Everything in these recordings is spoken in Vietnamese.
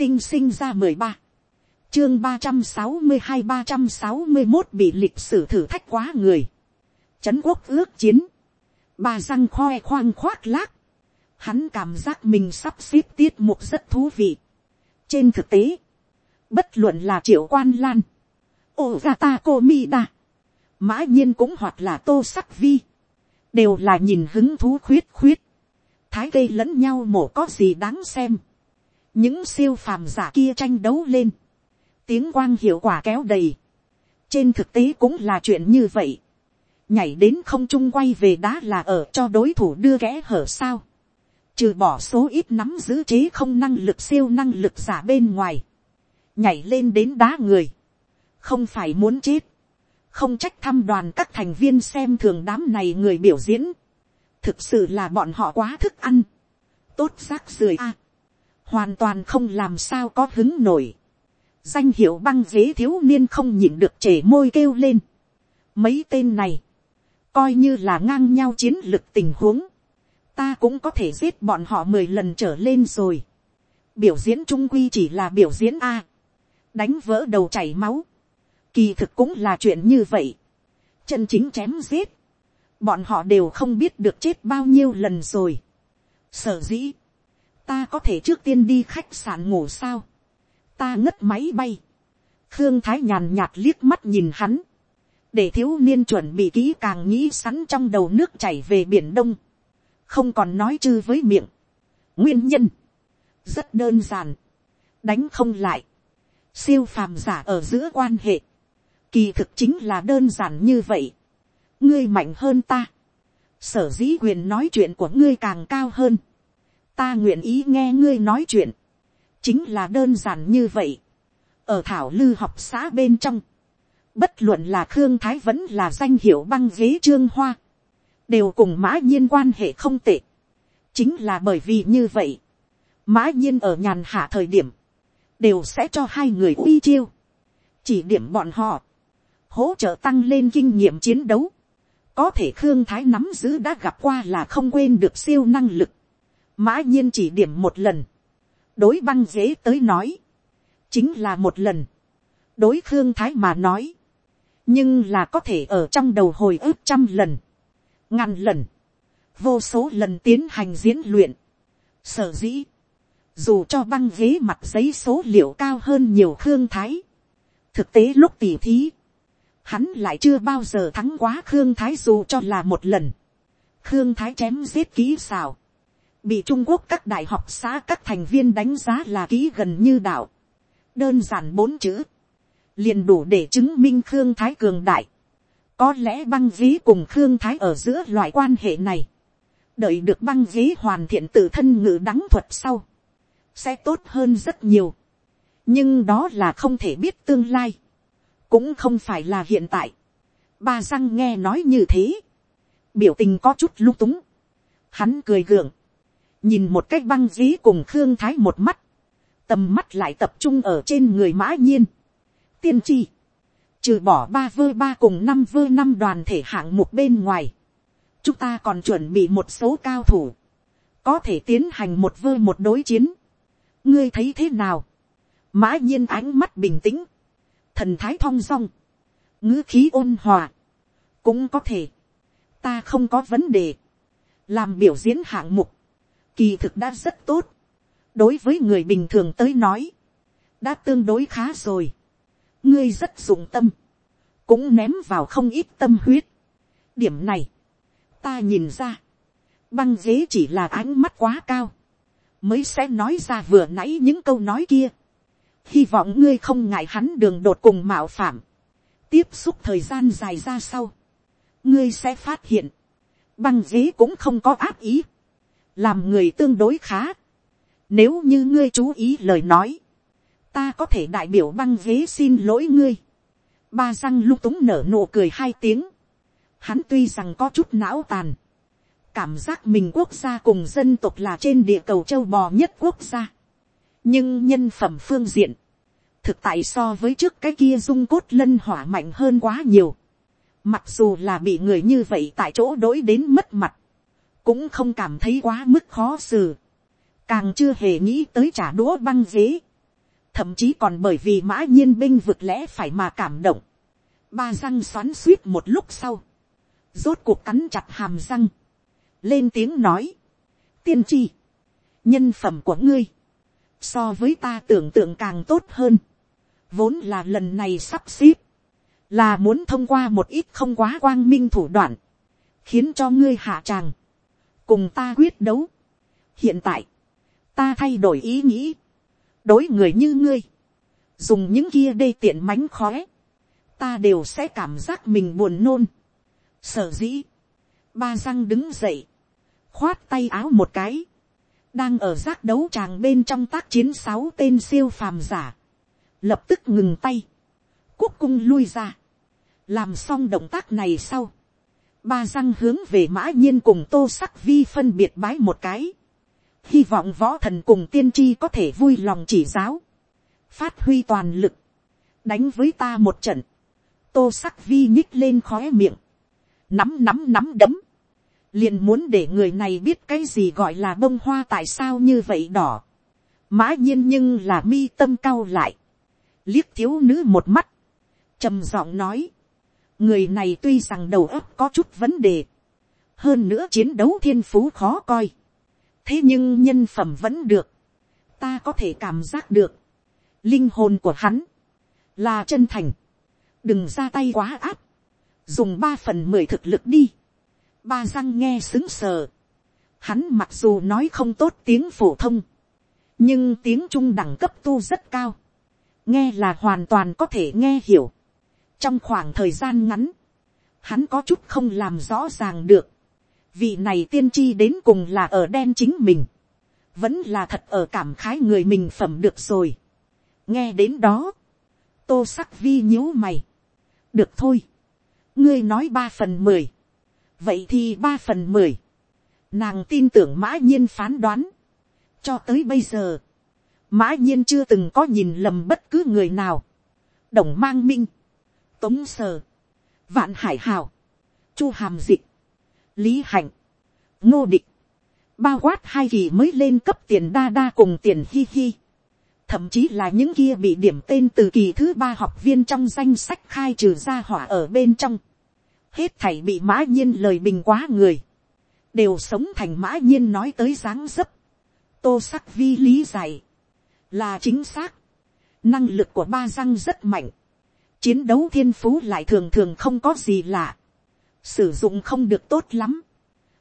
tinh sinh ra mười ba, chương ba trăm sáu mươi hai ba trăm sáu mươi một bị lịch sử thử thách quá người, trấn quốc ước chiến, bà răng khoe khoang khoác lác, hắn cảm giác mình sắp xếp tiết mục rất thú vị. trên thực tế, bất luận là triệu quan lan, ô gà ta cô mi đa, mã nhiên cũng hoặc là tô sắc vi, đều là nhìn hứng thú khuyết khuyết, thái cây lẫn nhau mổ có gì đáng xem, những siêu phàm giả kia tranh đấu lên, tiếng quang hiệu quả kéo đầy, trên thực tế cũng là chuyện như vậy, nhảy đến không trung quay về đá là ở cho đối thủ đưa kẽ hở sao, trừ bỏ số ít nắm giữ chế không năng lực siêu năng lực giả bên ngoài, nhảy lên đến đá người, không phải muốn chết, không trách thăm đoàn các thành viên xem thường đám này người biểu diễn, thực sự là bọn họ quá thức ăn, tốt xác rời a, hoàn toàn không làm sao có hứng nổi, danh hiệu băng ghế thiếu niên không nhịn được chể môi kêu lên, mấy tên này, coi như là ngang nhau chiến lực tình huống, ta cũng có thể giết bọn họ mười lần trở lên rồi. biểu diễn trung quy chỉ là biểu diễn a, đánh vỡ đầu chảy máu, kỳ thực cũng là chuyện như vậy, chân chính chém giết, bọn họ đều không biết được chết bao nhiêu lần rồi. sở dĩ, ta có thể trước tiên đi khách sạn ngủ sao, ta ngất máy bay, khương thái nhàn nhạt liếc mắt nhìn hắn, để thiếu niên chuẩn bị kỹ càng nghĩ sẵn trong đầu nước chảy về biển đông, không còn nói chư với miệng. nguyên nhân, rất đơn giản, đánh không lại, siêu phàm giả ở giữa quan hệ, kỳ thực chính là đơn giản như vậy, ngươi mạnh hơn ta, sở dĩ quyền nói chuyện của ngươi càng cao hơn, ta nguyện ý nghe ngươi nói chuyện, chính là đơn giản như vậy, ở thảo lư học xã bên trong, bất luận là khương thái vẫn là danh hiệu băng ghế trương hoa, đều cùng mã nhiên quan hệ không tệ. chính là bởi vì như vậy, mã nhiên ở nhàn hạ thời điểm, đều sẽ cho hai người uy chiêu, chỉ điểm bọn họ, hỗ trợ tăng lên kinh nghiệm chiến đấu, có thể khương thái nắm giữ đã gặp qua là không quên được siêu năng lực, mã nhiên chỉ điểm một lần, đối băng dễ tới nói, chính là một lần, đối khương thái mà nói, nhưng là có thể ở trong đầu hồi ức trăm lần, ngàn lần, vô số lần tiến hành diễn luyện. Sở dĩ, dù cho băng ghế mặt giấy số liệu cao hơn nhiều khương thái, thực tế lúc tỉ thí, hắn lại chưa bao giờ thắng quá khương thái dù cho là một lần. khương thái chém giết kỹ xào, bị trung quốc các đại học xã các thành viên đánh giá là kỹ gần như đạo. đơn giản bốn chữ, liền đủ để chứng minh khương thái cường đại. có lẽ băng ghế cùng khương thái ở giữa loại quan hệ này, đợi được băng ghế hoàn thiện tự thân ngự đắng thuật sau, sẽ tốt hơn rất nhiều. nhưng đó là không thể biết tương lai, cũng không phải là hiện tại. ba răng nghe nói như thế, biểu tình có chút lung túng, hắn cười gượng, nhìn một cái băng dí cùng khương thái một mắt, tầm mắt lại tập trung ở trên người mã nhiên. Tiên tri, trừ bỏ ba vơ ba cùng năm vơ năm đoàn thể hạng mục bên ngoài, chúng ta còn chuẩn bị một số cao thủ, có thể tiến hành một vơ một đối chiến. ngươi thấy thế nào, mã nhiên ánh mắt bình tĩnh, thần thái thong dong, ngữ khí ôn hòa, cũng có thể, ta không có vấn đề, làm biểu diễn hạng mục, kỳ thực đã rất tốt, đối với người bình thường tới nói, đã tương đối khá rồi. Ngươi rất dụng tâm, cũng ném vào không ít tâm huyết. điểm này, ta nhìn ra, băng ghế chỉ là ánh mắt quá cao, mới sẽ nói ra vừa nãy những câu nói kia. hy vọng ngươi không ngại hắn đường đột cùng mạo phạm, tiếp xúc thời gian dài ra sau, ngươi sẽ phát hiện, băng ghế cũng không có áp ý, làm người tương đối khá. Nếu như ngươi chú ý lời nói, ta có thể đại biểu băng ghế xin lỗi ngươi. ba răng lung túng nở nụ cười hai tiếng. hắn tuy rằng có chút não tàn. cảm giác mình quốc gia cùng dân tộc là trên địa cầu châu bò nhất quốc gia. nhưng nhân phẩm phương diện, thực tại so với trước cái kia dung cốt lân hỏa mạnh hơn quá nhiều. mặc dù là bị người như vậy tại chỗ đối đến mất mặt, cũng không cảm thấy quá mức khó xử. càng chưa hề nghĩ tới trả đũa băng ghế. Thậm chí còn bởi vì mã nhiên binh vực lẽ phải mà cảm động, ba răng xoắn suýt một lúc sau, rốt cuộc cắn chặt hàm răng, lên tiếng nói, tiên tri, nhân phẩm của ngươi, so với ta tưởng tượng càng tốt hơn, vốn là lần này sắp xếp, là muốn thông qua một ít không quá quang minh thủ đoạn, khiến cho ngươi hạ tràng, cùng ta quyết đấu. hiện tại, ta thay đổi ý nghĩ, đối người như ngươi, dùng những kia đê tiện mánh khóe, ta đều sẽ cảm giác mình buồn nôn. Sở dĩ, ba răng đứng dậy, khoát tay áo một cái, đang ở giác đấu tràng bên trong tác chiến sáu tên siêu phàm giả, lập tức ngừng tay, quốc cung lui ra, làm xong động tác này sau, ba răng hướng về mã nhiên cùng tô sắc vi phân biệt bái một cái, hy vọng võ thần cùng tiên tri có thể vui lòng chỉ giáo, phát huy toàn lực, đánh với ta một trận, tô sắc vi nhích lên khóe miệng, nắm nắm nắm đấm, liền muốn để người này biết cái gì gọi là bông hoa tại sao như vậy đỏ, mã nhiên nhưng là mi tâm cao lại, liếc thiếu nữ một mắt, trầm giọng nói, người này tuy rằng đầu óc có chút vấn đề, hơn nữa chiến đấu thiên phú khó coi, thế nhưng nhân phẩm vẫn được, ta có thể cảm giác được, linh hồn của hắn, là chân thành, đừng ra tay quá áp, dùng ba phần mười thực lực đi, ba răng nghe xứng sờ, hắn mặc dù nói không tốt tiếng phổ thông, nhưng tiếng trung đẳng cấp tu rất cao, nghe là hoàn toàn có thể nghe hiểu trong khoảng thời gian ngắn, hắn có chút không làm rõ ràng được, vị này tiên tri đến cùng là ở đen chính mình, vẫn là thật ở cảm khái người mình phẩm được rồi. nghe đến đó, tô sắc vi nhíu mày, được thôi, ngươi nói ba phần mười, vậy thì ba phần mười, nàng tin tưởng mã nhiên phán đoán, cho tới bây giờ, mã nhiên chưa từng có nhìn lầm bất cứ người nào, đồng mang minh, tống sờ, vạn hải hào, chu hàm dịch, lý hạnh, ngô địch, bao quát hai kỳ mới lên cấp tiền đa đa cùng tiền hi hi, thậm chí là những kia bị điểm tên từ kỳ thứ ba học viên trong danh sách khai trừ ra hỏa ở bên trong, hết thảy bị mã nhiên lời bình quá người, đều sống thành mã nhiên nói tới dáng dấp, tô sắc vi lý giải, là chính xác, năng lực của ba răng rất mạnh, chiến đấu thiên phú lại thường thường không có gì lạ, sử dụng không được tốt lắm,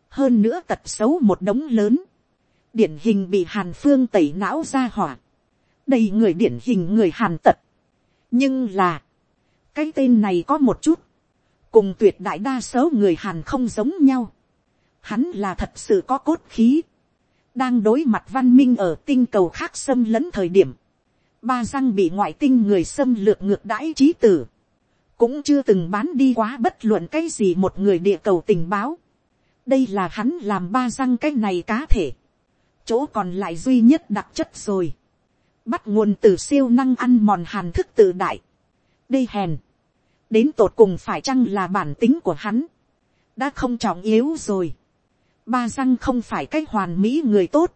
hơn nữa tật xấu một đống lớn, điển hình bị hàn phương tẩy não ra hỏa, đầy người điển hình người hàn tật, nhưng là, cái tên này có một chút, cùng tuyệt đại đa số người hàn không giống nhau, hắn là thật sự có cốt khí, đang đối mặt văn minh ở tinh cầu khác xâm lấn thời điểm, ba răng bị ngoại tinh người xâm lược ngược đãi trí tử, cũng chưa từng bán đi quá bất luận cái gì một người địa cầu tình báo. đây là hắn làm ba răng cái này cá thể, chỗ còn lại duy nhất đặc chất rồi, bắt nguồn từ siêu năng ăn mòn hàn thức tự đại, đây hèn, đến tột cùng phải chăng là bản tính của hắn, đã không trọng yếu rồi. Ba răng không phải cái hoàn mỹ người tốt.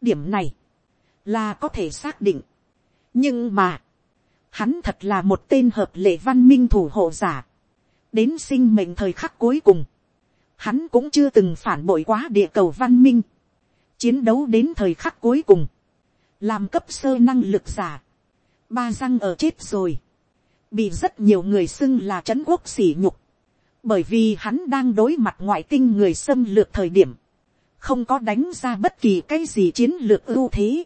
điểm này, là có thể xác định nhưng mà, hắn thật là một tên hợp lệ văn minh thủ hộ giả. đến sinh mệnh thời khắc cuối cùng, hắn cũng chưa từng phản bội quá địa cầu văn minh. chiến đấu đến thời khắc cuối cùng, làm cấp sơ năng lực giả. ba răng ở chết rồi. bị rất nhiều người xưng là trấn quốc sỉ nhục bởi vì hắn đang đối mặt ngoại tinh người xâm lược thời điểm, không có đánh ra bất kỳ cái gì chiến lược ưu thế,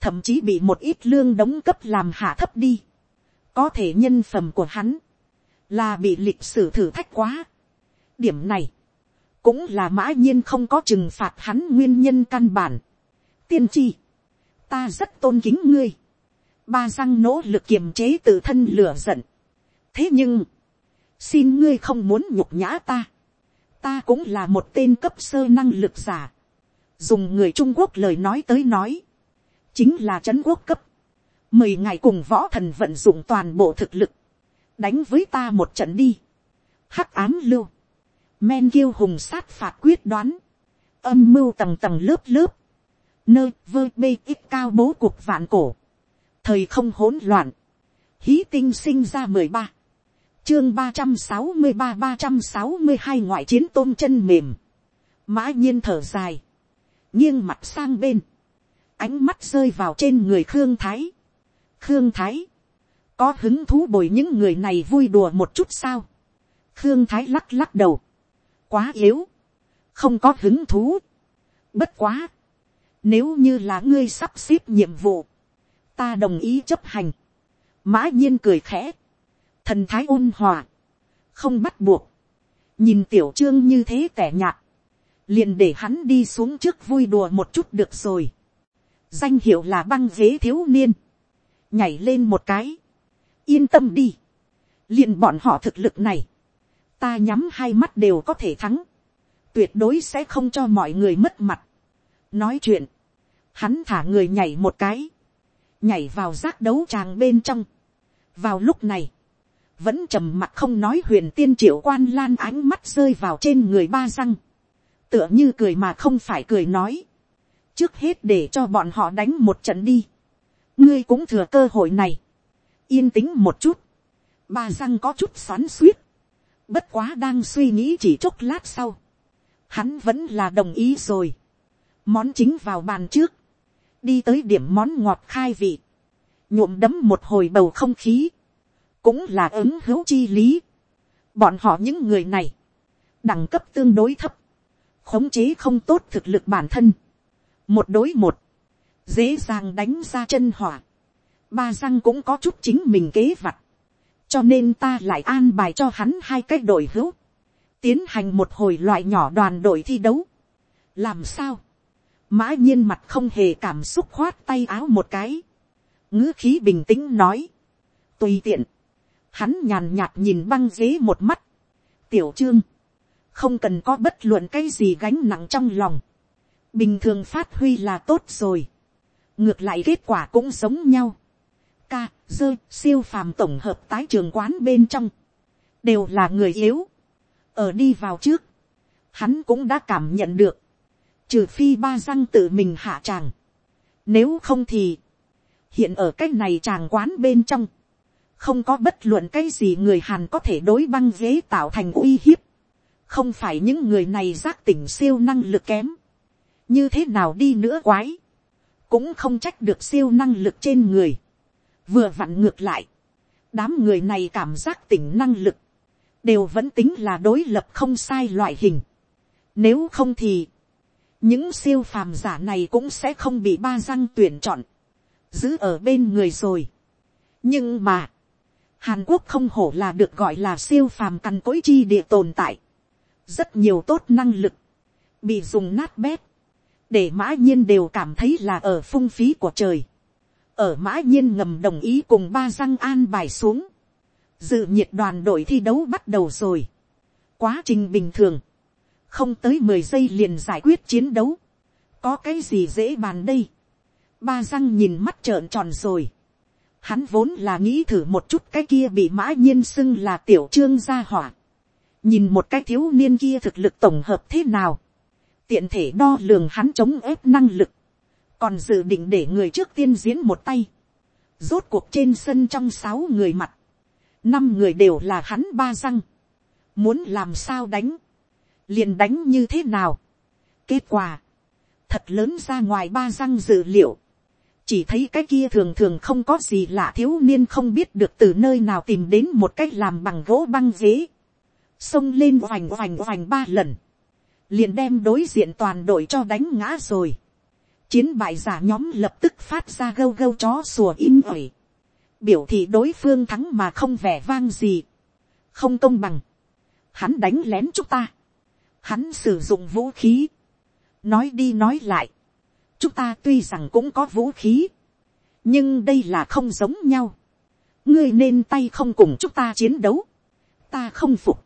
thậm chí bị một ít lương đóng cấp làm hạ thấp đi, có thể nhân phẩm của hắn, là bị lịch sử thử thách quá. điểm này, cũng là mã nhiên không có trừng phạt hắn nguyên nhân căn bản. tiên tri, ta rất tôn kính ngươi, ba răng nỗ lực kiềm chế tự thân lửa giận. thế nhưng, xin ngươi không muốn nhục nhã ta, ta cũng là một tên cấp sơ năng lực giả, dùng người trung quốc lời nói tới nói, chính là trấn quốc cấp, mời ngài cùng võ thần vận dụng toàn bộ thực lực, đánh với ta một trận đi, hắc ám lưu, men kiêu hùng sát phạt quyết đoán, âm mưu tầng tầng lớp lớp, nơi vơ bê ít cao bố cuộc vạn cổ, thời không hỗn loạn, hí tinh sinh ra mười ba, chương ba trăm sáu mươi ba ba trăm sáu mươi hai ngoại chiến tôm chân mềm, mã nhiên thở dài, nghiêng mặt sang bên, ánh mắt rơi vào trên người khương thái, khương thái, có hứng thú bồi những người này vui đùa một chút sao, khương thái lắc lắc đầu, quá yếu, không có hứng thú, bất quá, nếu như là ngươi sắp xếp nhiệm vụ, ta đồng ý chấp hành, mã nhiên cười khẽ, thần thái ôn hòa, không bắt buộc, nhìn tiểu trương như thế tẻ nhạt, liền để hắn đi xuống trước vui đùa một chút được rồi danh hiệu là băng ghế thiếu niên, nhảy lên một cái, yên tâm đi, liền bọn họ thực lực này, ta nhắm hai mắt đều có thể thắng, tuyệt đối sẽ không cho mọi người mất mặt. nói chuyện, hắn thả người nhảy một cái, nhảy vào giác đấu tràng bên trong. vào lúc này, vẫn trầm mặt không nói huyền tiên triệu quan lan ánh mắt rơi vào trên người ba răng, tựa như cười mà không phải cười nói, trước hết để cho bọn họ đánh một trận đi, ngươi cũng thừa cơ hội này, yên tĩnh một chút, ba răng có chút xoắn suýt, bất quá đang suy nghĩ chỉ chốc lát sau, hắn vẫn là đồng ý rồi, món chính vào bàn trước, đi tới điểm món ngọt khai vị, nhuộm đấm một hồi bầu không khí, cũng là ứng hữu chi lý. Bọn họ những người này, đẳng cấp tương đối thấp, khống chế không tốt thực lực bản thân, một đối một, dễ dàng đánh ra chân hỏa, ba răng cũng có chút chính mình kế vặt, cho nên ta lại an bài cho hắn hai cái đội hữu, tiến hành một hồi loại nhỏ đoàn đội thi đấu. làm sao, mã nhiên mặt không hề cảm xúc khoát tay áo một cái, ngữ khí bình tĩnh nói, tùy tiện, hắn nhàn nhạt nhìn băng ghế một mắt, tiểu trương, không cần có bất luận cái gì gánh nặng trong lòng, bình thường phát huy là tốt rồi, ngược lại kết quả cũng giống nhau, ca, dơ, siêu phàm tổng hợp tái trường quán bên trong, đều là người yếu, ở đi vào trước, hắn cũng đã cảm nhận được, trừ phi ba răng tự mình hạ tràng, nếu không thì, hiện ở cái này tràng quán bên trong, không có bất luận cái gì người hàn có thể đối băng ghế tạo thành uy hiếp, không phải những người này giác tỉnh siêu năng lực kém, như thế nào đi nữa quái, cũng không trách được siêu năng lực trên người, vừa vặn ngược lại, đám người này cảm giác tỉnh năng lực, đều vẫn tính là đối lập không sai loại hình. Nếu không thì, những siêu phàm giả này cũng sẽ không bị ba răng tuyển chọn, giữ ở bên người rồi. nhưng mà, hàn quốc không hổ là được gọi là siêu phàm cằn cỗi chi địa tồn tại. rất nhiều tốt năng lực, bị dùng nát bét, để mã nhiên đều cảm thấy là ở phung phí của trời. ở mã nhiên ngầm đồng ý cùng ba răng an bài xuống, dự nhiệt đoàn đội thi đấu bắt đầu rồi. quá trình bình thường, không tới mười giây liền giải quyết chiến đấu, có cái gì dễ bàn đây. ba răng nhìn mắt trợn tròn rồi. hắn vốn là nghĩ thử một chút cái kia bị mã nhiên xưng là tiểu trương gia hỏa. nhìn một cái thiếu niên kia thực lực tổng hợp thế nào tiện thể đo lường hắn chống ép năng lực. còn dự định để người trước tiên diễn một tay. rốt cuộc trên sân trong sáu người mặt năm người đều là hắn ba răng, muốn làm sao đánh, liền đánh như thế nào. kết quả, thật lớn ra ngoài ba răng dự liệu, chỉ thấy cái kia thường thường không có gì lạ thiếu niên không biết được từ nơi nào tìm đến một cách làm bằng gỗ băng ghế, xông lên oành oành oành ba lần, liền đem đối diện toàn đội cho đánh ngã rồi. chiến bại giả nhóm lập tức phát ra gâu gâu chó sủa im ỏi biểu thị đối phương thắng mà không vẻ vang gì, không công bằng, hắn đánh lén chúng ta, hắn sử dụng vũ khí, nói đi nói lại, chúng ta tuy rằng cũng có vũ khí, nhưng đây là không giống nhau, ngươi nên tay không cùng chúng ta chiến đấu, ta không phục,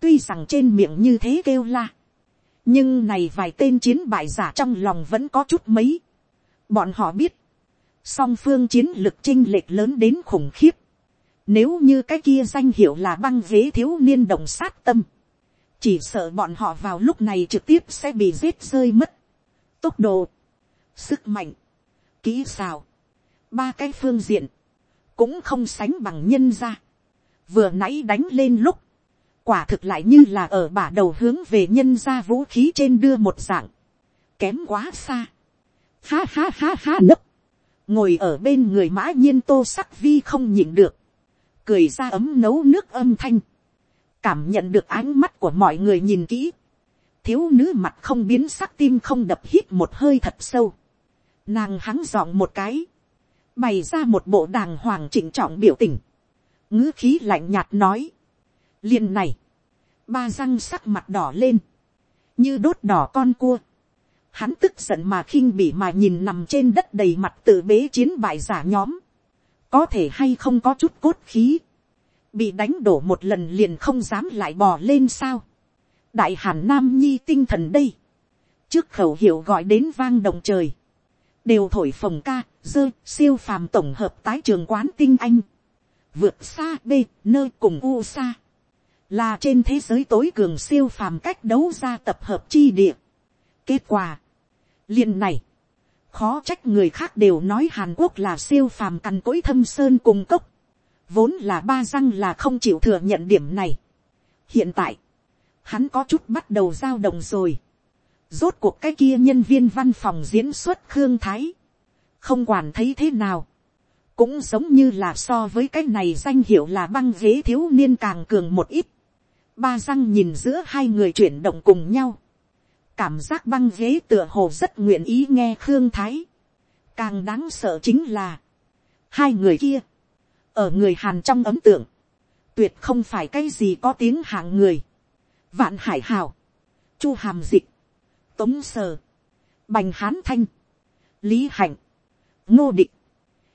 tuy rằng trên miệng như thế kêu la, nhưng này vài tên chiến bại giả trong lòng vẫn có chút mấy, bọn họ biết, song phương chiến lực chinh lệch lớn đến khủng khiếp. Nếu như cái kia danh hiệu là băng ghế thiếu niên đồng sát tâm. Chỉ sợ bọn họ vào lúc này trực tiếp sẽ bị giết rơi mất. Tốc độ. Sức mạnh. Kỹ xào. ba cái phương diện, cũng không sánh bằng nhân ra. vừa nãy đánh lên lúc, quả thực lại như là ở bả đầu hướng về nhân ra vũ khí trên đưa một dạng, kém quá xa. Ha ha ha ha nấp, ngồi ở bên người mã nhiên tô sắc vi không nhịn được, cười ra ấm nấu nước âm thanh, cảm nhận được ánh mắt của mọi người nhìn kỹ, thiếu nữ mặt không biến sắc tim không đập hít một hơi thật sâu, nàng hắng dọn một cái, bày ra một bộ đàng hoàng chỉnh trọng biểu tình, ngữ khí lạnh nhạt nói, liền này, ba răng sắc mặt đỏ lên, như đốt đỏ con cua, hắn tức giận mà khinh bỉ mà nhìn nằm trên đất đầy mặt tự bế chiến bại giả nhóm, có thể hay không có chút cốt khí, bị đánh đổ một lần liền không dám lại bò lên sao, đại hàn nam nhi tinh thần đây, trước khẩu hiệu gọi đến vang động trời, đều thổi phồng ca, dơ, siêu phàm tổng hợp tái trường quán tinh anh, vượt xa b, nơi cùng u xa, là trên thế giới tối cường siêu phàm cách đấu ra tập hợp chi địa. Kết quả, liền này, khó trách người khác đều nói hàn quốc là siêu phàm cằn cỗi thâm sơn cùng cốc, vốn là ba răng là không chịu thừa nhận điểm này. hiện tại, hắn có chút bắt đầu giao động rồi. rốt cuộc cái kia nhân viên văn phòng diễn xuất khương thái, không quản thấy thế nào, cũng giống như là so với cái này danh hiệu là băng ghế thiếu niên càng cường một ít ba răng nhìn giữa hai người chuyển động cùng nhau, cảm giác băng ghế tựa hồ rất nguyện ý nghe khương thái. càng đáng sợ chính là, hai người kia, ở người hàn trong ấm tượng, tuyệt không phải cái gì có tiếng hạng người, vạn hải hào, chu hàm dịch, tống sờ, bành hán thanh, lý hạnh, ngô địch,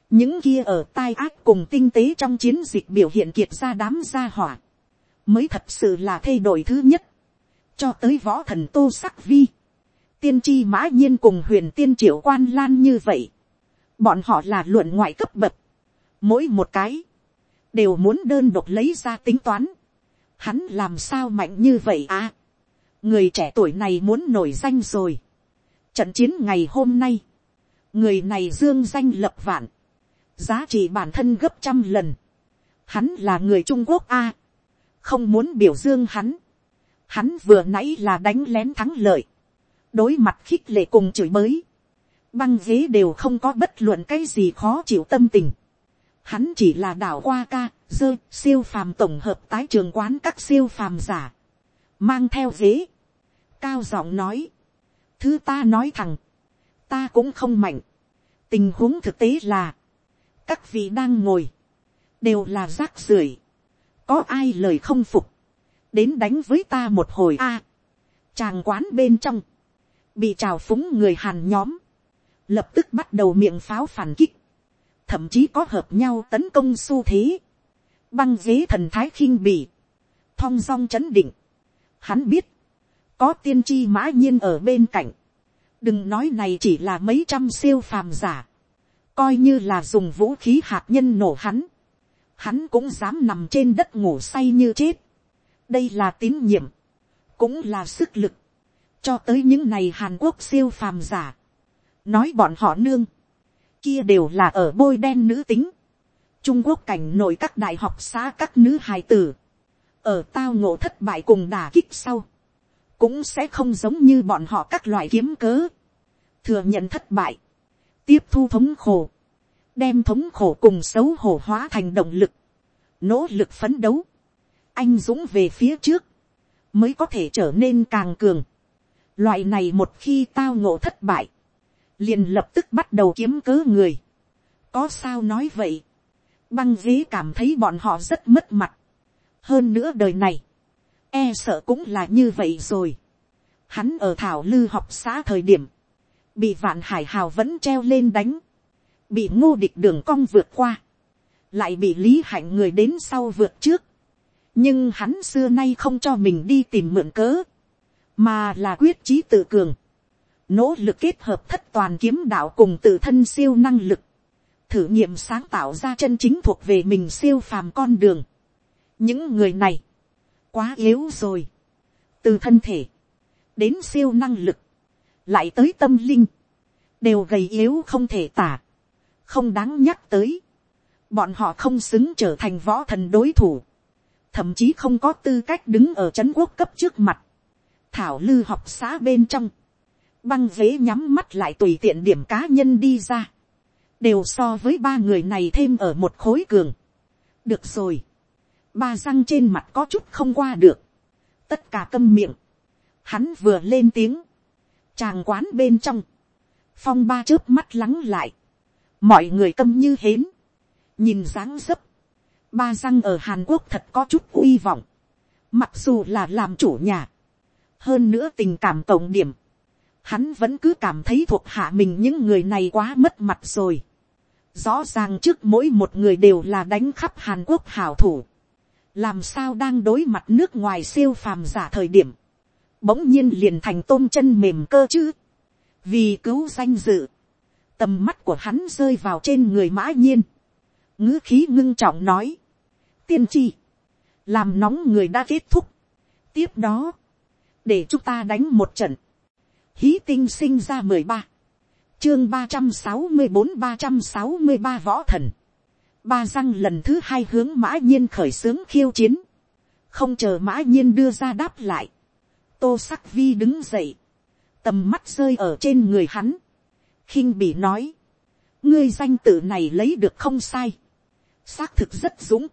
những kia ở tai ác cùng tinh tế trong chiến dịch biểu hiện kiệt ra đám gia hỏa, mới thật sự là thay đổi thứ nhất, cho tới võ thần tô sắc vi, tiên tri mã nhiên cùng huyền tiên triệu quan lan như vậy, bọn họ là luận ngoại cấp bậc, mỗi một cái, đều muốn đơn độc lấy ra tính toán, hắn làm sao mạnh như vậy à, người trẻ tuổi này muốn nổi danh rồi, trận chiến ngày hôm nay, người này dương danh lập vạn, giá trị bản thân gấp trăm lần, hắn là người trung quốc a, không muốn biểu dương hắn, hắn vừa nãy là đánh lén thắng lợi, đối mặt khích lệ cùng chửi mới, băng ghế đều không có bất luận cái gì khó chịu tâm tình, hắn chỉ là đảo qua ca, dơ, siêu phàm tổng hợp tái trường quán các siêu phàm giả, mang theo ghế, cao giọng nói, thứ ta nói thẳng, ta cũng không mạnh, tình huống thực tế là, các vị đang ngồi, đều là rác rưởi, có ai lời không phục, đến đánh với ta một hồi a, à, chàng quán bên trong, bị trào phúng người hàn nhóm, lập tức bắt đầu miệng pháo phản kích, thậm chí có hợp nhau tấn công xu thế, băng ghế thần thái khinh bỉ, thong dong chấn định, hắn biết, có tiên tri mã nhiên ở bên cạnh, đừng nói này chỉ là mấy trăm siêu phàm giả, coi như là dùng vũ khí hạt nhân nổ hắn, hắn cũng dám nằm trên đất ngủ say như chết. đây là tín nhiệm, cũng là sức lực, cho tới những ngày hàn quốc siêu phàm giả, nói bọn họ nương, kia đều là ở bôi đen nữ tính, trung quốc cảnh nội các đại học xã các nữ hài tử, ở tao ngộ thất bại cùng đà kích sau, cũng sẽ không giống như bọn họ các loại kiếm cớ, thừa nhận thất bại, tiếp thu thống khổ, đem thống khổ cùng xấu hổ hóa thành động lực, nỗ lực phấn đấu, anh dũng về phía trước, mới có thể trở nên càng cường. Loại này một khi tao ngộ thất bại, liền lập tức bắt đầu kiếm cớ người. có sao nói vậy, băng ghế cảm thấy bọn họ rất mất mặt. hơn nữa đời này, e sợ cũng là như vậy rồi. hắn ở thảo lư học xã thời điểm, bị vạn hải hào vẫn treo lên đánh, bị ngô địch đường cong vượt qua, lại bị lý hạnh người đến sau vượt trước, nhưng hắn xưa nay không cho mình đi tìm mượn cớ, mà là quyết trí tự cường, nỗ lực kết hợp thất toàn kiếm đạo cùng tự thân siêu năng lực, thử nghiệm sáng tạo ra chân chính thuộc về mình siêu phàm con đường. những người này, quá yếu rồi, từ thân thể, đến siêu năng lực, lại tới tâm linh, đều gầy yếu không thể tả, không đáng nhắc tới, bọn họ không xứng trở thành võ thần đối thủ, thậm chí không có tư cách đứng ở chấn quốc cấp trước mặt, thảo lư học xã bên trong, băng vế nhắm mắt lại tùy tiện điểm cá nhân đi ra, đều so với ba người này thêm ở một khối cường. được rồi, ba răng trên mặt có chút không qua được, tất cả câm miệng, hắn vừa lên tiếng, tràng quán bên trong, phong ba chớp mắt lắng lại, mọi người câm như hến, nhìn dáng dấp, ba răng ở hàn quốc thật có chút uy vọng, mặc dù là làm chủ nhà, hơn nữa tình cảm cộng điểm, hắn vẫn cứ cảm thấy thuộc hạ mình những người này quá mất mặt rồi. rõ ràng trước mỗi một người đều là đánh khắp hàn quốc hảo thủ, làm sao đang đối mặt nước ngoài siêu phàm giả thời điểm, bỗng nhiên liền thành tôm chân mềm cơ chứ, vì cứu danh dự, tầm mắt của hắn rơi vào trên người mã nhiên, ngữ khí ngưng trọng nói, tiên tri, làm nóng người đã kết thúc. tiếp đó, để chúng ta đánh một trận, hí tinh sinh ra mười ba, chương ba trăm sáu mươi bốn ba trăm sáu mươi ba võ thần, ba răng lần thứ hai hướng mã nhiên khởi xướng khiêu chiến, không chờ mã nhiên đưa ra đáp lại, tô sắc vi đứng dậy, tầm mắt rơi ở trên người hắn, khinh bị nói, ngươi danh tự này lấy được không sai, xác thực rất dũng,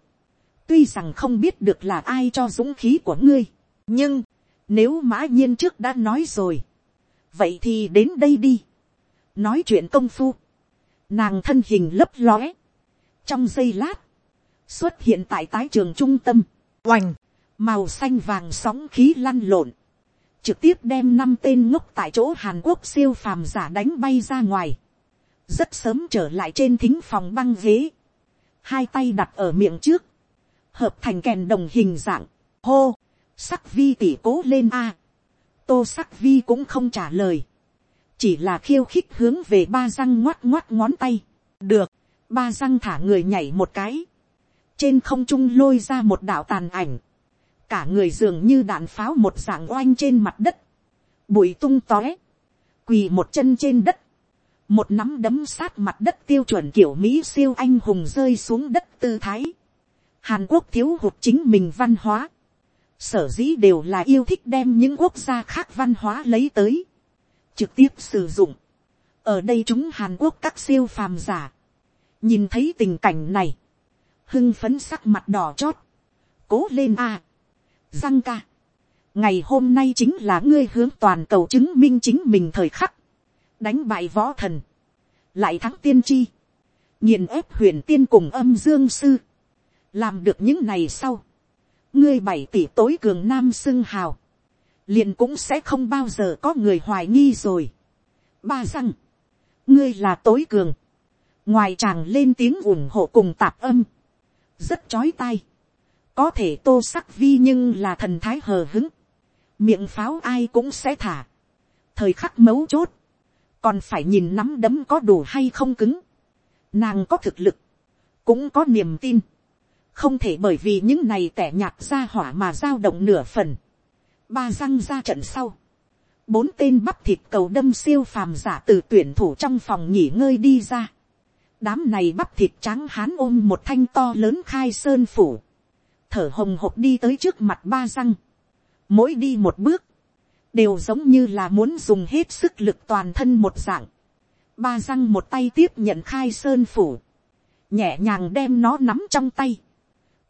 tuy rằng không biết được là ai cho dũng khí của ngươi, nhưng, nếu mã nhiên trước đã nói rồi, vậy thì đến đây đi, nói chuyện công phu, nàng thân hình lấp lóe, trong giây lát, xuất hiện tại tái trường trung tâm, oành, màu xanh vàng sóng khí lăn lộn, trực tiếp đem năm tên ngốc tại chỗ hàn quốc siêu phàm giả đánh bay ra ngoài, rất sớm trở lại trên thính phòng băng ghế, hai tay đặt ở miệng trước, hợp thành kèn đồng hình dạng, hô, sắc vi tỉ cố lên a, tô sắc vi cũng không trả lời, chỉ là khiêu khích hướng về ba răng ngoắt ngoắt ngón tay, được, ba răng thả người nhảy một cái, trên không trung lôi ra một đạo tàn ảnh, cả người dường như đạn pháo một dạng oanh trên mặt đất, bụi tung tóe, quỳ một chân trên đất, một nắm đấm sát mặt đất tiêu chuẩn kiểu mỹ siêu anh hùng rơi xuống đất tư thái, Hàn Quốc thiếu hụt chính mình văn hóa. Sở dĩ đều là yêu thích đem những quốc gia khác văn hóa lấy tới. Trực tiếp sử dụng. Ở đây chúng Hàn Quốc các siêu phàm giả. Nhìn thấy tình cảnh này. Hưng phấn sắc mặt đỏ chót. Cố lên a Răng ca. Ngày hôm nay chính là ngươi hướng toàn cầu chứng minh chính mình thời khắc. Đánh bại võ thần. Lại thắng tiên tri. Nhìn ép huyền tiên cùng âm dương sư làm được những này sau, ngươi bảy tỷ tối cường nam xưng hào, liền cũng sẽ không bao giờ có người hoài nghi rồi. ba răng, ngươi là tối cường, ngoài chàng lên tiếng ủng hộ cùng tạp âm, rất chói tai, có thể tô sắc vi nhưng là thần thái hờ hứng, miệng pháo ai cũng sẽ thả, thời khắc mấu chốt, còn phải nhìn nắm đấm có đủ hay không cứng, nàng có thực lực, cũng có niềm tin, không thể bởi vì những này tẻ nhạt ra hỏa mà giao động nửa phần. ba răng ra trận sau. bốn tên bắp thịt cầu đâm siêu phàm giả từ tuyển thủ trong phòng nghỉ ngơi đi ra. đám này bắp thịt trắng hán ôm một thanh to lớn khai sơn phủ thở hồng hộc đi tới trước mặt ba răng. mỗi đi một bước, đều giống như là muốn dùng hết sức lực toàn thân một dạng. ba răng một tay tiếp nhận khai sơn phủ nhẹ nhàng đem nó nắm trong tay,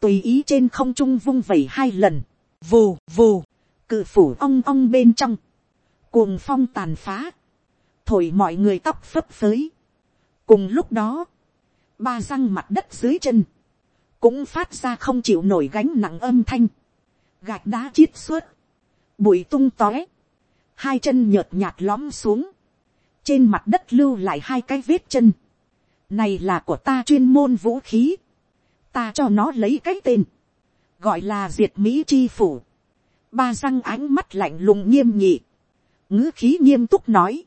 tùy ý trên không trung vung vẩy hai lần, vù vù, cự phủ ong ong bên trong, cuồng phong tàn phá, thổi mọi người tóc phấp phới. cùng lúc đó, ba răng mặt đất dưới chân, cũng phát ra không chịu nổi gánh nặng âm thanh, gạch đá chiết suốt, bụi tung tóe, hai chân nhợt nhạt lõm xuống, trên mặt đất lưu lại hai cái vết chân, này là của ta chuyên môn vũ khí, ta cho nó lấy cái tên, gọi là diệt mỹ chi phủ, ba răng ánh mắt lạnh lùng nghiêm nhị, ngữ khí nghiêm túc nói,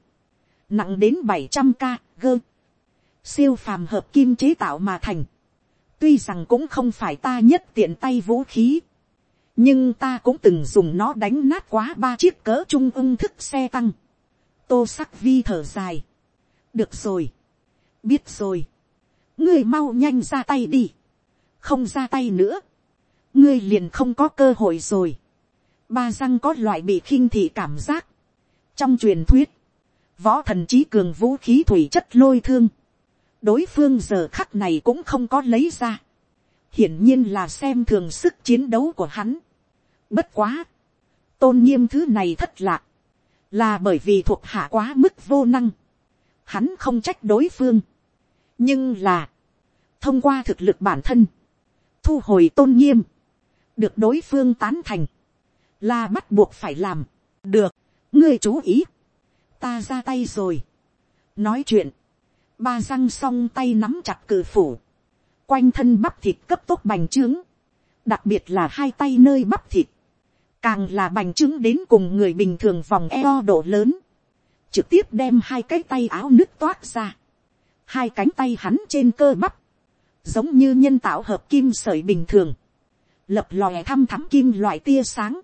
nặng đến bảy trăm ca gơ, siêu phàm hợp kim chế tạo mà thành, tuy rằng cũng không phải ta nhất tiện tay vũ khí, nhưng ta cũng từng dùng nó đánh nát quá ba chiếc cỡ trung ưng thức xe tăng, tô sắc vi thở dài, được rồi, biết rồi, ngươi mau nhanh ra tay đi, không ra tay nữa, ngươi liền không có cơ hội rồi, ba răng có loại bị khinh thị cảm giác, trong truyền thuyết, võ thần trí cường vũ khí thủy chất lôi thương, đối phương giờ khắc này cũng không có lấy ra, hiển nhiên là xem thường sức chiến đấu của hắn. Bất quá, tôn nghiêm thứ này thất lạc, là bởi vì thuộc hạ quá mức vô năng, hắn không trách đối phương, nhưng là, thông qua thực lực bản thân, thu hồi tôn nghiêm, được đối phương tán thành, là bắt buộc phải làm, được, ngươi chú ý, ta ra tay rồi, nói chuyện, ba răng song tay nắm chặt cử phủ, quanh thân bắp thịt cấp tốc bành trướng, đặc biệt là hai tay nơi bắp thịt, càng là bành trướng đến cùng người bình thường vòng eo độ lớn, trực tiếp đem hai cái tay áo nứt toát ra, hai cánh tay hắn trên cơ bắp, giống như nhân tạo hợp kim sởi bình thường, lập lòe thăm thắm kim loại tia sáng,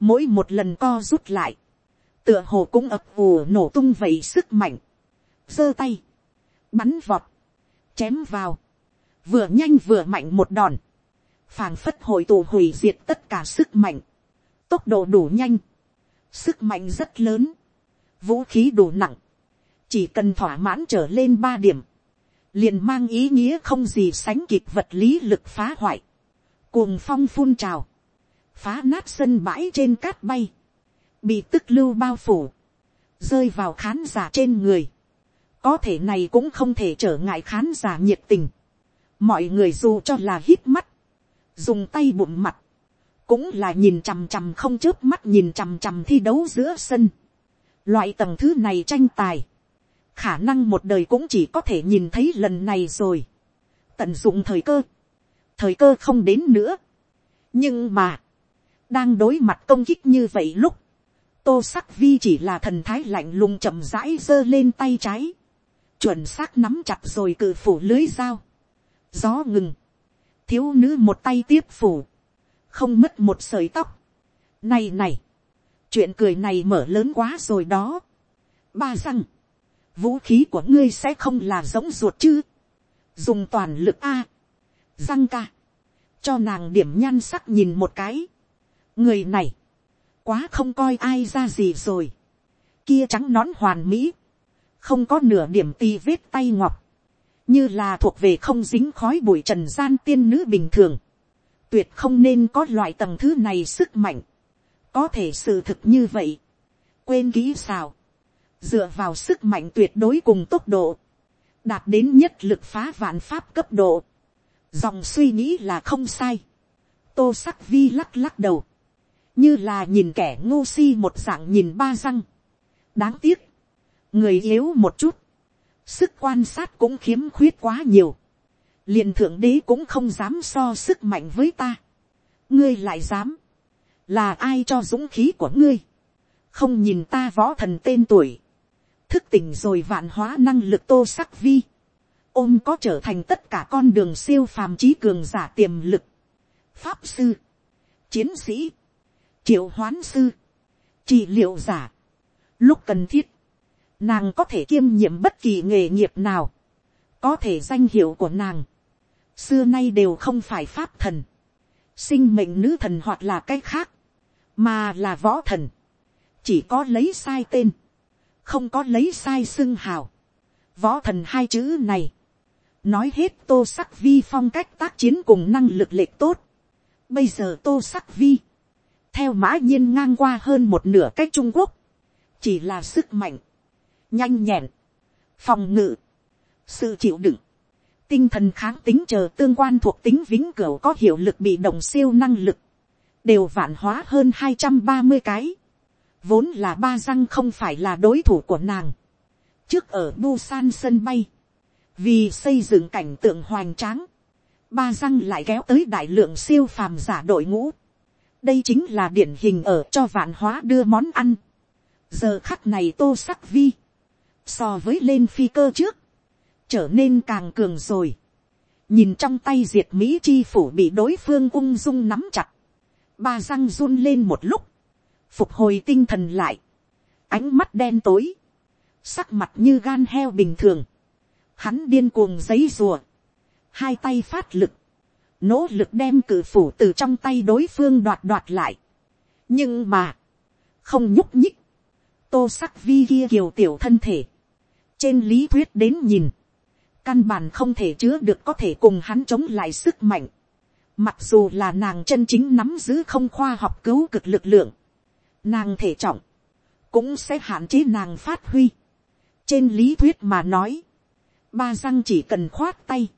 mỗi một lần co rút lại, tựa hồ cũng ập ùa nổ tung vậy sức mạnh, giơ tay, bắn vọt, chém vào, vừa nhanh vừa mạnh một đòn, phảng phất hội tụ hủy diệt tất cả sức mạnh, tốc độ đủ nhanh, sức mạnh rất lớn, vũ khí đủ nặng, chỉ cần thỏa mãn trở lên ba điểm, liền mang ý nghĩa không gì sánh kịp vật lý lực phá hoại, cuồng phong phun trào, phá nát sân bãi trên cát bay, bị tức lưu bao phủ, rơi vào khán giả trên người, có thể này cũng không thể trở ngại khán giả nhiệt tình, mọi người dù cho là hít mắt, dùng tay bụng mặt, cũng là nhìn chằm chằm không chớp mắt nhìn chằm chằm thi đấu giữa sân. Loại tầng thứ này tranh tài, khả năng một đời cũng chỉ có thể nhìn thấy lần này rồi. Tận dụng thời cơ, thời cơ không đến nữa. nhưng mà, đang đối mặt công kích như vậy lúc, tô sắc vi chỉ là thần thái lạnh lùng chậm rãi giơ lên tay trái, chuẩn xác nắm chặt rồi cự phủ lưới dao, gió ngừng, thiếu nữ một tay tiếp phủ, không mất một sợi tóc. Này này, chuyện cười này mở lớn quá rồi đó. Ba răng, vũ khí của ngươi sẽ không là giống ruột chứ. Dùng toàn lực A. Răng ca, cho nàng điểm nhan sắc nhìn một cái. Người này, quá không coi ai ra gì rồi. Kia trắng nón hoàn mỹ, không có nửa điểm tì vết tay ngọc như là thuộc về không dính khói bụi trần gian tiên nữ bình thường, tuyệt không nên có loại tầng thứ này sức mạnh, có thể sự thực như vậy, quên kỹ sao, dựa vào sức mạnh tuyệt đối cùng tốc độ, đạt đến nhất lực phá vạn pháp cấp độ, dòng suy nghĩ là không sai, tô sắc vi lắc lắc đầu, như là nhìn kẻ ngô si một dạng nhìn ba răng, đáng tiếc, người yếu một chút, sức quan sát cũng khiếm khuyết quá nhiều, liền thượng đế cũng không dám so sức mạnh với ta, ngươi lại dám, là ai cho dũng khí của ngươi, không nhìn ta võ thần tên tuổi, thức tỉnh rồi vạn hóa năng lực tô sắc vi, ôm có trở thành tất cả con đường siêu phàm trí cường giả tiềm lực, pháp sư, chiến sĩ, triệu hoán sư, trị liệu giả, lúc cần thiết, nàng có thể kiêm nhiệm bất kỳ nghề nghiệp nào, có thể danh hiệu của nàng, xưa nay đều không phải pháp thần, sinh mệnh nữ thần hoặc là cái khác, mà là võ thần, chỉ có lấy sai tên, không có lấy sai xưng hào, võ thần hai chữ này, nói hết tô sắc vi phong cách tác chiến cùng năng lực lệch tốt, bây giờ tô sắc vi, theo mã nhiên ngang qua hơn một nửa cách trung quốc, chỉ là sức mạnh, nhanh nhẹn, phòng ngự, sự chịu đựng, tinh thần kháng tính chờ tương quan thuộc tính vĩnh cửu có hiệu lực bị động siêu năng lực, đều vạn hóa hơn hai trăm ba mươi cái, vốn là ba răng không phải là đối thủ của nàng, trước ở Busan sân bay, vì xây dựng cảnh tượng hoành tráng, ba răng lại kéo tới đại lượng siêu phàm giả đội ngũ, đây chính là điển hình ở cho vạn hóa đưa món ăn, giờ khắc này tô sắc vi, so với lên phi cơ trước, trở nên càng cường rồi. nhìn trong tay diệt mỹ chi phủ bị đối phương ung dung nắm chặt, ba răng run lên một lúc, phục hồi tinh thần lại, ánh mắt đen tối, sắc mặt như gan heo bình thường, hắn điên cuồng giấy rùa, hai tay phát lực, nỗ lực đem cử phủ từ trong tay đối phương đoạt đoạt lại. nhưng mà, không nhúc nhích, tô sắc vi kia kiều tiểu thân thể, trên lý thuyết đến nhìn, căn bản không thể chứa được có thể cùng hắn chống lại sức mạnh, mặc dù là nàng chân chính nắm giữ không khoa học cứu cực lực lượng, nàng thể trọng, cũng sẽ hạn chế nàng phát huy. trên lý thuyết mà nói, ba răng chỉ cần khoát tay,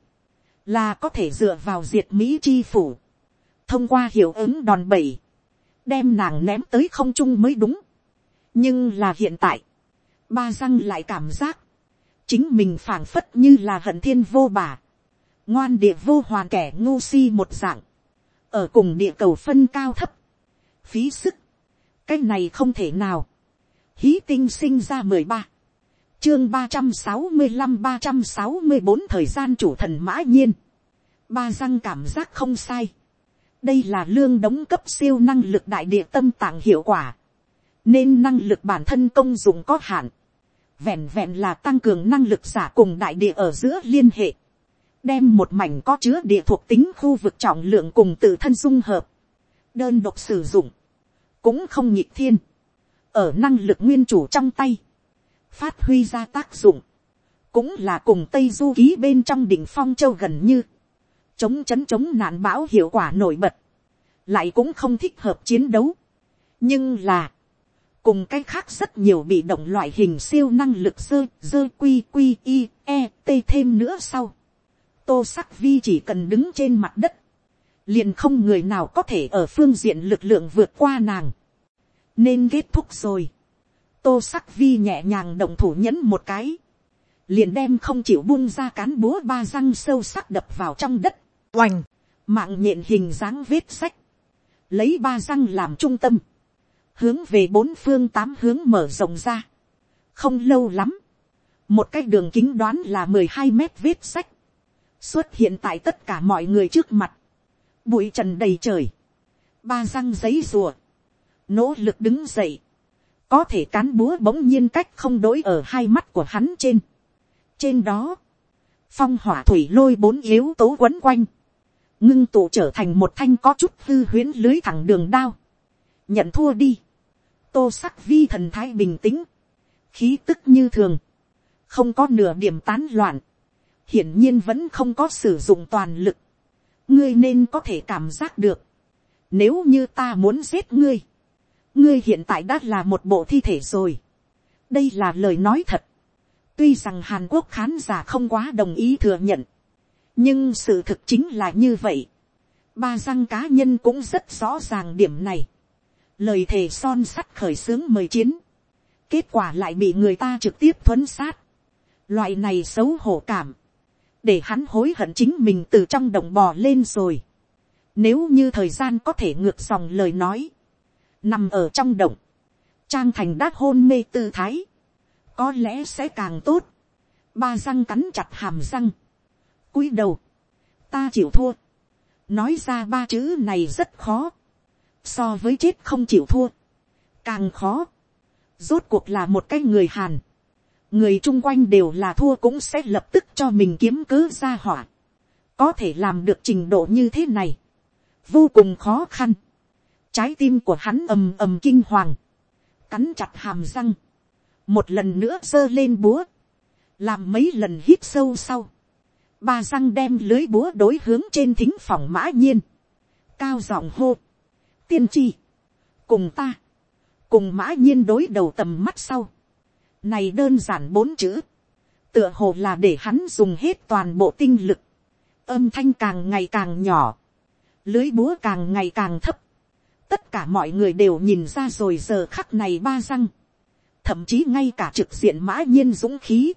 là có thể dựa vào diệt mỹ chi phủ, thông qua hiệu ứng đòn bẩy, đem nàng ném tới không trung mới đúng. nhưng là hiện tại, ba răng lại cảm giác, chính mình phảng phất như là hận thiên vô bà, ngoan địa vô hoàn kẻ ngu si một dạng, ở cùng địa cầu phân cao thấp, phí sức, cái này không thể nào, hí tinh sinh ra mười ba, chương ba trăm sáu mươi năm ba trăm sáu mươi bốn thời gian chủ thần mã nhiên, ba răng cảm giác không sai, đây là lương đóng cấp siêu năng lực đại địa tâm tạng hiệu quả, nên năng lực bản thân công dụng có hạn, vẹn vẹn là tăng cường năng lực giả cùng đại địa ở giữa liên hệ, đem một mảnh có chứa địa thuộc tính khu vực trọng lượng cùng tự thân dung hợp, đơn độc sử dụng, cũng không nhịp thiên, ở năng lực nguyên chủ trong tay, phát huy ra tác dụng, cũng là cùng tây du ký bên trong đỉnh phong châu gần như, chống chấn chống nạn bão hiệu quả nổi bật, lại cũng không thích hợp chiến đấu, nhưng là, cùng cái khác rất nhiều bị động loại hình siêu năng lực dơ dơ quy quy i e t thêm nữa sau. tô sắc vi chỉ cần đứng trên mặt đất, liền không người nào có thể ở phương diện lực lượng vượt qua nàng. Nên kết thúc rồi. tô sắc vi nhẹ nhàng động thủ nhẫn một cái, liền đem không chịu buông ra cán búa ba răng sâu sắc đập vào trong đất, oành, mạng nhện hình dáng vết sách, lấy ba răng làm trung tâm, hướng về bốn phương tám hướng mở rộng ra, không lâu lắm, một cái đường kính đoán là mười hai mét vết sách, xuất hiện tại tất cả mọi người trước mặt, bụi trần đầy trời, ba răng giấy rùa, nỗ lực đứng dậy, có thể cán búa bỗng nhiên cách không đối ở hai mắt của hắn trên. trên đó, phong hỏa thủy lôi bốn yếu tố quấn quanh, ngưng tụ trở thành một thanh có chút hư huyễn lưới thẳng đường đao. nhận thua đi, tô sắc vi thần thái bình tĩnh, khí tức như thường, không có nửa điểm tán loạn, hiển nhiên vẫn không có sử dụng toàn lực, ngươi nên có thể cảm giác được, nếu như ta muốn giết ngươi, ngươi hiện tại đã là một bộ thi thể rồi. đây là lời nói thật. tuy rằng hàn quốc khán giả không quá đồng ý thừa nhận. nhưng sự thực chính là như vậy. ba răng cá nhân cũng rất rõ ràng điểm này lời thề son sắt khởi xướng mời chiến. kết quả lại bị người ta trực tiếp thuấn sát. loại này xấu hổ cảm. để hắn hối hận chính mình từ trong đồng bò lên rồi. Nếu như thời gian có thể ngược dòng lời nói, nằm ở trong động, trang thành đát hôn mê tư thái, có lẽ sẽ càng tốt, ba răng cắn chặt hàm răng, cúi đầu, ta chịu thua, nói ra ba chữ này rất khó, so với chết không chịu thua, càng khó, rốt cuộc là một cái người hàn, người chung quanh đều là thua cũng sẽ lập tức cho mình kiếm cớ ra hỏa, có thể làm được trình độ như thế này, vô cùng khó khăn, Trái tim của hắn ầm ầm kinh hoàng. Cắn chặt hàm răng. Một lần nữa giơ lên búa. Làm mấy lần hít sâu sau. Ba răng đem lưới búa đối hướng trên thính phòng mã nhiên. Cao giọng hô. Tiên tri. Cùng ta. Cùng mã nhiên đối đầu tầm mắt sau. Này đơn giản bốn chữ. Tựa hồ là để hắn dùng hết toàn bộ tinh lực. Âm thanh càng ngày càng nhỏ. Lưới búa càng ngày càng thấp tất cả mọi người đều nhìn ra rồi giờ khắc này ba răng, thậm chí ngay cả trực diện mã nhiên dũng khí,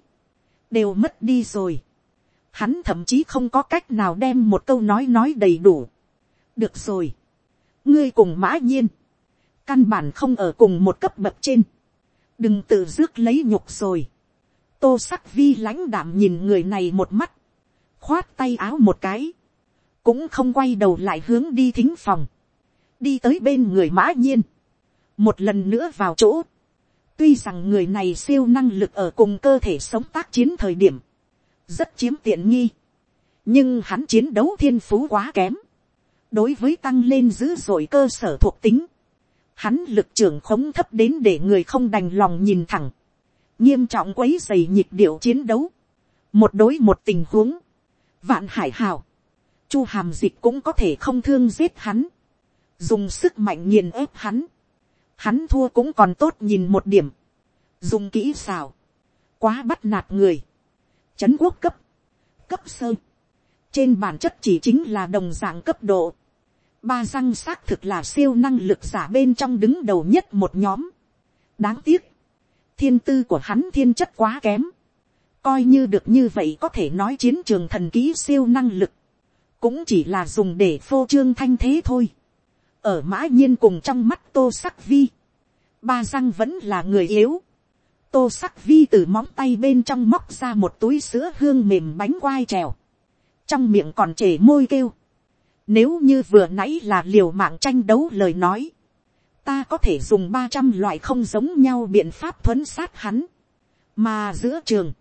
đều mất đi rồi. Hắn thậm chí không có cách nào đem một câu nói nói đầy đủ. được rồi, ngươi cùng mã nhiên, căn bản không ở cùng một cấp bậc trên, đừng tự rước lấy nhục rồi. tô sắc vi lãnh đảm nhìn người này một mắt, khoát tay áo một cái, cũng không quay đầu lại hướng đi thính phòng. Đi tới bên người mã nhiên, một lần nữa vào chỗ, tuy rằng người này siêu năng lực ở cùng cơ thể sống tác chiến thời điểm, rất chiếm tiện nghi, nhưng hắn chiến đấu thiên phú quá kém, đối với tăng lên dữ dội cơ sở thuộc tính, hắn lực trưởng khống thấp đến để người không đành lòng nhìn thẳng, nghiêm trọng quấy dày nhịp điệu chiến đấu, một đối một tình huống, vạn hải hào, chu hàm dịch cũng có thể không thương giết hắn, dùng sức mạnh nghiền ép hắn, hắn thua cũng còn tốt nhìn một điểm, dùng kỹ xào, quá bắt nạt người, chấn quốc cấp, cấp sơ, trên bản chất chỉ chính là đồng dạng cấp độ, ba răng xác thực là siêu năng lực giả bên trong đứng đầu nhất một nhóm, đáng tiếc, thiên tư của hắn thiên chất quá kém, coi như được như vậy có thể nói chiến trường thần ký siêu năng lực, cũng chỉ là dùng để phô trương thanh thế thôi. ở mã nhiên cùng trong mắt tô sắc vi, ba răng vẫn là người yếu. tô sắc vi từ móng tay bên trong móc ra một túi sữa hương mềm bánh quai trèo, trong miệng còn trề môi kêu nếu như vừa nãy là liều mạng tranh đấu lời nói, ta có thể dùng ba trăm loại không giống nhau biện pháp thuấn sát hắn, mà giữa trường,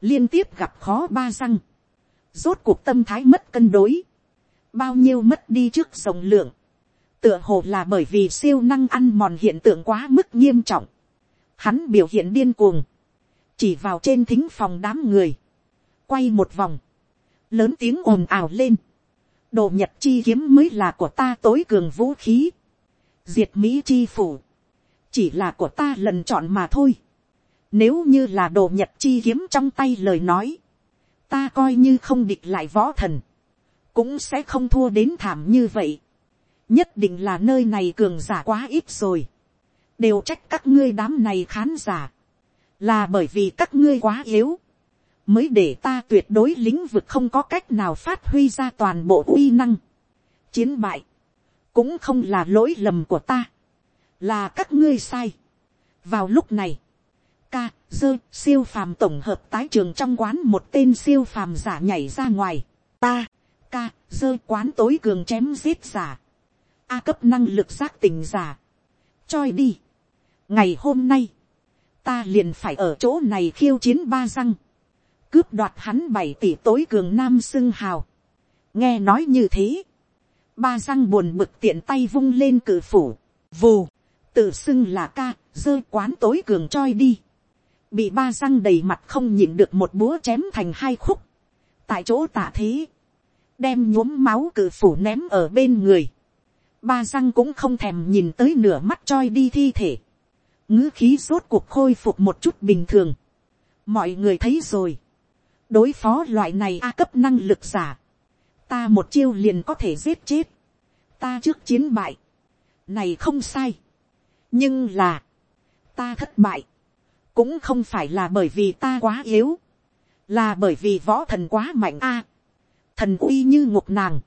liên tiếp gặp khó ba răng, rốt cuộc tâm thái mất cân đối, bao nhiêu mất đi trước rộng lượng, tựa hồ là bởi vì siêu năng ăn mòn hiện tượng quá mức nghiêm trọng, hắn biểu hiện điên cuồng, chỉ vào trên thính phòng đám người, quay một vòng, lớn tiếng ồn ào lên, đồ nhật chi kiếm mới là của ta tối cường vũ khí, diệt mỹ chi phủ, chỉ là của ta lần chọn mà thôi, nếu như là đồ nhật chi kiếm trong tay lời nói, ta coi như không địch lại võ thần, cũng sẽ không thua đến thảm như vậy. nhất định là nơi này cường giả quá ít rồi. đều trách các ngươi đám này khán giả. là bởi vì các ngươi quá yếu mới để ta tuyệt đối lĩnh vực không có cách nào phát huy ra toàn bộ uy năng. chiến bại, cũng không là lỗi lầm của ta. là các ngươi sai. vào lúc này, ca, dơ, siêu phàm tổng hợp tái trường trong quán một tên siêu phàm giả nhảy ra ngoài. Ta, ca, dơ quán tối cường chém giết giả. A cấp năng lực giác tình giả. Choi đi. Ngày hôm nay, ta liền phải ở chỗ này khiêu chiến ba răng. Cướp đoạt hắn bảy tỷ tối cường nam xưng hào. Nghe nói như thế. Ba răng buồn bực tiện tay vung lên cử phủ. Vù. Tự xưng là ca, dơ quán tối cường choi đi bị ba răng đầy mặt không nhịn được một búa chém thành hai khúc, tại chỗ tạ thế, đem nhuốm máu cử phủ ném ở bên người, ba răng cũng không thèm nhìn tới nửa mắt choi đi thi thể, ngữ khí rốt cuộc khôi phục một chút bình thường, mọi người thấy rồi, đối phó loại này a cấp năng lực giả, ta một chiêu liền có thể giết chết, ta trước chiến bại, này không sai, nhưng là, ta thất bại, cũng không phải là bởi vì ta quá yếu, là bởi vì võ thần quá mạnh a, thần uy như ngục nàng,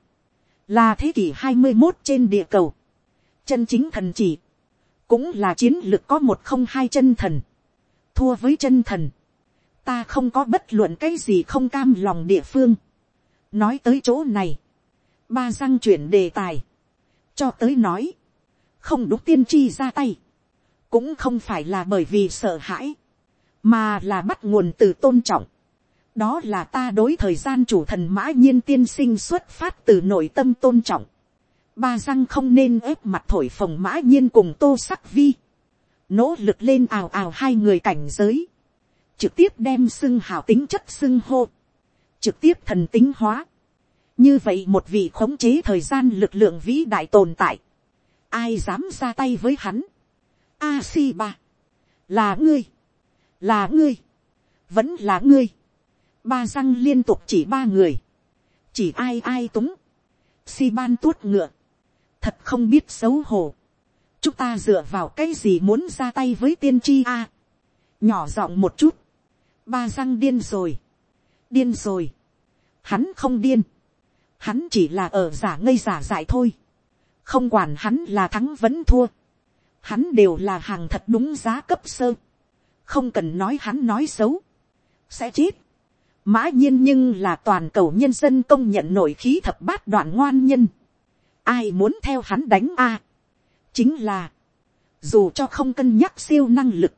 là thế kỷ hai mươi một trên địa cầu, chân chính thần chỉ, cũng là chiến lược có một không hai chân thần, thua với chân thần, ta không có bất luận cái gì không cam lòng địa phương. nói tới chỗ này, ba răng chuyển đề tài, cho tới nói, không đúng tiên tri ra tay, cũng không phải là bởi vì sợ hãi, mà là bắt nguồn từ tôn trọng. đó là ta đối thời gian chủ thần mã nhiên tiên sinh xuất phát từ nội tâm tôn trọng. ba răng không nên ép mặt thổi phồng mã nhiên cùng tô sắc vi. nỗ lực lên ào ào hai người cảnh giới trực tiếp đem xưng hào tính chất xưng hô. trực tiếp thần tính hóa. như vậy một vị khống chế thời gian lực lượng vĩ đại tồn tại. ai dám ra tay với hắn. a si ba. là ngươi là ngươi, vẫn là ngươi, ba răng liên tục chỉ ba người, chỉ ai ai túng, si ban tuốt ngựa, thật không biết xấu hổ, chúng ta dựa vào cái gì muốn ra tay với tiên tri a, nhỏ giọng một chút, ba răng điên rồi, điên rồi, hắn không điên, hắn chỉ là ở giả ngây giả dại thôi, không quản hắn là thắng vẫn thua, hắn đều là hàng thật đúng giá cấp sơ, không cần nói hắn nói xấu, sẽ chết. mã nhiên nhưng là toàn cầu nhân dân công nhận nổi khí thập bát đoạn ngoan nhân. ai muốn theo hắn đánh a. chính là, dù cho không cân nhắc siêu năng lực,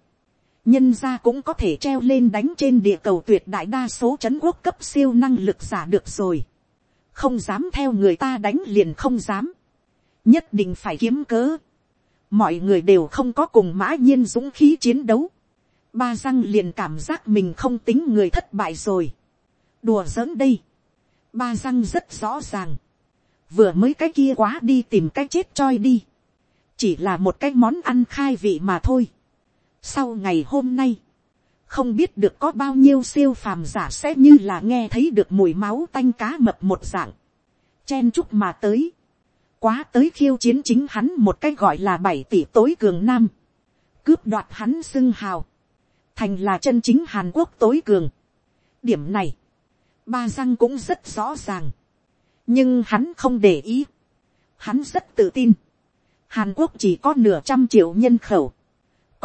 nhân ra cũng có thể treo lên đánh trên địa cầu tuyệt đại đa số c h ấ n quốc cấp siêu năng lực giả được rồi. không dám theo người ta đánh liền không dám. nhất định phải kiếm cớ. mọi người đều không có cùng mã nhiên dũng khí chiến đấu. ba răng liền cảm giác mình không tính người thất bại rồi. đùa giỡn đây. ba răng rất rõ ràng. vừa mới cái kia quá đi tìm cái chết choi đi. chỉ là một cái món ăn khai vị mà thôi sau ngày hôm nay, không biết được có bao nhiêu siêu phàm giả sẽ như là nghe thấy được mùi máu tanh cá mập một dạng. Chen chúc mà tới. Quá tới khiêu chiến chính hắn một cái gọi là bảy tỷ tối cường nam. Cướp đoạt hắn xưng hào. Thành là chân chính Hàn Quốc tối cường. Điểm này. Ba răng cũng rất rõ ràng. Nhưng hắn không để ý. Hắn rất tự tin. Hàn Quốc chỉ có nửa trăm triệu nhân khẩu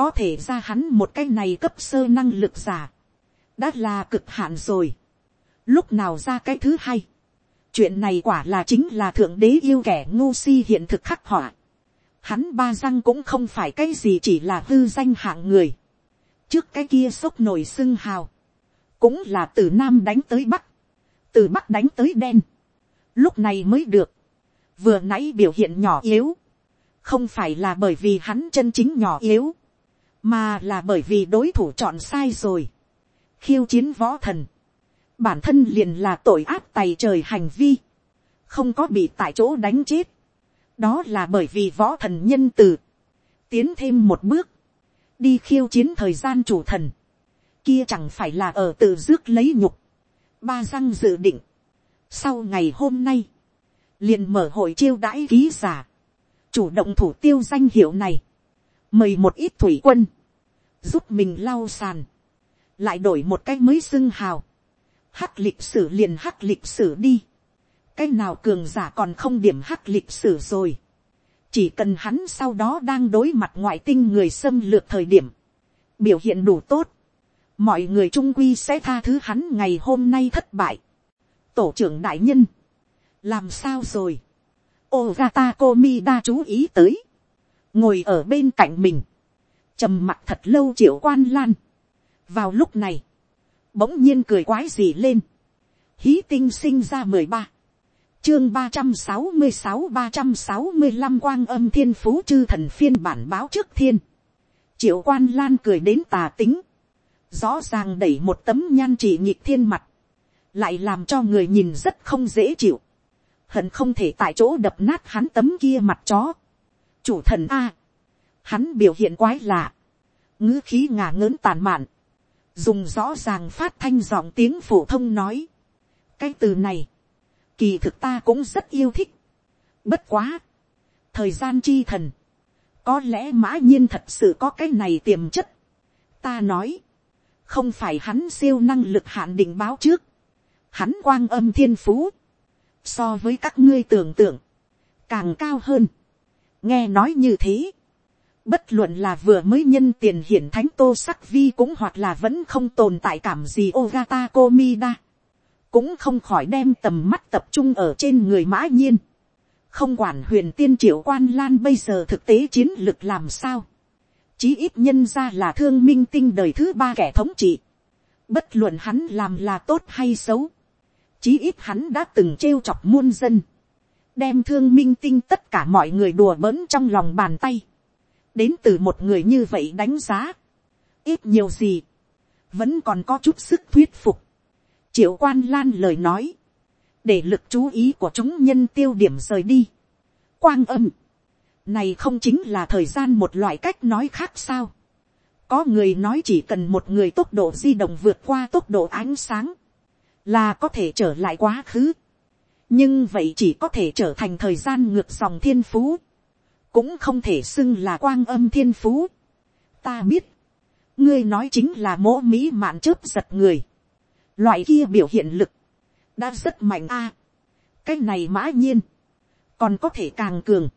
có thể ra hắn một cái này cấp sơ năng lực giả, đã là cực hạn rồi. lúc nào ra cái thứ hai, chuyện này quả là chính là thượng đế yêu kẻ ngu si hiện thực khắc họa. hắn ba răng cũng không phải cái gì chỉ là hư danh hạng người. trước cái kia sốc nổi xưng hào, cũng là từ nam đánh tới bắc, từ bắc đánh tới đen. lúc này mới được, vừa nãy biểu hiện nhỏ yếu, không phải là bởi vì hắn chân chính nhỏ yếu, mà là bởi vì đối thủ chọn sai rồi, khiêu chiến võ thần, bản thân liền là tội ác tày trời hành vi, không có bị tại chỗ đánh chết, đó là bởi vì võ thần nhân từ, tiến thêm một bước, đi khiêu chiến thời gian chủ thần, kia chẳng phải là ở tự rước lấy nhục, ba răng dự định, sau ngày hôm nay, liền mở hội chiêu đãi ký giả, chủ động thủ tiêu danh hiệu này, mời một ít thủy quân, giúp mình lau sàn, lại đổi một cái mới xưng hào, hắc lịch sử liền hắc lịch sử đi, cái nào cường giả còn không điểm hắc lịch sử rồi, chỉ cần hắn sau đó đang đối mặt ngoại tinh người xâm lược thời điểm, biểu hiện đủ tốt, mọi người trung quy sẽ tha thứ hắn ngày hôm nay thất bại. tổ trưởng đại nhân, làm sao rồi, Ogata Komi đa chú ý tới, ngồi ở bên cạnh mình, trầm mặt thật lâu triệu quan lan. vào lúc này, bỗng nhiên cười quái gì lên, hí tinh sinh ra mười ba, chương ba trăm sáu mươi sáu ba trăm sáu mươi năm quang âm thiên phú chư thần phiên bản báo trước thiên, triệu quan lan cười đến tà tính, rõ ràng đẩy một tấm nhan chỉ nhịp thiên mặt, lại làm cho người nhìn rất không dễ chịu, hận không thể tại chỗ đập nát hắn tấm kia mặt chó chủ thần a, hắn biểu hiện quái lạ, ngữ khí ngả ngớn tàn mạn, dùng rõ ràng phát thanh giọng tiếng phổ thông nói, cái từ này, kỳ thực ta cũng rất yêu thích, bất quá, thời gian chi thần, có lẽ mã nhiên thật sự có cái này tiềm chất, ta nói, không phải hắn siêu năng lực hạn định báo trước, hắn quang âm thiên phú, so với các ngươi tưởng tượng, càng cao hơn nghe nói như thế, bất luận là vừa mới nhân tiền hiển thánh tô sắc vi cũng hoặc là vẫn không tồn tại cảm gì ogata komida, cũng không khỏi đem tầm mắt tập trung ở trên người mã nhiên, không quản huyền tiên triệu quan lan bây giờ thực tế chiến lược làm sao, chí ít nhân ra là thương minh tinh đời thứ ba kẻ thống trị, bất luận hắn làm là tốt hay xấu, chí ít hắn đã từng trêu chọc muôn dân, đem thương minh tinh tất cả mọi người đùa bỡn trong lòng bàn tay, đến từ một người như vậy đánh giá, ít nhiều gì, vẫn còn có chút sức thuyết phục. triệu quan lan lời nói, để lực chú ý của chúng nhân tiêu điểm rời đi. quang âm, này không chính là thời gian một loại cách nói khác sao. có người nói chỉ cần một người tốc độ di động vượt qua tốc độ ánh sáng, là có thể trở lại quá khứ nhưng vậy chỉ có thể trở thành thời gian ngược dòng thiên phú cũng không thể xưng là quang âm thiên phú. ta biết, ngươi nói chính là mỗ mỹ mạn chớp giật người. loại kia biểu hiện lực, đã rất mạnh a. cái này mã nhiên, còn có thể càng cường.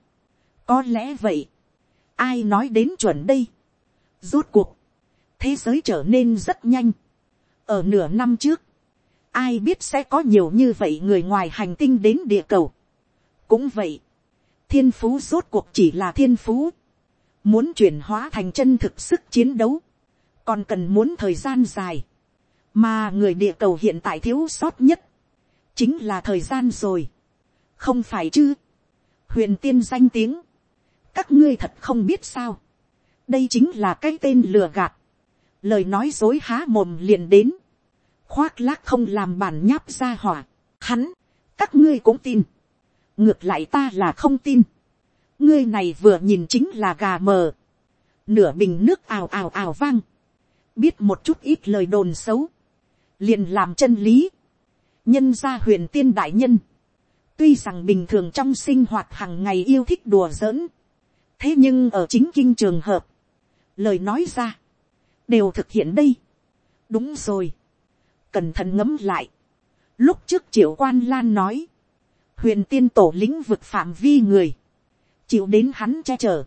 có lẽ vậy, ai nói đến chuẩn đây. rốt cuộc, thế giới trở nên rất nhanh. ở nửa năm trước, ai biết sẽ có nhiều như vậy người ngoài hành tinh đến địa cầu. cũng vậy, thiên phú rốt cuộc chỉ là thiên phú, muốn chuyển hóa thành chân thực sức chiến đấu, còn cần muốn thời gian dài, mà người địa cầu hiện tại thiếu sót nhất, chính là thời gian rồi, không phải chứ, huyền tiên danh tiếng, các ngươi thật không biết sao, đây chính là cái tên lừa gạt, lời nói dối há mồm liền đến, khoác lác không làm bản nháp ra hỏa, hắn, các ngươi cũng tin, ngược lại ta là không tin, ngươi này vừa nhìn chính là gà mờ, nửa bình nước ào ào ào vang, biết một chút ít lời đồn xấu, liền làm chân lý, nhân gia huyền tiên đại nhân, tuy rằng bình thường trong sinh hoạt hàng ngày yêu thích đùa giỡn, thế nhưng ở chính kinh trường hợp, lời nói ra, đều thực hiện đây. đúng rồi, cẩn thận ngấm lại, lúc trước triệu quan lan nói, huyền tiên tổ lĩnh vực phạm vi người, chịu đến hắn che chở,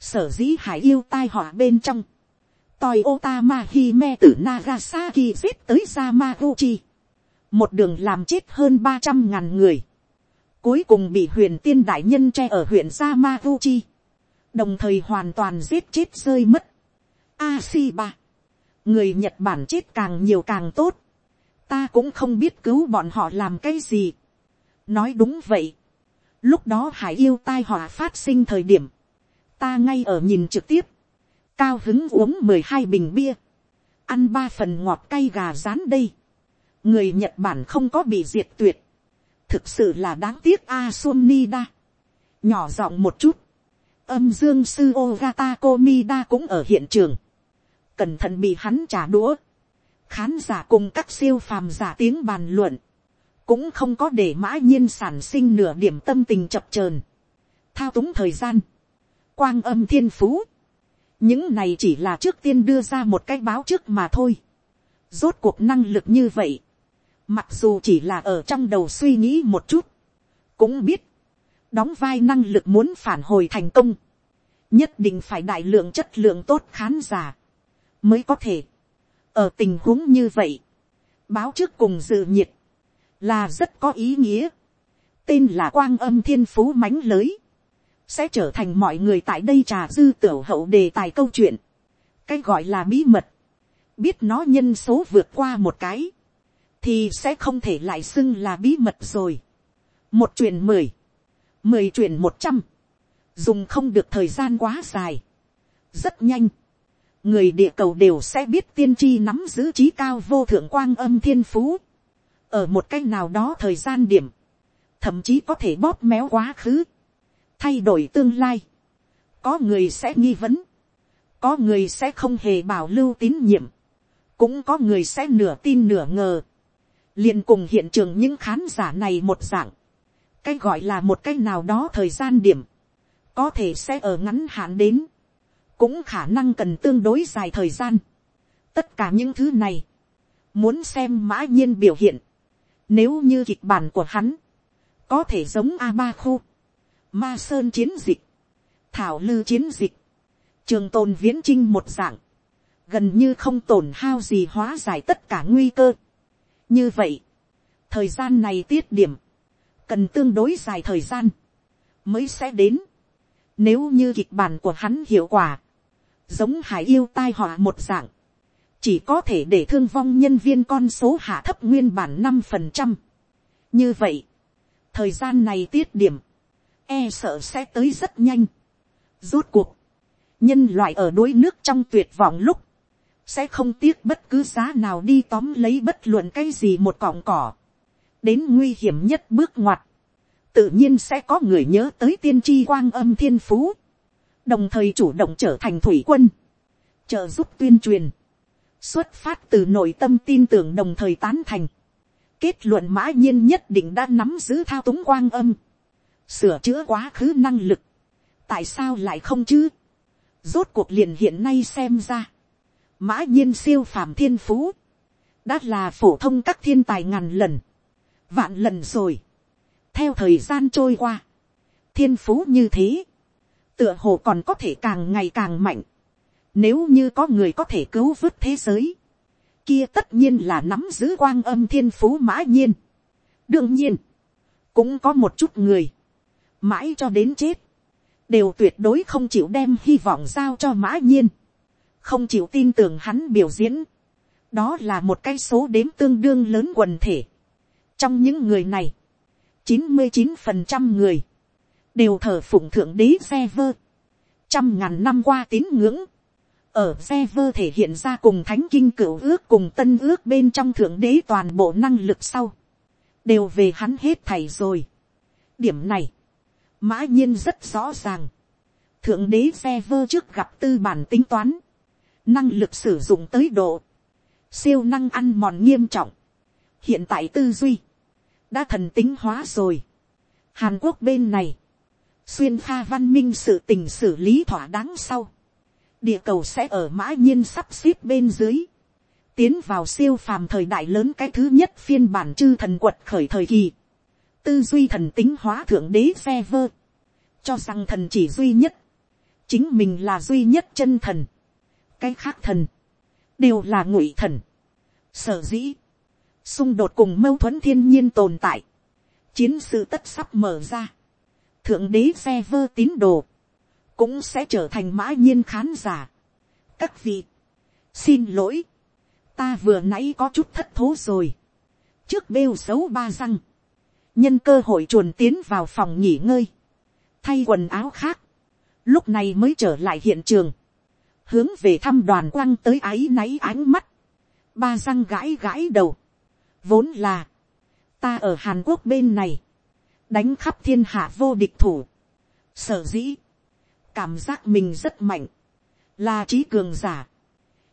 sở dĩ hải yêu tai họa bên trong, toi otama hime từ nagasaki giết tới yamaguchi, một đường làm chết hơn ba trăm ngàn người, cuối cùng bị huyền tiên đại nhân che ở huyện yamaguchi, đồng thời hoàn toàn giết chết rơi mất. Asiba, người nhật bản chết càng nhiều càng tốt, ta cũng không biết cứu bọn họ làm cái gì. nói đúng vậy, lúc đó hải yêu tai họa phát sinh thời điểm, ta ngay ở nhìn trực tiếp, cao hứng uống mười hai bình bia, ăn ba phần ngọt cay gà rán đây, người nhật bản không có bị diệt tuyệt, thực sự là đáng tiếc a Sumnida. nhỏ giọng một chút, âm dương sư Ogata Komida cũng ở hiện trường, cẩn thận bị hắn trả đũa, khán giả cùng các siêu phàm giả tiếng bàn luận, cũng không có để mã nhiên sản sinh nửa điểm tâm tình chập trờn, thao túng thời gian, quang âm thiên phú, những này chỉ là trước tiên đưa ra một cái báo trước mà thôi, rốt cuộc năng lực như vậy, mặc dù chỉ là ở trong đầu suy nghĩ một chút, cũng biết, đóng vai năng lực muốn phản hồi thành công, nhất định phải đại lượng chất lượng tốt khán giả, mới có thể, ở tình huống như vậy, báo trước cùng dự nhiệt, là rất có ý nghĩa, tên là quang âm thiên phú mánh lới, sẽ trở thành mọi người tại đây trà dư tiểu hậu đề tài câu chuyện, cái gọi là bí mật, biết nó nhân số vượt qua một cái, thì sẽ không thể lại xưng là bí mật rồi. một chuyện mười, mười chuyện một trăm, dùng không được thời gian quá dài, rất nhanh, người địa cầu đều sẽ biết tiên tri nắm giữ trí cao vô thượng quang âm thiên phú, ở một cách nào đó thời gian điểm, thậm chí có thể bóp méo quá khứ, thay đổi tương lai, có người sẽ nghi vấn, có người sẽ không hề bảo lưu tín nhiệm, cũng có người sẽ nửa tin nửa ngờ, liền cùng hiện trường những khán giả này một dạng, cái gọi là một cái nào đó thời gian điểm, có thể sẽ ở ngắn hạn đến, cũng khả năng cần tương đối dài thời gian. tất cả những thứ này, muốn xem mã nhiên biểu hiện, nếu như kịch bản của hắn, có thể giống a ba khu, ma sơn chiến dịch, thảo lư chiến dịch, trường tồn viễn trinh một dạng, gần như không tổn hao gì hóa giải tất cả nguy cơ. như vậy, thời gian này tiết điểm, cần tương đối dài thời gian, mới sẽ đến. Nếu như kịch bản của hắn hiệu quả, giống hải yêu tai họa một dạng, chỉ có thể để thương vong nhân viên con số hạ thấp nguyên bản năm phần trăm. như vậy, thời gian này tiết điểm, e sợ sẽ tới rất nhanh. rốt cuộc, nhân loại ở đuối nước trong tuyệt vọng lúc, sẽ không tiếc bất cứ giá nào đi tóm lấy bất luận cái gì một cọng cỏ, đến nguy hiểm nhất bước ngoặt, tự nhiên sẽ có người nhớ tới tiên tri quang âm thiên phú, đồng thời chủ động trở thành thủy quân, trợ giúp tuyên truyền, xuất phát từ nội tâm tin tưởng đồng thời tán thành, kết luận mã nhiên nhất định đã nắm giữ thao túng quang âm, sửa chữa quá khứ năng lực, tại sao lại không chứ, rốt cuộc liền hiện nay xem ra, mã nhiên siêu phàm thiên phú, đã là phổ thông các thiên tài ngàn lần, vạn lần rồi, theo thời gian trôi qua, thiên phú như thế, tựa hồ còn có thể càng ngày càng mạnh. Nếu như có người có thể cứu vớt thế giới, kia tất nhiên là nắm giữ quang âm thiên phú mã nhiên. đương nhiên, cũng có một chút người, mãi cho đến chết, đều tuyệt đối không chịu đem hy vọng giao cho mã nhiên. không chịu tin tưởng hắn biểu diễn, đó là một cái số đếm tương đương lớn quần thể. trong những người này, chín mươi chín phần trăm người, đều thờ phụng thượng đế xe vơ, trăm ngàn năm qua tín ngưỡng, ở xe vơ thể hiện ra cùng thánh kinh cửu ước cùng tân ước bên trong thượng đế toàn bộ năng lực sau, đều về hắn hết thầy rồi. điểm này, mã nhiên rất rõ ràng, thượng đế xe vơ trước gặp tư bản tính toán, năng lực sử dụng tới độ, siêu năng ăn mòn nghiêm trọng, hiện tại tư duy, đã thần tính hóa rồi. Hàn Quốc bên này, xuyên pha văn minh sự tình xử lý thỏa đáng sau, địa cầu sẽ ở mã nhiên sắp xếp bên dưới, tiến vào siêu phàm thời đại lớn cái thứ nhất phiên bản chư thần quật khởi thời kỳ, tư duy thần tính hóa thượng đế phe vơ, cho rằng thần chỉ duy nhất, chính mình là duy nhất chân thần, cái khác thần, đều là ngụy thần. Sở dĩ, xung đột cùng mâu thuẫn thiên nhiên tồn tại, chiến sự tất sắp mở ra, thượng đế phe vơ tín đồ, cũng sẽ trở thành mã nhiên khán giả. các vị, xin lỗi, ta vừa nãy có chút thất thố rồi, trước bêu xấu ba răng, nhân cơ hội chuồn tiến vào phòng nghỉ ngơi, thay quần áo khác, lúc này mới trở lại hiện trường, hướng về thăm đoàn quăng tới áy náy ánh mắt, ba răng gãi gãi đầu, vốn là, ta ở hàn quốc bên này, đánh khắp thiên hạ vô địch thủ, sở dĩ, cảm giác mình rất mạnh, là trí cường giả,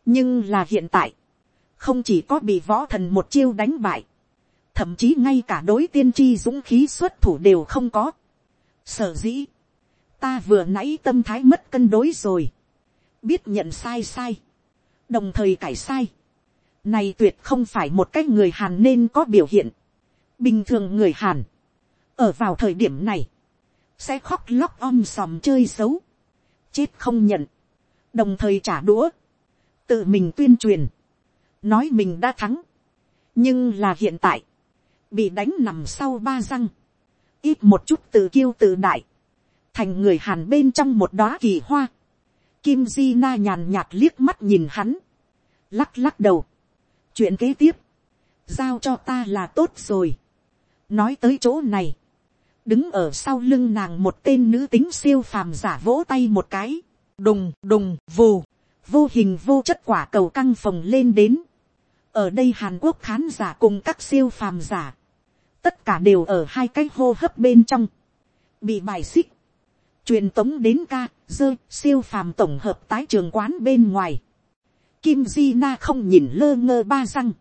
nhưng là hiện tại, không chỉ có bị võ thần một chiêu đánh bại, thậm chí ngay cả đối tiên tri dũng khí xuất thủ đều không có. Sở dĩ, ta vừa nãy tâm thái mất cân đối rồi, biết nhận sai sai, đồng thời cải sai. Này tuyệt không phải một cái người Hàn nên có biểu hiện. Bình thường người Hàn, ở vào thời điểm này, sẽ khóc lóc om sòm chơi xấu, chết không nhận, đồng thời trả đũa, tự mình tuyên truyền, nói mình đã thắng, nhưng là hiện tại, bị đánh nằm sau ba răng, ít một chút tự kiêu tự đại, thành người hàn bên trong một đóa kỳ hoa, kim di na nhàn nhạt liếc mắt nhìn hắn, lắc lắc đầu, chuyện kế tiếp, giao cho ta là tốt rồi, nói tới chỗ này, đứng ở sau lưng nàng một tên nữ tính siêu phàm giả vỗ tay một cái, đùng đùng vù, vô hình vô chất quả cầu căng phồng lên đến. ở đây hàn quốc khán giả cùng các siêu phàm giả, tất cả đều ở hai cái hô hấp bên trong, bị bài xích, truyền tống đến ca, dơ, siêu phàm tổng hợp tái trường quán bên ngoài. Kim Di Na không nhìn lơ ngơ ba răng.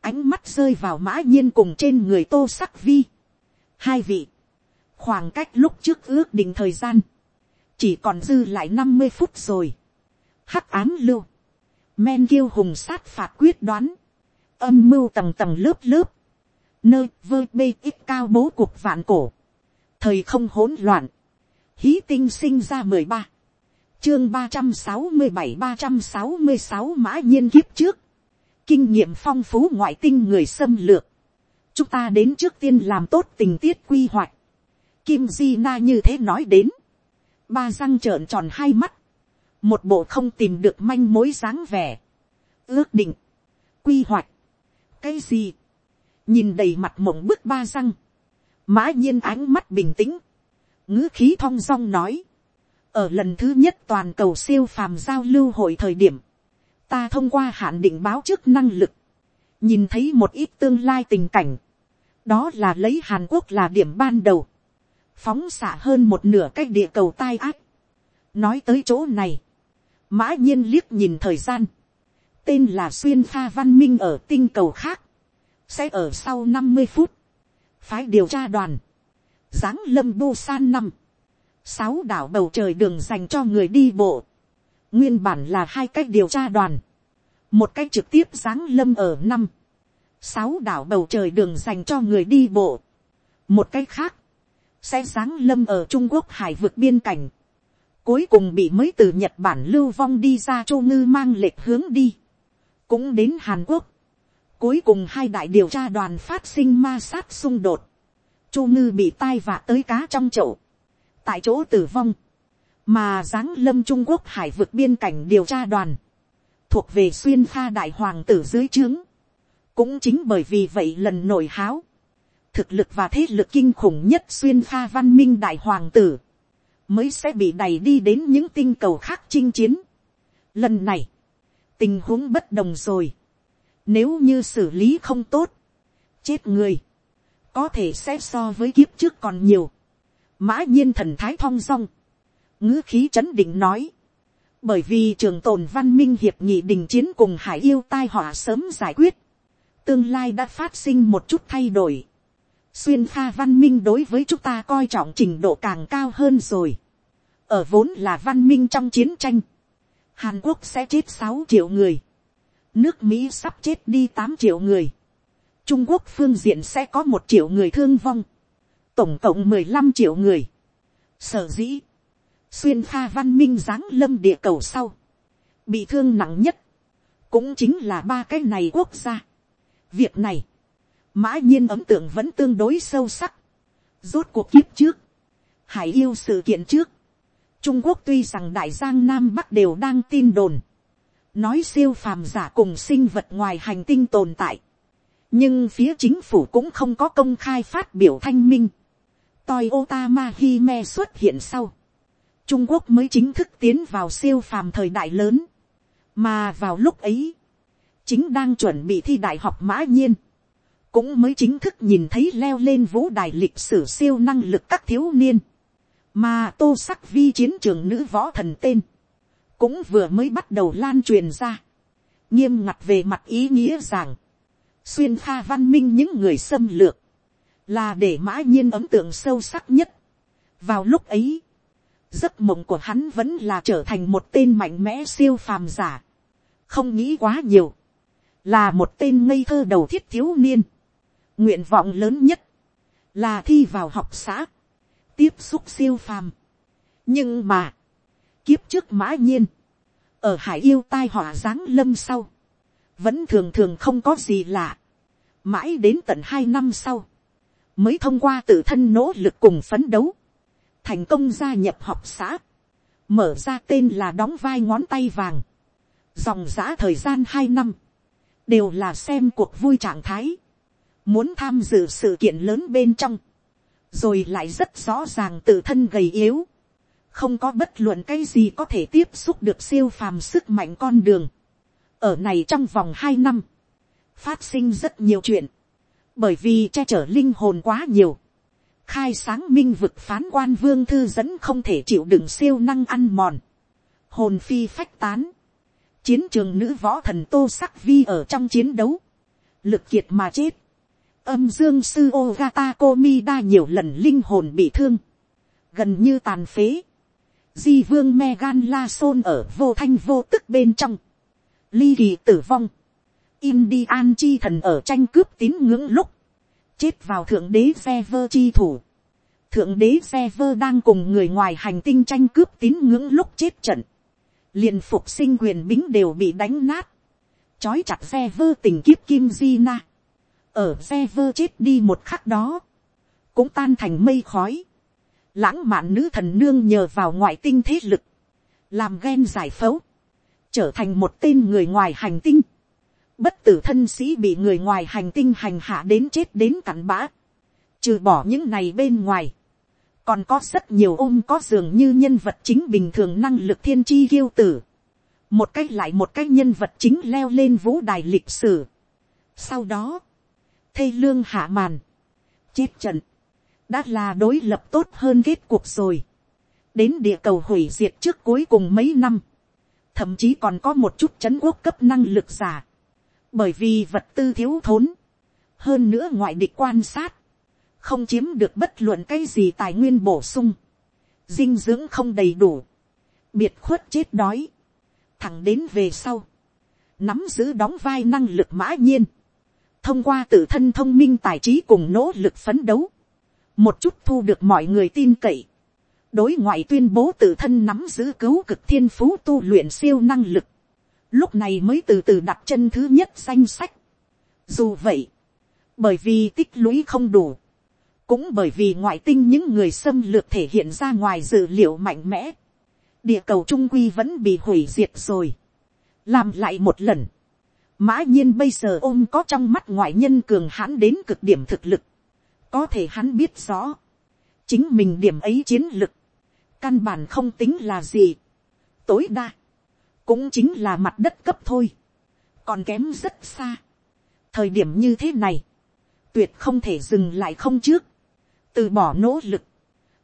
Ánh mắt rơi vào mã nhiên cùng trên người tô sắc vi. Hai vị. Khoảng cách lúc trước ước định thời gian. Chỉ còn dư lại năm mươi phút rồi. Hắc ám lưu. Men kiêu hùng sát phạt quyết đoán. Âm mưu tầng tầng lớp lớp. Nơi vơ bê ít cao bố cuộc vạn cổ. Thời không hỗn loạn hí tinh sinh ra mười ba, chương ba trăm sáu mươi bảy ba trăm sáu mươi sáu mã nhiên kiếp trước, kinh nghiệm phong phú ngoại tinh người xâm lược, chúng ta đến trước tiên làm tốt tình tiết quy hoạch, kim di na như thế nói đến, ba răng trợn tròn hai mắt, một bộ không tìm được manh mối dáng vẻ, ước định, quy hoạch, cái gì, nhìn đầy mặt mộng bức ba răng, mã nhiên ánh mắt bình tĩnh, ngữ khí thong dong nói, ở lần thứ nhất toàn cầu siêu phàm giao lưu hội thời điểm, ta thông qua hạn định báo trước năng lực, nhìn thấy một ít tương lai tình cảnh, đó là lấy hàn quốc là điểm ban đầu, phóng xạ hơn một nửa cái địa cầu tai ác. nói tới chỗ này, mã nhiên liếc nhìn thời gian, tên là xuyên pha văn minh ở tinh cầu khác, sẽ ở sau năm mươi phút, phái điều tra đoàn, giáng lâm bu san năm, sáu đảo bầu trời đường dành cho người đi bộ, nguyên bản là hai cách điều tra đoàn, một cách trực tiếp giáng lâm ở năm, sáu đảo bầu trời đường dành cho người đi bộ, một cách khác, sẽ giáng lâm ở trung quốc hải vực biên cảnh, cuối cùng bị mới từ nhật bản lưu vong đi ra châu ngư mang lệch hướng đi, cũng đến hàn quốc, cuối cùng hai đại điều tra đoàn phát sinh ma sát xung đột, chu ngư bị tai vạ tới cá trong chậu, tại chỗ tử vong, mà giáng lâm trung quốc hải vực biên cảnh điều tra đoàn, thuộc về xuyên pha đại hoàng tử dưới trướng. cũng chính bởi vì vậy lần nổi háo, thực lực và thế lực kinh khủng nhất xuyên pha văn minh đại hoàng tử, mới sẽ bị đẩy đi đến những tinh cầu khác chinh chiến. Lần này, tình huống bất đồng rồi. Nếu như xử lý không tốt, chết người, có thể sẽ so với kiếp trước còn nhiều. Mã nhiên thần thái thong dong, ngữ khí chấn định nói, bởi vì trường tồn văn minh hiệp nghị đình chiến cùng hải yêu tai họa sớm giải quyết, tương lai đã phát sinh một chút thay đổi, xuyên pha văn minh đối với chúng ta coi trọng trình độ càng cao hơn rồi, ở vốn là văn minh trong chiến tranh, hàn quốc sẽ chết sáu triệu người, nước mỹ sắp chết đi tám triệu người, trung quốc phương diện sẽ có một triệu người thương vong, tổng cộng mười lăm triệu người. sở dĩ, xuyên pha văn minh giáng lâm địa cầu sau, bị thương nặng nhất, cũng chính là ba cái này quốc gia. việc này, mã nhiên ấn tượng vẫn tương đối sâu sắc, rốt cuộc kiếp trước, hải yêu sự kiện trước, trung quốc tuy rằng đại giang nam bắc đều đang tin đồn, nói siêu phàm giả cùng sinh vật ngoài hành tinh tồn tại, nhưng phía chính phủ cũng không có công khai phát biểu thanh minh. Toi Otama Hime xuất hiện sau, Trung Quốc mới chính thức tiến vào siêu phàm thời đại lớn. Mà vào lúc ấy, chính đang chuẩn bị thi đại học mã nhiên. Cũng mới chính thức nhìn thấy leo lên vũ đài lịch sử siêu năng lực các thiếu niên. Mà tô sắc vi chiến trường nữ võ thần tên. Cũng vừa mới bắt đầu lan truyền ra. Nghiêm ngặt về mặt ý nghĩa rằng. Xuyên pha văn minh những người xâm lược. Là để mã nhiên ấn tượng sâu sắc nhất. Vào lúc ấy, Giấc mộng của hắn vẫn là trở thành một tên mạnh mẽ siêu phàm giả. Không nghĩ quá nhiều. Là một tên ngây thơ đầu thiết thiếu niên. Nguyện vọng lớn nhất. Là thi vào học xã. Tiếp xúc siêu phàm. Nhưng mà. Kiếp trước mã nhiên. Ở hải yêu tai họa giáng lâm sau. Vẫn thường thường không có gì lạ. Mãi đến tận hai năm sau. Mới thông qua tự thân nỗ lực cùng phấn đấu thành công gia nhập học xã, mở ra tên là đóng vai ngón tay vàng, dòng giã thời gian hai năm, đều là xem cuộc vui trạng thái, muốn tham dự sự kiện lớn bên trong, rồi lại rất rõ ràng tự thân gầy yếu, không có bất luận cái gì có thể tiếp xúc được siêu phàm sức mạnh con đường. ở này trong vòng hai năm, phát sinh rất nhiều chuyện, bởi vì che chở linh hồn quá nhiều, khai sáng minh vực phán quan vương thư dẫn không thể chịu đựng siêu năng ăn mòn, hồn phi phách tán, chiến trường nữ võ thần tô sắc vi ở trong chiến đấu, lực kiệt mà chết, âm dương sư Ogata Komida nhiều lần linh hồn bị thương, gần như tàn phế, di vương Megan La Son ở vô thanh vô tức bên trong, ly kỳ tử vong, Indian chi thần ở tranh cướp tín ngưỡng lúc, chết vào thượng đế xe vơ chi thủ. Thượng đế xe vơ đang cùng người ngoài hành tinh tranh cướp tín ngưỡng lúc chết trận. liền phục sinh quyền bính đều bị đánh nát. Chói chặt xe vơ tình kiếp kim di na. Ở xe vơ chết đi một khắc đó. Cũng tan thành mây khói. Lãng mạn nữ thần nương nhờ vào ngoại tinh thế lực. Làm ghen giải phẫu. Trở thành một tên người ngoài hành tinh bất tử thân sĩ bị người ngoài hành tinh hành hạ đến chết đến cặn bã. Trừ bỏ những này bên ngoài. Còn có rất nhiều ôm có dường như nhân vật chính bình thường năng lực thiên chi kiêu tử. Một cách lại một cách nhân vật chính leo lên vũ đài lịch sử. Sau đó thê lương hạ màn. Chết trận. Đã là đối lập tốt hơn kết cuộc rồi. Đến địa cầu hủy diệt trước cuối cùng mấy năm. Thậm chí còn có một chút chấn quốc cấp năng lực giả. Bởi vì vật tư thiếu thốn, hơn nữa ngoại địch quan sát, không chiếm được bất luận cái gì tài nguyên bổ sung, dinh dưỡng không đầy đủ, biệt khuất chết đói, thẳng đến về sau, nắm giữ đóng vai năng lực mã nhiên, thông qua tự thân thông minh tài trí cùng nỗ lực phấn đấu, một chút thu được mọi người tin cậy, đối ngoại tuyên bố tự thân nắm giữ cứu cực thiên phú tu luyện siêu năng lực, lúc này mới từ từ đặt chân thứ nhất danh sách. Dù vậy, bởi vì tích lũy không đủ, cũng bởi vì ngoại tinh những người xâm lược thể hiện ra ngoài dữ liệu mạnh mẽ, địa cầu trung quy vẫn bị hủy diệt rồi. làm lại một lần, mã nhiên bây giờ ôm có trong mắt ngoại nhân cường hãn đến cực điểm thực lực, có thể hắn biết rõ, chính mình điểm ấy chiến lực, căn bản không tính là gì, tối đa, cũng chính là mặt đất cấp thôi, còn kém rất xa. thời điểm như thế này, tuyệt không thể dừng lại không trước, từ bỏ nỗ lực,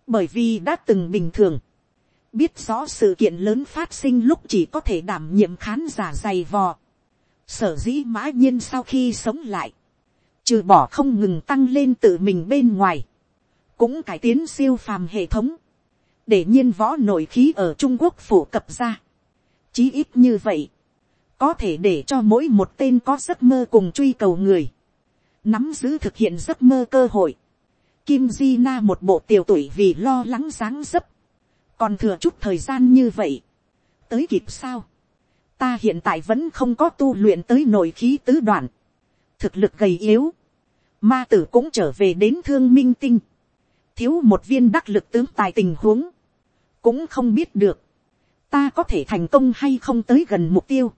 bởi vì đã từng bình thường, biết rõ sự kiện lớn phát sinh lúc chỉ có thể đảm nhiệm khán giả dày vò. Sở dĩ mã nhiên sau khi sống lại, trừ bỏ không ngừng tăng lên tự mình bên ngoài, cũng cải tiến siêu phàm hệ thống, để nhiên võ nội khí ở trung quốc phổ cập ra. chí ít như vậy, có thể để cho mỗi một tên có giấc mơ cùng truy cầu người, nắm giữ thực hiện giấc mơ cơ hội. Kim Di Na một bộ tiểu tuổi vì lo lắng dáng dấp, còn thừa chút thời gian như vậy, tới kịp sao, ta hiện tại vẫn không có tu luyện tới nội khí tứ đoạn, thực lực gầy yếu, ma tử cũng trở về đến thương minh tinh, thiếu một viên đắc lực tướng tài tình huống, cũng không biết được, ta có thể thành công hay không tới gần mục tiêu,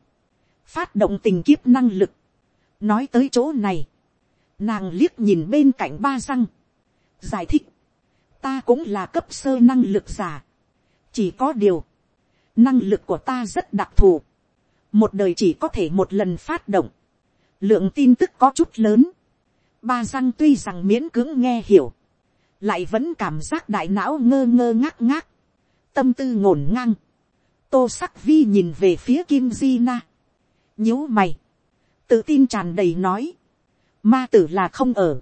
phát động tình kiếp năng lực, nói tới chỗ này, nàng liếc nhìn bên cạnh ba răng, giải thích, ta cũng là cấp sơ năng lực giả, chỉ có điều, năng lực của ta rất đặc thù, một đời chỉ có thể một lần phát động, lượng tin tức có chút lớn, ba răng tuy rằng miễn cưỡng nghe hiểu, lại vẫn cảm giác đại não ngơ ngơ ngác ngác, tâm tư ngổn ngang, tô sắc vi nhìn về phía kim di na, nhíu mày, tự tin tràn đầy nói, ma tử là không ở,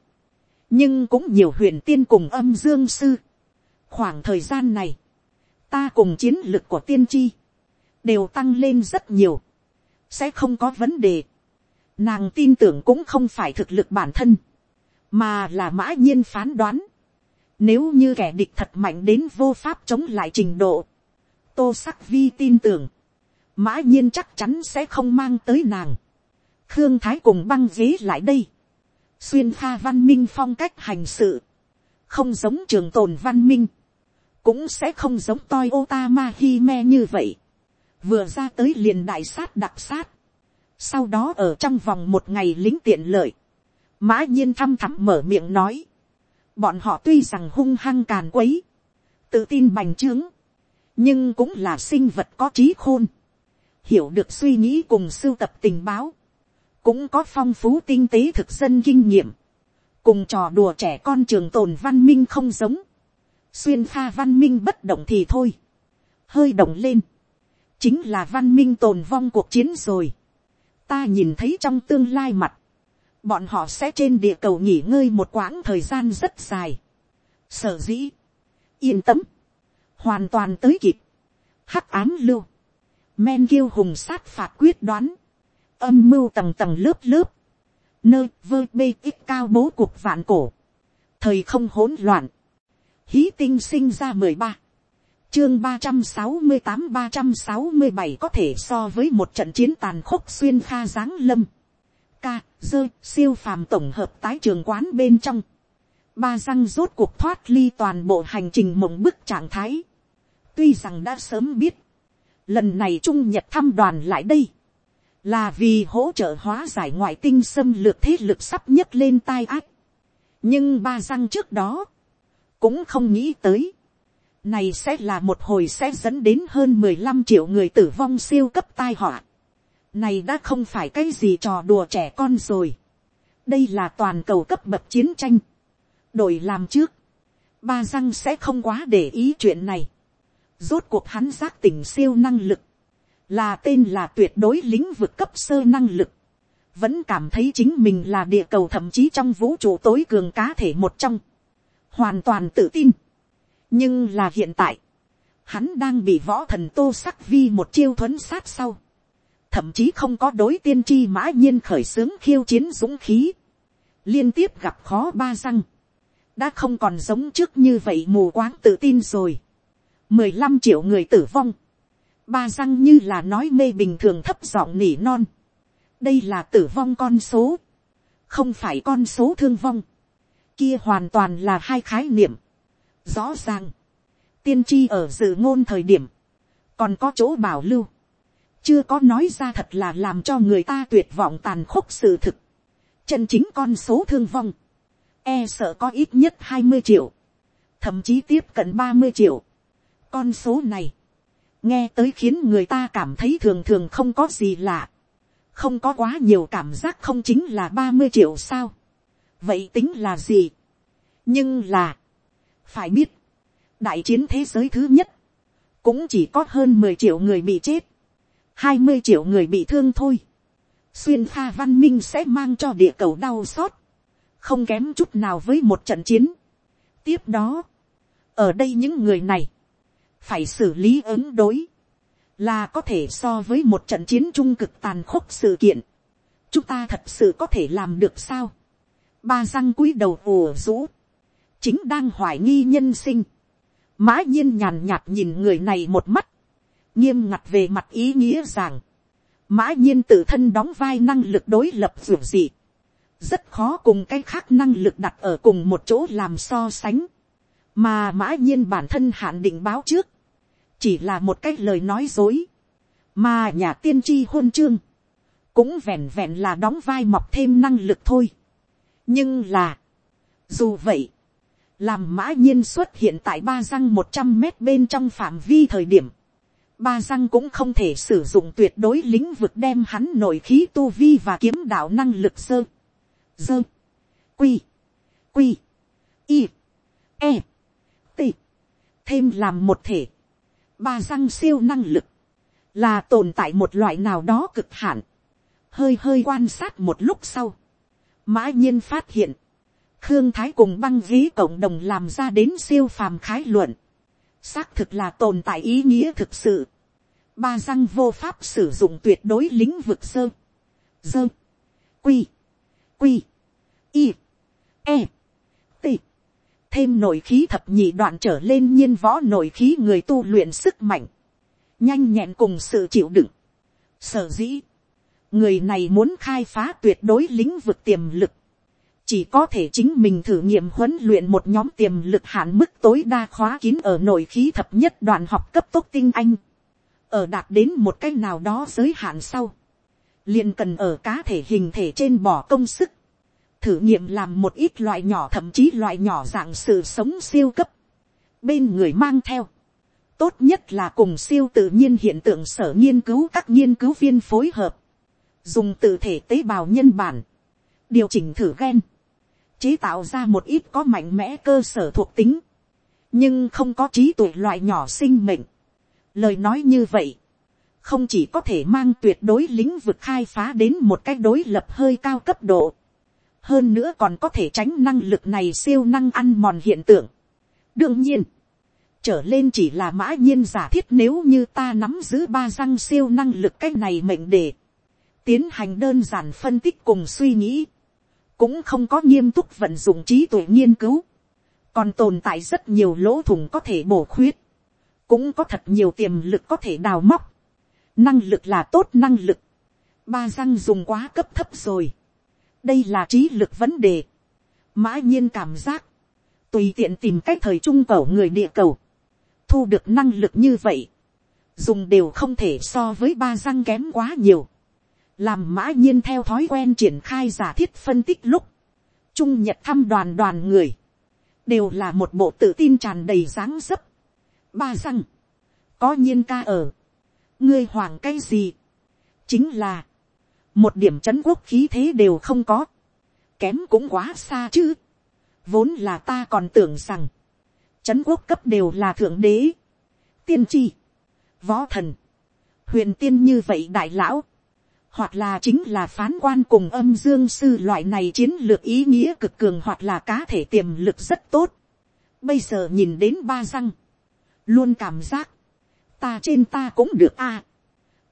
nhưng cũng nhiều huyền tiên cùng âm dương sư. khoảng thời gian này, ta cùng chiến lực của tiên tri, đều tăng lên rất nhiều, sẽ không có vấn đề. Nàng tin tưởng cũng không phải thực lực bản thân, mà là mã nhiên phán đoán. Nếu như kẻ địch thật mạnh đến vô pháp chống lại trình độ, tô sắc vi tin tưởng, mã nhiên chắc chắn sẽ không mang tới nàng. khương thái cùng băng ghế lại đây, xuyên pha văn minh phong cách hành sự, không giống trường tồn văn minh, cũng sẽ không giống toi Otama Hime như vậy. Vừa ra tới liền đại sát đặc sát. Sau đó ở trong vòng một ngày lính tiện lợi. Mã nhiên thăm thắm mở miệng nói. Bọn họ tuy rằng hung hăng càn quấy. Tự tin bành trướng. Nhưng cũng là sinh vật có trí khôn. Hiểu được suy nghĩ cùng sưu tập tình báo. Cũng có phong phú tinh tế thực dân kinh nghiệm. Cùng trò đùa trẻ con trường tồn văn minh không giống xuyên pha văn minh bất động thì thôi, hơi động lên, chính là văn minh tồn vong cuộc chiến rồi. ta nhìn thấy trong tương lai mặt, bọn họ sẽ trên địa cầu nghỉ ngơi một quãng thời gian rất dài. sở dĩ, yên tâm, hoàn toàn tới kịp, hắc án lưu, men kiêu hùng sát phạt quyết đoán, âm mưu tầng tầng lớp lớp, nơi vơ bê ít cao bố cuộc vạn cổ, thời không hỗn loạn, hí tinh sinh ra mười ba, chương ba trăm sáu mươi tám ba trăm sáu mươi bảy có thể so với một trận chiến tàn khốc xuyên kha giáng lâm, ca, dơ, siêu phàm tổng hợp tái trường quán bên trong, ba răng rốt cuộc thoát ly toàn bộ hành trình mộng bức trạng thái, tuy rằng đã sớm biết, lần này trung nhật thăm đoàn lại đây, là vì hỗ trợ hóa giải ngoại tinh xâm lược thế lực sắp nhất lên tai ác. nhưng ba răng trước đó, cũng không nghĩ tới. Này sẽ là một hồi sẽ dẫn đến hơn mười lăm triệu người tử vong siêu cấp tai họa. Này đã không phải cái gì trò đùa trẻ con rồi. Đây là toàn cầu cấp bậc chiến tranh. Đổi làm trước. Ba răng sẽ không quá để ý chuyện này. Rốt cuộc hắn giác tỉnh siêu năng lực. Là tên là tuyệt đối lĩnh vực cấp sơ năng lực. Vẫn cảm thấy chính mình là địa cầu thậm chí trong vũ trụ tối cường cá thể một trong hoàn toàn tự tin nhưng là hiện tại, hắn đang bị võ thần tô sắc vi một chiêu thuấn sát sau, thậm chí không có đối tiên tri mã nhiên khởi xướng khiêu chiến dũng khí, liên tiếp gặp khó ba răng, đã không còn giống trước như vậy mù quáng tự tin rồi, mười lăm triệu người tử vong, ba răng như là nói mê bình thường thấp giọng nỉ non, đây là tử vong con số, không phải con số thương vong, kia hoàn toàn là hai khái niệm. Rõ ràng, tiên tri ở dự ngôn thời điểm, còn có chỗ bảo lưu. chưa có nói ra thật là làm cho người ta tuyệt vọng tàn khốc sự thực. chân chính con số thương vong, e sợ có ít nhất hai mươi triệu, thậm chí tiếp cận ba mươi triệu. con số này, nghe tới khiến người ta cảm thấy thường thường không có gì lạ, không có quá nhiều cảm giác không chính là ba mươi triệu sao, vậy tính là gì, nhưng là, phải biết, đại chiến thế giới thứ nhất, cũng chỉ có hơn mười triệu người bị chết, hai mươi triệu người bị thương thôi. xuyên pha văn minh sẽ mang cho địa cầu đau xót, không kém chút nào với một trận chiến. tiếp đó, ở đây những người này, phải xử lý ứng đối, là có thể so với một trận chiến trung cực tàn khốc sự kiện. chúng ta thật sự có thể làm được sao. ba răng cúi đầu ùa rũ, chính đang hoài nghi nhân sinh. mã nhiên nhàn nhạt nhìn người này một mắt, nghiêm ngặt về mặt ý nghĩa rằng, mã nhiên tự thân đóng vai năng lực đối lập dù gì, rất khó cùng cái khác năng lực đặt ở cùng một chỗ làm so sánh, mà mã nhiên bản thân hạn định báo trước, chỉ là một cái lời nói dối, mà nhà tiên tri hôn chương, cũng vẹn vẹn là đóng vai mọc thêm năng lực thôi. nhưng là, dù vậy, làm mã nhiên xuất hiện tại ba răng một trăm mét bên trong phạm vi thời điểm, ba răng cũng không thể sử dụng tuyệt đối lĩnh vực đem hắn nổi khí tu vi và kiếm đạo năng lực sơ, sơ, quy, quy, y, e, t, thêm làm một thể, ba răng siêu năng lực, là tồn tại một loại nào đó cực hạn, hơi hơi quan sát một lúc sau, mã nhiên phát hiện, khương thái cùng băng ví cộng đồng làm ra đến siêu phàm khái luận, xác thực là tồn tại ý nghĩa thực sự, ba răng vô pháp sử dụng tuyệt đối lĩnh vực sơ, dơ, quy, quy, y, e, t, thêm nội khí thập nhị đoạn trở lên nhiên võ nội khí người tu luyện sức mạnh, nhanh nhẹn cùng sự chịu đựng. Sở dĩ, người này muốn khai phá tuyệt đối lĩnh vực tiềm lực, chỉ có thể chính mình thử nghiệm huấn luyện một nhóm tiềm lực hạn mức tối đa khóa kín ở nội khí thập nhất đoạn học cấp tốc tinh anh, ở đạt đến một cái nào đó giới hạn sau, liền cần ở cá thể hình thể trên bỏ công sức, thử nghiệm làm một ít loại nhỏ thậm chí loại nhỏ dạng sự sống siêu cấp, bên người mang theo, tốt nhất là cùng siêu tự nhiên hiện tượng sở nghiên cứu các nghiên cứu viên phối hợp, dùng tự thể tế bào nhân bản, điều chỉnh thử gen, chế tạo ra một ít có mạnh mẽ cơ sở thuộc tính, nhưng không có trí tuệ loại nhỏ sinh mệnh. Lời nói như vậy, không chỉ có thể mang tuyệt đối lĩnh vực khai phá đến một cách đối lập hơi cao cấp độ, hơn nữa còn có thể tránh năng lực này siêu năng ăn mòn hiện tượng. đương nhiên, trở lên chỉ là mã nhiên giả thiết nếu như ta nắm giữ ba răng siêu năng lực cái này mệnh đề, tiến hành đơn giản phân tích cùng suy nghĩ, cũng không có nghiêm túc vận dụng trí tuệ nghiên cứu, còn tồn tại rất nhiều lỗ thủng có thể bổ khuyết, cũng có thật nhiều tiềm lực có thể đào móc, năng lực là tốt năng lực, ba răng dùng quá cấp thấp rồi, đây là trí lực vấn đề, mã nhiên cảm giác, tùy tiện tìm cách thời trung cầu người địa cầu, thu được năng lực như vậy, dùng đều không thể so với ba răng kém quá nhiều, làm mã nhiên theo thói quen triển khai giả thiết phân tích lúc, trung nhật thăm đoàn đoàn người, đều là một bộ tự tin tràn đầy dáng dấp, ba răng, có nhiên ca ở, ngươi hoàng cái gì, chính là, một điểm c h ấ n quốc khí thế đều không có, kém cũng quá xa chứ, vốn là ta còn tưởng rằng, c h ấ n quốc cấp đều là thượng đế, tiên tri, võ thần, huyền tiên như vậy đại lão, hoặc là chính là phán quan cùng âm dương sư loại này chiến lược ý nghĩa cực cường hoặc là cá thể tiềm lực rất tốt. Bây giờ nhìn đến ba răng, luôn cảm giác, ta trên ta cũng được a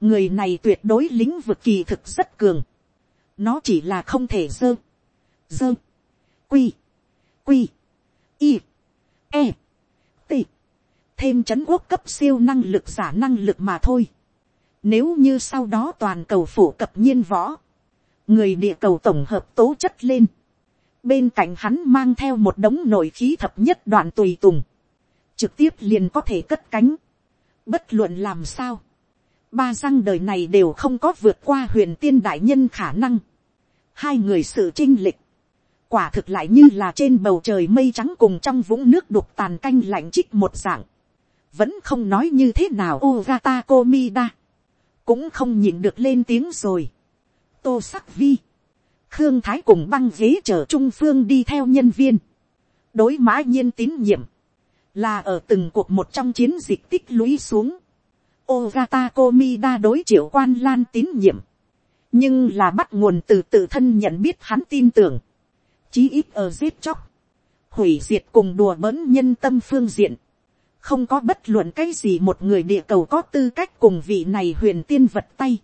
người này tuyệt đối lĩnh vực kỳ thực rất cường. nó chỉ là không thể dơ, dơ, quy, quy, y, e, t, thêm c h ấ n quốc cấp siêu năng lực giả năng lực mà thôi nếu như sau đó toàn cầu phổ cập nhiên võ, người địa cầu tổng hợp tố chất lên, bên cạnh hắn mang theo một đống nội khí thập nhất đoạn tùy tùng, trực tiếp liền có thể cất cánh, bất luận làm sao, ba răng đời này đều không có vượt qua huyền tiên đại nhân khả năng. hai người sự trinh lịch, quả thực lại như là trên bầu trời mây trắng cùng trong vũng nước đục tàn canh lạnh trích một dạng, vẫn không nói như thế nào Ugata Komida, cũng không nhìn được lên tiếng rồi. tô sắc vi, khương thái cùng băng ghế chở trung phương đi theo nhân viên, đối mã nhiên tín nhiệm, là ở từng cuộc một trong chiến dịch tích lũy xuống, Ogata Komida đối triệu quan lan tín nhiệm, nhưng là bắt nguồn từ tự thân nhận biết hắn tin tưởng, chí ít ở giết chóc, hủy diệt cùng đùa bỡn nhân tâm phương diện, không có bất luận cái gì một người địa cầu có tư cách cùng vị này huyền tiên vật tay,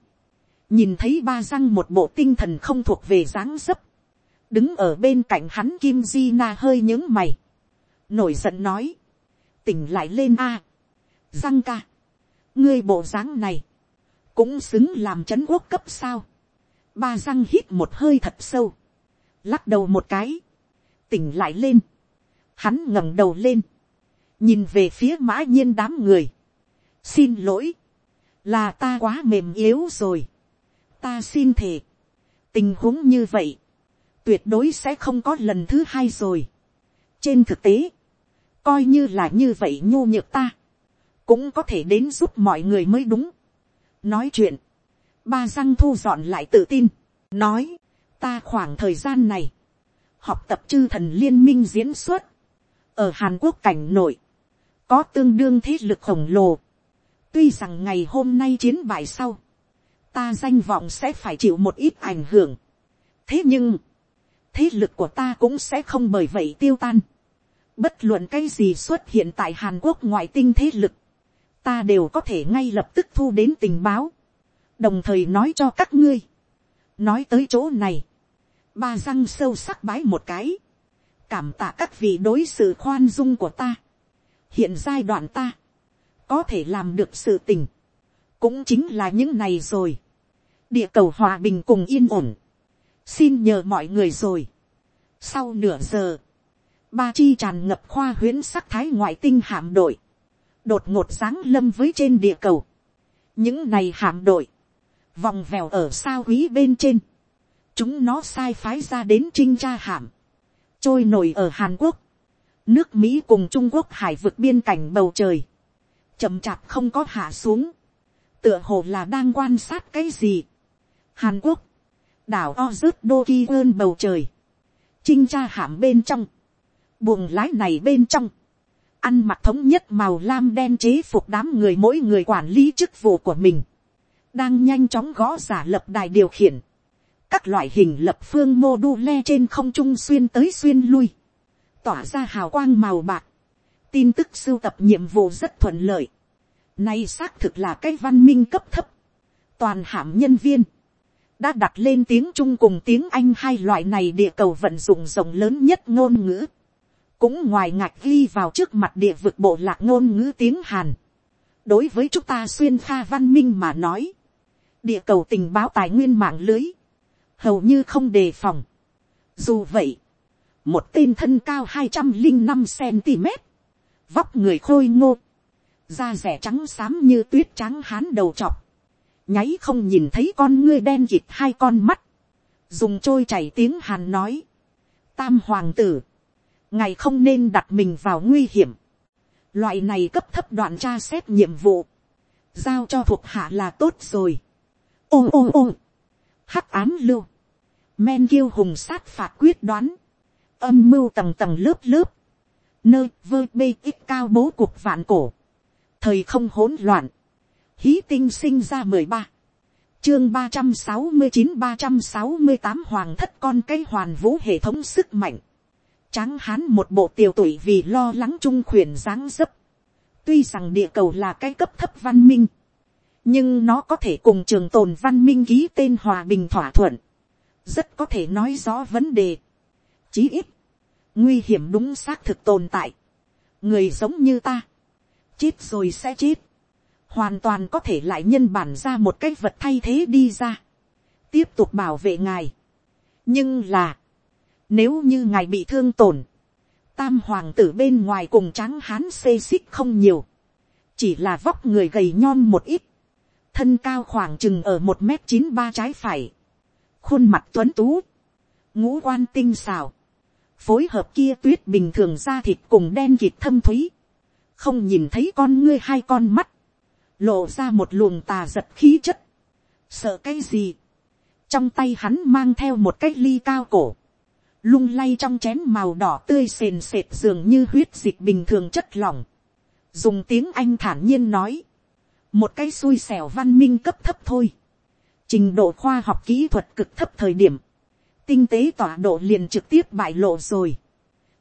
nhìn thấy ba răng một bộ tinh thần không thuộc về dáng dấp, đứng ở bên cạnh hắn kim di na hơi những mày, nổi giận nói, tỉnh lại lên a, răng ca, ngươi bộ dáng này, cũng xứng làm c h ấ n quốc cấp sao, ba răng hít một hơi thật sâu, lắc đầu một cái, tỉnh lại lên, hắn ngẩng đầu lên, nhìn về phía mã nhiên đám người, xin lỗi, là ta quá mềm yếu rồi, ta xin thề, tình huống như vậy, tuyệt đối sẽ không có lần thứ hai rồi. trên thực tế, coi như là như vậy nhô nhược ta, cũng có thể đến giúp mọi người mới đúng. nói chuyện, ba răng thu dọn lại tự tin, nói, ta khoảng thời gian này, học tập chư thần liên minh diễn xuất, ở hàn quốc cảnh nội, có tương đương thế lực khổng lồ, tuy rằng ngày hôm nay chiến bại sau, ta danh vọng sẽ phải chịu một ít ảnh hưởng, thế nhưng, thế lực của ta cũng sẽ không bởi vậy tiêu tan, bất luận cái gì xuất hiện tại hàn quốc ngoại tinh thế lực, ta đều có thể ngay lập tức thu đến tình báo, đồng thời nói cho các ngươi. nói tới chỗ này, ba răng sâu sắc bái một cái, cảm tạ các vị đối xử khoan dung của ta hiện giai đoạn ta, có thể làm được sự tình, cũng chính là những này rồi. địa cầu hòa bình cùng yên ổn, xin nhờ mọi người rồi. sau nửa giờ, ba chi tràn ngập khoa huyễn sắc thái ngoại tinh hạm đội, đột ngột sáng lâm với trên địa cầu. những này hạm đội, vòng vèo ở sao quý bên trên, chúng nó sai phái ra đến trinh tra hạm, trôi nổi ở hàn quốc, nước mỹ cùng trung quốc hải vực biên cảnh bầu trời, chậm chạp không có hạ xuống, tựa hồ là đang quan sát cái gì. hàn quốc, đảo ozut doki ơn bầu trời, trinh tra hạm bên trong, buồng lái này bên trong, ăn mặc thống nhất màu lam đen chế phục đám người mỗi người quản lý chức vụ của mình, đang nhanh chóng gõ giả lập đài điều khiển, các loại hình lập phương mô đu le trên không trung xuyên tới xuyên lui, tỏa ra hào quang màu bạc, tin tức sưu tập nhiệm vụ rất thuận lợi, nay xác thực là cái văn minh cấp thấp, toàn hãm nhân viên, đã đặt lên tiếng trung cùng tiếng anh hai loại này địa cầu vận dụng rộng lớn nhất ngôn ngữ. Cũng ngoài ngạch ghi vào trước mặt địa vực bộ lạc ngôn ngữ tiếng hàn. đối với chúng ta xuyên pha văn minh mà nói, địa cầu tình báo tài nguyên mạng lưới, hầu như không đề phòng. dù vậy, một tên thân cao hai trăm linh năm cm, vóc người khôi ngô, da rẻ trắng xám như tuyết trắng hán đầu trọc, nháy không nhìn thấy con ngươi đen kịt hai con mắt, dùng trôi chảy tiếng hàn nói, tam hoàng tử, ngài không nên đặt mình vào nguy hiểm. loại này cấp thấp đoạn tra xét nhiệm vụ, giao cho thuộc hạ là tốt rồi. ô ô ô, hắc án lưu, men kiêu hùng sát phạt quyết đoán, âm mưu tầng tầng lớp lớp, nơi vơ bê ít cao bố cuộc vạn cổ, thời không hỗn loạn, hí tinh sinh ra mười ba, chương ba trăm sáu mươi chín ba trăm sáu mươi tám hoàng thất con cái hoàn vũ hệ thống sức mạnh, Tráng hán một bộ tiểu tuổi vì lo lắng trung khuyển dáng dấp. Tuy rằng địa cầu là cái cấp thấp văn minh. Nhưng nó có thể cùng trường tồn văn minh ký tên hòa bình thỏa thuận. Rất có thể nói rõ vấn đề. Chí ít. Nguy hiểm đúng xác thực tồn tại. Người giống như ta. Chết rồi sẽ chết. Hoàn toàn có thể lại nhân bản ra một cái vật thay thế đi ra. Tiếp tục bảo vệ ngài. Nhưng là nếu như ngài bị thương tổn, tam hoàng tử bên ngoài cùng tráng hán xê xích không nhiều. Chỉ là vóc người gầy nhon một ít. thân cao khoảng chừng ở một m chín ba trái phải, khuôn mặt tuấn tú, ngũ quan tinh xào, phối hợp kia tuyết bình thường ra thịt cùng đen kịt thâm thúy, không nhìn thấy con ngươi hai con mắt, lộ ra một luồng tà giật khí chất, sợ cái gì, trong tay hắn mang theo một cái ly cao cổ, lung lay trong chén màu đỏ tươi sền sệt dường như huyết dịch bình thường chất lỏng, dùng tiếng anh thản nhiên nói, một cái xui xẻo văn minh cấp thấp thôi, trình độ khoa học kỹ thuật cực thấp thời điểm, tinh tế tọa độ liền trực tiếp bại lộ rồi,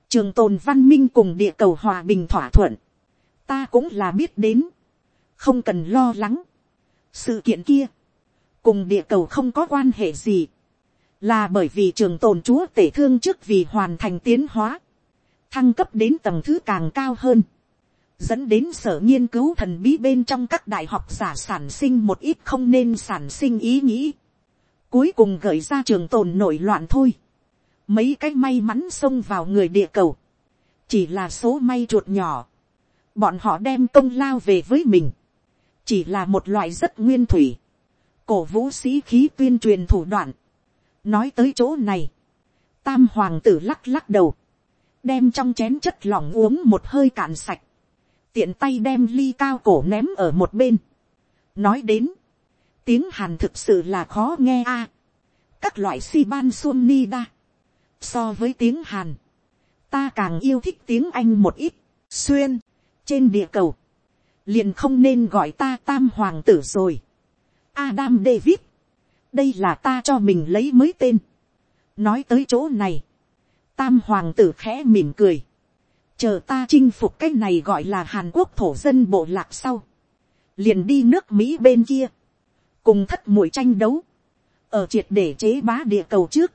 trường tồn văn minh cùng địa cầu hòa bình thỏa thuận, ta cũng là biết đến, không cần lo lắng, sự kiện kia, cùng địa cầu không có quan hệ gì, là bởi vì trường tồn chúa tể thương trước vì hoàn thành tiến hóa, thăng cấp đến tầng thứ càng cao hơn, dẫn đến sở nghiên cứu thần bí bên trong các đại học giả sản sinh một ít không nên sản sinh ý nghĩ, cuối cùng gợi ra trường tồn nổi loạn thôi, mấy cái may mắn xông vào người địa cầu, chỉ là số may chuột nhỏ, bọn họ đem công lao về với mình, chỉ là một loại rất nguyên thủy, cổ vũ sĩ khí tuyên truyền thủ đoạn, nói tới chỗ này, tam hoàng tử lắc lắc đầu, đem trong chén chất lỏng uống một hơi cạn sạch, tiện tay đem ly cao cổ ném ở một bên, nói đến, tiếng hàn thực sự là khó nghe a, các loại si ban xuân ni đa, so với tiếng hàn, ta càng yêu thích tiếng anh một ít, xuyên, trên địa cầu, liền không nên gọi ta tam hoàng tử rồi. Adam David, đây là ta cho mình lấy mới tên. nói tới chỗ này, tam hoàng tử khẽ mỉm cười, chờ ta chinh phục cái này gọi là hàn quốc thổ dân bộ lạc sau, liền đi nước mỹ bên kia, cùng thất mũi tranh đấu, ở triệt để chế bá địa cầu trước,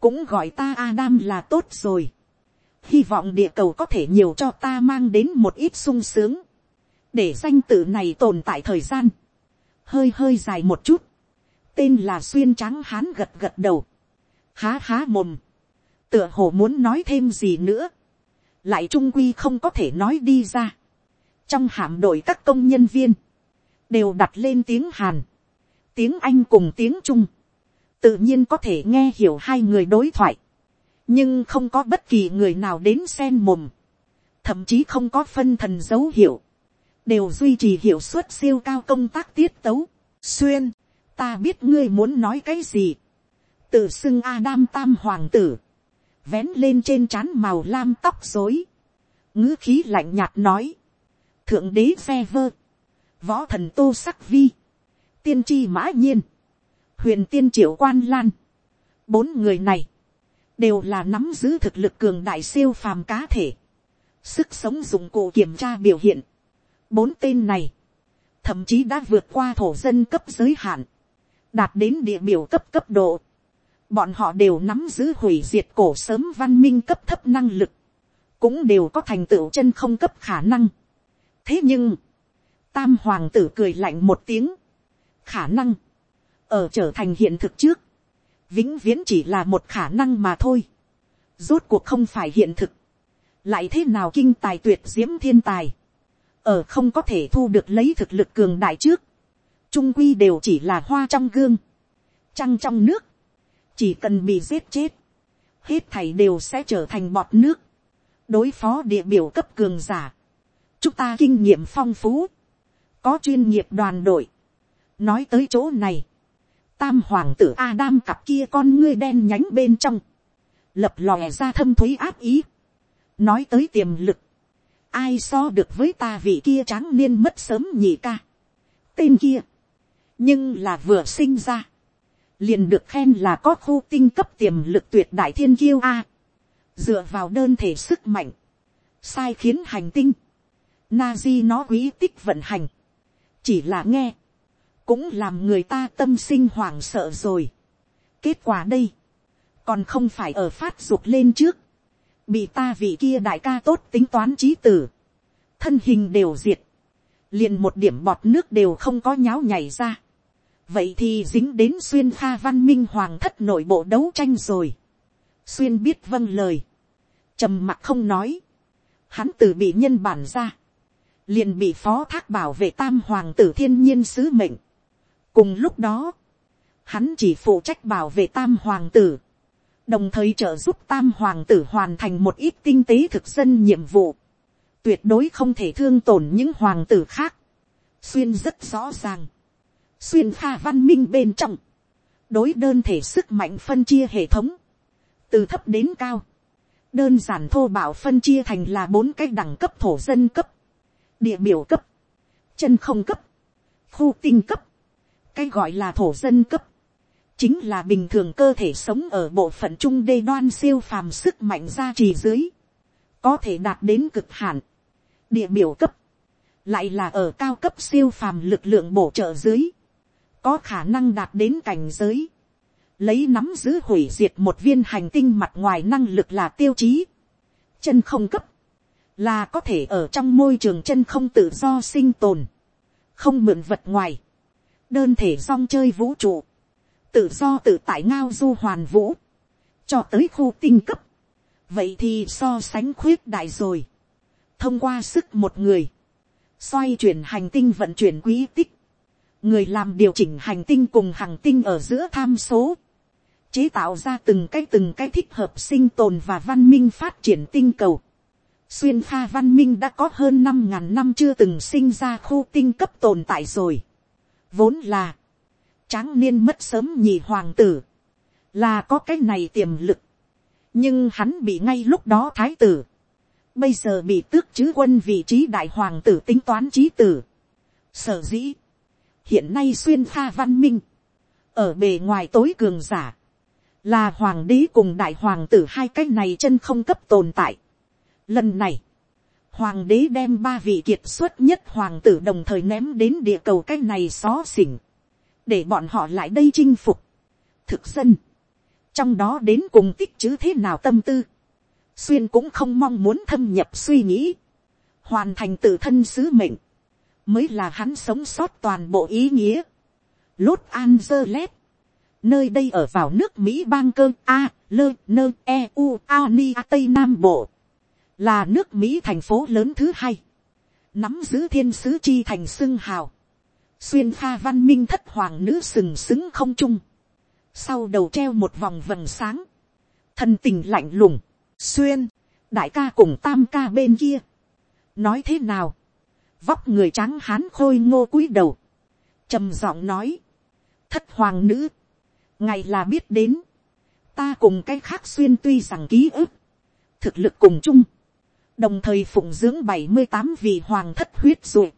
cũng gọi ta Adam là tốt rồi. Hy vọng địa cầu có thể nhiều cho ta mang đến một ít sung sướng. Để danh tự này tồn tại thời gian. Hơi hơi dài một chút. Tên là xuyên trắng hán gật gật đầu. Há há mồm. Tựa hồ muốn nói thêm gì nữa. Lại trung quy không có thể nói đi ra. Trong hạm đội các công nhân viên. Đều đặt lên tiếng Hàn. Tiếng Anh cùng tiếng Trung. Tự nhiên có thể nghe hiểu hai người đối thoại, nhưng không có bất kỳ người nào đến sen mồm, thậm chí không có phân thần dấu hiệu, đều duy trì hiệu suất siêu cao công tác tiết tấu, xuyên, ta biết ngươi muốn nói cái gì, tự xưng Adam tam hoàng tử, vén lên trên trán màu lam tóc dối, ngữ khí lạnh nhạt nói, thượng đế xe vơ, võ thần tô sắc vi, tiên tri mã nhiên, huyền tiên triệu quan lan, bốn người này, đều là nắm giữ thực lực cường đại siêu phàm cá thể, sức sống dụng cụ kiểm tra biểu hiện. bốn tên này, thậm chí đã vượt qua thổ dân cấp giới hạn, đạt đến địa biểu cấp cấp độ. bọn họ đều nắm giữ hủy diệt cổ sớm văn minh cấp thấp năng lực, cũng đều có thành tựu chân không cấp khả năng. thế nhưng, tam hoàng tử cười lạnh một tiếng, khả năng, ở trở thành hiện thực trước, vĩnh viễn chỉ là một khả năng mà thôi. Rốt cuộc không phải hiện thực. Lại thế nào kinh tài tuyệt diễm thiên tài. Ở không có thể thu được lấy thực lực cường đại trước. Trung quy đều chỉ là hoa trong gương. Trăng trong nước. Chỉ cần bị giết chết. Hết thảy đều sẽ trở thành bọt nước. Đối phó địa biểu cấp cường giả. Chúng ta kinh nghiệm phong phú. Có chuyên nghiệp đoàn đội. Nói tới chỗ này. Tam hoàng tử Adam cặp kia con ngươi đen nhánh bên trong, lập lòe ra thâm thúy áp ý, nói tới tiềm lực, ai so được với ta vị kia tráng niên mất sớm nhỉ ca, tên kia, nhưng là vừa sinh ra, liền được khen là có khu tinh cấp tiềm lực tuyệt đại thiên kiêu a, dựa vào đơn thể sức mạnh, sai khiến hành tinh, na di nó quý tích vận hành, chỉ là nghe, cũng làm người ta tâm sinh hoảng sợ rồi. kết quả đây, còn không phải ở phát ruột lên trước, bị ta vị kia đại ca tốt tính toán trí tử, thân hình đều diệt, liền một điểm bọt nước đều không có nháo nhảy ra. vậy thì dính đến xuyên pha văn minh hoàng thất nội bộ đấu tranh rồi. xuyên biết vâng lời, trầm mặc không nói, hắn từ bị nhân bản ra, liền bị phó thác bảo vệ tam hoàng tử thiên nhiên sứ mệnh, cùng lúc đó, hắn chỉ phụ trách bảo vệ tam hoàng tử, đồng thời trợ giúp tam hoàng tử hoàn thành một ít tinh tế thực dân nhiệm vụ, tuyệt đối không thể thương tổn những hoàng tử khác, xuyên rất rõ ràng, xuyên pha văn minh bên trong, đối đơn thể sức mạnh phân chia hệ thống, từ thấp đến cao, đơn giản thô bạo phân chia thành là bốn cái đẳng cấp thổ dân cấp, địa biểu cấp, chân không cấp, khu tinh cấp, cái gọi là thổ dân cấp, chính là bình thường cơ thể sống ở bộ phận trung đê đoan siêu phàm sức mạnh gia trì dưới, có thể đạt đến cực hạn, địa biểu cấp, lại là ở cao cấp siêu phàm lực lượng bổ trợ dưới, có khả năng đạt đến cảnh giới, lấy nắm giữ hủy diệt một viên hành tinh mặt ngoài năng lực là tiêu chí, chân không cấp, là có thể ở trong môi trường chân không tự do sinh tồn, không mượn vật ngoài, đơn thể song chơi vũ trụ, tự do tự tại ngao du hoàn vũ, cho tới khu tinh cấp, vậy thì so sánh khuyết đại rồi, thông qua sức một người, xoay chuyển hành tinh vận chuyển quý tích, người làm điều chỉnh hành tinh cùng hành tinh ở giữa tham số, chế tạo ra từng cái từng cái thích hợp sinh tồn và văn minh phát triển tinh cầu. Xuyên pha văn minh đã có hơn năm ngàn năm chưa từng sinh ra khu tinh cấp tồn tại rồi. Vốn là, tráng niên mất sớm nhì hoàng tử, là có cái này tiềm lực. Nhưng hắn bị ngay lúc đó thái tử. Bây giờ bị tước chứ quân vị trí đại hoàng tử tính toán trí tử. Sở dĩ, hiện nay xuyên pha văn minh, ở bề ngoài tối cường giả, là hoàng đế cùng đại hoàng tử hai cái này chân không cấp tồn tại. Lần này, hoàng đế đem ba vị kiệt xuất nhất hoàng tử đồng thời ném đến địa cầu cái này xó xỉnh, để bọn họ lại đây chinh phục. thực dân, trong đó đến cùng tích chứ thế nào tâm tư, xuyên cũng không mong muốn thâm nhập suy nghĩ, hoàn thành tự thân sứ mệnh, mới là hắn sống sót toàn bộ ý nghĩa. Lốt Angeles, nơi đây ở vào nước Mỹ bang cơ A, lơ, nơ, e, u, a, ni, a, tây nam bộ, là nước Mỹ thành phố lớn thứ hai, nắm giữ thiên sứ chi thành xưng hào, xuyên pha văn minh thất hoàng nữ sừng sững không trung, sau đầu treo một vòng vầng sáng, thân tình lạnh lùng, xuyên, đại ca cùng tam ca bên kia, nói thế nào, vóc người trắng hán khôi ngô cúi đầu, trầm giọng nói, thất hoàng nữ, ngày là biết đến, ta cùng cái khác xuyên tuy rằng ký ức, thực lực cùng chung, đồng thời phụng dưỡng bảy mươi tám vị hoàng thất huyết ruột.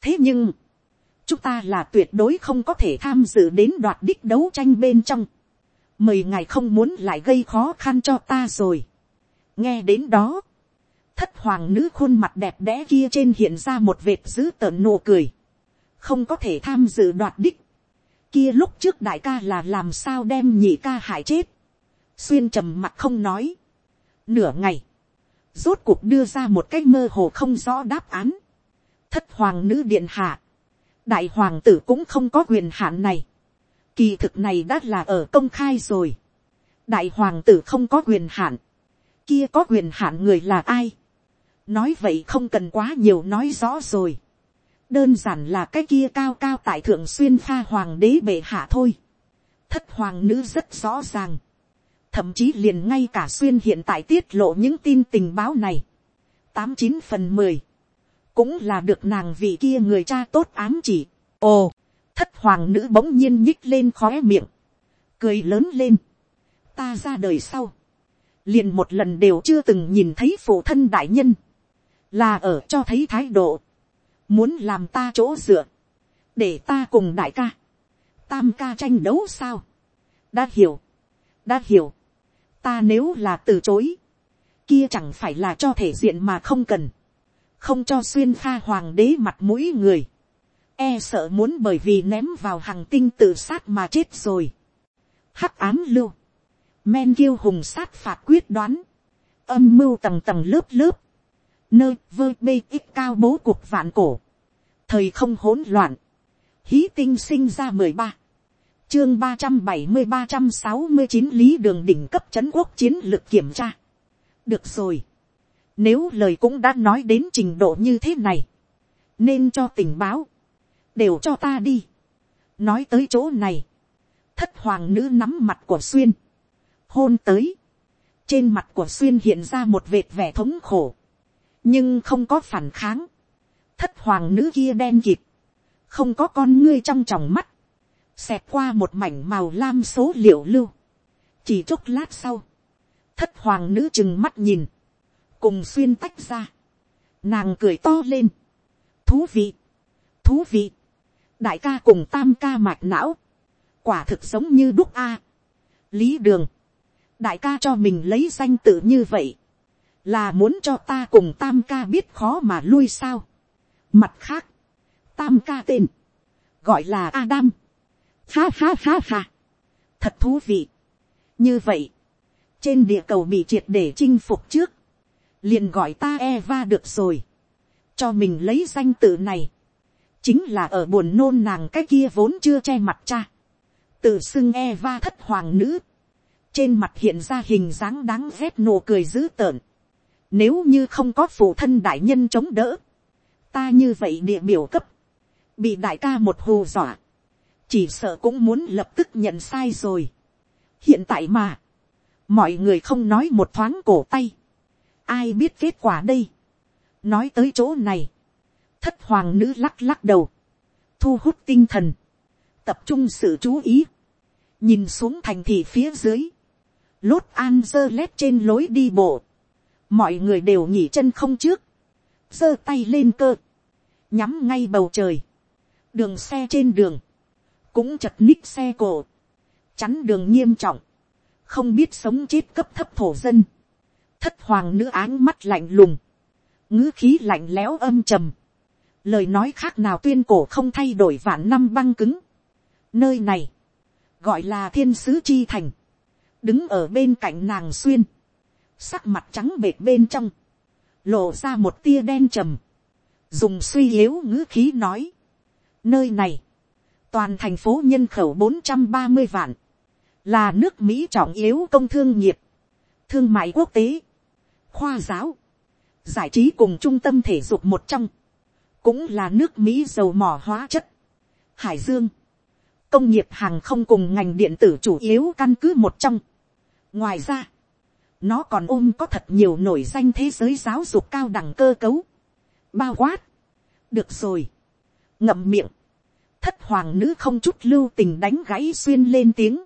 thế nhưng, chúng ta là tuyệt đối không có thể tham dự đến đoạt đích đấu tranh bên trong. mời ngài không muốn lại gây khó khăn cho ta rồi. nghe đến đó, thất hoàng nữ khuôn mặt đẹp đẽ kia trên hiện ra một vệt dữ tợn nụ cười. không có thể tham dự đoạt đích. kia lúc trước đại ca là làm sao đem nhị ca hại chết. xuyên trầm mặt không nói. nửa ngày, rốt cuộc đưa ra một cách mơ hồ không rõ đáp án. thất hoàng nữ điện hạ. đại hoàng tử cũng không có quyền hạn này. kỳ thực này đã là ở công khai rồi. đại hoàng tử không có quyền hạn. kia có quyền hạn người là ai nói vậy không cần quá nhiều nói rõ rồi. đơn giản là cái kia cao cao tại thượng xuyên pha hoàng đế bệ hạ thôi. thất hoàng nữ rất rõ ràng thậm chí liền ngay cả xuyên hiện tại tiết lộ những tin tình báo này. tám chín phần mười. cũng là được nàng vị kia người cha tốt ám chỉ. ồ, thất hoàng nữ bỗng nhiên nhích lên khóe miệng. cười lớn lên. ta ra đời sau liền một lần đều chưa từng nhìn thấy phụ thân đại nhân là ở cho thấy thái độ, muốn làm ta chỗ dựa, để ta cùng đại ca, tam ca tranh đấu sao, đã hiểu, đã hiểu, ta nếu là từ chối, kia chẳng phải là cho thể diện mà không cần, không cho xuyên pha hoàng đế mặt mũi người, e sợ muốn bởi vì ném vào hàng tinh tự sát mà chết rồi. Hắc ám lưu, men kiêu hùng sát phạt quyết đoán, âm mưu tầng tầng lớp lớp, nơi vơ bê ít cao bố cuộc vạn cổ, thời không hỗn loạn, hí tinh sinh ra mười ba, chương ba trăm bảy mươi ba trăm sáu mươi chín lý đường đỉnh cấp c h ấ n quốc chiến lược kiểm tra. được rồi, nếu lời cũng đã nói đến trình độ như thế này, nên cho tình báo, đều cho ta đi. nói tới chỗ này, thất hoàng nữ nắm mặt của xuyên, hôn tới, trên mặt của xuyên hiện ra một vệt vẻ thống khổ, nhưng không có phản kháng, thất hoàng nữ kia đen kịp, không có con ngươi trong tròng mắt, xẹt qua một mảnh màu lam số liệu lưu, chỉ chốc lát sau, thất hoàng nữ chừng mắt nhìn, cùng xuyên tách ra, nàng cười to lên, thú vị, thú vị, đại ca cùng tam ca mạch não, quả thực giống như đúc a, lý đường, đại ca cho mình lấy danh tự như vậy, là muốn cho ta cùng tam ca biết khó mà lui sao. Mặt khác, tam ca tên, gọi là Adam. Ha ha ha ha, thật thú vị. như vậy, trên địa cầu bị triệt để chinh phục trước, liền gọi ta Eva được rồi, cho mình lấy danh tự này, chính là ở buồn nôn nàng cái kia vốn chưa che mặt cha, tự xưng Eva thất hoàng nữ, trên mặt hiện ra hình dáng đáng ghét nụ cười dữ tợn. Nếu như không có phụ thân đại nhân chống đỡ, ta như vậy địa biểu cấp, bị đại ca một hù dọa, chỉ sợ cũng muốn lập tức nhận sai rồi. hiện tại mà, mọi người không nói một thoáng cổ tay, ai biết kết quả đây. nói tới chỗ này, thất hoàng nữ lắc lắc đầu, thu hút tinh thần, tập trung sự chú ý, nhìn xuống thành thị phía dưới, lốt an dơ lét trên lối đi bộ, mọi người đều nhỉ chân không trước, giơ tay lên cơ, nhắm ngay bầu trời, đường xe trên đường, cũng chật ních xe cổ, chắn đường nghiêm trọng, không biết sống chết cấp thấp thổ dân, thất hoàng nữ áng mắt lạnh lùng, ngữ khí lạnh lẽo âm trầm, lời nói khác nào tuyên cổ không thay đổi vạn năm băng cứng, nơi này, gọi là thiên sứ chi thành, đứng ở bên cạnh nàng xuyên, sắc mặt trắng bệt bên trong, lộ ra một tia đen trầm, dùng suy yếu ngữ khí nói, nơi này, toàn thành phố nhân khẩu bốn trăm ba mươi vạn, là nước mỹ trọng yếu công thương nghiệp, thương mại quốc tế, khoa giáo, giải trí cùng trung tâm thể dục một trong, cũng là nước mỹ dầu mỏ hóa chất, hải dương, công nghiệp hàng không cùng ngành điện tử chủ yếu căn cứ một trong, ngoài ra, nó còn ôm có thật nhiều nổi danh thế giới giáo dục cao đẳng cơ cấu, bao quát, được rồi, ngậm miệng, thất hoàng nữ không chút lưu tình đánh gãy xuyên lên tiếng,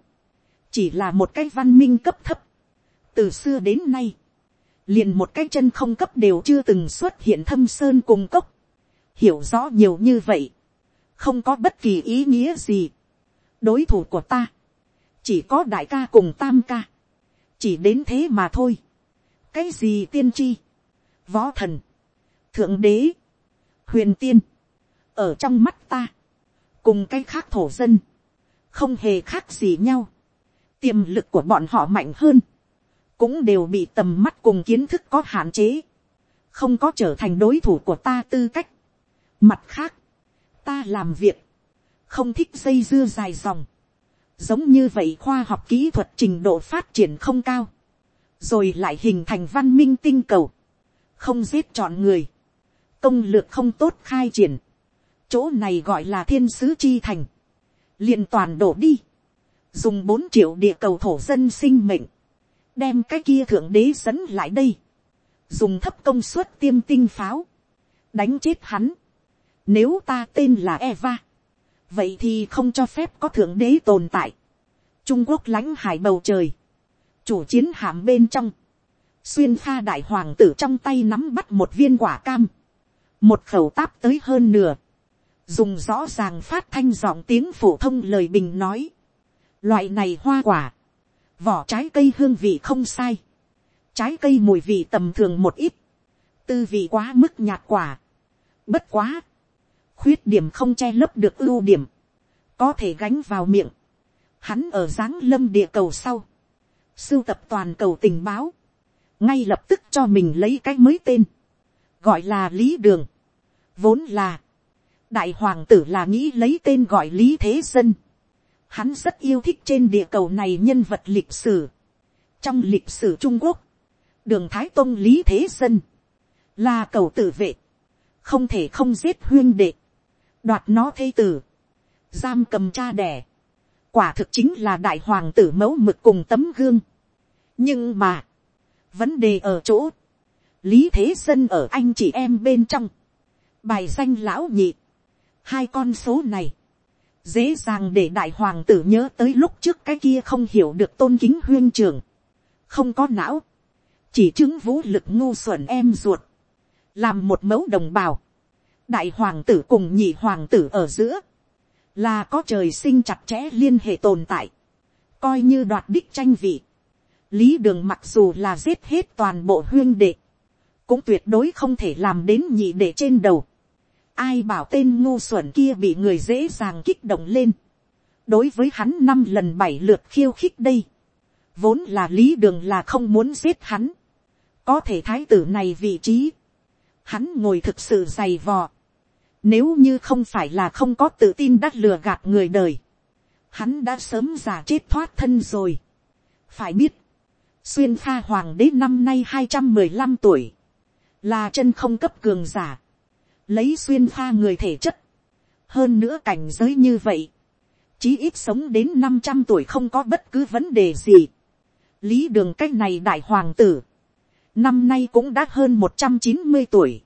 chỉ là một cái văn minh cấp thấp, từ xưa đến nay, liền một cái chân không cấp đều chưa từng xuất hiện thâm sơn cùng cốc, hiểu rõ nhiều như vậy, không có bất kỳ ý nghĩa gì. đối thủ của ta, chỉ có đại ca cùng tam ca, chỉ đến thế mà thôi. cái gì tiên tri, võ thần, thượng đế, huyền tiên, ở trong mắt ta, cùng cái khác thổ dân, không hề khác gì nhau. tiềm lực của bọn họ mạnh hơn, cũng đều bị tầm mắt cùng kiến thức có hạn chế, không có trở thành đối thủ của ta tư cách. mặt khác, ta làm việc, không thích dây dưa dài dòng, giống như vậy khoa học kỹ thuật trình độ phát triển không cao, rồi lại hình thành văn minh tinh cầu, không giết chọn người, công lược không tốt khai triển, chỗ này gọi là thiên sứ chi thành, liền toàn đổ đi, dùng bốn triệu địa cầu thổ dân sinh mệnh, đem cái kia thượng đế dẫn lại đây, dùng thấp công suất tiêm tinh pháo, đánh chết hắn. Nếu ta tên là Eva, vậy thì không cho phép có thượng đế tồn tại. Trung Quốc lãnh hải bầu trời, chủ chiến hạm bên trong, xuyên pha đại hoàng tử trong tay nắm bắt một viên quả cam, một khẩu táp tới hơn nửa, dùng rõ ràng phát thanh giọng tiếng phổ thông lời bình nói, loại này hoa quả, vỏ trái cây hương vị không sai, trái cây mùi vị tầm thường một ít, tư vị quá mức nhạt quả, bất quá, khuyết điểm không che lấp được ưu điểm, có thể gánh vào miệng, hắn ở giáng lâm địa cầu sau, sưu tập toàn cầu tình báo, ngay lập tức cho mình lấy cái mới tên, gọi là lý đường, vốn là, đại hoàng tử là nghĩ lấy tên gọi lý thế dân, hắn rất yêu thích trên địa cầu này nhân vật lịch sử, trong lịch sử trung quốc, đường thái tông lý thế dân, là cầu tử vệ, không thể không giết huyên đệ, đoạt nó thây tử, giam cầm cha đẻ, quả thực chính là đại hoàng tử mẫu mực cùng tấm gương. nhưng mà, vấn đề ở chỗ, lý thế dân ở anh chị em bên trong, bài danh lão nhị, hai con số này, dễ dàng để đại hoàng tử nhớ tới lúc trước cái kia không hiểu được tôn kính huyên trường, không có não, chỉ chứng vũ lực ngu xuẩn em ruột, làm một mẫu đồng bào, đại hoàng tử cùng nhị hoàng tử ở giữa, là có trời sinh chặt chẽ liên hệ tồn tại, coi như đoạt đích tranh vị. lý đường mặc dù là giết hết toàn bộ huyên đệ, cũng tuyệt đối không thể làm đến nhị đệ trên đầu ai bảo tên ngu xuẩn kia bị người dễ dàng kích động lên. đối với hắn năm lần bảy lượt khiêu khích đây, vốn là lý đường là không muốn giết hắn. có thể thái tử này vị trí, hắn ngồi thực sự dày vò. Nếu như không phải là không có tự tin đắt lừa gạt người đời. Hắn đã sớm giả chết thoát thân rồi. Phải biết. Xuyên pha hoàng đế năm nay hai trăm mười lăm tuổi. Là chân không cấp cường giả. Lấy xuyên pha người thể chất. Hơn nữa cảnh giới như vậy. Chí ít sống đến năm trăm tuổi không có bất cứ vấn đề gì. Lý đường cách này đại hoàng tử. Năm nay cũng đã hơn một trăm chín mươi tuổi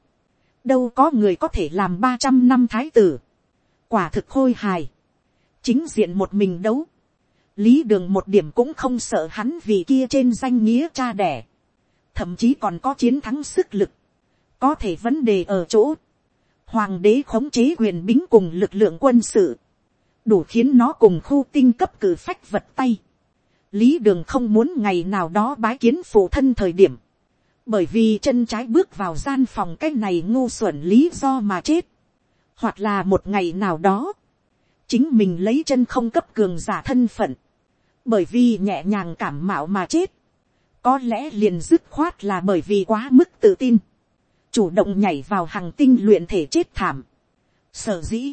đâu có người có thể làm ba trăm năm thái tử, quả thực khôi hài, chính diện một mình đấu, lý đường một điểm cũng không sợ hắn vì kia trên danh nghĩa cha đẻ, thậm chí còn có chiến thắng sức lực, có thể vấn đề ở chỗ, hoàng đế khống chế quyền bính cùng lực lượng quân sự, đủ khiến nó cùng khu tinh cấp cử phách vật tay. lý đường không muốn ngày nào đó bái kiến phụ thân thời điểm, bởi vì chân trái bước vào gian phòng cái này ngu xuẩn lý do mà chết, hoặc là một ngày nào đó, chính mình lấy chân không cấp cường giả thân phận, bởi vì nhẹ nhàng cảm mạo mà chết, có lẽ liền dứt khoát là bởi vì quá mức tự tin, chủ động nhảy vào hàng tinh luyện thể chết thảm, sở dĩ,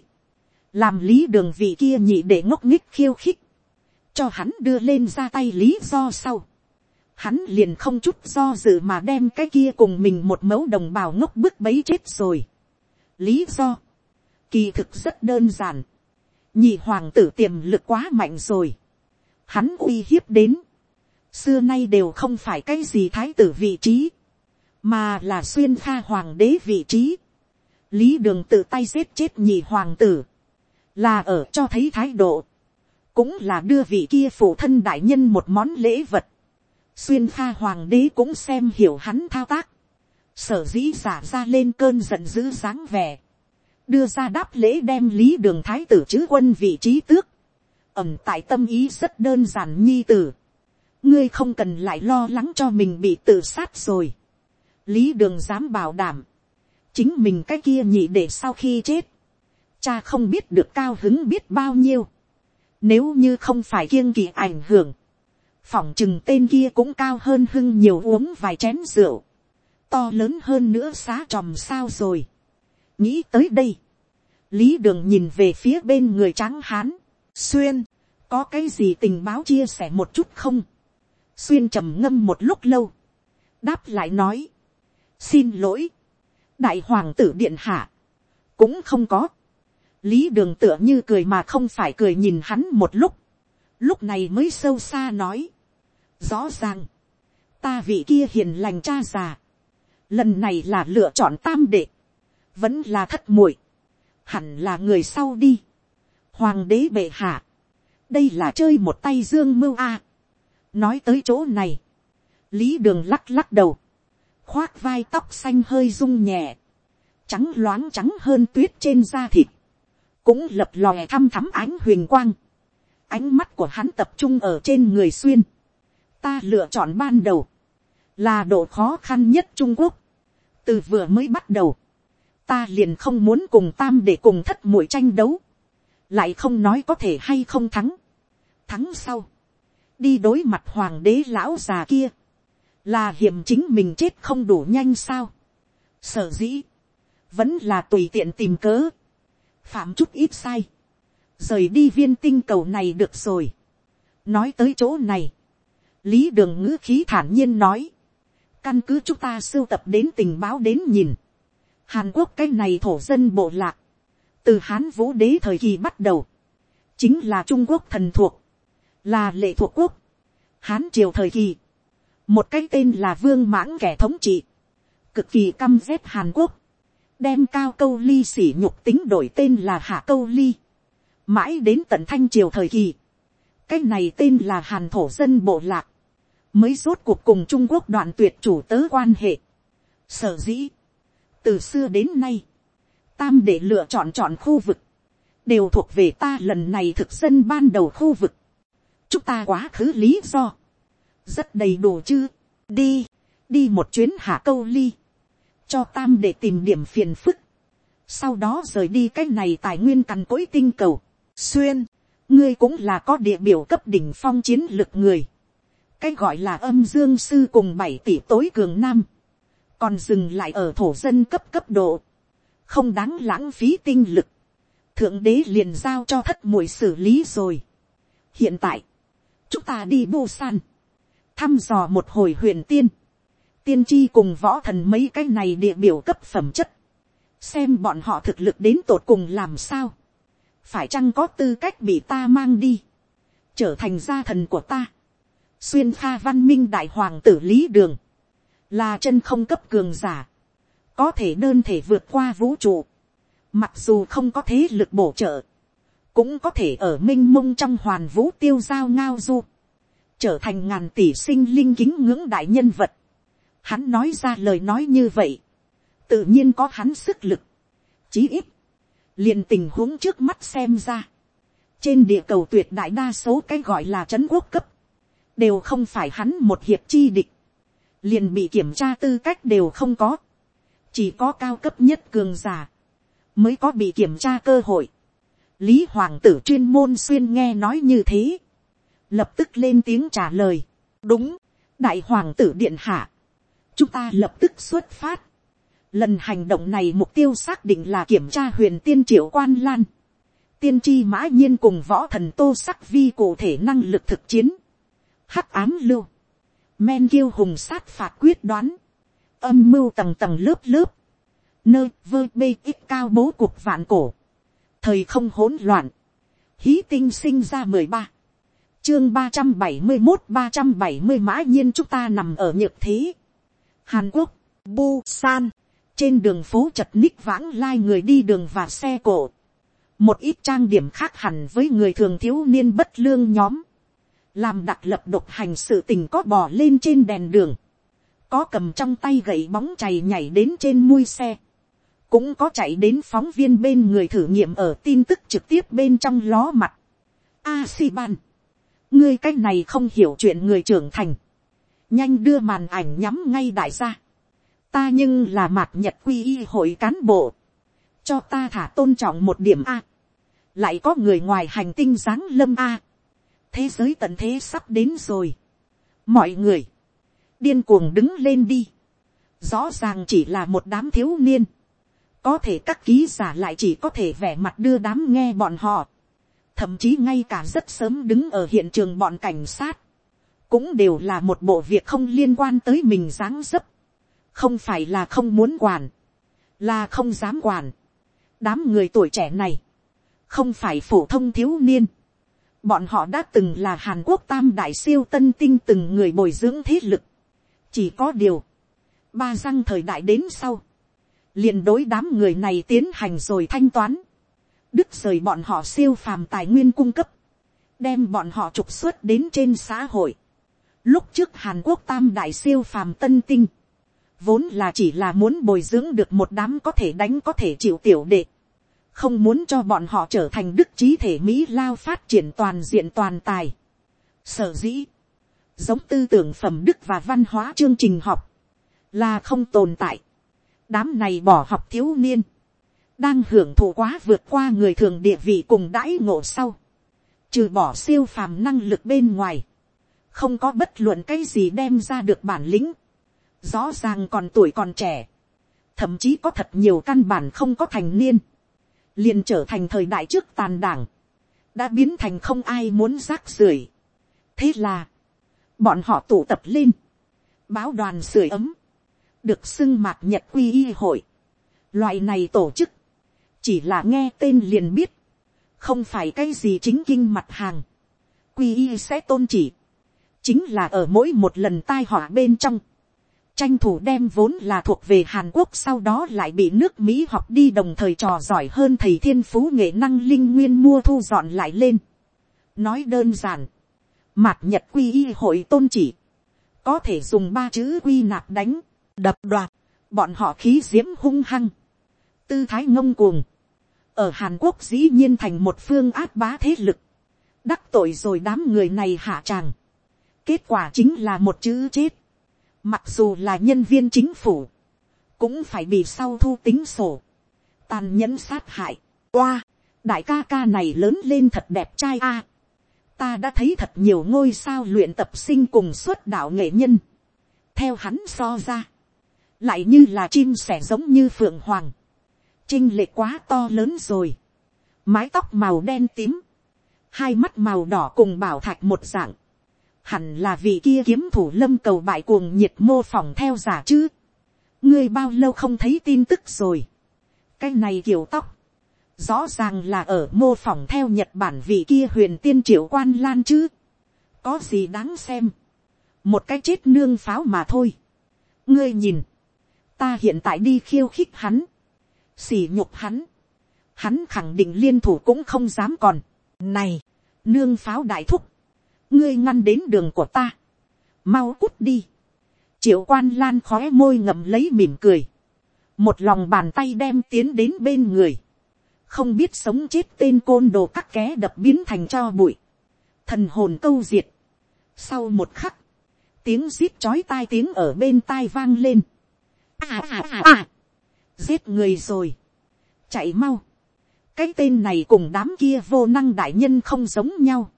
làm lý đường vị kia nhị để ngốc nghích khiêu khích, cho hắn đưa lên ra tay lý do sau, hắn liền không chút do dự mà đem cái kia cùng mình một mẫu đồng bào ngốc bức bấy chết rồi. lý do, kỳ thực rất đơn giản, nhị hoàng tử tiềm lực quá mạnh rồi, hắn uy hiếp đến, xưa nay đều không phải cái gì thái tử vị trí, mà là xuyên pha hoàng đế vị trí, lý đường tự tay giết chết nhị hoàng tử, là ở cho thấy thái độ, cũng là đưa vị kia phụ thân đại nhân một món lễ vật, xuyên pha hoàng đế cũng xem hiểu hắn thao tác, sở dĩ giả ra lên cơn giận dữ dáng vẻ, đưa ra đáp lễ đem lý đường thái tử chữ quân vị trí tước, ẩm tại tâm ý rất đơn giản nhi tử, ngươi không cần lại lo lắng cho mình bị tự sát rồi, lý đường dám bảo đảm, chính mình cái kia nhị để sau khi chết, cha không biết được cao hứng biết bao nhiêu, nếu như không phải kiêng kỳ ảnh hưởng, phỏng chừng tên kia cũng cao hơn hưng nhiều uống vài chén rượu, to lớn hơn nữa xá tròm sao rồi. nghĩ tới đây, lý đường nhìn về phía bên người trắng hán, xuyên, có cái gì tình báo chia sẻ một chút không, xuyên trầm ngâm một lúc lâu, đáp lại nói, xin lỗi, đại hoàng tử điện hạ, cũng không có, lý đường tựa như cười mà không phải cười nhìn hắn một lúc, lúc này mới sâu xa nói, Rõ ràng, ta vị kia hiền lành cha già. Lần này là lựa chọn tam đệ. Vẫn là thất muội Hẳn là người sau đi. Hoàng đế bệ hạ. Đây là chơi một tay dương mưu a. Nói tới chỗ này. Lý đường lắc lắc đầu. Khoác vai tóc xanh hơi rung nhẹ. Trắng loáng trắng hơn tuyết trên da thịt. Cũng lập lòe thăm thắm ánh huyền quang. Ánh mắt của hắn tập trung ở trên người xuyên ta lựa chọn ban đầu, là độ khó khăn nhất trung quốc. từ vừa mới bắt đầu, ta liền không muốn cùng tam để cùng thất mũi tranh đấu, lại không nói có thể hay không thắng. thắng sau, đi đối mặt hoàng đế lão già kia, là hiểm chính mình chết không đủ nhanh sao. sở dĩ, vẫn là tùy tiện tìm cớ, phạm chút ít sai, rời đi viên tinh cầu này được rồi. nói tới chỗ này, lý đường ngữ khí thản nhiên nói, căn cứ chúng ta sưu tập đến tình báo đến nhìn, hàn quốc cái này thổ dân bộ lạc, từ hán vũ đế thời kỳ bắt đầu, chính là trung quốc thần thuộc, là lệ thuộc quốc, hán triều thời kỳ, một cái tên là vương mãng kẻ thống trị, cực kỳ căm rét hàn quốc, đem cao câu ly sỉ nhục tính đổi tên là hạ câu ly, mãi đến tận thanh triều thời kỳ, cái này tên là hàn thổ dân bộ lạc, mới rốt cuộc cùng trung quốc đoạn tuyệt chủ tớ quan hệ. Sở dĩ, từ xưa đến nay, tam để lựa chọn chọn khu vực, đều thuộc về ta lần này thực dân ban đầu khu vực. chúng ta quá khứ lý do, rất đầy đủ chứ, đi, đi một chuyến hạ câu ly, cho tam để tìm điểm phiền phức, sau đó rời đi cái này tài nguyên cằn cỗi tinh cầu, xuyên, ngươi cũng là có địa biểu cấp đỉnh phong chiến lực người, cái gọi là âm dương sư cùng bảy tỷ tối cường nam, còn dừng lại ở thổ dân cấp cấp độ, không đáng lãng phí tinh lực, thượng đế liền giao cho thất muội xử lý rồi. hiện tại, chúng ta đi bu san, thăm dò một hồi huyền tiên, tiên tri cùng võ thần mấy cái này địa biểu cấp phẩm chất, xem bọn họ thực lực đến tột cùng làm sao, phải chăng có tư cách bị ta mang đi, trở thành gia thần của ta, xuyên pha văn minh đại hoàng tử lý đường, là chân không cấp cường giả, có thể đơn thể vượt qua vũ trụ, mặc dù không có thế lực bổ trợ, cũng có thể ở m i n h mông trong hoàn vũ tiêu giao ngao du, trở thành ngàn tỷ sinh linh kính ngưỡng đại nhân vật. Hắn nói ra lời nói như vậy, tự nhiên có hắn sức lực, chí ít, liền tình huống trước mắt xem ra, trên địa cầu tuyệt đại đa số cái gọi là trấn quốc cấp, đều không phải hắn một hiệp chi địch, liền bị kiểm tra tư cách đều không có, chỉ có cao cấp nhất cường giả, mới có bị kiểm tra cơ hội. lý hoàng tử chuyên môn xuyên nghe nói như thế, lập tức lên tiếng trả lời, đúng, đại hoàng tử điện hạ, chúng ta lập tức xuất phát. Lần hành động này mục tiêu xác định là kiểm tra huyền tiên triệu quan lan. Tiên tri mã nhiên cùng võ thần tô sắc vi cụ thể năng lực thực chiến. Hắc ám lưu. Men kiêu hùng sát phạt quyết đoán. Âm mưu tầng tầng lớp lớp nơi vơ bê ít cao bố cuộc vạn cổ, thời không hỗn loạn, hí tinh sinh ra mười ba, chương ba trăm bảy mươi một ba trăm bảy mươi mã nhiên chúng ta nằm ở nhược thế, hàn quốc, busan trên đường phố chật ních vãng lai người đi đường và xe cổ, một ít trang điểm khác hẳn với người thường thiếu niên bất lương nhóm, làm đặc lập độc hành sự tình có bò lên trên đèn đường, có cầm trong tay gậy bóng chày nhảy đến trên mui xe, cũng có chạy đến phóng viên bên người thử nghiệm ở tin tức trực tiếp bên trong ló mặt. A si ban, ngươi cái này không hiểu chuyện người trưởng thành, nhanh đưa màn ảnh nhắm ngay đại gia. ta nhưng là mặt nhật quy y hội cán bộ, cho ta thả tôn trọng một điểm a. lại có người ngoài hành tinh giáng lâm a. thế giới tận thế sắp đến rồi. mọi người, điên cuồng đứng lên đi. rõ ràng chỉ là một đám thiếu niên có thể các ký giả lại chỉ có thể vẻ mặt đưa đám nghe bọn họ. Thậm chí ngay cả rất sớm đứng ở hiện trường bọn cảnh sát. Cũng đều là một bộ việc không liên quan tới mình dáng dấp. Không phải là không muốn quản. Là không dám quản. Đám người tuổi trẻ này. Không phải phổ thông thiếu niên. Bọn họ đã từng là Hàn Quốc tam đại siêu tân tinh từng người bồi dưỡng thế lực. Chỉ có điều. Ba răng thời đại đến sau liền đối đám người này tiến hành rồi thanh toán, đức rời bọn họ siêu phàm tài nguyên cung cấp, đem bọn họ trục xuất đến trên xã hội. Lúc trước Hàn Quốc tam đại siêu phàm tân tinh, vốn là chỉ là muốn bồi dưỡng được một đám có thể đánh có thể chịu tiểu đệ, không muốn cho bọn họ trở thành đức trí thể mỹ lao phát triển toàn diện toàn tài. Sở dĩ, giống tư tưởng phẩm đức và văn hóa chương trình học, là không tồn tại. Đám này bỏ học thiếu niên, đang hưởng thụ quá vượt qua người thường địa vị cùng đãi ngộ sau, trừ bỏ siêu phàm năng lực bên ngoài, không có bất luận cái gì đem ra được bản lĩnh, rõ ràng còn tuổi còn trẻ, thậm chí có thật nhiều căn bản không có thành niên, liền trở thành thời đại trước tàn đảng, đã biến thành không ai muốn rác rưởi. thế là, bọn họ tụ tập lên, báo đoàn sưởi ấm, được xưng mạc nhật quy y hội. Loại này tổ chức, chỉ là nghe tên liền biết, không phải cái gì chính kinh mặt hàng, quy y sẽ tôn chỉ, chính là ở mỗi một lần tai họa bên trong, tranh thủ đem vốn là thuộc về hàn quốc sau đó lại bị nước mỹ học đi đồng thời trò giỏi hơn thầy thiên phú nghệ năng linh nguyên mua thu dọn lại lên. nói đơn giản, mạt nhật quy y hội tôn chỉ, có thể dùng ba chữ quy nạp đánh, đập đoạt, bọn họ khí diễm hung hăng, tư thái ngông cuồng, ở hàn quốc dĩ nhiên thành một phương áp bá thế lực, đắc tội rồi đám người này hạ tràng, kết quả chính là một chữ chết, mặc dù là nhân viên chính phủ, cũng phải bị sau thu tính sổ, tàn nhẫn sát hại, oa, đại ca ca này lớn lên thật đẹp trai a, ta đã thấy thật nhiều ngôi sao luyện tập sinh cùng suốt đạo nghệ nhân, theo hắn so ra, lại như là chim sẻ giống như phượng hoàng, trinh lệ quá to lớn rồi, mái tóc màu đen tím, hai mắt màu đỏ cùng bảo thạch một dạng, hẳn là vị kia kiếm thủ lâm cầu bại cuồng nhiệt mô phỏng theo giả chứ, ngươi bao lâu không thấy tin tức rồi, cái này kiểu tóc, rõ ràng là ở mô phỏng theo nhật bản vị kia huyền tiên triệu quan lan chứ, có gì đáng xem, một cái chết nương pháo mà thôi, ngươi nhìn, ta hiện tại đi khiêu khích hắn, xỉ nhục hắn, hắn khẳng định liên thủ cũng không dám còn. Này, nương pháo đại thúc, ngươi ngăn đến đường của ta, mau cút đi. triệu quan lan khói môi ngậm lấy mỉm cười, một lòng bàn tay đem tiến đến bên người, không biết sống chết tên côn đồ cắt ké đập biến thành cho bụi, thần hồn câu diệt. Sau một khắc, tiếng rít chói tai tiếng ở bên tai vang lên. À à à à giết người rồi, chạy mau, cái tên này cùng đám kia vô năng đại nhân không giống nhau,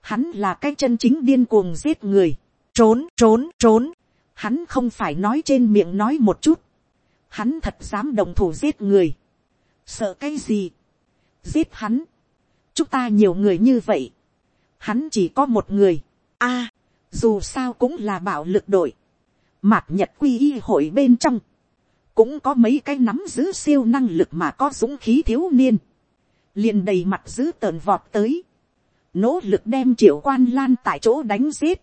hắn là cái chân chính điên cuồng giết người, trốn trốn trốn, hắn không phải nói trên miệng nói một chút, hắn thật dám đồng thủ giết người, sợ cái gì, giết hắn, chúng ta nhiều người như vậy, hắn chỉ có một người, a, dù sao cũng là bạo lực đội, mạc nhật quy y hội bên trong, cũng có mấy cái nắm giữ siêu năng lực mà có dũng khí thiếu niên, liền đầy mặt giữ tợn vọt tới, nỗ lực đem triệu quan lan tại chỗ đánh giết,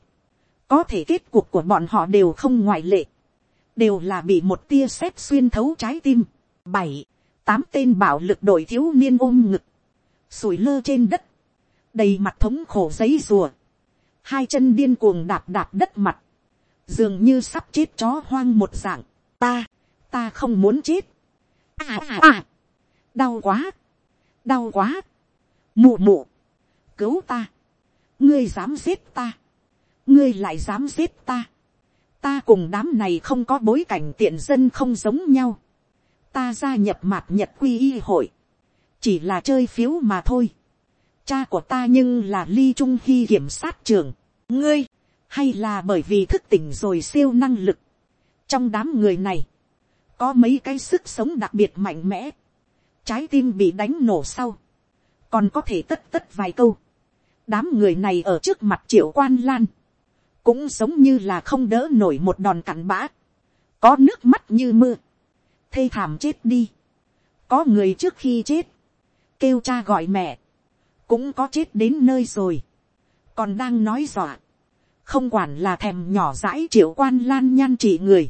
có thể kết cuộc của bọn họ đều không ngoại lệ, đều là bị một tia sét xuyên thấu trái tim, bảy, tám tên bảo lực đội thiếu niên ôm ngực, sủi lơ trên đất, đầy mặt thống khổ giấy rùa, hai chân điên cuồng đạp đạp đất mặt, dường như sắp chết chó hoang một dạng, ta, ta không muốn chết. À à à, đau quá, đau quá, mụ mụ, cứu ta, ngươi dám giết ta, ngươi lại dám giết ta, ta cùng đám này không có bối cảnh tiện dân không giống nhau, ta gia nhập mặt nhật quy y hội, chỉ là chơi phiếu mà thôi, cha của ta nhưng là ly trung hy kiểm sát trường, ngươi, hay là bởi vì thức tỉnh rồi siêu năng lực, trong đám người này, có mấy cái sức sống đặc biệt mạnh mẽ, trái tim bị đánh nổ sau, còn có thể tất tất vài câu, đám người này ở trước mặt triệu quan lan, cũng giống như là không đỡ nổi một đòn cặn bã, có nước mắt như mưa, thê thảm chết đi, có người trước khi chết, kêu cha gọi mẹ, cũng có chết đến nơi rồi, còn đang nói dọa, không quản là thèm nhỏ dãi triệu quan lan nhan trị người,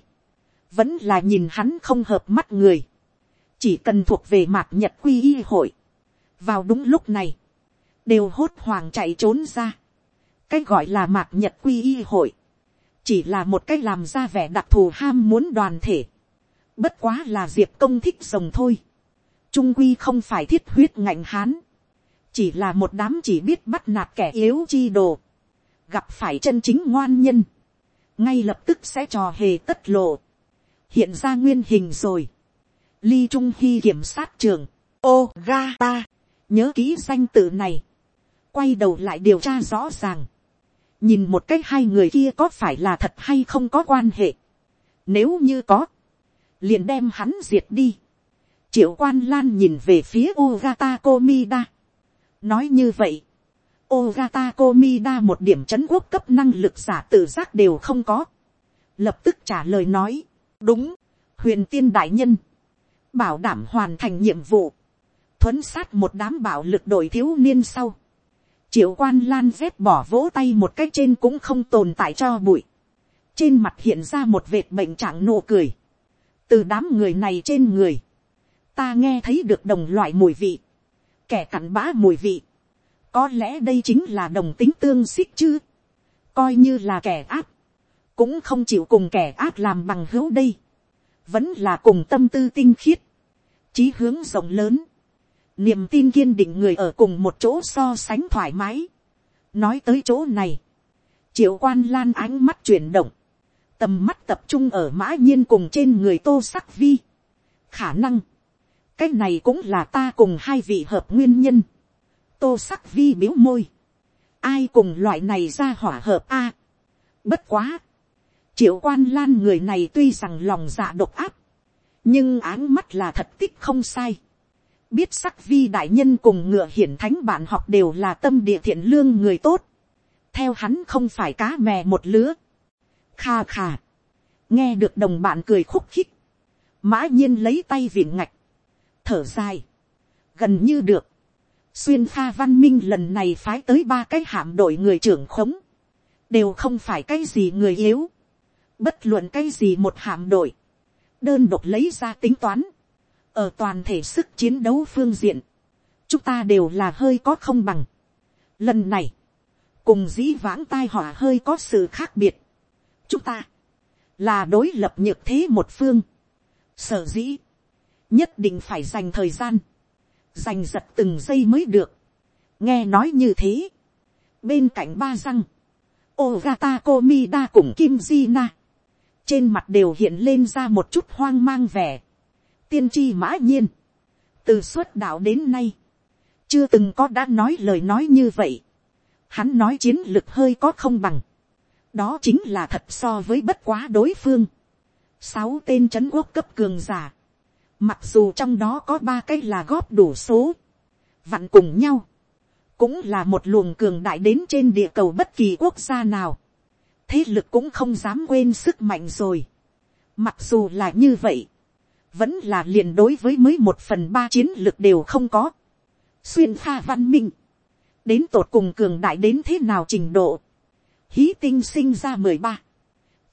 vẫn là nhìn hắn không hợp mắt người, chỉ cần thuộc về mạc nhật quy y hội, vào đúng lúc này, đều hốt hoàng chạy trốn ra, cái gọi là mạc nhật quy y hội, chỉ là một cái làm ra vẻ đặc thù ham muốn đoàn thể, bất quá là diệp công thích rồng thôi, trung quy không phải thiết huyết ngạnh hán, chỉ là một đám chỉ biết bắt nạt kẻ yếu chi đồ, gặp phải chân chính ngoan nhân, ngay lập tức sẽ trò hề tất lộ, hiện ra nguyên hình rồi. Ly Trung Hy kiểm sát trường, ô ga ta, nhớ ký danh tự này, quay đầu lại điều tra rõ ràng, nhìn một cách hai người kia có phải là thật hay không có quan hệ, nếu như có, liền đem hắn diệt đi. Triệu quan lan nhìn về phía Ogata Komida. Nói như vậy, Ogata Komida một điểm chấn quốc cấp năng lực giả tự giác đều không có. Lập tức trả lời nói đúng, huyền tiên đại nhân, bảo đảm hoàn thành nhiệm vụ, thuấn sát một đám bảo lực đội thiếu niên sau, triệu quan lan vét bỏ vỗ tay một cái trên cũng không tồn tại cho bụi, trên mặt hiện ra một vệt bệnh trạng nụ cười, từ đám người này trên người, ta nghe thấy được đồng loại mùi vị, kẻ cặn bã mùi vị, có lẽ đây chính là đồng tính tương xích chứ, coi như là kẻ ác, cũng không chịu cùng kẻ ác làm bằng hữu đây, vẫn là cùng tâm tư tinh khiết, chí hướng rộng lớn, niềm tin kiên định người ở cùng một chỗ so sánh thoải mái. nói tới chỗ này, triệu quan lan ánh mắt chuyển động, tầm mắt tập trung ở mã nhiên cùng trên người tô sắc vi. khả năng, cái này cũng là ta cùng hai vị hợp nguyên nhân. tô sắc vi biếu môi, ai cùng loại này ra hỏa hợp a. bất quá, triệu quan lan người này tuy rằng lòng dạ độc áp, nhưng áng mắt là thật tích không sai. biết sắc vi đại nhân cùng ngựa hiển thánh bạn học đều là tâm địa thiện lương người tốt. theo hắn không phải cá mè một lứa. kha kha. nghe được đồng bạn cười khúc khích. mã nhiên lấy tay viện ngạch. thở dài. gần như được. xuyên pha văn minh lần này phái tới ba cái hạm đội người trưởng khống. đều không phải cái gì người yếu bất luận cái gì một hạm đội đơn độc lấy ra tính toán, ở toàn thể sức chiến đấu phương diện, chúng ta đều là hơi có không bằng. Lần này, cùng dĩ vãng tai họa hơi có sự khác biệt. chúng ta, là đối lập nhược thế một phương. Sở dĩ, nhất định phải dành thời gian, dành giật từng giây mới được. nghe nói như thế, bên cạnh ba răng, Ogata Komida cùng Kim Na trên mặt đều hiện lên ra một chút hoang mang vẻ. tiên tri mã nhiên, từ xuất đạo đến nay, chưa từng có đã nói lời nói như vậy. Hắn nói chiến lực hơi có không bằng. đó chính là thật so với bất quá đối phương. sáu tên c h ấ n quốc cấp cường giả. mặc dù trong đó có ba cái là góp đủ số. vặn cùng nhau. cũng là một luồng cường đại đến trên địa cầu bất kỳ quốc gia nào thế lực cũng không dám quên sức mạnh rồi. Mặc dù là như vậy, vẫn là liền đối với mới một phần ba chiến lực đều không có. Xuyên pha văn minh, đến tột cùng cường đại đến thế nào trình độ. Hí tinh sinh ra mười ba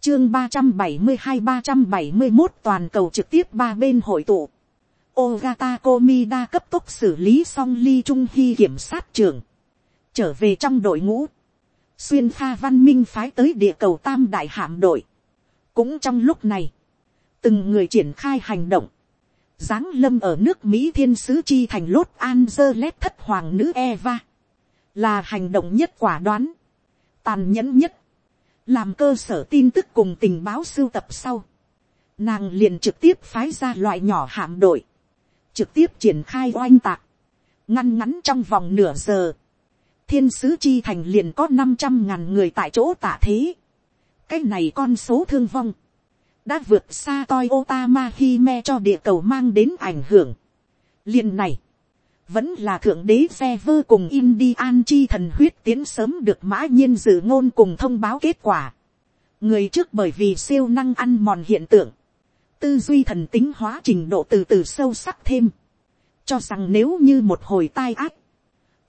chương ba trăm bảy mươi hai ba trăm bảy mươi một toàn cầu trực tiếp ba bên hội tụ. Ogata Komida cấp tốc xử lý xong ly trung hy kiểm sát trưởng. Trở về trong đội ngũ xuyên pha văn minh phái tới địa cầu tam đại hạm đội. cũng trong lúc này, từng người triển khai hành động, giáng lâm ở nước mỹ thiên sứ chi thành lốt angeles thất hoàng nữ eva, là hành động nhất quả đoán, tàn nhẫn nhất, làm cơ sở tin tức cùng tình báo sưu tập sau, nàng liền trực tiếp phái ra loại nhỏ hạm đội, trực tiếp triển khai oanh tạc, ngăn ngắn trong vòng nửa giờ, thiên sứ chi thành liền có năm trăm ngàn người tại chỗ tạ thế. cái này con số thương vong, đã vượt xa toi Otama Hime cho địa cầu mang đến ảnh hưởng. liền này, vẫn là thượng đế xe vơ cùng Indian chi thần huyết tiến sớm được mã nhiên dự ngôn cùng thông báo kết quả. người trước bởi vì siêu năng ăn mòn hiện tượng, tư duy thần tính hóa trình độ từ từ sâu sắc thêm, cho rằng nếu như một hồi tai ác,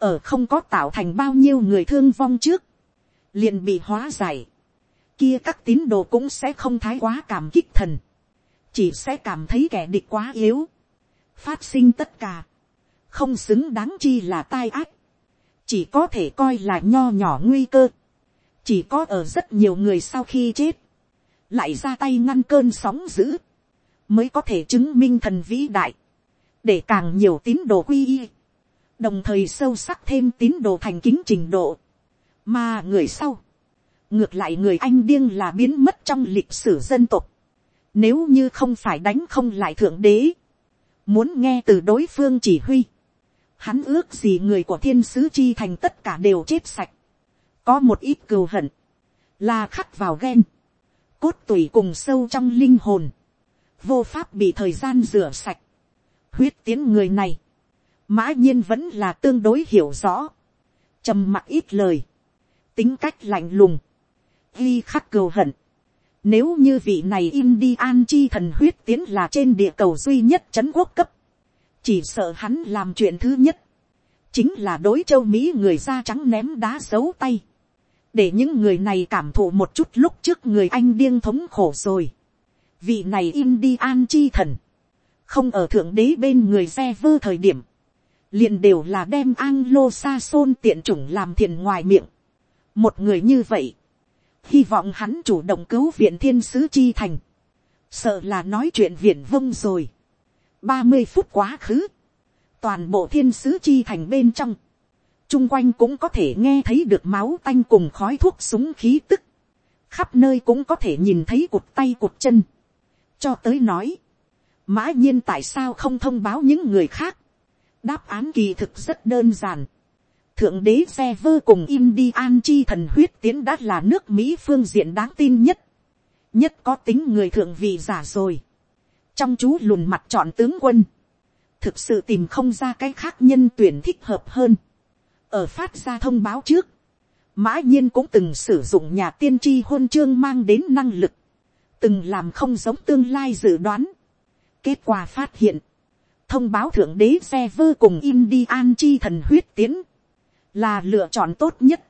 ở không có tạo thành bao nhiêu người thương vong trước, liền bị hóa giải, kia các tín đồ cũng sẽ không thái quá cảm kích thần, chỉ sẽ cảm thấy kẻ địch quá yếu, phát sinh tất cả, không xứng đáng chi là tai ác, chỉ có thể coi là nho nhỏ nguy cơ, chỉ có ở rất nhiều người sau khi chết, lại ra tay ngăn cơn sóng dữ, mới có thể chứng minh thần vĩ đại, để càng nhiều tín đồ quy y, đồng thời sâu sắc thêm tín đồ thành kính trình độ, mà người sau, ngược lại người anh điên là biến mất trong lịch sử dân tộc, nếu như không phải đánh không lại thượng đế, muốn nghe từ đối phương chỉ huy, hắn ước gì người của thiên sứ chi thành tất cả đều chết sạch, có một ít cừu hận, là khắc vào ghen, cốt tủy cùng sâu trong linh hồn, vô pháp bị thời gian rửa sạch, huyết tiến người này, mã nhiên vẫn là tương đối hiểu rõ, trầm mặc ít lời, tính cách lạnh lùng, ghi khắc cừu hận. Nếu như vị này Indian chi thần huyết tiến là trên địa cầu duy nhất trấn quốc cấp, chỉ sợ hắn làm chuyện thứ nhất, chính là đối châu mỹ người da trắng ném đá xấu tay, để những người này cảm thụ một chút lúc trước người anh điên thống khổ rồi. vị này Indian chi thần, không ở thượng đế bên người xe vơ thời điểm, liền đều là đem Anglo Sa Xôn tiện chủng làm thiền ngoài miệng. Một người như vậy, hy vọng hắn chủ động cứu viện thiên sứ chi thành, sợ là nói chuyện viện vông rồi. ba mươi phút quá khứ, toàn bộ thiên sứ chi thành bên trong, chung quanh cũng có thể nghe thấy được máu tanh cùng khói thuốc súng khí tức, khắp nơi cũng có thể nhìn thấy cụt tay cụt chân, cho tới nói, mã nhiên tại sao không thông báo những người khác, đáp án kỳ thực rất đơn giản, thượng đế xe vơ cùng Indian chi thần huyết tiến đã là nước Mỹ phương diện đáng tin nhất. Nhất có tính người thượng vị giả rồi. Trong chú lùn mặt chọn tướng quân. Thực sự tìm không ra cái khác nhân tuyển thích hợp hơn. Ở phát ra thông báo trước. Mã nhiên cũng từng sử dụng nhà tiên tri hôn chương mang đến năng lực. Từng làm không giống tương lai dự đoán. Kết quả phát hiện. Thông báo thượng đế xe vơ cùng Indian chi thần huyết tiến là lựa chọn tốt nhất,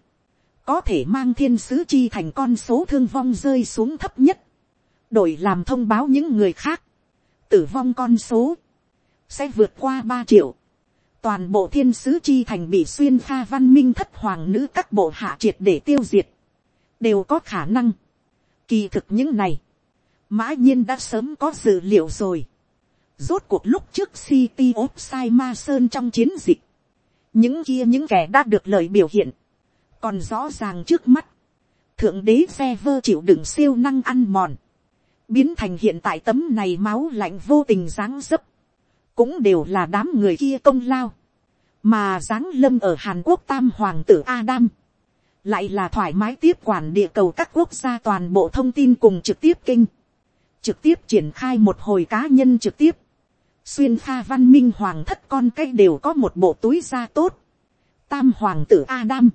có thể mang thiên sứ chi thành con số thương vong rơi xuống thấp nhất, đổi làm thông báo những người khác, tử vong con số, sẽ vượt qua ba triệu, toàn bộ thiên sứ chi thành bị xuyên pha văn minh thất hoàng nữ các bộ hạ triệt để tiêu diệt, đều có khả năng. Kỳ thực những này, mã nhiên đã sớm có dự liệu rồi. Rốt cuộc lúc trước City of Sai Ma Sơn trong chiến dịch, những kia những kẻ đã được lời biểu hiện, còn rõ ràng trước mắt, thượng đế xe vơ chịu đựng siêu năng ăn mòn, biến thành hiện tại tấm này máu lạnh vô tình dáng dấp, cũng đều là đám người kia công lao, mà dáng lâm ở hàn quốc tam hoàng tử adam, lại là thoải mái tiếp quản địa cầu các quốc gia toàn bộ thông tin cùng trực tiếp kinh, trực tiếp triển khai một hồi cá nhân trực tiếp, xuyên pha văn minh hoàng thất con cái đều có một bộ túi da tốt. Tam hoàng tử Adam,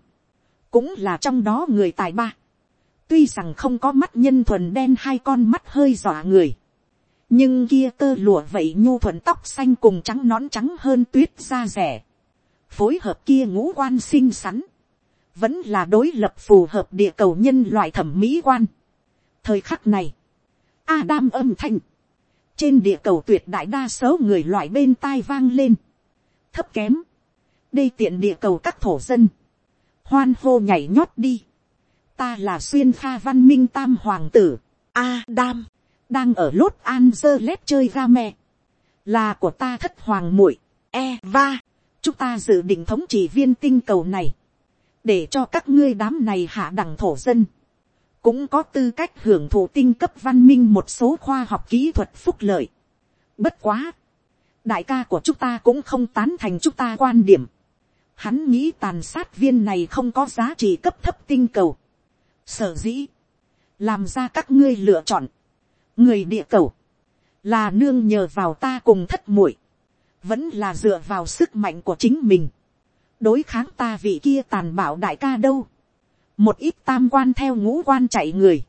cũng là trong đó người tài ba. Tuy rằng không có mắt nhân thuần đen hai con mắt hơi dọa người. Nhưng kia tơ lụa vậy nhu thuần tóc xanh cùng trắng nón trắng hơn tuyết da rẻ. Phối hợp kia ngũ quan xinh xắn. Vẫn là đối lập phù hợp địa cầu nhân loại thẩm mỹ quan. Thời khắc này, Adam âm thanh trên địa cầu tuyệt đại đa số người loại bên tai vang lên, thấp kém, đây tiện địa cầu các thổ dân, hoan hô nhảy nhót đi, ta là xuyên pha văn minh tam hoàng tử, Adam, đang ở lốt Angeles chơi game, là của ta thất hoàng muội, Eva, chúng ta dự định thống trị viên tinh cầu này, để cho các ngươi đám này hạ đẳng thổ dân, cũng có tư cách hưởng thụ tinh cấp văn minh một số khoa học kỹ thuật phúc lợi. Bất quá, đại ca của chúng ta cũng không tán thành chúng ta quan điểm. Hắn nghĩ tàn sát viên này không có giá trị cấp thấp tinh cầu. Sở dĩ, làm ra các ngươi lựa chọn. Người địa cầu, là nương nhờ vào ta cùng thất muội vẫn là dựa vào sức mạnh của chính mình. đối kháng ta vị kia tàn bạo đại ca đâu một ít tam quan theo ngũ quan chạy người,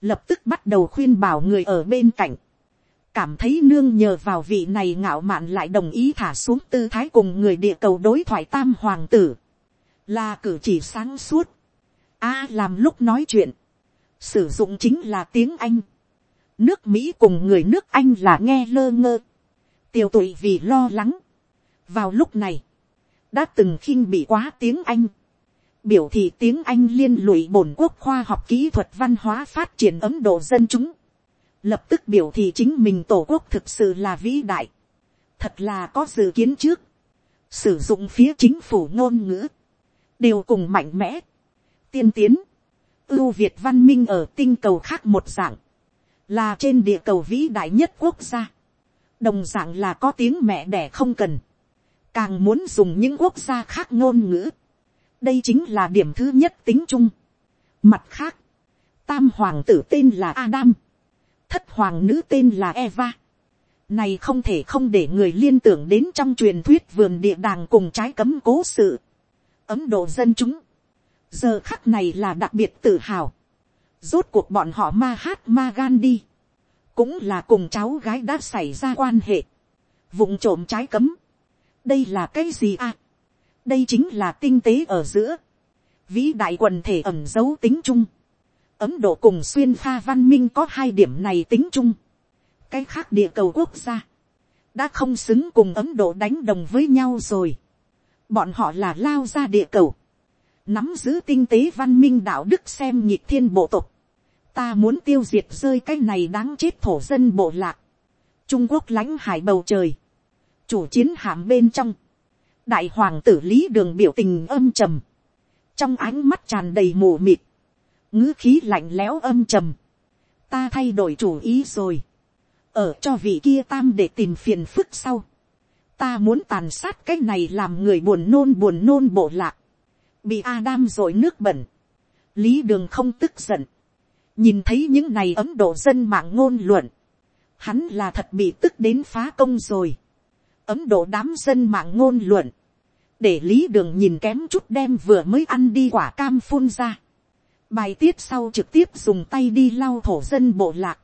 lập tức bắt đầu khuyên bảo người ở bên cạnh, cảm thấy nương nhờ vào vị này ngạo mạn lại đồng ý thả xuống tư thái cùng người địa cầu đối thoại tam hoàng tử, là cử chỉ sáng suốt, a à, làm lúc nói chuyện, sử dụng chính là tiếng anh, nước mỹ cùng người nước anh là nghe lơ ngơ, tiêu tụy vì lo lắng, vào lúc này, đã từng khinh bị quá tiếng anh, biểu thị tiếng anh liên lụy bổn quốc khoa học kỹ thuật văn hóa phát triển ấn độ dân chúng, lập tức biểu thị chính mình tổ quốc thực sự là vĩ đại, thật là có dự kiến trước, sử dụng phía chính phủ ngôn ngữ, đều cùng mạnh mẽ, tiên tiến, ưu việt văn minh ở tinh cầu khác một dạng, là trên địa cầu vĩ đại nhất quốc gia, đồng dạng là có tiếng mẹ đẻ không cần, càng muốn dùng những quốc gia khác ngôn ngữ, đây chính là điểm thứ nhất tính chung. Mặt khác, tam hoàng tử tên là Adam, thất hoàng nữ tên là Eva. Này không thể không để người liên tưởng đến trong truyền thuyết vườn địa đàng cùng trái cấm cố sự. Ấm độ dân chúng. Giờ khắc này là đặc biệt tự hào. Rốt cuộc bọn họ ma hát ma gan đi. Cũng là cùng cháu gái đã xảy ra quan hệ. vụng trộm trái cấm, đây là cái gì à, đây chính là tinh tế ở giữa, vĩ đại quần thể ẩm dấu tính chung, ấn độ cùng xuyên pha văn minh có hai điểm này tính chung, cái khác địa cầu quốc gia, đã không xứng cùng ấn độ đánh đồng với nhau rồi, bọn họ là lao ra địa cầu, nắm giữ tinh tế văn minh đạo đức xem nhịp thiên bộ tộc, ta muốn tiêu diệt rơi cái này đáng chết thổ dân bộ lạc, trung quốc lãnh hải bầu trời, chủ chiến hạm bên trong, đại hoàng tử lý đường biểu tình âm trầm, trong ánh mắt tràn đầy mù mịt, ngữ khí lạnh lẽo âm trầm, ta thay đổi chủ ý rồi, ở cho vị kia tam để tìm phiền phức sau, ta muốn tàn sát cái này làm người buồn nôn buồn nôn bộ lạc, bị Adam rồi nước bẩn, lý đường không tức giận, nhìn thấy những này ấm độ dân mạng ngôn luận, hắn là thật bị tức đến phá công rồi, ấm độ đám dân mạng ngôn luận, để lý đường nhìn kém chút đem vừa mới ăn đi quả cam phun ra, bài tiết sau trực tiếp dùng tay đi lau thổ dân bộ lạc,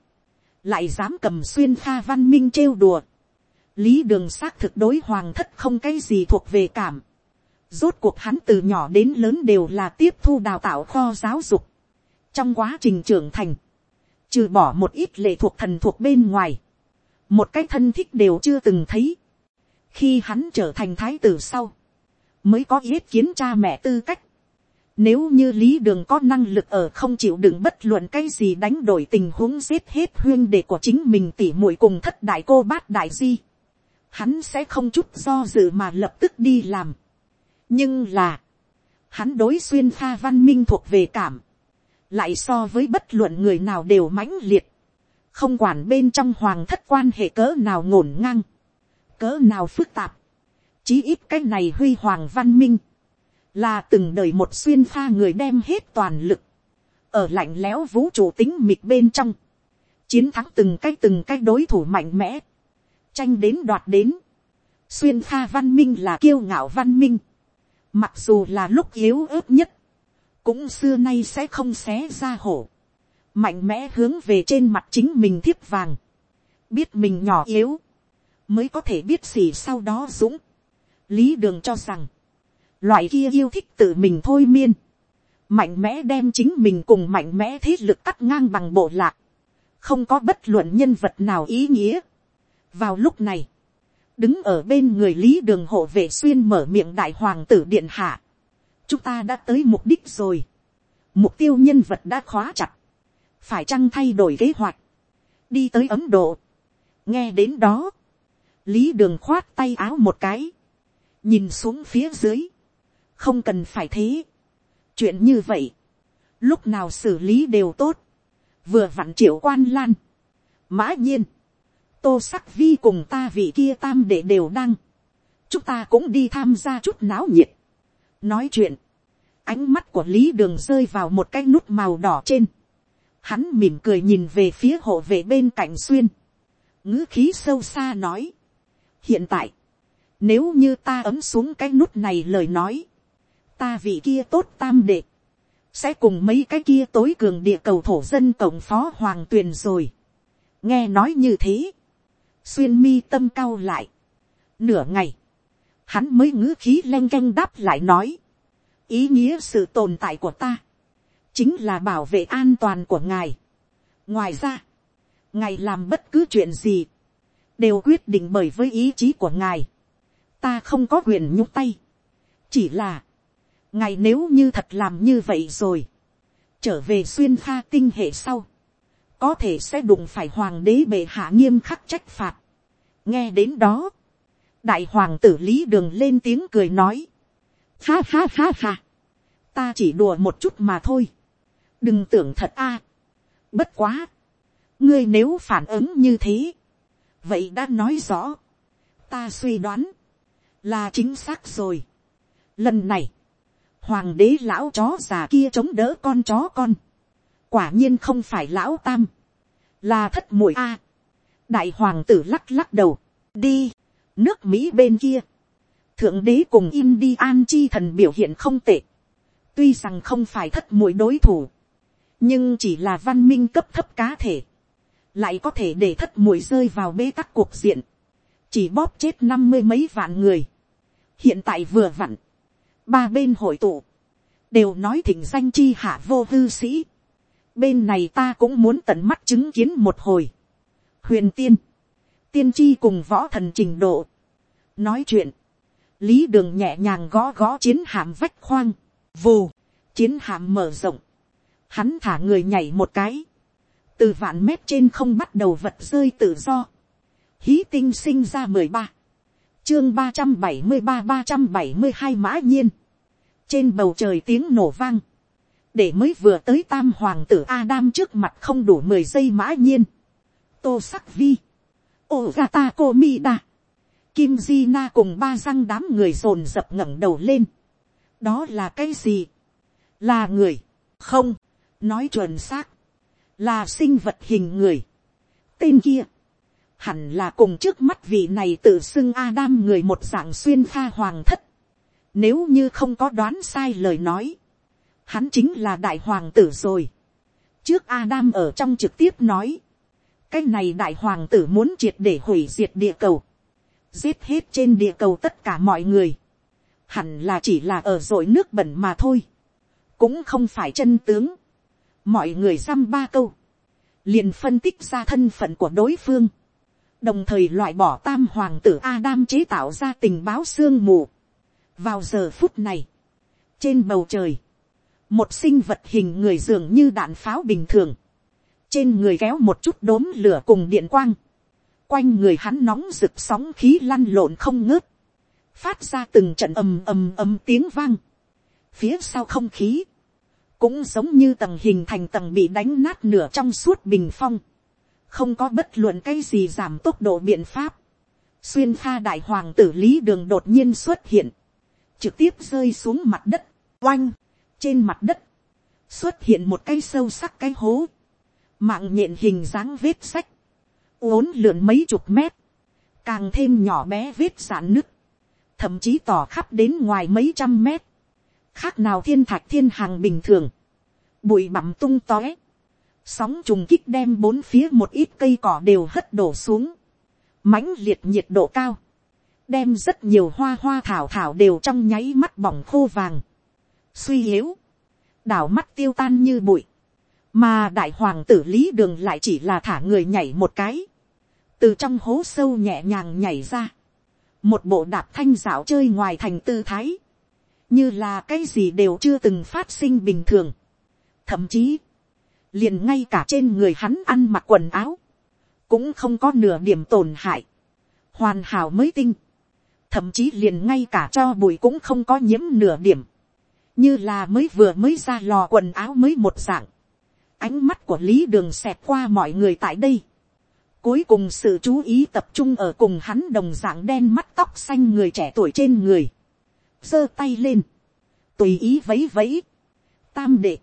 lại dám cầm xuyên pha văn minh trêu đùa, lý đường xác thực đối hoàng thất không cái gì thuộc về cảm, Rốt cuộc hắn từ nhỏ đến lớn đều là tiếp thu đào tạo kho giáo dục. Trong quá trình trưởng thành, trừ bỏ một ít lệ thuộc thần thuộc bên ngoài, một cái thân thích đều chưa từng thấy. Khi hắn trở thành thái tử sau, mới có yết kiến cha mẹ tư cách. Nếu như lý đường có năng lực ở không chịu đựng bất luận cái gì đánh đổi tình huống giết hết huyên đệ của chính mình tỉ muội cùng thất đại cô bát đại di. Hắn sẽ không chút do dự mà lập tức đi làm nhưng là, hắn đối xuyên pha văn minh thuộc về cảm, lại so với bất luận người nào đều mãnh liệt, không quản bên trong hoàng thất quan hệ cỡ nào ngổn ngang, cỡ nào phức tạp, chí ít cái này huy hoàng văn minh, là từng đời một xuyên pha người đem hết toàn lực, ở lạnh lẽo vũ trụ tính mịt bên trong, chiến thắng từng cái từng cái đối thủ mạnh mẽ, tranh đến đoạt đến, xuyên pha văn minh là kiêu ngạo văn minh, mặc dù là lúc yếu ớt nhất, cũng xưa nay sẽ không xé ra hổ, mạnh mẽ hướng về trên mặt chính mình thiếp vàng, biết mình nhỏ yếu, mới có thể biết gì sau đó dũng. lý đường cho rằng, loại kia yêu thích tự mình thôi miên, mạnh mẽ đem chính mình cùng mạnh mẽ thế lực cắt ngang bằng bộ lạc, không có bất luận nhân vật nào ý nghĩa. vào lúc này, đứng ở bên người lý đường hộ vệ xuyên mở miệng đại hoàng tử điện hạ. chúng ta đã tới mục đích rồi. mục tiêu nhân vật đã khóa chặt. phải chăng thay đổi kế hoạch. đi tới ấn độ. nghe đến đó lý đường khoát tay áo một cái. nhìn xuống phía dưới. không cần phải thế. chuyện như vậy. lúc nào xử lý đều tốt. vừa vặn triệu quan lan. mã nhiên tô sắc vi cùng ta vị kia tam đệ đều đăng. chúng ta cũng đi tham gia chút náo nhiệt. nói chuyện, ánh mắt của lý đường rơi vào một cái nút màu đỏ trên. hắn mỉm cười nhìn về phía hộ vệ bên cạnh xuyên. ngữ khí sâu xa nói hiện tại, nếu như ta ấm xuống cái nút này lời nói, ta vị kia tốt tam đệ, sẽ cùng mấy cái kia tối cường địa cầu thổ dân cộng phó hoàng tuyền rồi. nghe nói như thế, xuyên mi tâm cao lại. Nửa ngày, hắn mới ngữ khí len canh đáp lại nói. Ý nghĩa sự tồn tại của ta, chính là bảo vệ an toàn của ngài. Ngoài ra, ngài làm bất cứ chuyện gì, đều quyết định bởi với ý chí của ngài. Ta không có quyền nhúc tay. Chỉ là, ngài nếu như thật làm như vậy rồi, trở về xuyên pha tinh hệ sau, có thể sẽ đụng phải hoàng đế bệ hạ nghiêm khắc trách phạt. nghe đến đó, đại hoàng tử lý đường lên tiếng cười nói, ha ha ha ha, ta chỉ đùa một chút mà thôi, đừng tưởng thật a, bất quá, ngươi nếu phản ứng như thế, vậy đã nói rõ, ta suy đoán, là chính xác rồi. Lần này, hoàng đế lão chó già kia chống đỡ con chó con, quả nhiên không phải lão tam, là thất mùi a. đại hoàng tử lắc lắc đầu, đi, nước mỹ bên kia, thượng đế cùng in đi an chi thần biểu hiện không tệ, tuy rằng không phải thất mùi đối thủ, nhưng chỉ là văn minh cấp thấp cá thể, lại có thể để thất mùi rơi vào bế tắc cuộc diện, chỉ bóp chết năm mươi mấy vạn người, hiện tại vừa vặn, ba bên hội tụ, đều nói thỉnh danh chi hạ vô hư sĩ, bên này ta cũng muốn tận mắt chứng kiến một hồi, huyền tiên, tiên tri cùng võ thần trình độ, nói chuyện, lý đường nhẹ nhàng gõ gõ chiến hạm vách khoang, vù, chiến hạm mở rộng, hắn thả người nhảy một cái, từ vạn mét trên không bắt đầu vật rơi tự do, hí tinh sinh ra mười ba, chương ba trăm bảy mươi ba ba trăm bảy mươi hai mã nhiên, trên bầu trời tiếng nổ vang, để mới vừa tới tam hoàng tử Adam trước mặt không đủ mười giây mã nhiên, tô sắc vi, ô gata cô mi đa, kim di na cùng ba răng đám người rồn dập ngẩng đầu lên, đó là cái gì, là người, không, nói chuẩn xác, là sinh vật hình người. tên kia, hẳn là cùng trước mắt vị này tự xưng Adam người một dạng xuyên pha hoàng thất. Nếu như không có đoán sai lời nói, hắn chính là đại hoàng tử rồi. trước Adam ở trong trực tiếp nói, cái này đại hoàng tử muốn triệt để hủy diệt địa cầu, giết hết trên địa cầu tất cả mọi người, hẳn là chỉ là ở dội nước bẩn mà thôi, cũng không phải chân tướng mọi người dăm ba câu, liền phân tích ra thân phận của đối phương, đồng thời loại bỏ tam hoàng tử Adam chế tạo ra tình báo sương mù. vào giờ phút này, trên bầu trời, một sinh vật hình người dường như đạn pháo bình thường, trên người kéo một chút đốm lửa cùng điện quang, quanh người hắn nóng rực sóng khí lăn lộn không ngớt, phát ra từng trận ầm ầm ầm tiếng vang, phía sau không khí, cũng giống như tầng hình thành tầng bị đánh nát nửa trong suốt bình phong, không có bất luận cái gì giảm tốc độ biện pháp, xuyên pha đại hoàng tử lý đường đột nhiên xuất hiện, trực tiếp rơi xuống mặt đất, oanh, trên mặt đất, xuất hiện một cái sâu sắc cái hố, mạng nhện hình dáng vết sách, uốn lượn mấy chục mét, càng thêm nhỏ bé vết giãn nứt, thậm chí tỏ khắp đến ngoài mấy trăm mét, khác nào thiên thạch thiên hàng bình thường, bụi bặm tung tóe, sóng trùng kích đem bốn phía một ít cây cỏ đều hất đổ xuống, mãnh liệt nhiệt độ cao, đem rất nhiều hoa hoa thảo thảo đều trong nháy mắt bỏng khô vàng, suy yếu, đảo mắt tiêu tan như bụi, mà đại hoàng tử lý đường lại chỉ là thả người nhảy một cái, từ trong hố sâu nhẹ nhàng nhảy ra, một bộ đạp thanh dạo chơi ngoài thành tư thái, như là cái gì đều chưa từng phát sinh bình thường. Thậm chí, liền ngay cả trên người hắn ăn mặc quần áo, cũng không có nửa điểm tổn hại, hoàn hảo mới tinh, thậm chí liền ngay cả cho bụi cũng không có nhiễm nửa điểm, như là mới vừa mới ra lò quần áo mới một dạng, ánh mắt của lý đường xẹt qua mọi người tại đây, cuối cùng sự chú ý tập trung ở cùng hắn đồng dạng đen mắt tóc xanh người trẻ tuổi trên người, giơ tay lên, tùy ý vấy vấy, tam đệ,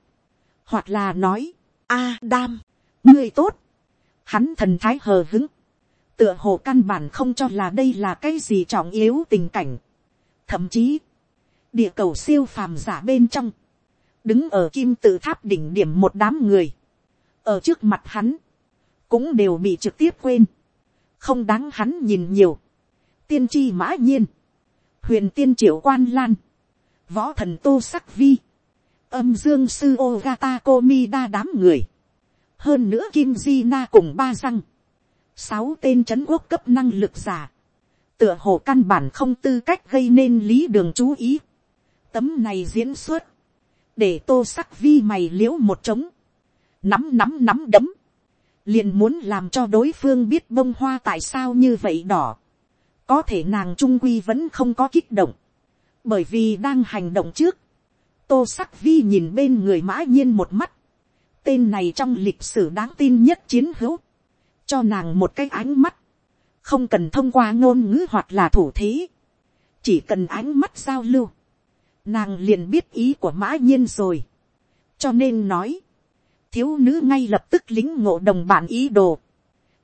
hoặc là nói, a đam, ngươi tốt, hắn thần thái hờ hứng, tựa hồ căn bản không cho là đây là cái gì trọng yếu tình cảnh, thậm chí, địa cầu siêu phàm giả bên trong, đứng ở kim tự tháp đỉnh điểm một đám người, ở trước mặt hắn, cũng đều bị trực tiếp quên, không đáng hắn nhìn nhiều, tiên tri mã nhiên, huyền tiên triệu quan lan, võ thần tô sắc vi, âm dương sư Ogata Komida đám người. Hơn nữa Kim Di Na cùng ba răng. Sáu tên chấn quốc cấp năng lực giả. Tựa hồ căn bản không tư cách gây nên lý đường chú ý. Tấm này diễn xuất. Để tô sắc vi mày liễu một trống. Nắm nắm nắm đấm. Liền muốn làm cho đối phương biết bông hoa tại sao như vậy đỏ. Có thể nàng trung quy vẫn không có kích động. Bởi vì đang hành động trước. Tô sắc vi nhìn bên người mã nhiên một mắt, tên này trong lịch sử đáng tin nhất chiến hữu, cho nàng một cái ánh mắt, không cần thông qua ngôn ngữ hoặc là thủ thế, chỉ cần ánh mắt giao lưu, nàng liền biết ý của mã nhiên rồi, cho nên nói, thiếu nữ ngay lập tức lính ngộ đồng bản ý đồ,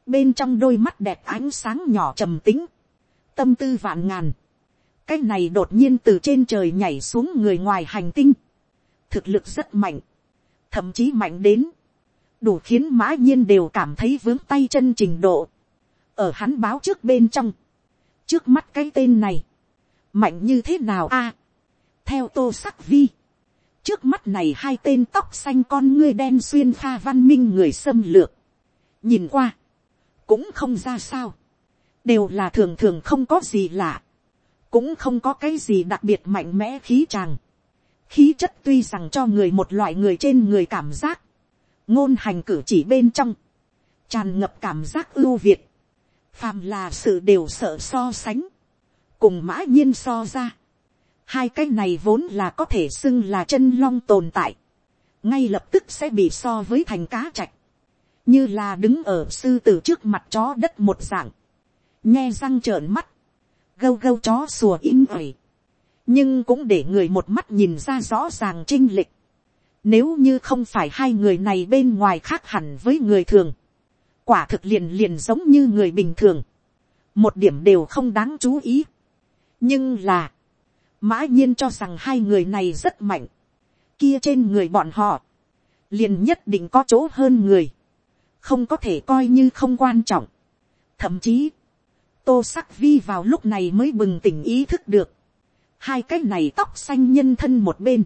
bên trong đôi mắt đẹp ánh sáng nhỏ trầm tính, tâm tư vạn ngàn, cái này đột nhiên từ trên trời nhảy xuống người ngoài hành tinh, thực lực rất mạnh, thậm chí mạnh đến, đủ khiến mã nhiên đều cảm thấy vướng tay chân trình độ, ở hắn báo trước bên trong, trước mắt cái tên này, mạnh như thế nào a, theo tô sắc vi, trước mắt này hai tên tóc xanh con ngươi đen xuyên pha văn minh người xâm lược, nhìn qua, cũng không ra sao, đều là thường thường không có gì lạ, cũng không có cái gì đặc biệt mạnh mẽ khí tràng, khí chất tuy rằng cho người một loại người trên người cảm giác, ngôn hành cử chỉ bên trong, tràn ngập cảm giác ưu việt, phàm là sự đều sợ so sánh, cùng mã nhiên so ra, hai cái này vốn là có thể xưng là chân long tồn tại, ngay lập tức sẽ bị so với thành cá chạch, như là đứng ở sư tử trước mặt chó đất một dạng, nghe răng trợn mắt, gâu gâu chó sùa in ỏi, nhưng cũng để người một mắt nhìn ra rõ ràng trinh lịch. Nếu như không phải hai người này bên ngoài khác hẳn với người thường, quả thực liền liền giống như người bình thường, một điểm đều không đáng chú ý. nhưng là, mã nhiên cho rằng hai người này rất mạnh, kia trên người bọn họ, liền nhất định có chỗ hơn người, không có thể coi như không quan trọng. thậm chí, tô sắc vi vào lúc này mới bừng tỉnh ý thức được, hai cái này tóc xanh nhân thân một bên,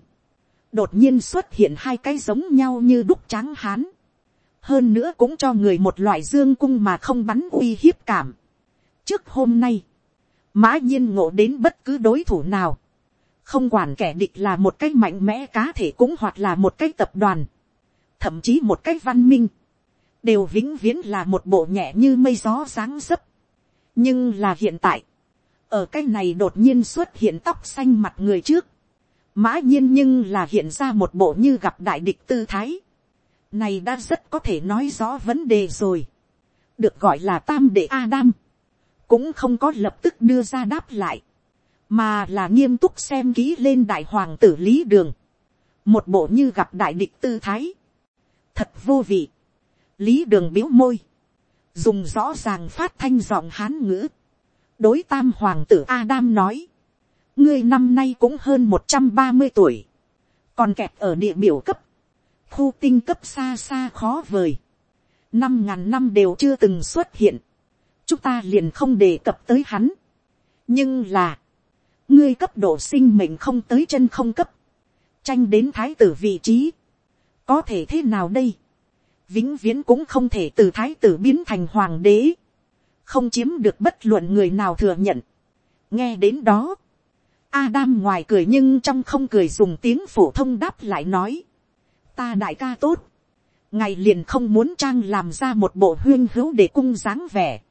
đột nhiên xuất hiện hai cái giống nhau như đúc trắng hán, hơn nữa cũng cho người một loại dương cung mà không bắn uy hiếp cảm. trước hôm nay, mã nhiên ngộ đến bất cứ đối thủ nào, không quản kẻ địch là một cái mạnh mẽ cá thể cũng hoặc là một cái tập đoàn, thậm chí một cái văn minh, đều vĩnh viễn là một bộ nhẹ như mây gió sáng sấp nhưng là hiện tại, ở cái này đột nhiên xuất hiện tóc xanh mặt người trước, mã nhiên nhưng là hiện ra một bộ như gặp đại địch tư thái, này đã rất có thể nói rõ vấn đề rồi, được gọi là tam đệ Adam, cũng không có lập tức đưa ra đáp lại, mà là nghiêm túc xem kỹ lên đại hoàng tử lý đường, một bộ như gặp đại địch tư thái, thật vô vị, lý đường biếu môi, dùng rõ ràng phát thanh giọng hán ngữ, đối tam hoàng tử Adam nói, ngươi năm nay cũng hơn một trăm ba mươi tuổi, còn kẹt ở địa biểu cấp, khu tinh cấp xa xa khó vời, năm ngàn năm đều chưa từng xuất hiện, chúng ta liền không đề cập tới hắn. nhưng là, ngươi cấp độ sinh mệnh không tới chân không cấp, tranh đến thái tử vị trí, có thể thế nào đây, vĩnh viễn cũng không thể từ thái tử biến thành hoàng đế, không chiếm được bất luận người nào thừa nhận. nghe đến đó, Adam ngoài cười nhưng trong không cười dùng tiếng phổ thông đáp lại nói, ta đại ca tốt, ngày liền không muốn trang làm ra một bộ huyên hữu để cung dáng vẻ,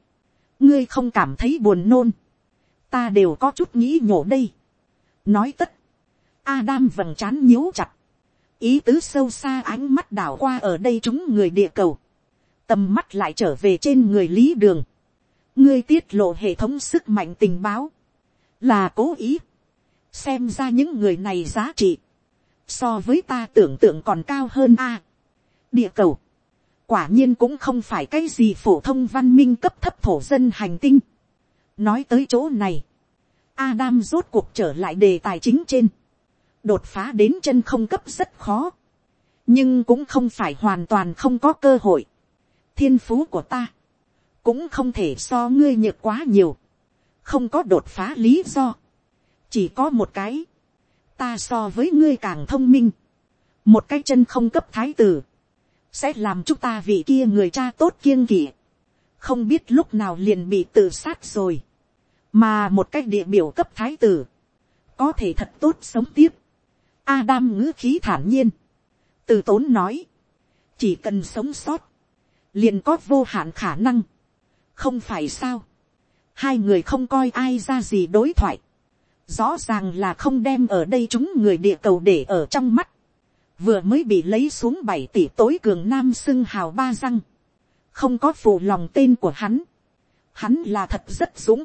ngươi không cảm thấy buồn nôn, ta đều có chút nghĩ nhổ đây. nói tất, Adam vầng trán nhíu chặt, ý tứ sâu xa ánh mắt đảo qua ở đây chúng người địa cầu, tầm mắt lại trở về trên người lý đường, ngươi tiết lộ hệ thống sức mạnh tình báo, là cố ý, xem ra những người này giá trị, so với ta tưởng tượng còn cao hơn a. địa cầu, quả nhiên cũng không phải cái gì phổ thông văn minh cấp thấp thổ dân hành tinh. nói tới chỗ này, Adam rốt cuộc trở lại đề tài chính trên, đột phá đến chân không cấp rất khó, nhưng cũng không phải hoàn toàn không có cơ hội. thiên phú của ta, cũng không thể so ngươi nhược quá nhiều, không có đột phá lý do, chỉ có một cái, ta so với ngươi càng thông minh, một cái chân không cấp thái tử, sẽ làm chúng ta vị kia người cha tốt kiêng kỵ, không biết lúc nào liền bị tự sát rồi, mà một cái địa biểu cấp thái tử, có thể thật tốt sống tiếp. Adam ngữ khí thản nhiên, từ tốn nói, chỉ cần sống sót, liền có vô hạn khả năng, không phải sao, hai người không coi ai ra gì đối thoại, rõ ràng là không đem ở đây chúng người địa cầu để ở trong mắt, vừa mới bị lấy xuống bảy tỷ tối cường nam xưng hào ba răng, không có phụ lòng tên của hắn, hắn là thật rất dũng,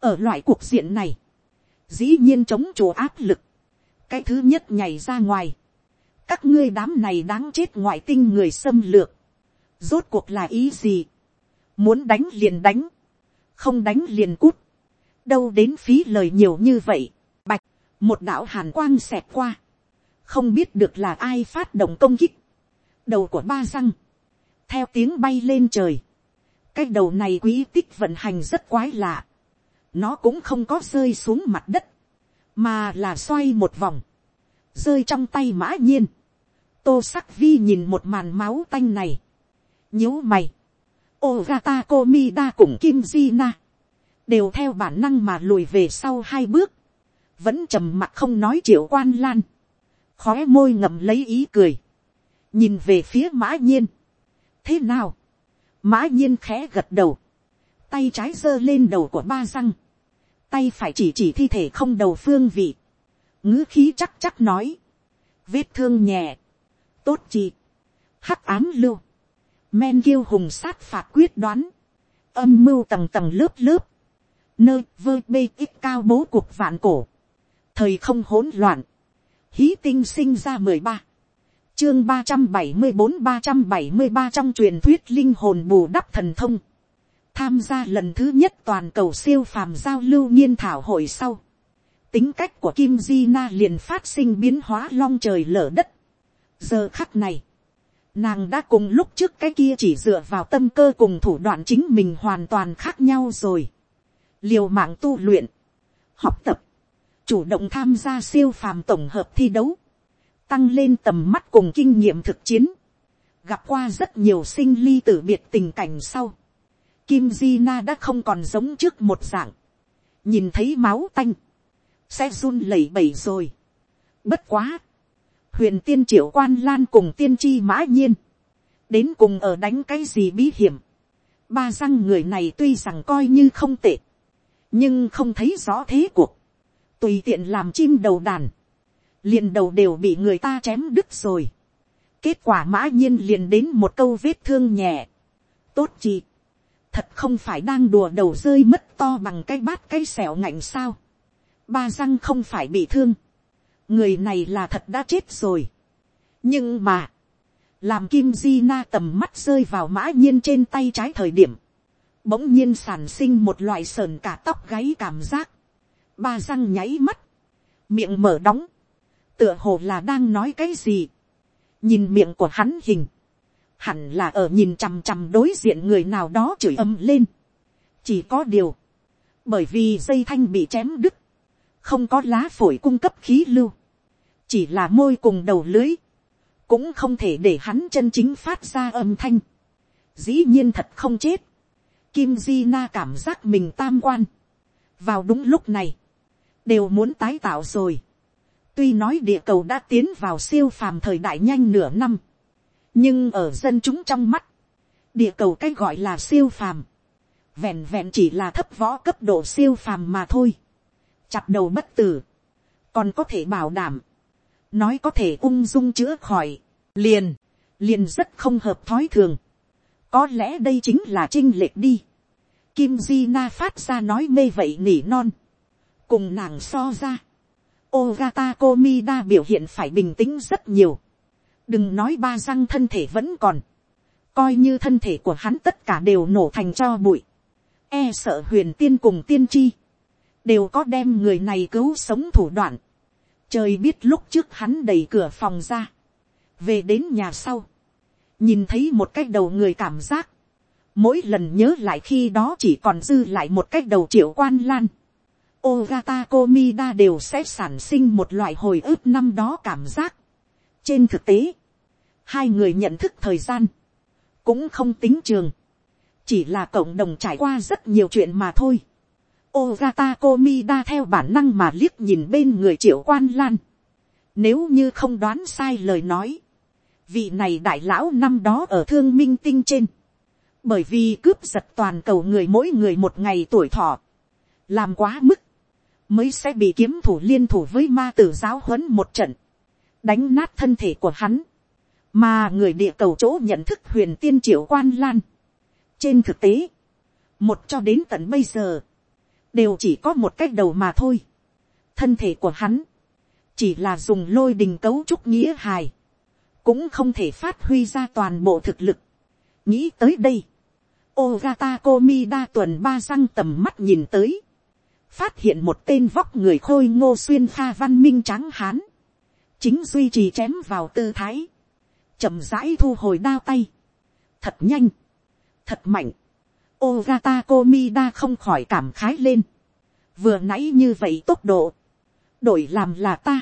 ở loại cuộc diện này, dĩ nhiên chống chùa áp lực, cái thứ nhất nhảy ra ngoài, các ngươi đám này đáng chết ngoại tinh người xâm lược, rốt cuộc là ý gì, muốn đánh liền đánh, không đánh liền cút, đâu đến phí lời nhiều như vậy, bạch, một đạo hàn quang xẹt qua, không biết được là ai phát động công kích, đầu của ba răng, theo tiếng bay lên trời, cái đầu này quý tích vận hành rất quái lạ, nó cũng không có rơi xuống mặt đất, mà là xoay một vòng, rơi trong tay mã nhiên. tô sắc vi nhìn một màn máu tanh này, nhíu mày, Ogata Komida cùng Kim Jina đều theo bản năng mà lùi về sau hai bước, vẫn trầm mặc không nói triệu quan lan, khói môi ngậm lấy ý cười, nhìn về phía mã nhiên, thế nào, mã nhiên khẽ gật đầu, tay trái giơ lên đầu của ba răng, tay phải chỉ chỉ thi thể không đầu phương vị, ngữ khí chắc chắc nói, vết thương nhẹ, tốt chị, hắc ám lưu, men kiêu hùng sát phạt quyết đoán, âm mưu tầng tầng lớp lớp, nơi vơ bê ít cao bố cuộc vạn cổ, thời không hỗn loạn, hí tinh sinh ra mười ba, chương ba trăm bảy mươi bốn ba trăm bảy mươi ba trong truyền thuyết linh hồn bù đắp thần thông, tham gia lần thứ nhất toàn cầu siêu phàm giao lưu nghiên thảo hội sau, tính cách của kim di na liền phát sinh biến hóa long trời lở đất. giờ khắc này, nàng đã cùng lúc trước cái kia chỉ dựa vào tâm cơ cùng thủ đoạn chính mình hoàn toàn khác nhau rồi. liều mạng tu luyện, học tập, chủ động tham gia siêu phàm tổng hợp thi đấu, tăng lên tầm mắt cùng kinh nghiệm thực chiến, gặp qua rất nhiều sinh ly tử biệt tình cảnh sau, Kim Di Na đã không còn giống trước một dạng, nhìn thấy máu tanh, sẽ run lẩy bẩy rồi. Bất quá, huyền tiên triệu quan lan cùng tiên tri mã nhiên, đến cùng ở đánh cái gì bí hiểm. Ba răng người này tuy rằng coi như không tệ, nhưng không thấy rõ thế cuộc, tùy tiện làm chim đầu đàn, liền đầu đều bị người ta chém đứt rồi. kết quả mã nhiên liền đến một câu vết thương nhẹ. tốt chi, thật không phải đang đùa đầu rơi mất to bằng cái bát cái xẻo ngạnh sao. ba răng không phải bị thương, người này là thật đã chết rồi. nhưng mà, làm kim di na tầm mắt rơi vào mã nhiên trên tay trái thời điểm, bỗng nhiên sản sinh một loại sờn cả tóc gáy cảm giác, ba răng nháy mắt, miệng mở đóng, tựa hồ là đang nói cái gì, nhìn miệng của hắn hình, hẳn là ở nhìn chằm chằm đối diện người nào đó chửi âm lên, chỉ có điều, bởi vì dây thanh bị chém đứt, không có lá phổi cung cấp khí lưu, chỉ là môi cùng đầu lưới, cũng không thể để hắn chân chính phát ra âm thanh. dĩ nhiên thật không chết, kim di na cảm giác mình tam quan, vào đúng lúc này, đều muốn tái tạo rồi. tuy nói địa cầu đã tiến vào siêu phàm thời đại nhanh nửa năm, nhưng ở dân chúng trong mắt, địa cầu cái gọi là siêu phàm, vẹn vẹn chỉ là thấp võ cấp độ siêu phàm mà thôi, chặt đầu bất tử, còn có thể bảo đảm, nói có thể ung dung chữa khỏi, liền, liền rất không hợp thói thường. có lẽ đây chính là trinh lệch đi. Kim Di Na phát ra nói mê vậy nỉ non. cùng nàng so ra. Ogata Komida biểu hiện phải bình tĩnh rất nhiều đừng nói ba răng thân thể vẫn còn. coi như thân thể của hắn tất cả đều nổ thành cho bụi. e sợ huyền tiên cùng tiên tri. đều có đem người này cứu sống thủ đoạn Trời biết lúc trước hắn đẩy cửa phòng ra. Về đến nhà sau. Nhìn thấy một cái đầu người cảm giác. Mỗi lần nhớ lại khi đó chỉ còn dư lại một cái đầu triệu quan lan. Ogata Komida đều sẽ sản sinh một loại hồi ức năm đó cảm giác. Trên thực tế, hai người nhận thức thời gian, cũng không tính trường. Chỉ là cộng đồng trải qua rất nhiều chuyện mà thôi. Ogata Komida theo bản năng mà liếc nhìn bên người triệu quan lan. Nếu như không đoán sai lời nói. Vị này đại lão năm đó ở thương minh tinh trên. Bởi vì cướp giật toàn cầu người mỗi người một ngày tuổi thọ. Làm quá mức. Mới sẽ bị kiếm thủ liên thủ với ma tử giáo huấn một trận. Đánh nát thân thể của hắn. Mà người địa cầu chỗ nhận thức huyền tiên triệu quan lan. Trên thực tế. Một cho đến tận bây giờ đều chỉ có một cách đầu mà thôi. thân thể của hắn, chỉ là dùng lôi đình cấu trúc nghĩa hài, cũng không thể phát huy ra toàn bộ thực lực. nghĩ tới đây, Ogata Komi đa tuần ba răng tầm mắt nhìn tới, phát hiện một tên vóc người khôi ngô xuyên pha văn minh trắng hán, chính duy trì chém vào tư thái, chậm rãi thu hồi đao tay, thật nhanh, thật mạnh, Ogata Komida không khỏi cảm khái lên. vừa nãy như vậy tốc độ, đổi làm là ta,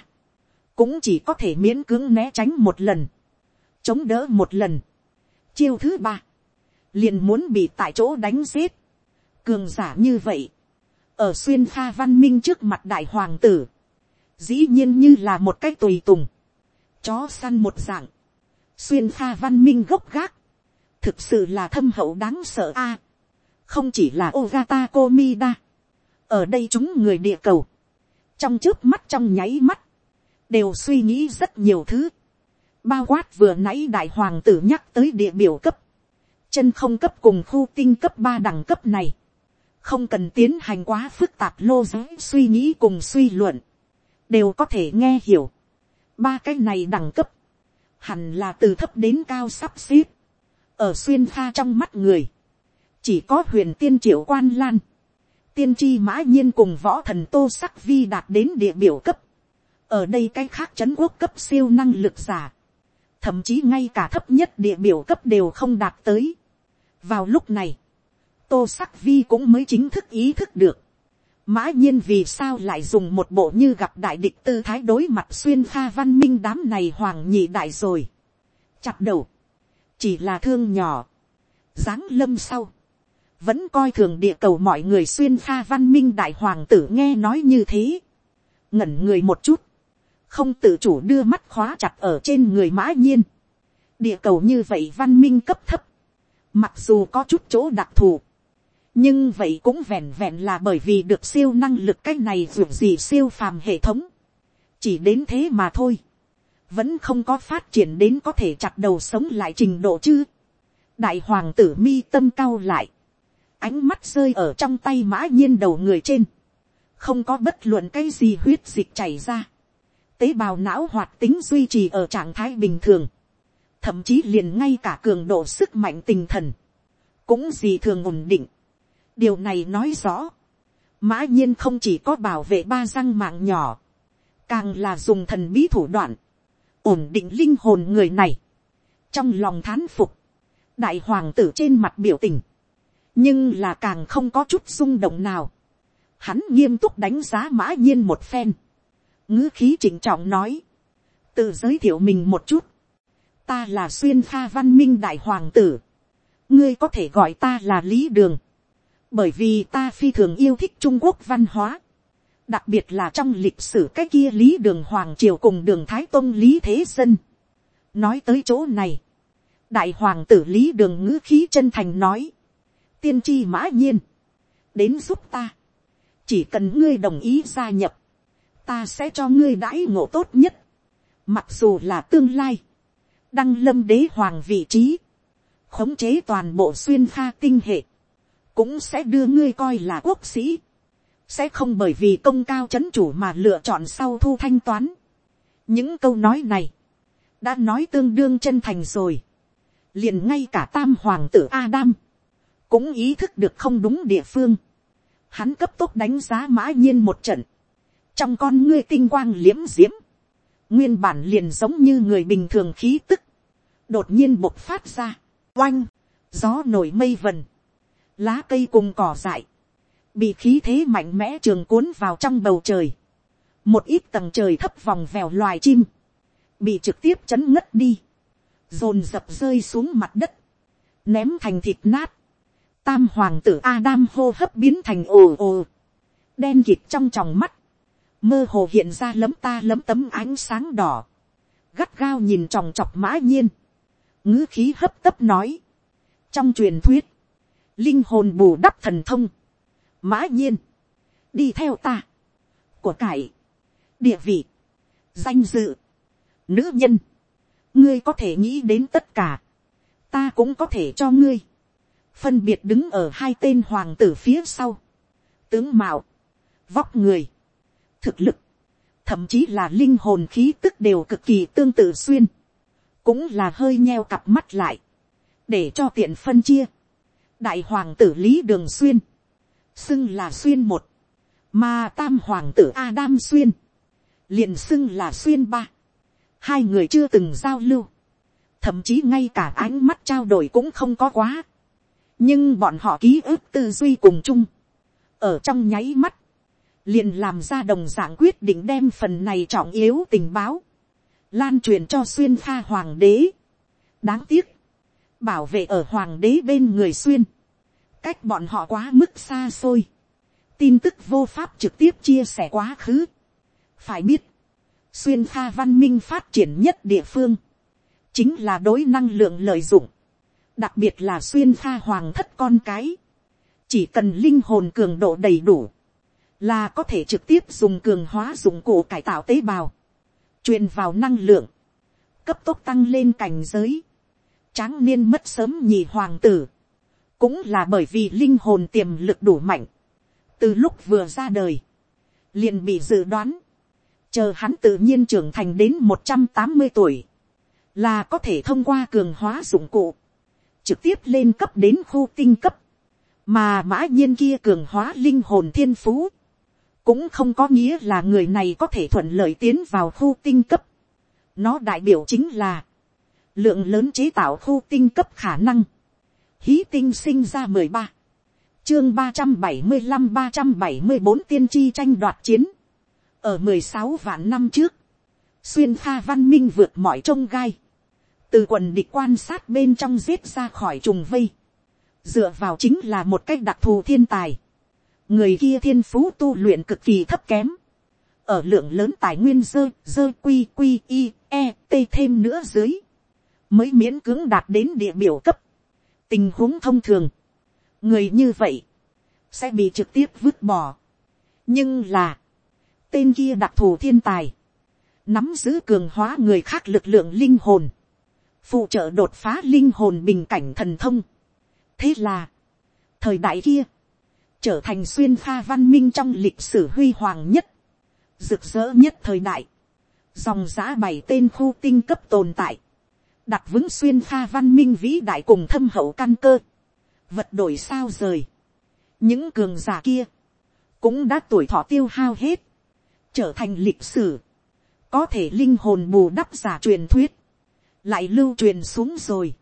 cũng chỉ có thể miễn cưỡng né tránh một lần, chống đỡ một lần, chiêu thứ ba, liền muốn bị tại chỗ đánh giết, cường giả như vậy, ở xuyên pha văn minh trước mặt đại hoàng tử, dĩ nhiên như là một cái tùy tùng, chó săn một dạng, xuyên pha văn minh gốc gác, thực sự là thâm hậu đáng sợ a, không chỉ là Ogata Komida, ở đây chúng người địa cầu, trong trước mắt trong nháy mắt, đều suy nghĩ rất nhiều thứ, bao quát vừa nãy đại hoàng tử nhắc tới địa biểu cấp, chân không cấp cùng khu tinh cấp ba đẳng cấp này, không cần tiến hành quá phức tạp lô giới suy nghĩ cùng suy luận, đều có thể nghe hiểu. ba cái này đẳng cấp, hẳn là từ thấp đến cao sắp xếp, ở xuyên pha trong mắt người, chỉ có huyền tiên triệu quan lan, tiên tri mã nhiên cùng võ thần tô sắc vi đạt đến địa biểu cấp, ở đây cái khác c quốc cấp siêu năng lực giả, thậm chí ngay cả thấp nhất địa biểu cấp đều không đạt tới. vào lúc này, tô sắc vi cũng mới chính thức ý thức được, mã nhiên vì sao lại dùng một bộ như gặp đại địch tư thái đối mặt xuyên pha văn minh đám này hoàng nhị đại rồi. chặt đầu, chỉ là thương nhỏ, dáng lâm sau, vẫn coi thường địa cầu mọi người xuyên pha văn minh đại hoàng tử nghe nói như thế, ngẩn người một chút, không tự chủ đưa mắt khóa chặt ở trên người mã nhiên, địa cầu như vậy văn minh cấp thấp, mặc dù có chút chỗ đặc thù, nhưng vậy cũng vẹn vẹn là bởi vì được siêu năng lực cái này dù gì siêu phàm hệ thống, chỉ đến thế mà thôi, vẫn không có phát triển đến có thể chặt đầu sống lại trình độ chứ. đại hoàng tử mi tâm cao lại, ánh mắt rơi ở trong tay mã nhiên đầu người trên, không có bất luận cái gì huyết dịch chảy ra, tế bào não hoạt tính duy trì ở trạng thái bình thường, thậm chí liền ngay cả cường độ sức mạnh tinh thần, cũng gì thường ổn định điều này nói rõ, mã nhiên không chỉ có bảo vệ ba răng mạng nhỏ, càng là dùng thần bí thủ đoạn, ổn định linh hồn người này, trong lòng thán phục, đại hoàng tử trên mặt biểu tình, nhưng là càng không có chút rung động nào, hắn nghiêm túc đánh giá mã nhiên một phen, ngữ khí chỉnh trọng nói, tự giới thiệu mình một chút, ta là xuyên pha văn minh đại hoàng tử, ngươi có thể gọi ta là lý đường, bởi vì ta phi thường yêu thích trung quốc văn hóa, đặc biệt là trong lịch sử cái kia lý đường hoàng triều cùng đường thái tôn lý thế dân. nói tới chỗ này, đại hoàng tử lý đường ngữ khí chân thành nói, tiên tri mã nhiên, đến giúp ta, chỉ cần ngươi đồng ý gia nhập, ta sẽ cho ngươi đãi ngộ tốt nhất, mặc dù là tương lai, đăng lâm đế hoàng vị trí, khống chế toàn bộ xuyên pha tinh hệ, cũng sẽ đưa ngươi coi là quốc sĩ, sẽ không bởi vì công cao c h ấ n chủ mà lựa chọn sau thu thanh toán. những câu nói này, đã nói tương đương chân thành rồi, liền ngay cả tam hoàng tử Adam, cũng ý thức được không đúng địa phương, hắn cấp tốc đánh giá mã nhiên một trận, trong con ngươi tinh quang liếm diễm, nguyên bản liền giống như người bình thường khí tức, đột nhiên bộc phát ra, oanh, gió nổi mây vần, lá cây cùng cỏ dại, bị khí thế mạnh mẽ trường cuốn vào trong bầu trời, một ít tầng trời thấp vòng vèo loài chim, bị trực tiếp chấn ngất đi, dồn dập rơi xuống mặt đất, ném thành thịt nát, tam hoàng tử Adam hô hấp biến thành ồ ồ, đen kịt trong tròng mắt, mơ hồ hiện ra lấm ta lấm tấm ánh sáng đỏ, gắt gao nhìn tròng chọc mã nhiên, ngữ khí hấp tấp nói, trong truyền thuyết, linh hồn bù đắp thần thông, mã nhiên, đi theo ta, của cải, địa vị, danh dự, nữ nhân, ngươi có thể nghĩ đến tất cả, ta cũng có thể cho ngươi, phân biệt đứng ở hai tên hoàng tử phía sau, tướng mạo, vóc người, thực lực, thậm chí là linh hồn khí tức đều cực kỳ tương tự xuyên, cũng là hơi nheo cặp mắt lại, để cho tiện phân chia, đại hoàng tử lý đường xuyên, xưng là xuyên một, mà tam hoàng tử Adam xuyên, liền xưng là xuyên ba. Hai người chưa từng giao lưu, thậm chí ngay cả ánh mắt trao đổi cũng không có quá. nhưng bọn họ ký ức tư duy cùng chung, ở trong nháy mắt, liền làm ra đồng dạng quyết định đem phần này trọng yếu tình báo, lan truyền cho xuyên pha hoàng đế. đáng tiếc, bảo vệ ở hoàng đế bên người xuyên, cách bọn họ quá mức xa xôi, tin tức vô pháp trực tiếp chia sẻ quá khứ. phải biết, xuyên pha văn minh phát triển nhất địa phương, chính là đối năng lượng lợi dụng, đặc biệt là xuyên pha hoàng thất con cái, chỉ cần linh hồn cường độ đầy đủ, là có thể trực tiếp dùng cường hóa dụng cụ cải tạo tế bào, truyền vào năng lượng, cấp tốc tăng lên cảnh giới, tráng niên mất sớm nhì hoàng tử, cũng là bởi vì linh hồn tiềm lực đủ mạnh, từ lúc vừa ra đời, liền bị dự đoán, chờ hắn tự nhiên trưởng thành đến một trăm tám mươi tuổi, là có thể thông qua cường hóa dụng cụ, trực tiếp lên cấp đến khu tinh cấp, mà mã nhiên kia cường hóa linh hồn thiên phú, cũng không có nghĩa là người này có thể thuận lợi tiến vào khu tinh cấp. nó đại biểu chính là, lượng lớn chế tạo khu tinh cấp khả năng, hí tinh sinh ra mười ba, chương ba trăm bảy mươi năm ba trăm bảy mươi bốn tiên tri tranh đoạt chiến, ở mười sáu vạn năm trước, xuyên pha văn minh vượt mọi trông gai, từ quần địch quan sát bên trong giết ra khỏi trùng vây, dựa vào chính là một cách đặc thù thiên tài, người kia thiên phú tu luyện cực kỳ thấp kém, ở lượng lớn tài nguyên dơ dơ quy quy i e t thêm nữa dưới, mới miễn cưỡng đạt đến địa biểu cấp, tình huống thông thường, người như vậy, sẽ bị trực tiếp vứt bỏ. nhưng là, tên kia đặc thù thiên tài, nắm giữ cường hóa người khác lực lượng linh hồn, phụ trợ đột phá linh hồn bình cảnh thần thông. thế là, thời đại kia, trở thành xuyên pha văn minh trong lịch sử huy hoàng nhất, rực rỡ nhất thời đại, dòng giã bảy tên khu tinh cấp tồn tại, đặt vững xuyên pha văn minh vĩ đại cùng thâm hậu căn cơ, vật đổi sao rời, những cường giả kia, cũng đã tuổi thọ tiêu hao hết, trở thành lịch sử, có thể linh hồn bù đắp giả truyền thuyết, lại lưu truyền xuống rồi,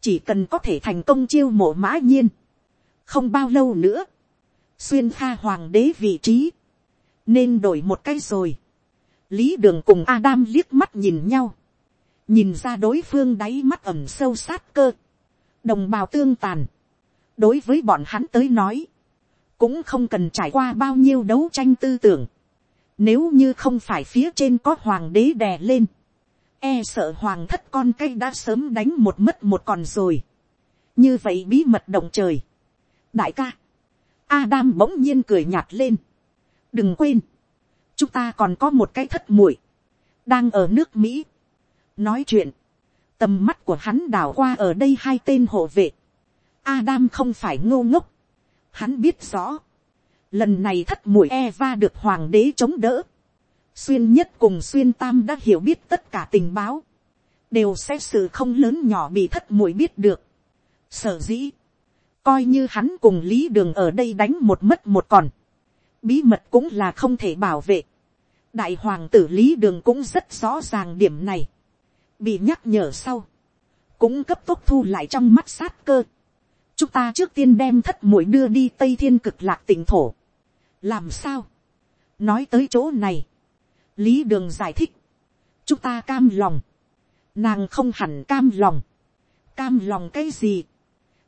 chỉ cần có thể thành công chiêu mộ mã nhiên, không bao lâu nữa, xuyên pha hoàng đế vị trí, nên đổi một cái rồi. lý đường cùng Adam liếc mắt nhìn nhau, nhìn ra đối phương đáy mắt ẩm sâu sát cơ, đồng bào tương tàn, đối với bọn hắn tới nói, cũng không cần trải qua bao nhiêu đấu tranh tư tưởng, nếu như không phải phía trên có hoàng đế đè lên, e sợ hoàng thất con cây đã sớm đánh một mất một còn rồi. như vậy bí mật động trời. đại ca, Adam bỗng nhiên cười nhạt lên. đừng quên, chúng ta còn có một cái thất muội, đang ở nước mỹ nói chuyện, tầm mắt của hắn đảo qua ở đây hai tên hộ vệ. Adam không phải ngô ngốc. Hắn biết rõ. Lần này thất mũi Eva được hoàng đế chống đỡ xuyên nhất cùng xuyên tam đã hiểu biết tất cả tình báo, đều sẽ sự không lớn nhỏ bị thất mũi biết được. Sở dĩ, coi như hắn cùng lý đường ở đây đánh một mất một còn, bí mật cũng là không thể bảo vệ. đại hoàng tử lý đường cũng rất rõ ràng điểm này, bị nhắc nhở sau, cũng cấp tốc thu lại trong mắt sát cơ. chúng ta trước tiên đem thất muội đưa đi tây thiên cực lạc tỉnh thổ. làm sao, nói tới chỗ này, lý đường giải thích, chúng ta cam lòng, nàng không hẳn cam lòng, cam lòng cái gì,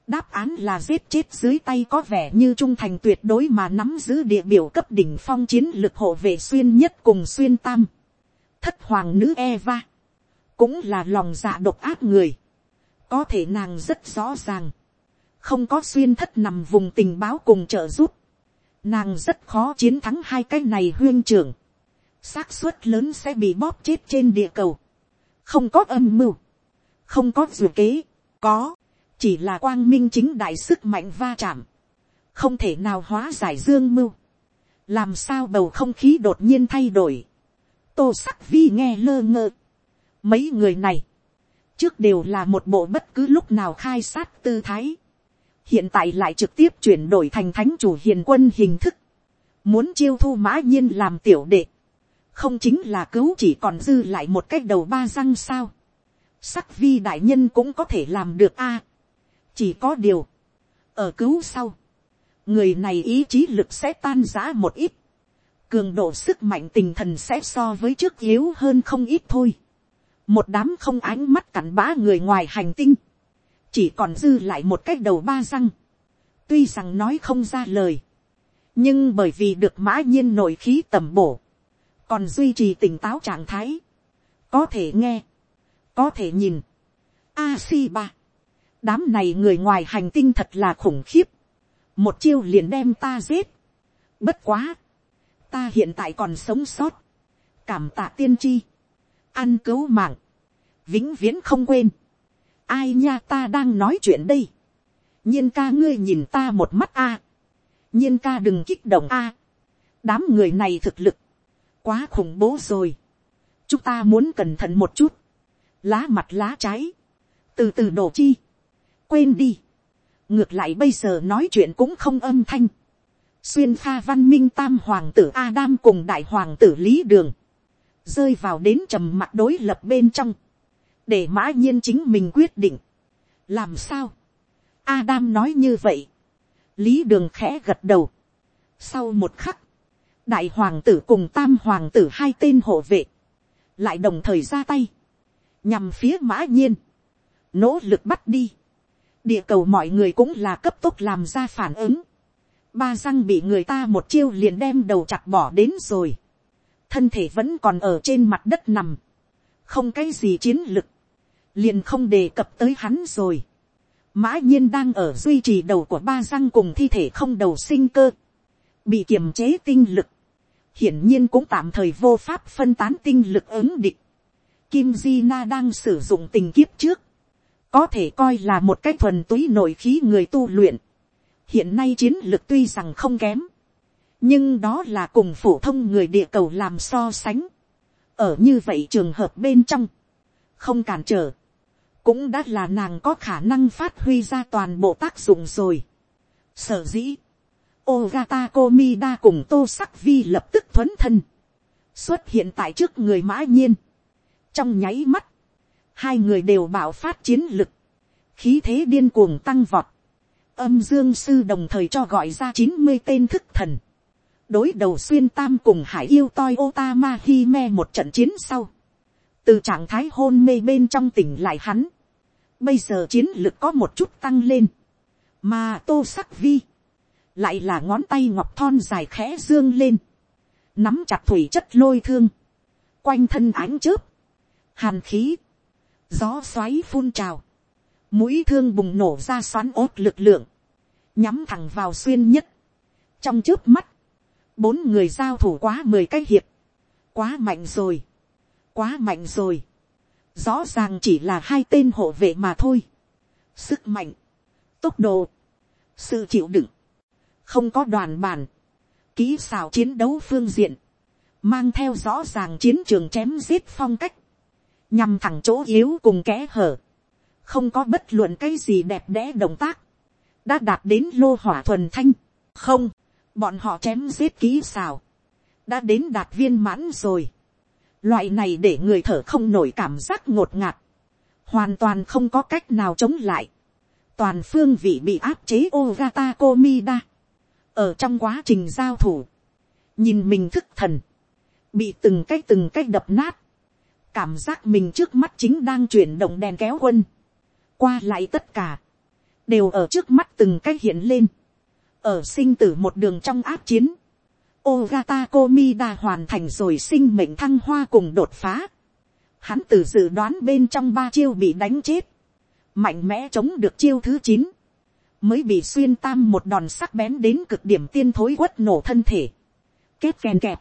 đáp án là giết chết dưới tay có vẻ như trung thành tuyệt đối mà nắm giữ địa biểu cấp đỉnh phong chiến lực hộ vệ xuyên nhất cùng xuyên tam, thất hoàng nữ Eva, cũng là lòng dạ độc ác người, có thể nàng rất rõ ràng, không có xuyên thất nằm vùng tình báo cùng trợ giúp, nàng rất khó chiến thắng hai cái này huyên trưởng, xác suất lớn sẽ bị bóp chết trên địa cầu. không có âm mưu, không có dù kế, có, chỉ là quang minh chính đại sức mạnh va chạm, không thể nào hóa giải dương mưu, làm sao bầu không khí đột nhiên thay đổi, tô sắc vi nghe lơ ngơ, mấy người này, trước đều là một bộ bất cứ lúc nào khai sát tư thái, hiện tại lại trực tiếp chuyển đổi thành thánh chủ hiền quân hình thức, muốn chiêu thu mã nhiên làm tiểu đệ, không chính là cứu chỉ còn dư lại một cái đầu ba răng sao. sắc vi đại nhân cũng có thể làm được a. chỉ có điều, ở cứu sau, người này ý chí lực sẽ tan giã một ít, cường độ sức mạnh tinh thần sẽ so với trước yếu hơn không ít thôi một đám không ánh mắt cặn bã người ngoài hành tinh, chỉ còn dư lại một cái đầu ba răng, tuy rằng nói không ra lời, nhưng bởi vì được mã nhiên nội khí tầm bổ, còn duy trì tỉnh táo trạng thái, có thể nghe, có thể nhìn, a si ba, đám này người ngoài hành tinh thật là khủng khiếp, một chiêu liền đem ta giết, bất quá, ta hiện tại còn sống sót, cảm tạ tiên tri, ăn cứu mạng, vĩnh viễn không quên, ai nha ta đang nói chuyện đây, nhiên ca ngươi nhìn ta một mắt a, nhiên ca đừng kích động a, đám người này thực lực, quá khủng bố rồi, chúng ta muốn cẩn thận một chút, lá mặt lá trái, từ từ đổ chi, quên đi, ngược lại bây giờ nói chuyện cũng không âm thanh, xuyên pha văn minh tam hoàng tử Adam cùng đại hoàng tử Lý Đường, rơi vào đến trầm mặt đối lập bên trong, để mã nhiên chính mình quyết định, làm sao, Adam nói như vậy, Lý Đường khẽ gật đầu, sau một khắc, đại hoàng tử cùng tam hoàng tử hai tên hộ vệ, lại đồng thời ra tay, nhằm phía mã nhiên, nỗ lực bắt đi, địa cầu mọi người cũng là cấp tốc làm ra phản ứng, ba răng bị người ta một chiêu liền đem đầu chặt bỏ đến rồi, thân thể vẫn còn ở trên mặt đất nằm, không cái gì chiến lực, liền không đề cập tới hắn rồi. Mã nhiên đang ở duy trì đầu của ba răng cùng thi thể không đầu sinh cơ, bị kiềm chế tinh lực, hiển nhiên cũng tạm thời vô pháp phân tán tinh lực ứng địch. Kim Di Na đang sử dụng tình kiếp trước, có thể coi là một cái thuần túy nội khí người tu luyện. Hiện nay chiến lực tuy rằng không kém, nhưng đó là cùng phổ thông người địa cầu làm so sánh. Ở như vậy trường hợp bên trong, không cản trở, cũng đã là nàng có khả năng phát huy ra toàn bộ tác dụng rồi. Sở dĩ, Ogata Komida cùng Tô Sắc Vi lập tức thuấn thân, xuất hiện tại trước người mã nhiên. Trong nháy mắt, hai người đều bảo phát chiến lực, khí thế điên cuồng tăng vọt. Âm dương sư đồng thời cho gọi ra chín mươi tên thức thần. Đối đầu xuyên tam cùng hải yêu toi Otama Hime một trận chiến sau. Từ trạng thái hôn mê bên trong tỉnh lại hắn. Bây giờ chiến lực có một chút tăng lên. Mà tô sắc vi. Lại là ngón tay ngọc thon dài khẽ dương lên. Nắm chặt thủy chất lôi thương. Quanh thân ánh chớp. Hàn khí gió xoáy phun trào, mũi thương bùng nổ ra xoắn ốt lực lượng, nhắm thẳng vào xuyên nhất. trong trước mắt, bốn người giao thủ quá mười cái hiệp, quá mạnh rồi, quá mạnh rồi, rõ ràng chỉ là hai tên hộ vệ mà thôi. sức mạnh, tốc độ, sự chịu đựng, không có đoàn bàn, kỹ xào chiến đấu phương diện, mang theo rõ ràng chiến trường chém giết phong cách, nhằm thẳng chỗ yếu cùng kẽ hở, không có bất luận cái gì đẹp đẽ động tác, đã đạt đến lô hỏa thuần thanh, không, bọn họ chém giết kỹ xào, đã đến đạt viên mãn rồi, loại này để người thở không nổi cảm giác ngột ngạt, hoàn toàn không có cách nào chống lại, toàn phương vị bị áp chế Ogata Komida, ở trong quá trình giao thủ, nhìn mình thức thần, bị từng cái từng cái đập nát, cảm giác mình trước mắt chính đang chuyển động đèn kéo quân, qua lại tất cả, đều ở trước mắt từng cách hiện lên, ở sinh tử một đường trong áp chiến, Ogata Komida hoàn thành rồi sinh mệnh thăng hoa cùng đột phá. Hắn từ dự đoán bên trong ba chiêu bị đánh chết. Mạnh mẽ chống được chiêu thứ chín Mới bị xuyên tam một đòn sắc bén đến cực điểm tiên thối quất nổ thân thể. Kết kèn kẹp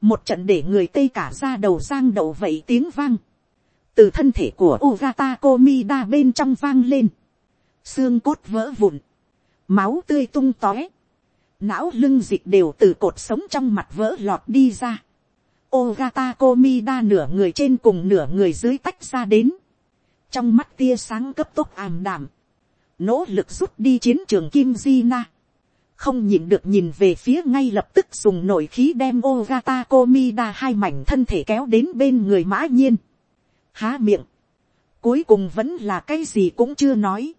một trận để người tây cả ra đầu giang đầu vậy tiếng vang, từ thân thể của Ugata Komida bên trong vang lên, xương cốt vỡ vụn, máu tươi tung tóe, não lưng dịch đều từ cột sống trong mặt vỡ lọt đi ra, Ogata Komida nửa người trên cùng nửa người dưới tách ra đến, trong mắt tia sáng cấp tốc ảm đảm, nỗ lực rút đi chiến trường Kim Di Na không nhìn được nhìn về phía ngay lập tức dùng nội khí đem Ogata Komida hai mảnh thân thể kéo đến bên người mã nhiên. Há miệng. Cuối cùng vẫn là cái gì cũng chưa nói.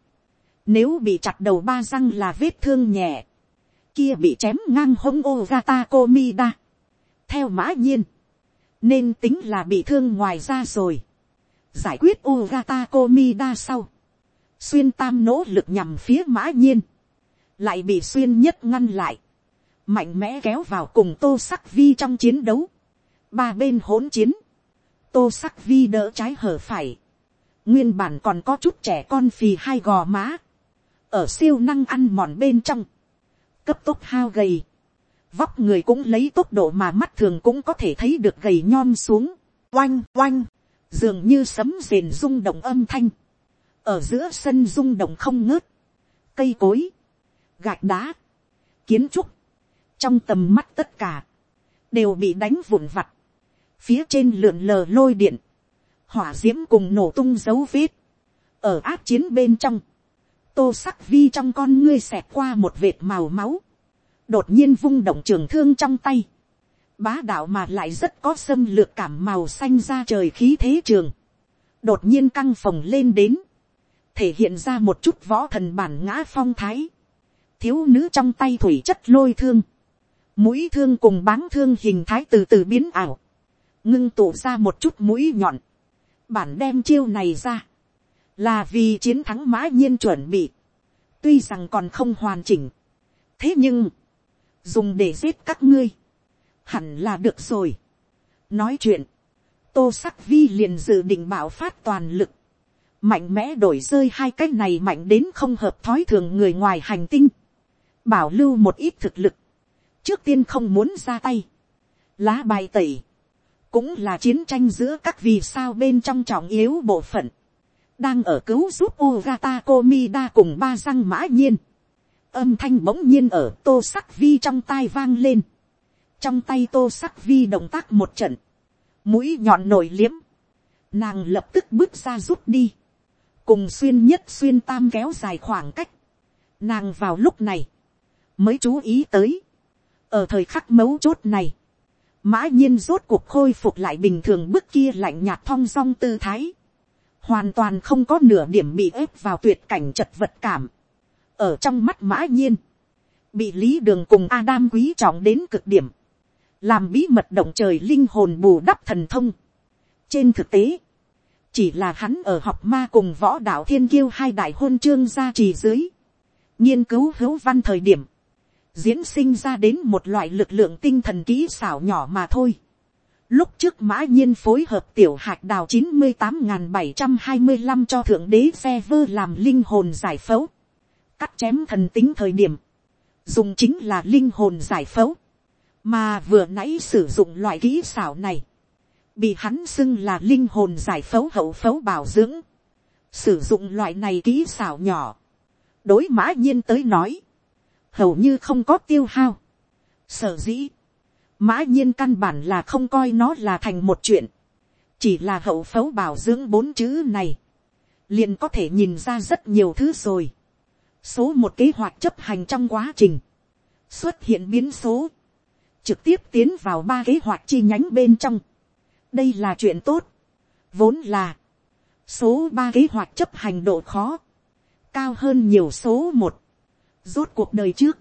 Nếu bị chặt đầu ba răng là vết thương nhẹ. Kia bị chém ngang hông Ogata Komida. theo mã nhiên, nên tính là bị thương ngoài ra rồi, giải quyết Ugata Komida sau, xuyên tam nỗ lực nhằm phía mã nhiên, lại bị xuyên nhất ngăn lại, mạnh mẽ kéo vào cùng tô sắc vi trong chiến đấu, ba bên hỗn chiến, tô sắc vi đỡ trái hở phải, nguyên bản còn có chút trẻ con phì hai gò má, ở siêu năng ăn mòn bên trong, cấp tốc hao gầy, vóc người cũng lấy tốc độ mà mắt thường cũng có thể thấy được gầy nhom xuống, oanh oanh, dường như sấm rền rung động âm thanh, ở giữa sân rung động không ngớt, cây cối, gạch đá, kiến trúc, trong tầm mắt tất cả, đều bị đánh vụn vặt, phía trên lượn lờ lôi điện, hỏa d i ễ m cùng nổ tung dấu vết, ở áp chiến bên trong, tô sắc vi trong con ngươi xẹt qua một vệt màu máu, đột nhiên vung động trường thương trong tay, bá đạo mà lại rất có xâm lược cảm màu xanh ra trời khí thế trường, đột nhiên căng phồng lên đến, thể hiện ra một chút võ thần bản ngã phong thái, thiếu nữ trong tay thủy chất lôi thương, mũi thương cùng báng thương hình thái từ từ biến ảo, ngưng tụ ra một chút mũi nhọn, bản đem chiêu này ra, là vì chiến thắng mã nhiên chuẩn bị, tuy rằng còn không hoàn chỉnh, thế nhưng, dùng để giết các ngươi, hẳn là được rồi. nói chuyện, tô sắc vi liền dự định bảo phát toàn lực, mạnh mẽ đổi rơi hai cái này mạnh đến không hợp thói thường người ngoài hành tinh, bảo lưu một ít thực lực, trước tiên không muốn ra tay. Lá bài tẩy, cũng là chiến tranh giữa các vì sao bên trong trọng yếu bộ phận, đang ở cứu giúp Ugata Komida cùng ba răng mã nhiên. Âm thanh bỗng nhiên ở tô sắc vi trong tai vang lên. Trong tay tô sắc vi động tác một trận. Mũi nhọn nổi liếm. Nàng lập tức bước ra rút đi. Cùng xuyên nhất xuyên tam kéo dài khoảng cách. Nàng vào lúc này. Mới chú ý tới ở thời khắc mấu chốt này, mã nhiên rốt cuộc khôi phục lại bình thường bước kia lạnh nhạt thong dong tư thái, hoàn toàn không có nửa điểm bị ép vào tuyệt cảnh chật vật cảm, ở trong mắt mã nhiên, bị lý đường cùng Adam quý trọng đến cực điểm, làm bí mật động trời linh hồn bù đắp thần thông. trên thực tế, chỉ là hắn ở học ma cùng võ đạo thiên kiêu hai đại hôn chương gia trì dưới, nghiên cứu hữu văn thời điểm, diễn sinh ra đến một loại lực lượng tinh thần kỹ xảo nhỏ mà thôi. Lúc trước mã nhiên phối hợp tiểu hạt đào chín mươi tám bảy trăm hai mươi 725 cho thượng đế xe vơ làm linh hồn giải phẫu. Cắt chém thần tính thời điểm. Dùng chính là linh hồn giải phẫu. Mà vừa nãy sử dụng loại kỹ xảo này. Bị hắn xưng là linh hồn giải phẫu hậu phẫu bảo dưỡng. Sử dụng loại này kỹ xảo nhỏ. Đối mã nhiên tới nói hầu như không có tiêu hao. Sở dĩ, mã nhiên căn bản là không coi nó là thành một chuyện, chỉ là hậu phấu bảo dưỡng bốn chữ này, liền có thể nhìn ra rất nhiều thứ rồi. Số một kế hoạch chấp hành trong quá trình, xuất hiện biến số, trực tiếp tiến vào ba kế hoạch chi nhánh bên trong. đây là chuyện tốt, vốn là, số ba kế hoạch chấp hành độ khó, cao hơn nhiều số một, Rốt cuộc đời trước,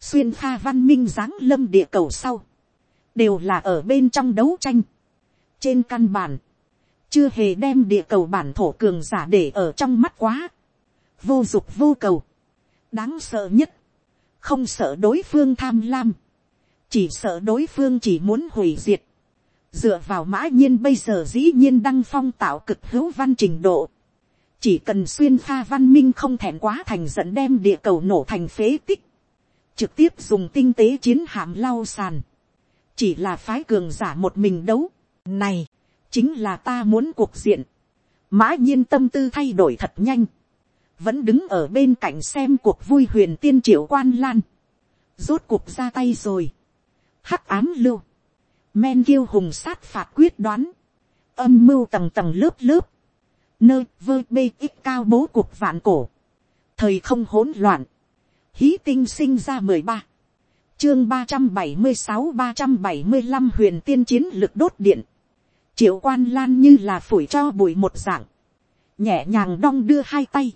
xuyên pha văn minh giáng lâm địa cầu sau, đều là ở bên trong đấu tranh. Trên căn bản, chưa hề đem địa cầu bản thổ cường giả để ở trong mắt quá. Vô dục vô cầu. Đáng sợ nhất. Không sợ đối phương tham lam. Chỉ sợ đối phương chỉ muốn hủy diệt. Dựa vào mã nhiên bây giờ dĩ nhiên đăng phong tạo cực hữu văn trình độ chỉ cần xuyên pha văn minh không thèm quá thành dẫn đem địa cầu nổ thành phế tích, trực tiếp dùng tinh tế chiến hạm lau sàn, chỉ là phái cường giả một mình đấu, này, chính là ta muốn cuộc diện, mã nhiên tâm tư thay đổi thật nhanh, vẫn đứng ở bên cạnh xem cuộc vui huyền tiên triệu quan lan, rốt cuộc ra tay rồi, hắc ám lưu, men kiêu hùng sát phạt quyết đoán, âm mưu tầng tầng lớp lớp, nơi vơ bê ít cao bố cuộc vạn cổ, thời không hỗn loạn, hí tinh sinh ra mười ba, chương ba trăm bảy mươi sáu ba trăm bảy mươi năm huyền tiên chiến lực đốt điện, triệu quan lan như là phủi cho bụi một dạng, nhẹ nhàng đong đưa hai tay,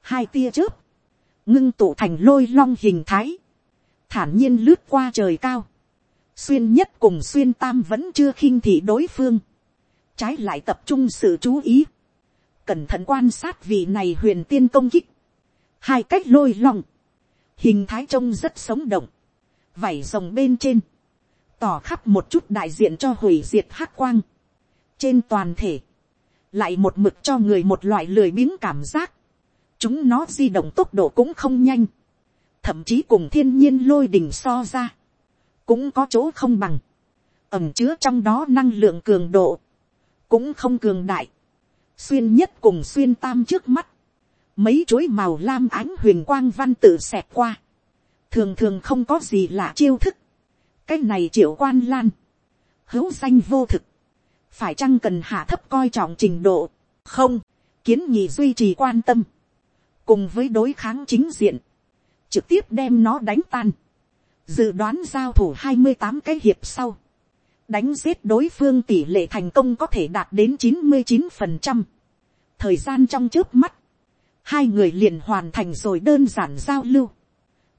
hai tia chớp, ngưng tụ thành lôi long hình thái, thản nhiên lướt qua trời cao, xuyên nhất cùng xuyên tam vẫn chưa khinh thị đối phương, trái lại tập trung sự chú ý, cẩn thận quan sát vị này huyền tiên công kích, hai cách lôi long, hình thái trông rất sống động, vảy rồng bên trên, tỏ khắp một chút đại diện cho hủy diệt hắc quang, trên toàn thể, lại một mực cho người một loại lười biếng cảm giác, chúng nó di động tốc độ cũng không nhanh, thậm chí cùng thiên nhiên lôi đình so ra, cũng có chỗ không bằng, ẩm chứa trong đó năng lượng cường độ, cũng không cường đại, xuyên nhất cùng xuyên tam trước mắt, mấy chuỗi màu lam ánh huyền quang văn tự xẹt qua, thường thường không có gì là chiêu thức, cái này triệu quan lan, hữu danh vô thực, phải chăng cần hạ thấp coi trọng trình độ, không, kiến nhị duy trì quan tâm, cùng với đối kháng chính diện, trực tiếp đem nó đánh tan, dự đoán giao thủ hai mươi tám cái hiệp sau, đánh giết đối phương tỷ lệ thành công có thể đạt đến chín mươi chín phần trăm. thời gian trong trước mắt, hai người liền hoàn thành rồi đơn giản giao lưu,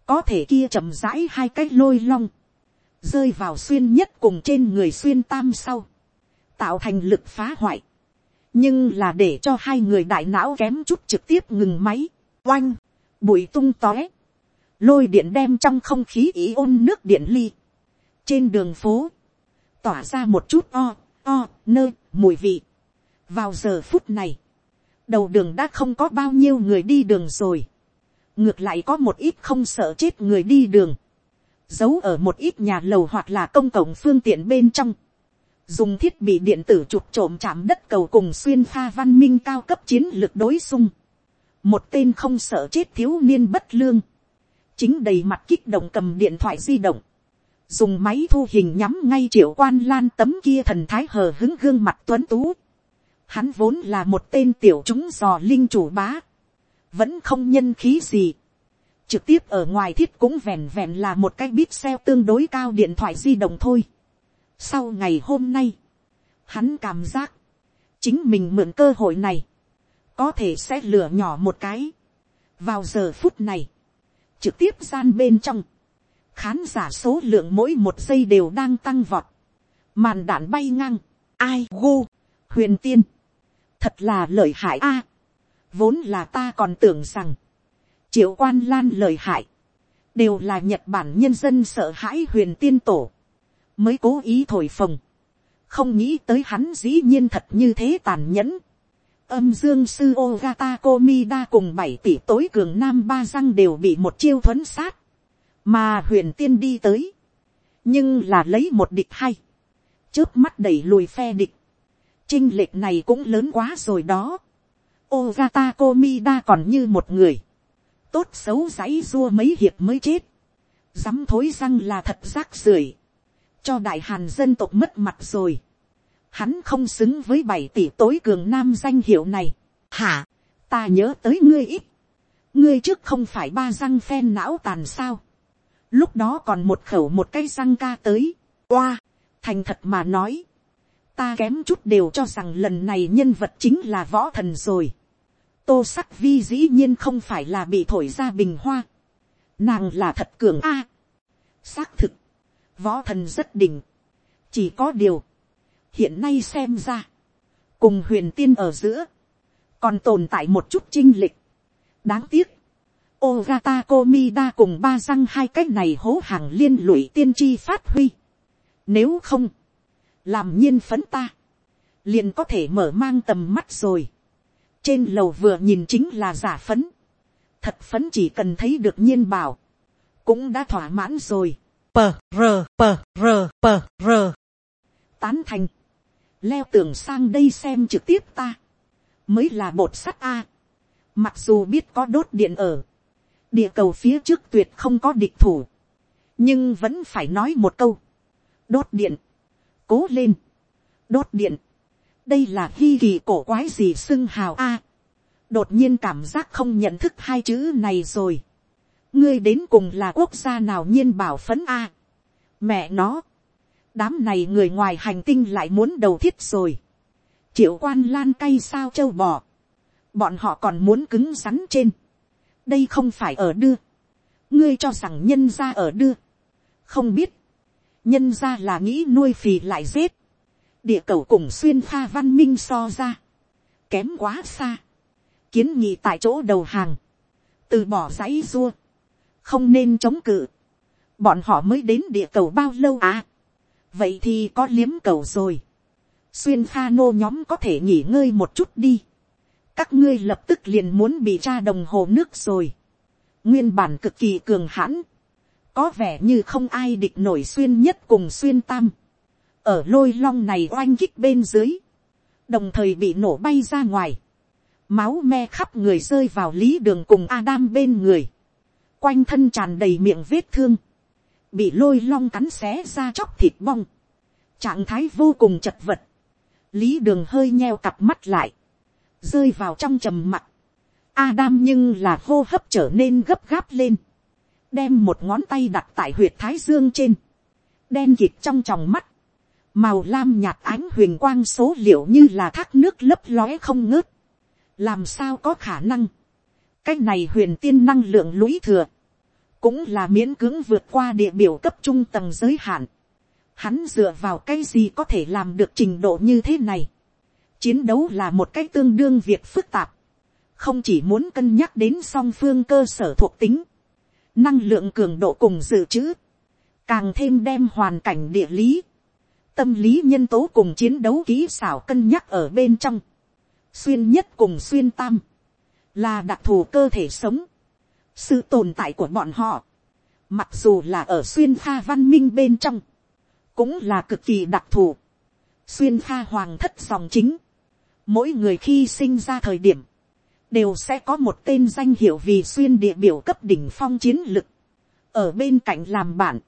có thể kia chậm rãi hai cái lôi long, rơi vào xuyên nhất cùng trên người xuyên tam sau, tạo thành lực phá hoại, nhưng là để cho hai người đại não kém chút trực tiếp ngừng máy, oanh, bụi tung tóe, lôi điện đem trong không khí ý ôn nước điện ly, trên đường phố, tỏa ra một chút o, o, nơi mùi vị. vào giờ phút này, đầu đường đã không có bao nhiêu người đi đường rồi, ngược lại có một ít không sợ chết người đi đường, giấu ở một ít nhà lầu hoặc là công cộng phương tiện bên trong, dùng thiết bị điện tử chụp trộm chạm đất cầu cùng xuyên pha văn minh cao cấp chiến lược đối xung, một tên không sợ chết thiếu niên bất lương, chính đầy mặt kích động cầm điện thoại di động, dùng máy thu hình nhắm ngay triệu quan lan tấm kia thần thái hờ hứng gương mặt tuấn tú. Hắn vốn là một tên tiểu chúng dò linh chủ bá, vẫn không nhân khí gì. trực tiếp ở ngoài thiết cũng vẹn vẹn là một cái bít xeo tương đối cao điện thoại di động thôi. sau ngày hôm nay, hắn cảm giác, chính mình mượn cơ hội này, có thể sẽ lửa nhỏ một cái. vào giờ phút này, trực tiếp gian bên trong, khán giả số lượng mỗi một giây đều đang tăng vọt, màn đạn bay ngang, ai gu, huyền tiên, thật là lợi hại a, vốn là ta còn tưởng rằng, triệu quan lan lời hại, đều là nhật bản nhân dân sợ hãi huyền tiên tổ, mới cố ý thổi phồng, không nghĩ tới hắn dĩ nhiên thật như thế tàn nhẫn, âm dương sư Ogata Komida cùng bảy tỷ tối cường nam ba răng đều bị một chiêu thuấn sát mà huyền tiên đi tới, nhưng là lấy một địch hay, trước mắt đẩy lùi phe địch, trinh lệch này cũng lớn quá rồi đó, Ogata Komida còn như một người, tốt xấu giấy rua mấy hiệp mới chết, dám thối răng là thật rác rưởi, cho đại hàn dân tộc mất mặt rồi, hắn không xứng với bảy tỷ tối cường nam danh hiệu này, hả, ta nhớ tới ngươi ít, ngươi trước không phải ba răng phen não tàn sao, lúc đó còn một khẩu một cây răng ca tới, oa, thành thật mà nói, ta kém chút đều cho rằng lần này nhân vật chính là võ thần rồi, tô sắc vi dĩ nhiên không phải là bị thổi ra bình hoa, nàng là thật cường a, xác thực, võ thần rất đỉnh, chỉ có điều, hiện nay xem ra, cùng huyền tiên ở giữa, còn tồn tại một chút chinh lịch, đáng tiếc, Ogata Komida cùng ba răng hai cái này hố hàng liên lụy tiên tri phát huy. Nếu không, làm nhiên phấn ta, liền có thể mở mang tầm mắt rồi. Trên lầu vừa nhìn chính là giả phấn. Thật phấn chỉ cần thấy được nhiên bảo. Cũng đã thỏa mãn rồi. Pờ rờ pờ rờ pờ rờ. Tán thành. Leo tường sang đây xem trực tiếp ta. Mới là bột sắt A. Mặc dù biết có đốt điện ở địa cầu phía trước tuyệt không có địch thủ, nhưng vẫn phải nói một câu, đốt điện, cố lên, đốt điện, đây là hy kỳ cổ quái gì xưng hào a, đột nhiên cảm giác không nhận thức hai chữ này rồi, ngươi đến cùng là quốc gia nào nhiên bảo phấn a, mẹ nó, đám này người ngoài hành tinh lại muốn đầu thiết rồi, triệu quan lan cay sao châu bò, bọn họ còn muốn cứng rắn trên, đây không phải ở đưa, ngươi cho rằng nhân ra ở đưa, không biết, nhân ra là nghĩ nuôi phì lại giết, địa cầu cùng xuyên pha văn minh so ra, kém quá xa, kiến nghị tại chỗ đầu hàng, từ bỏ giấy dua, không nên chống cự, bọn họ mới đến địa cầu bao lâu à, vậy thì có liếm cầu rồi, xuyên pha nô nhóm có thể nghỉ ngơi một chút đi, các ngươi lập tức liền muốn bị tra đồng hồ nước rồi, nguyên bản cực kỳ cường hãn, có vẻ như không ai địch nổi xuyên nhất cùng xuyên tam, ở lôi long này oanh kích bên dưới, đồng thời bị nổ bay ra ngoài, máu me khắp người rơi vào lý đường cùng Adam bên người, quanh thân tràn đầy miệng vết thương, bị lôi long cắn xé ra chóc thịt bong, trạng thái vô cùng chật vật, lý đường hơi nheo cặp mắt lại, rơi vào trong trầm mặt, Adam nhưng là hô hấp trở nên gấp gáp lên, đem một ngón tay đặt tại huyệt thái dương trên, đen kịt trong tròng mắt, màu lam nhạt ánh huyền quang số liệu như là thác nước lấp lóe không ngớt, làm sao có khả năng, cái này huyền tiên năng lượng lũy thừa, cũng là miễn cưỡng vượt qua địa biểu cấp trung tầng giới hạn, hắn dựa vào cái gì có thể làm được trình độ như thế này, chiến đấu là một cái tương đương việc phức tạp, không chỉ muốn cân nhắc đến song phương cơ sở thuộc tính, năng lượng cường độ cùng dự trữ, càng thêm đem hoàn cảnh địa lý, tâm lý nhân tố cùng chiến đấu kỹ xảo cân nhắc ở bên trong, xuyên nhất cùng xuyên tam, là đặc thù cơ thể sống, sự tồn tại của bọn họ, mặc dù là ở xuyên pha văn minh bên trong, cũng là cực kỳ đặc thù, xuyên pha hoàng thất dòng chính, mỗi người khi sinh ra thời điểm, đều sẽ có một tên danh hiệu vì xuyên địa biểu cấp đỉnh phong chiến lực, ở bên cạnh làm bạn,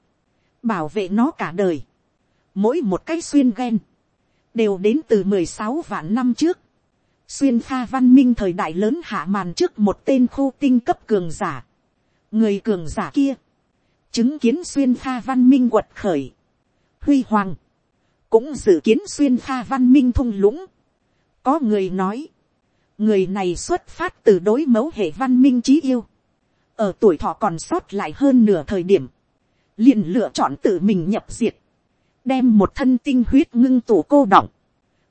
bảo vệ nó cả đời. Mỗi một cái xuyên ghen, đều đến từ mười sáu vạn năm trước, xuyên pha văn minh thời đại lớn hạ màn trước một tên khu tinh cấp cường giả. người cường giả kia, chứng kiến xuyên pha văn minh quật khởi, huy hoàng, cũng dự kiến xuyên pha văn minh thung lũng. có người nói, người này xuất phát từ đối mẫu hệ văn minh trí yêu, ở tuổi thọ còn sót lại hơn nửa thời điểm, liền lựa chọn tự mình nhập diệt, đem một thân tinh huyết ngưng tủ cô động,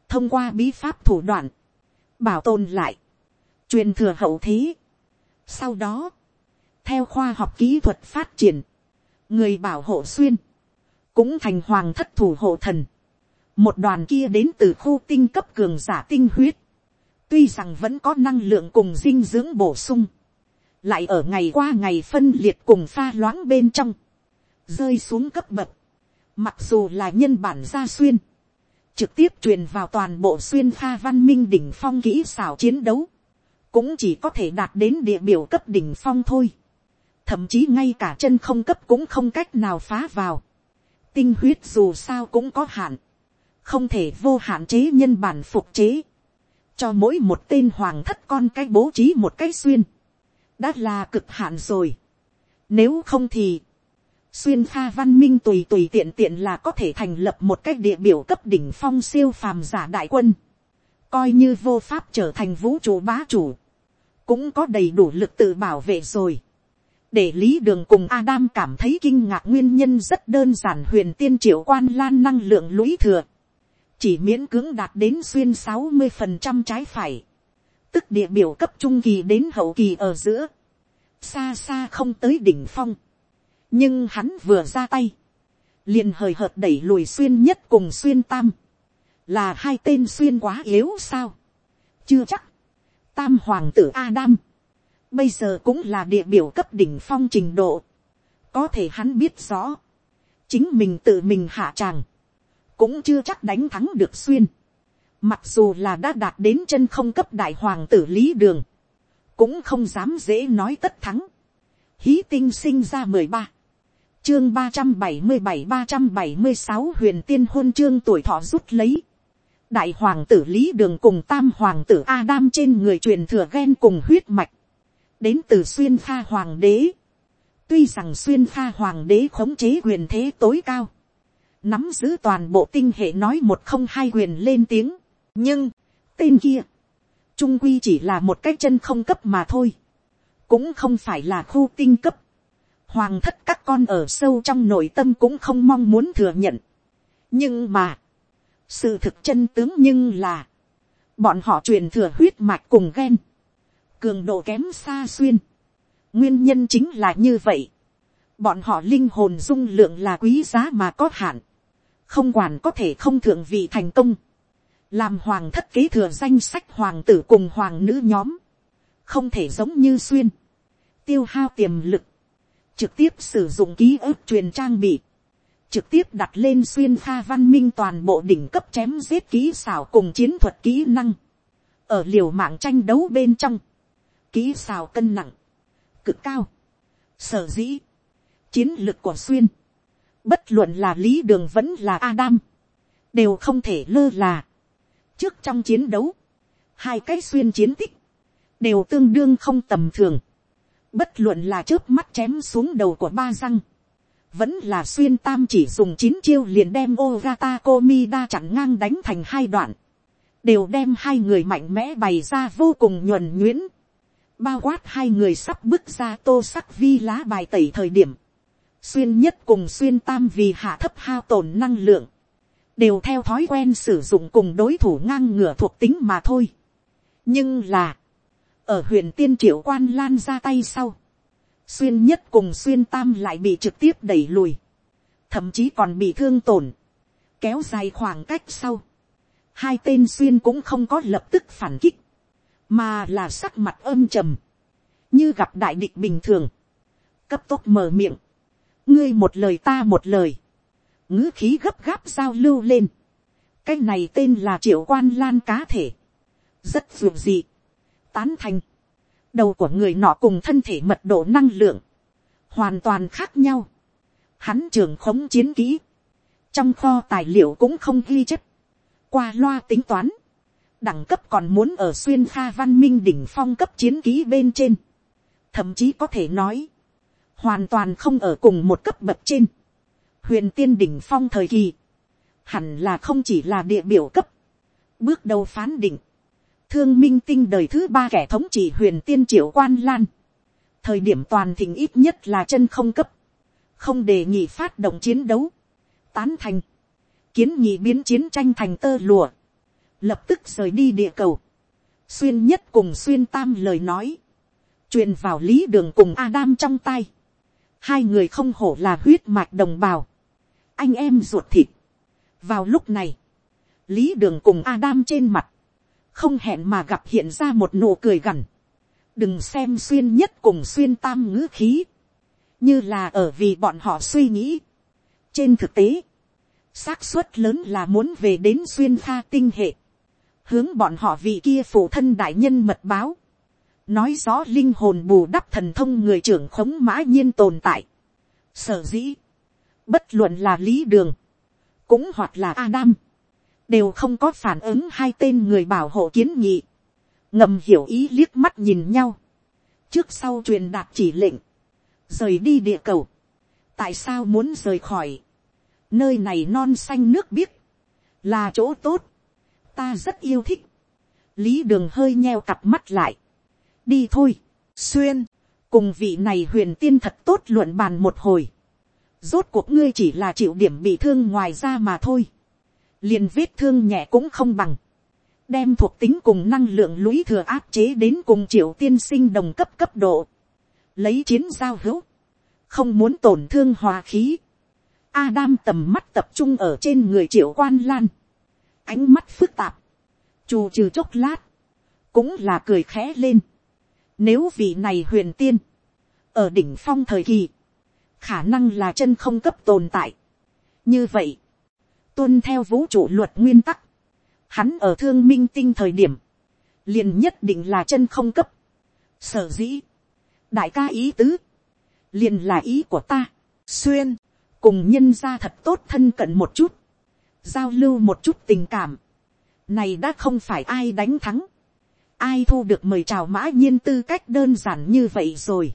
thông qua bí pháp thủ đoạn, bảo tồn lại, truyền thừa hậu thế. Sau đó, theo khoa học kỹ thuật phát triển, người bảo hộ xuyên, cũng thành hoàng thất thủ hộ thần. Một đoàn kia đến từ khu tinh cấp cường giả tinh huyết, tuy rằng vẫn có năng lượng cùng dinh dưỡng bổ sung, lại ở ngày qua ngày phân liệt cùng pha loãng bên trong, rơi xuống cấp bậc, mặc dù là nhân bản gia xuyên, trực tiếp truyền vào toàn bộ xuyên pha văn minh đỉnh phong kỹ xảo chiến đấu, cũng chỉ có thể đạt đến địa biểu cấp đỉnh phong thôi, thậm chí ngay cả chân không cấp cũng không cách nào phá vào, tinh huyết dù sao cũng có hạn, không thể vô hạn chế nhân bản phục chế, cho mỗi một tên hoàng thất con cái bố trí một cái xuyên, đã là cực hạn rồi. Nếu không thì, xuyên pha văn minh tùy tùy tiện tiện là có thể thành lập một cái địa biểu cấp đỉnh phong siêu phàm giả đại quân, coi như vô pháp trở thành vũ trụ bá chủ, cũng có đầy đủ lực tự bảo vệ rồi. để lý đường cùng Adam cảm thấy kinh ngạc nguyên nhân rất đơn giản huyền tiên triệu quan lan năng lượng lũy thừa. Chỉ miễn cưỡng đạt đến xuyên sáu mươi phần trăm trái phải, tức địa biểu cấp trung kỳ đến hậu kỳ ở giữa, xa xa không tới đỉnh phong, nhưng hắn vừa ra tay, liền hời hợt đẩy lùi xuyên nhất cùng xuyên tam, là hai tên xuyên quá yếu sao, chưa chắc, tam hoàng tử Adam, bây giờ cũng là địa biểu cấp đỉnh phong trình độ, có thể hắn biết rõ, chính mình tự mình hạ tràng, cũng chưa chắc đánh thắng được xuyên. Mặc dù là đã đạt đến chân không cấp đại hoàng tử lý đường, cũng không dám dễ nói tất thắng. Hí tinh sinh ra mười ba chương ba trăm bảy mươi bảy ba trăm bảy mươi sáu huyền tiên hôn chương tuổi thọ rút lấy. Đại hoàng tử lý đường cùng tam hoàng tử Adam trên người truyền thừa ghen cùng huyết mạch. Đến từ xuyên pha hoàng đế. Tuy rằng xuyên pha hoàng đế khống chế quyền thế tối cao nắm giữ toàn bộ tinh hệ nói một không hai quyền lên tiếng, nhưng, tên kia, trung quy chỉ là một cái chân không cấp mà thôi, cũng không phải là khu tinh cấp, hoàng thất các con ở sâu trong nội tâm cũng không mong muốn thừa nhận. nhưng mà, sự thực chân tướng nhưng là, bọn họ truyền thừa huyết mạch cùng ghen, cường độ kém xa xuyên. nguyên nhân chính là như vậy. bọn họ linh hồn dung lượng là quý giá mà có hạn, không quản có thể không thượng vị thành công, làm hoàng thất kế thừa danh sách hoàng tử cùng hoàng nữ nhóm, không thể giống như xuyên, tiêu hao tiềm lực, trực tiếp sử dụng ký ức truyền trang bị, trực tiếp đặt lên xuyên pha văn minh toàn bộ đỉnh cấp chém giết kỹ xảo cùng chiến thuật kỹ năng, ở liều mạng tranh đấu bên trong, kỹ xảo cân nặng, cực cao, sở dĩ, chiến lược của xuyên, bất luận là lý đường vẫn là Adam, đều không thể lơ là. trước trong chiến đấu, hai cái xuyên chiến tích, đều tương đương không tầm thường. Bất luận là trước mắt chém xuống đầu của ba răng. Vẫn là xuyên tam chỉ dùng chín chiêu liền đem Ogata Komida chặn ngang đánh thành hai đoạn. Đều đem hai người mạnh mẽ bày ra vô cùng nhuần nhuyễn. Bao quát hai người sắp bước ra tô sắc vi lá bài tẩy thời điểm. Xuyên nhất cùng xuyên tam vì hạ thấp hao tổn năng lượng. Đều theo thói quen sử dụng cùng đối thủ ngang ngửa thuộc tính mà thôi. Nhưng là ở huyện tiên triệu quan lan ra tay sau, xuyên nhất cùng xuyên tam lại bị trực tiếp đẩy lùi, thậm chí còn bị thương tổn, kéo dài khoảng cách sau, hai tên xuyên cũng không có lập tức phản kích, mà là sắc mặt âm trầm, như gặp đại địch bình thường, cấp tốc mở miệng, ngươi một lời ta một lời, ngữ khí gấp gáp giao lưu lên, cái này tên là triệu quan lan cá thể, rất dường dị, tán thành. Đầu của người nọ cùng thân thể mật độ năng lượng. Hoàn toàn khác nhau. Hắn trường khống chiến kỹ. Trong kho tài liệu cũng không ghi chất. Qua loa tính toán. Đẳng cấp còn muốn ở xuyên kha văn minh đỉnh phong cấp chiến kỹ bên trên. Thậm chí có thể nói. Hoàn toàn không ở cùng một cấp bậc trên. Huyền tiên đỉnh phong thời kỳ. Hẳn là không chỉ là địa biểu cấp. Bước đầu phán định thương minh tinh đời thứ ba kẻ thống trị huyền tiên triệu quan lan. thời điểm toàn thịnh ít nhất là chân không cấp, không đề nghị phát động chiến đấu, tán thành, kiến nghị biến chiến tranh thành tơ lùa, lập tức rời đi địa cầu, xuyên nhất cùng xuyên tam lời nói, truyền vào lý đường cùng Adam trong tay, hai người không hổ là huyết mạch đồng bào, anh em ruột thịt. vào lúc này, lý đường cùng Adam trên mặt, không hẹn mà gặp hiện ra một nụ cười gằn. đừng xem xuyên nhất cùng xuyên tam ngữ khí, như là ở vì bọn họ suy nghĩ. trên thực tế, xác suất lớn là muốn về đến xuyên pha tinh hệ, hướng bọn họ vị kia phụ thân đại nhân mật báo, nói rõ linh hồn bù đắp thần thông người trưởng khống mã nhiên tồn tại. sở dĩ, bất luận là lý đường, cũng hoặc là Adam, đều không có phản ứng hai tên người bảo hộ kiến nghị, ngầm hiểu ý liếc mắt nhìn nhau, trước sau truyền đạt chỉ lệnh, rời đi địa cầu, tại sao muốn rời khỏi, nơi này non xanh nước biếc, là chỗ tốt, ta rất yêu thích, lý đường hơi nheo cặp mắt lại, đi thôi, xuyên, cùng vị này huyền tiên thật tốt luận bàn một hồi, rốt cuộc ngươi chỉ là chịu điểm bị thương ngoài ra mà thôi, liền vết thương nhẹ cũng không bằng, đem thuộc tính cùng năng lượng lũy thừa áp chế đến cùng triệu tiên sinh đồng cấp cấp độ, lấy chiến giao hữu, không muốn tổn thương hòa khí, Adam tầm mắt tập trung ở trên người triệu quan lan, ánh mắt phức tạp, trù trừ chốc lát, cũng là cười khẽ lên. Nếu vị này huyền tiên, ở đỉnh phong thời kỳ, khả năng là chân không cấp tồn tại. như vậy, tuân theo vũ trụ luật nguyên tắc, hắn ở thương minh tinh thời điểm, liền nhất định là chân không cấp, sở dĩ, đại ca ý tứ, liền là ý của ta, xuyên, cùng nhân ra thật tốt thân cận một chút, giao lưu một chút tình cảm, này đã không phải ai đánh thắng, ai thu được mời chào mã nhiên tư cách đơn giản như vậy rồi,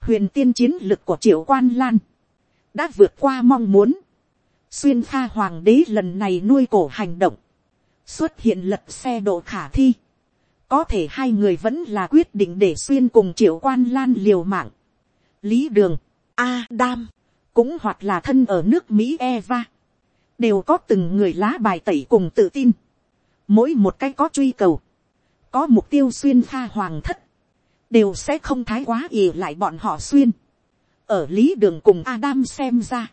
huyền tiên chiến lực của triệu quan lan, đã vượt qua mong muốn, xuyên pha hoàng đế lần này nuôi cổ hành động, xuất hiện lật xe độ khả thi, có thể hai người vẫn là quyết định để xuyên cùng triệu quan lan liều mạng. lý đường, Adam, cũng hoặc là thân ở nước Mỹ Eva, đều có từng người lá bài tẩy cùng tự tin. Mỗi một cái có truy cầu, có mục tiêu xuyên pha hoàng thất, đều sẽ không thái quá ỉ lại bọn họ xuyên. Ở lý đường cùng Adam xem ra,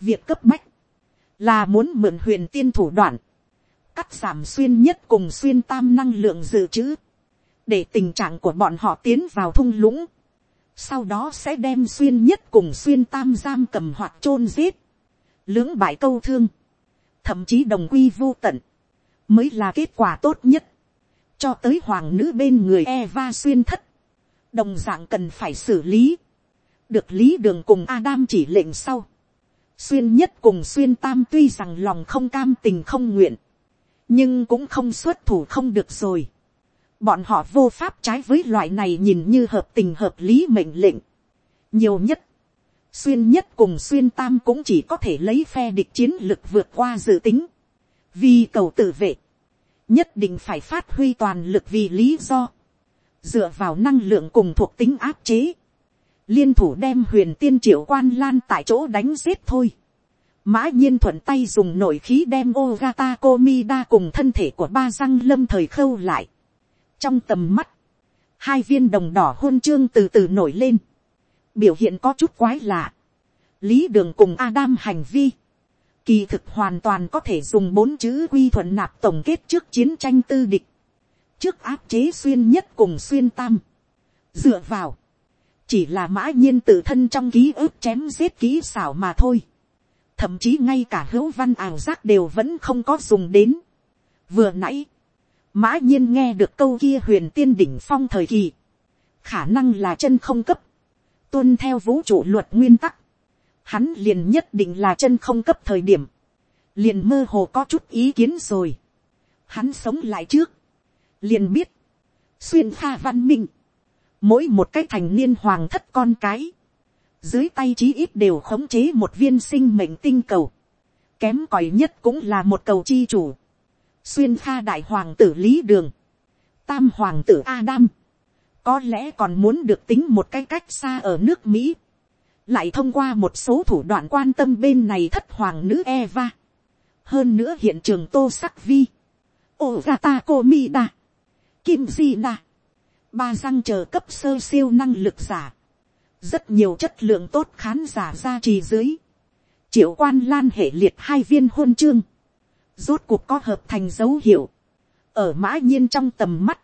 việc cấp bách, là muốn mượn huyền tiên thủ đoạn, cắt giảm xuyên nhất cùng xuyên tam năng lượng dự trữ, để tình trạng của bọn họ tiến vào thung lũng, sau đó sẽ đem xuyên nhất cùng xuyên tam giam cầm hoặc chôn giết, lưỡng bại câu thương, thậm chí đồng quy vô tận, mới là kết quả tốt nhất, cho tới hoàng nữ bên người Eva xuyên thất, đồng dạng cần phải xử lý, được lý đường cùng Adam chỉ lệnh sau, xuyên nhất cùng xuyên tam tuy rằng lòng không cam tình không nguyện, nhưng cũng không xuất thủ không được rồi. Bọn họ vô pháp trái với loại này nhìn như hợp tình hợp lý mệnh lệnh. nhiều nhất, xuyên nhất cùng xuyên tam cũng chỉ có thể lấy phe địch chiến lực vượt qua dự tính. vì cầu tự vệ, nhất định phải phát huy toàn lực vì lý do, dựa vào năng lượng cùng thuộc tính áp chế, liên thủ đem huyền tiên triệu quan lan tại chỗ đánh giết thôi. Mã nhiên thuận tay dùng nội khí đem Ogata Komida cùng thân thể của ba răng lâm thời khâu lại. Trong tầm mắt, hai viên đồng đỏ hôn chương từ từ nổi lên. Biểu hiện có chút quái lạ. Lý đường cùng Adam hành vi. Kỳ thực hoàn toàn có thể dùng bốn chữ quy thuận nạp tổng kết trước chiến tranh tư địch. Trước áp chế xuyên nhất cùng xuyên tam. Dựa vào. Chỉ là mã nhiên tự thân trong ký ức chém giết ký xảo mà thôi. Thậm chí ngay cả hữu văn ảo giác đều vẫn không có dùng đến. vừa nãy, mã nhiên nghe được câu kia huyền tiên đỉnh phong thời kỳ, khả năng là chân không cấp, tuân theo vũ trụ luật nguyên tắc, hắn liền nhất định là chân không cấp thời điểm, liền mơ hồ có chút ý kiến rồi, hắn sống lại trước, liền biết, xuyên pha văn minh, mỗi một cái thành niên hoàng thất con cái, dưới tay chí ít đều khống chế một viên sinh mệnh tinh cầu, kém cỏi nhất cũng là một cầu chi chủ, xuyên pha đại hoàng tử lý đường, tam hoàng tử Adam, có lẽ còn muốn được tính một cái cách xa ở nước Mỹ, lại thông qua một số thủ đoạn quan tâm bên này thất hoàng nữ Eva, hơn nữa hiện trường tô sắc vi, Ogata Komida, Kim Gina, ba răng chờ cấp sơ siêu năng lực giả, rất nhiều chất lượng tốt khán giả ra trì dưới, triệu quan lan hệ liệt hai viên hôn chương, rốt cuộc có hợp thành dấu hiệu, ở mã nhiên trong tầm mắt,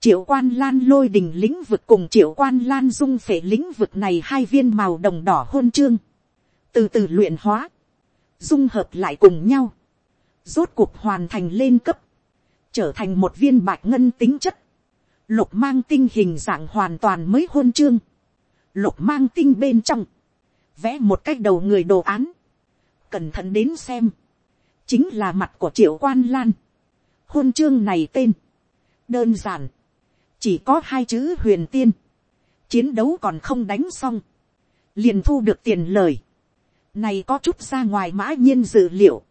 triệu quan lan lôi đình lĩnh vực cùng triệu quan lan dung phệ lĩnh vực này hai viên màu đồng đỏ hôn chương, từ từ luyện hóa, dung hợp lại cùng nhau, rốt cuộc hoàn thành lên cấp, trở thành một viên bạch ngân tính chất, lục mang tinh hình dạng hoàn toàn mới hôn chương, lục mang tinh bên trong, vẽ một cách đầu người đồ án, cẩn thận đến xem, chính là mặt của triệu quan lan, hôn chương này tên, đơn giản, chỉ có hai chữ huyền tiên, chiến đấu còn không đánh xong, liền thu được tiền lời, này có chút ra ngoài mã nhiên dự liệu,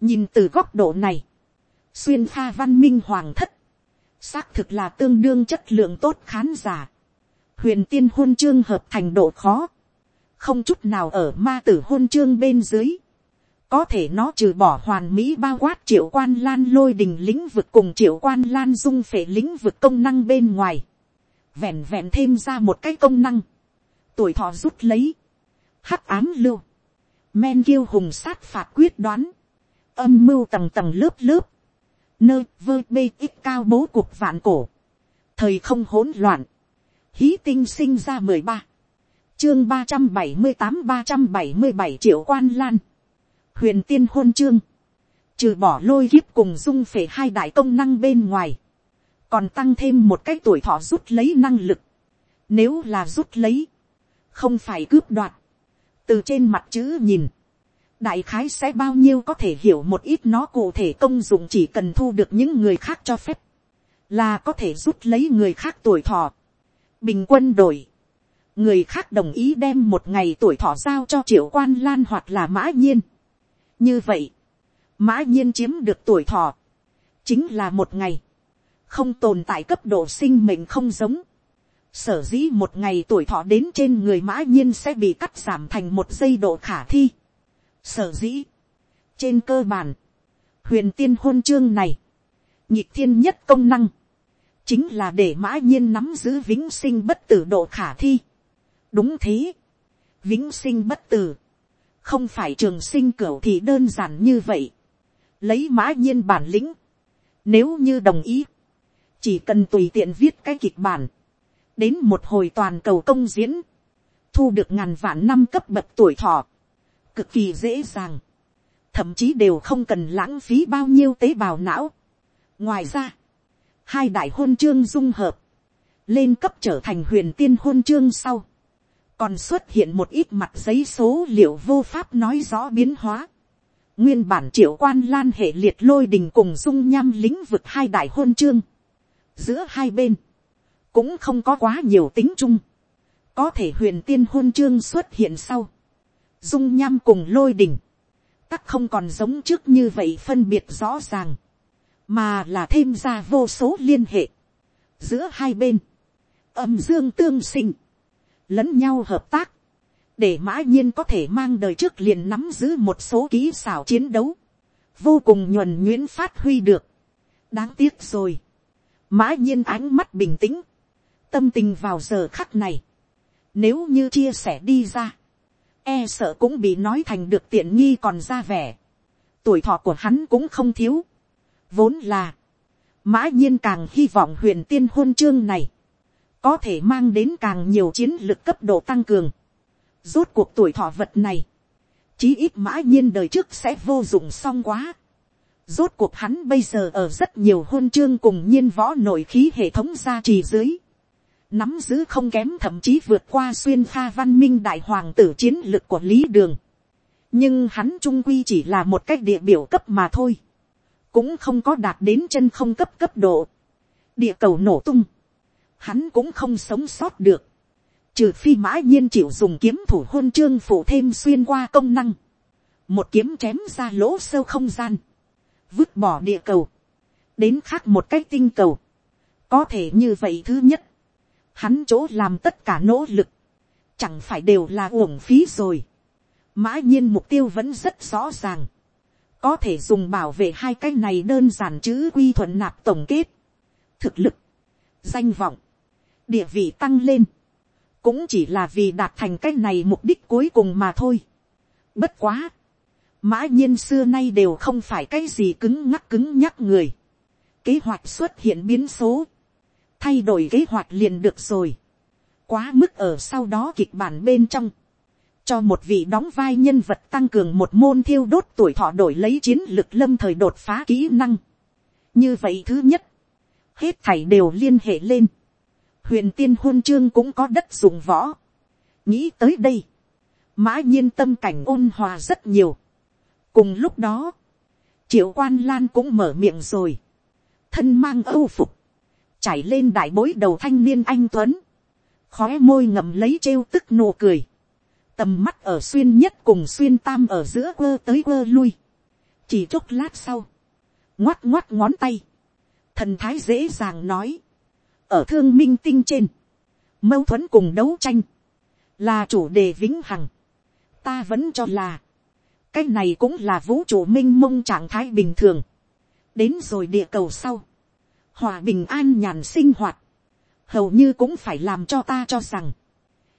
nhìn từ góc độ này, xuyên pha văn minh hoàng thất, xác thực là tương đương chất lượng tốt khán giả, huyền tiên hôn chương hợp thành độ khó, không chút nào ở ma tử hôn chương bên dưới, có thể nó trừ bỏ hoàn mỹ bao quát triệu quan lan lôi đình lĩnh vực cùng triệu quan lan dung phệ lĩnh vực công năng bên ngoài, vẹn vẹn thêm ra một cái công năng, tuổi thọ rút lấy, hắc ám lưu, men kiêu hùng sát phạt quyết đoán, âm mưu tầng tầng lớp lớp, nơi vơ bê ít cao bố cuộc vạn cổ, thời không hỗn loạn, hí tinh sinh ra mười ba, chương ba trăm bảy mươi tám ba trăm bảy mươi bảy triệu quan lan, huyền tiên hôn chương, trừ bỏ lôi kiếp cùng dung phể hai đại công năng bên ngoài, còn tăng thêm một cái tuổi thọ rút lấy năng lực, nếu là rút lấy, không phải cướp đoạt, từ trên mặt chữ nhìn, đại khái sẽ bao nhiêu có thể hiểu một ít nó cụ thể công dụng chỉ cần thu được những người khác cho phép, là có thể rút lấy người khác tuổi thọ, bình quân đổi, người khác đồng ý đem một ngày tuổi thọ giao cho triệu quan lan hoặc là mã nhiên. như vậy, mã nhiên chiếm được tuổi thọ, chính là một ngày, không tồn tại cấp độ sinh mệnh không giống, sở dĩ một ngày tuổi thọ đến trên người mã nhiên sẽ bị cắt giảm thành một giây độ khả thi sở dĩ, trên cơ bản, huyền tiên hôn chương này, nhịp thiên nhất công năng, chính là để mã nhiên nắm giữ vĩnh sinh bất tử độ khả thi. đúng thế, vĩnh sinh bất tử, không phải trường sinh cửu thì đơn giản như vậy, lấy mã nhiên bản lĩnh, nếu như đồng ý, chỉ cần tùy tiện viết cái kịch bản, đến một hồi toàn cầu công diễn, thu được ngàn vạn năm cấp bậc tuổi thọ, cực kỳ dễ dàng, thậm chí đều không cần lãng phí bao nhiêu tế bào não. ngoài ra, hai đại hôn chương dung hợp, lên cấp trở thành huyền tiên hôn chương sau, còn xuất hiện một ít mặt giấy số liệu vô pháp nói rõ biến hóa. Nguyên bản triệu quan lan hệ liệt lôi đình cùng dung nham lĩnh vực hai đại hôn chương. Giữa hai bên, cũng không có quá nhiều tính chung. Có thể huyền tiên hôn chương xuất hiện sau. Dung nham cùng lôi đỉnh, Tắc không còn giống trước như vậy phân biệt rõ ràng. Mà là thêm ra vô số liên hệ. Giữa hai bên. Âm dương tương sinh. Lẫn nhau hợp tác. Để mã nhiên có thể mang đời trước liền nắm giữ một số kỹ xảo chiến đấu. Vô cùng nhuần nhuyễn phát huy được. Đáng tiếc rồi. Mã nhiên ánh mắt bình tĩnh tâm tình vào giờ khắc này, nếu như chia sẻ đi ra, e sợ cũng bị nói thành được tiện nghi còn ra vẻ, tuổi thọ của hắn cũng không thiếu, vốn là, mã nhiên càng hy vọng huyền tiên hôn chương này, có thể mang đến càng nhiều chiến lược cấp độ tăng cường, rốt cuộc tuổi thọ vật này, chí ít mã nhiên đời trước sẽ vô dụng xong quá, rốt cuộc hắn bây giờ ở rất nhiều hôn chương cùng nhiên võ nội khí hệ thống gia trì dưới, nắm giữ không kém thậm chí vượt qua xuyên pha văn minh đại hoàng tử chiến lược của lý đường. nhưng hắn trung quy chỉ là một cách địa biểu cấp mà thôi, cũng không có đạt đến chân không cấp cấp độ. địa cầu nổ tung, hắn cũng không sống sót được, trừ phi mã nhiên chịu dùng kiếm thủ hôn chương phủ thêm xuyên qua công năng, một kiếm chém ra lỗ sâu không gian, vứt bỏ địa cầu, đến khác một cách tinh cầu, có thể như vậy thứ nhất, hắn chỗ làm tất cả nỗ lực, chẳng phải đều là uổng phí rồi. mã nhiên mục tiêu vẫn rất rõ ràng, có thể dùng bảo vệ hai cái này đơn giản chữ quy thuận nạp tổng kết, thực lực, danh vọng, địa vị tăng lên, cũng chỉ là vì đạt thành cái này mục đích cuối cùng mà thôi. Bất quá, mã nhiên xưa nay đều không phải cái gì cứng ngắc cứng nhắc người. Kế hoạch xuất hiện biến số, thay đổi kế hoạch liền được rồi. quá mức ở sau đó kịch bản bên trong, cho một vị đóng vai nhân vật tăng cường một môn thiêu đốt tuổi thọ đổi lấy chiến lực lâm thời đột phá kỹ năng. như vậy thứ nhất, hết thảy đều liên hệ lên. huyền tiên hôn chương cũng có đất dùng võ. nghĩ tới đây, mã nhiên tâm cảnh ôn hòa rất nhiều. cùng lúc đó, triệu quan lan cũng mở miệng rồi. thân mang âu phục, chảy lên đại bối đầu thanh niên anh tuấn, khói môi ngậm lấy trêu tức nụ cười, tầm mắt ở xuyên nhất cùng xuyên tam ở giữa quơ tới quơ lui, chỉ chốc lát sau, ngoắt ngoắt ngón tay, thần thái dễ dàng nói, ở thương minh tinh trên, mâu thuẫn cùng đấu tranh, là chủ đề vĩnh hằng, ta vẫn cho là, cái này cũng là vũ trụ minh mông trạng thái bình thường, đến rồi địa cầu sau, hòa bình an nhàn sinh hoạt, hầu như cũng phải làm cho ta cho rằng,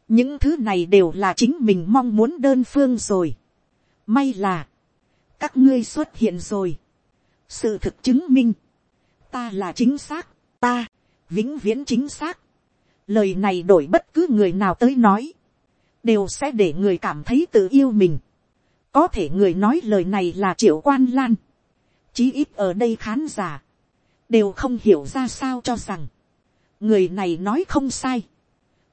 những thứ này đều là chính mình mong muốn đơn phương rồi. May là, các ngươi xuất hiện rồi. sự thực chứng minh, ta là chính xác, ta, vĩnh viễn chính xác. lời này đổi bất cứ người nào tới nói, đều sẽ để người cảm thấy tự yêu mình. có thể người nói lời này là triệu quan lan. chí ít ở đây khán giả, đều không hiểu ra sao cho rằng, người này nói không sai,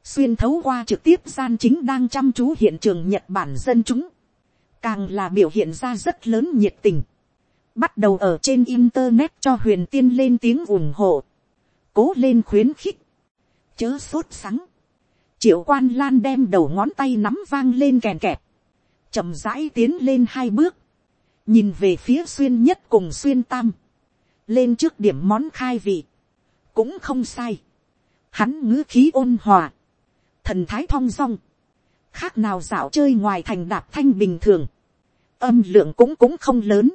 xuyên thấu qua trực tiếp gian chính đang chăm chú hiện trường nhật bản dân chúng, càng là biểu hiện ra rất lớn nhiệt tình, bắt đầu ở trên internet cho huyền tiên lên tiếng ủng hộ, cố lên khuyến khích, chớ sốt sắng, triệu quan lan đem đầu ngón tay nắm vang lên kèn kẹp, chậm rãi tiến lên hai bước, nhìn về phía xuyên nhất cùng xuyên tam, lên trước điểm món khai vị, cũng không sai. hắn ngữ khí ôn hòa, thần thái thong dong, khác nào dạo chơi ngoài thành đạp thanh bình thường, âm lượng cũng cũng không lớn,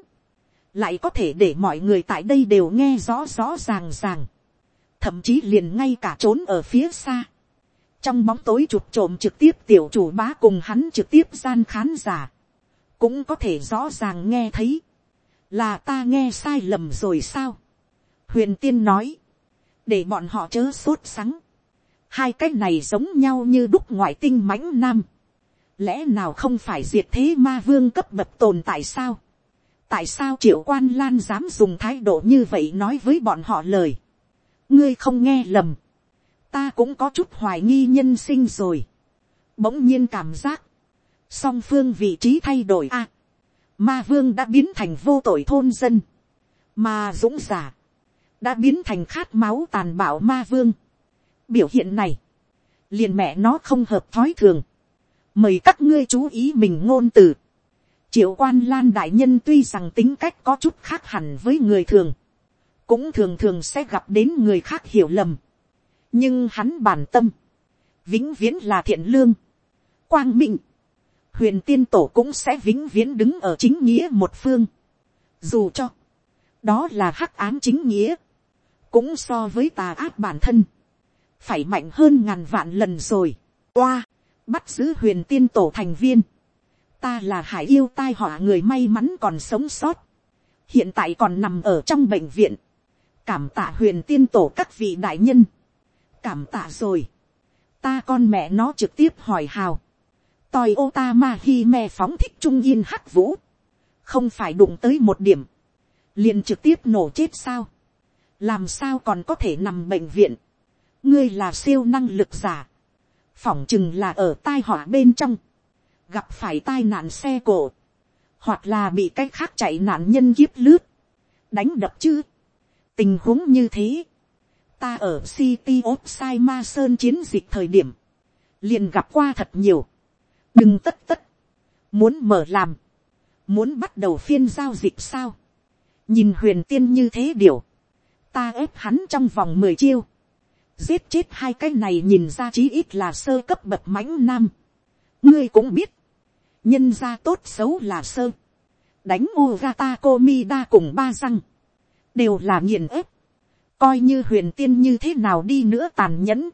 lại có thể để mọi người tại đây đều nghe rõ rõ ràng ràng, thậm chí liền ngay cả trốn ở phía xa, trong bóng tối chụp trộm trực tiếp tiểu chủ bá cùng hắn trực tiếp gian khán giả, cũng có thể rõ ràng nghe thấy, là ta nghe sai lầm rồi sao. huyền tiên nói, để bọn họ chớ sốt sắng, hai cái này giống nhau như đúc ngoại tinh mãnh nam, lẽ nào không phải diệt thế ma vương cấp bậc tồn tại sao, tại sao triệu quan lan dám dùng thái độ như vậy nói với bọn họ lời, ngươi không nghe lầm, ta cũng có chút hoài nghi nhân sinh rồi, bỗng nhiên cảm giác, song phương vị trí thay đổi a, ma vương đã biến thành vô tội thôn dân, mà dũng giả, đã biến thành khát máu tàn bạo ma vương. biểu hiện này, liền mẹ nó không hợp thói thường, mời các ngươi chú ý mình ngôn từ. triệu quan lan đại nhân tuy rằng tính cách có chút khác hẳn với người thường, cũng thường thường sẽ gặp đến người khác hiểu lầm, nhưng hắn bản tâm, vĩnh viễn là thiện lương, quang minh, huyền tiên tổ cũng sẽ vĩnh viễn đứng ở chính nghĩa một phương. Dù cho, đó là hắc ám chính nghĩa, cũng so với tà ác bản thân, phải mạnh hơn ngàn vạn lần rồi. Oa, bắt giữ huyền tiên tổ thành viên. Ta là hải yêu tai họa người may mắn còn sống sót. Hiện tại còn nằm ở trong bệnh viện. Cảm tạ huyền tiên tổ các vị đại nhân. Cảm tạ rồi. Ta con mẹ nó trực tiếp hỏi hào Toyota ô ta hi phóng thích trung yên hắc vũ, không phải đụng tới một điểm, liền trực tiếp nổ chết sao, làm sao còn có thể nằm bệnh viện, ngươi là siêu năng lực giả, phỏng chừng là ở tai họa bên trong, gặp phải tai nạn xe cổ, hoặc là bị cái khác chạy nạn nhân kiếp lướt, đánh đập chứ, tình huống như thế, ta ở City of Sai Ma Sơn chiến dịch thời điểm, liền gặp qua thật nhiều đừng tất tất, muốn mở làm, muốn bắt đầu phiên giao dịch sao, nhìn huyền tiên như thế điều, ta ép hắn trong vòng mười chiêu, giết chết hai cái này nhìn ra chí ít là sơ cấp bậc mãnh nam, ngươi cũng biết, nhân ra tốt xấu là sơ, đánh Ugata Komida cùng ba răng, đều là nghiền ép, coi như huyền tiên như thế nào đi nữa tàn nhẫn,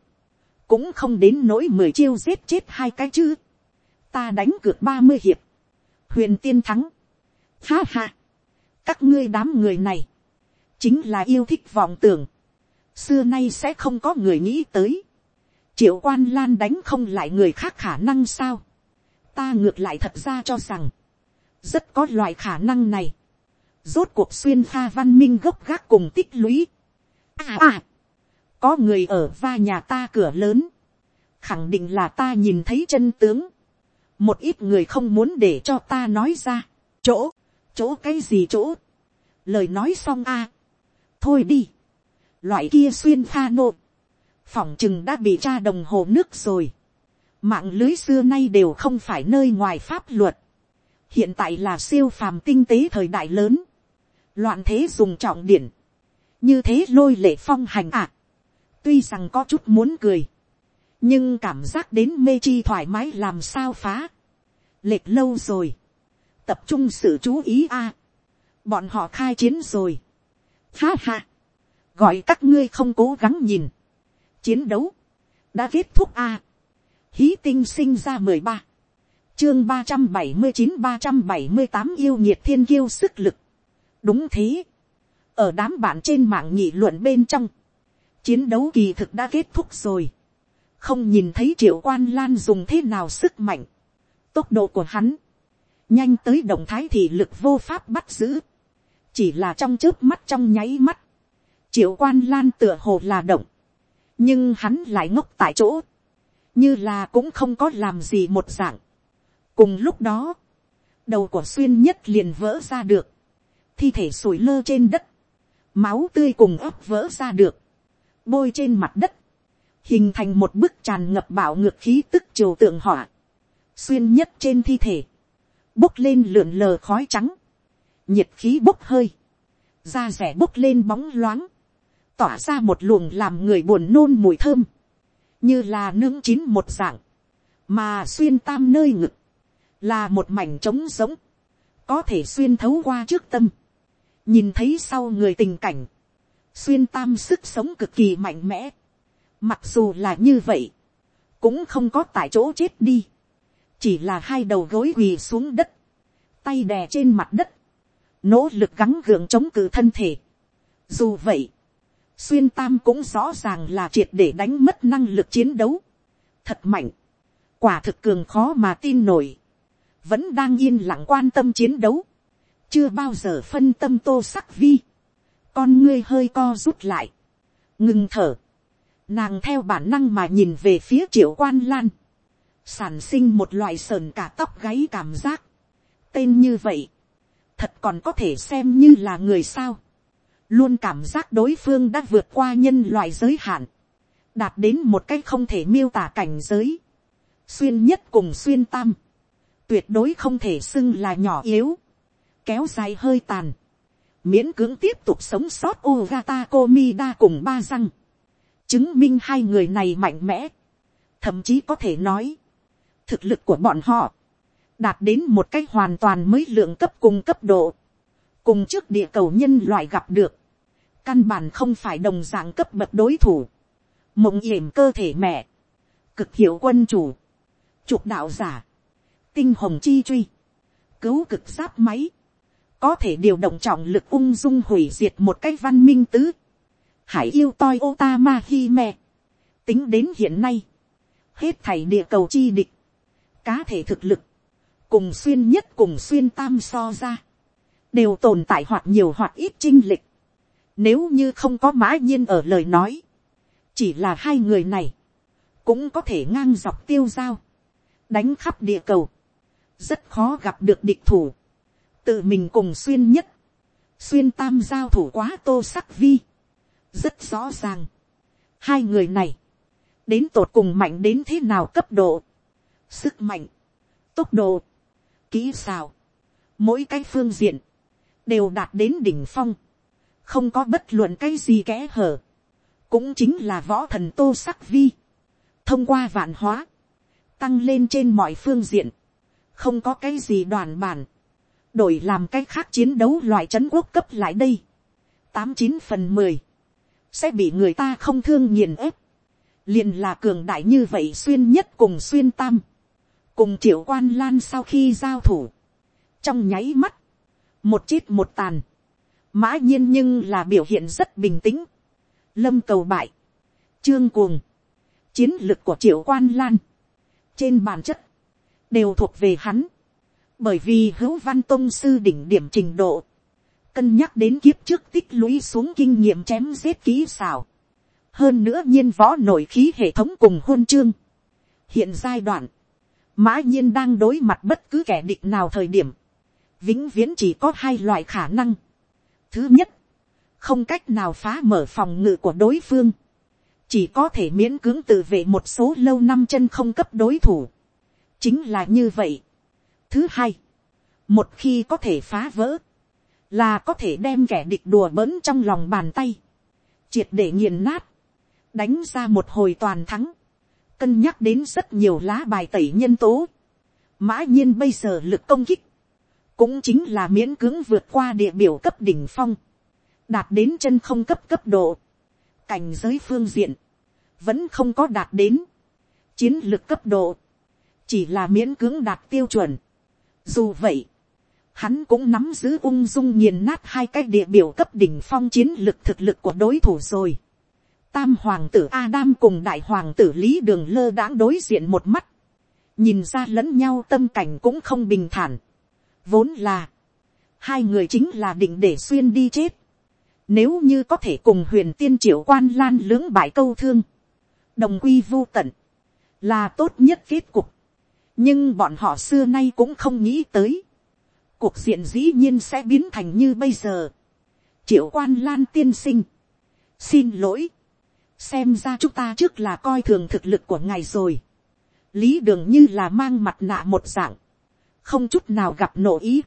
cũng không đến nỗi mười chiêu giết chết hai cái chứ ta đánh cược ba mươi hiệp, huyền tiên thắng, ha ha, các ngươi đám người này, chính là yêu thích vọng tưởng, xưa nay sẽ không có người nghĩ tới, triệu quan lan đánh không lại người khác khả năng sao, ta ngược lại thật ra cho rằng, rất có loại khả năng này, rốt cuộc xuyên pha văn minh gốc gác cùng tích lũy. À à, có người ở va nhà ta cửa lớn, khẳng định là ta nhìn thấy chân tướng, một ít người không muốn để cho ta nói ra, chỗ, chỗ cái gì chỗ, lời nói xong a, thôi đi, loại kia xuyên pha nộp, phỏng chừng đã bị tra đồng hồ nước rồi, mạng lưới xưa nay đều không phải nơi ngoài pháp luật, hiện tại là siêu phàm tinh tế thời đại lớn, loạn thế dùng trọng điển, như thế lôi lệ phong hành ạ, tuy rằng có chút muốn cười, nhưng cảm giác đến mê chi thoải mái làm sao phá, lệch lâu rồi, tập trung sự chú ý a, à, bọn họ khai chiến rồi, ha ha, gọi các ngươi không cố gắng nhìn, chiến đấu, đã kết thúc a, hí tinh sinh ra mười ba, chương ba trăm bảy mươi chín ba trăm bảy mươi tám yêu nhiệt thiên kiêu sức lực, đúng thế, ở đám bạn trên mạng nghị luận bên trong, chiến đấu kỳ thực đã kết thúc rồi, không nhìn thấy triệu quan lan dùng thế nào sức mạnh, tốc độ của hắn, nhanh tới động thái thì lực vô pháp bắt giữ, chỉ là trong trước mắt trong nháy mắt, triệu quan lan tựa hồ là động, nhưng hắn lại ngốc tại chỗ, như là cũng không có làm gì một dạng. cùng lúc đó, đầu của xuyên nhất liền vỡ ra được, thi thể sủi lơ trên đất, máu tươi cùng ấp vỡ ra được, bôi trên mặt đất, hình thành một bức tràn ngập bảo ngược khí tức triều tượng hỏa xuyên nhất trên thi thể, bốc lên lượn lờ khói trắng, nhiệt khí bốc hơi, da rẻ bốc lên bóng loáng, tỏa ra một luồng làm người buồn nôn mùi thơm, như là nướng chín một dạng, mà xuyên tam nơi ngực, là một mảnh trống sống, có thể xuyên thấu qua trước tâm, nhìn thấy sau người tình cảnh, xuyên tam sức sống cực kỳ mạnh mẽ, mặc dù là như vậy, cũng không có tại chỗ chết đi, chỉ là hai đầu gối quỳ xuống đất, tay đè trên mặt đất, nỗ lực gắng gượng chống cự thân thể. Dù vậy, xuyên tam cũng rõ ràng là triệt để đánh mất năng lực chiến đấu. Thật mạnh, quả thực cường khó mà tin nổi, vẫn đang yên lặng quan tâm chiến đấu, chưa bao giờ phân tâm tô sắc vi, con ngươi hơi co rút lại, ngừng thở, nàng theo bản năng mà nhìn về phía triệu quan lan, sản sinh một loại sờn cả tóc gáy cảm giác, tên như vậy, thật còn có thể xem như là người sao, luôn cảm giác đối phương đã vượt qua nhân loại giới hạn, đạt đến một cách không thể miêu tả cảnh giới, xuyên nhất cùng xuyên tam, tuyệt đối không thể xưng là nhỏ yếu, kéo dài hơi tàn, miễn cưỡng tiếp tục sống sót Ogata Komida cùng ba răng, chứng minh hai người này mạnh mẽ, thậm chí có thể nói, thực lực của bọn họ, đạt đến một cách hoàn toàn mới lượng cấp cùng cấp độ, cùng trước địa cầu nhân loại gặp được, căn bản không phải đồng dạng cấp bậc đối thủ, mộng yểm cơ thể mẹ, cực hiệu quân chủ, trục đạo giả, tinh hồng chi truy, cứu cực giáp máy, có thể điều động trọng lực ung dung hủy diệt một cách văn minh tứ, hải yêu toi otama hi me, tính đến hiện nay, hết thảy địa cầu chi địch, cá thể thực lực, cùng xuyên nhất cùng xuyên tam so ra, đều tồn tại hoặc nhiều hoặc ít chinh lịch. Nếu như không có mã nhiên ở lời nói, chỉ là hai người này, cũng có thể ngang dọc tiêu giao, đánh khắp địa cầu, rất khó gặp được địch thủ, tự mình cùng xuyên nhất, xuyên tam giao thủ quá tô sắc vi, rất rõ ràng, hai người này, đến tột cùng mạnh đến thế nào cấp độ, sức mạnh, tốc độ, kỹ xào, mỗi cái phương diện, đều đạt đến đỉnh phong, không có bất luận cái gì kẽ hở, cũng chính là võ thần tô sắc vi, thông qua vạn hóa, tăng lên trên mọi phương diện, không có cái gì đoàn bản, đổi làm cái khác chiến đấu loại c h ấ n quốc cấp lại đây, tám chín phần mười, sẽ bị người ta không thương nghiền ép, liền là cường đại như vậy xuyên nhất cùng xuyên tam, cùng triệu quan lan sau khi giao thủ, trong nháy mắt, một chết một tàn, mã nhiên nhưng là biểu hiện rất bình tĩnh, lâm cầu bại, trương cuồng, chiến lực của triệu quan lan, trên bản chất, đều thuộc về hắn, bởi vì hữu văn tôn sư đỉnh điểm trình độ, cân nhắc đến kiếp trước tích lũy xuống kinh nghiệm chém giết kỹ xảo, hơn nữa nhiên võ nổi khí hệ thống cùng hôn chương. hiện giai đoạn, mã nhiên đang đối mặt bất cứ kẻ địch nào thời điểm, vĩnh viễn chỉ có hai loại khả năng. Thứ nhất, không cách nào phá mở phòng ngự của đối phương, chỉ có thể miễn cưỡng tự vệ một số lâu năm chân không cấp đối thủ. chính là như vậy. Thứ hai, một khi có thể phá vỡ, là có thể đem kẻ địch đùa bỡn trong lòng bàn tay, triệt để nghiền nát, đánh ra một hồi toàn thắng, cân nhắc đến rất nhiều lá bài tẩy nhân tố. mã nhiên bây giờ lực công kích, cũng chính là miễn cưỡng vượt qua địa biểu cấp đỉnh phong, đạt đến chân không cấp cấp độ, cảnh giới phương diện, vẫn không có đạt đến, chiến lược cấp độ, chỉ là miễn cưỡng đạt tiêu chuẩn. Dù vậy, hắn cũng nắm giữ ung dung nghiền nát hai cái địa biểu cấp đỉnh phong chiến lực thực lực của đối thủ rồi. Tam hoàng tử Adam cùng đại hoàng tử Lý Đường Lơ đãng đối diện một mắt. Nhìn ra lẫn nhau tâm cảnh cũng không bình thản. Vốn là, hai người chính là định để xuyên đi chết. Nếu như có thể cùng huyền tiên triệu quan lan lưỡng bại câu thương. Đồng quy vô tận. Là tốt nhất kết cục. Nhưng bọn họ xưa nay cũng không nghĩ tới. Cuộc diện dĩ nhiên sẽ biến thành như bây giờ. Triệu quan lan tiên sinh. Xin lỗi. Xem ra chúng ta trước là coi thường thực lực của ngài rồi. Lý đường như là mang mặt nạ một dạng không chút nào gặp nổ ý,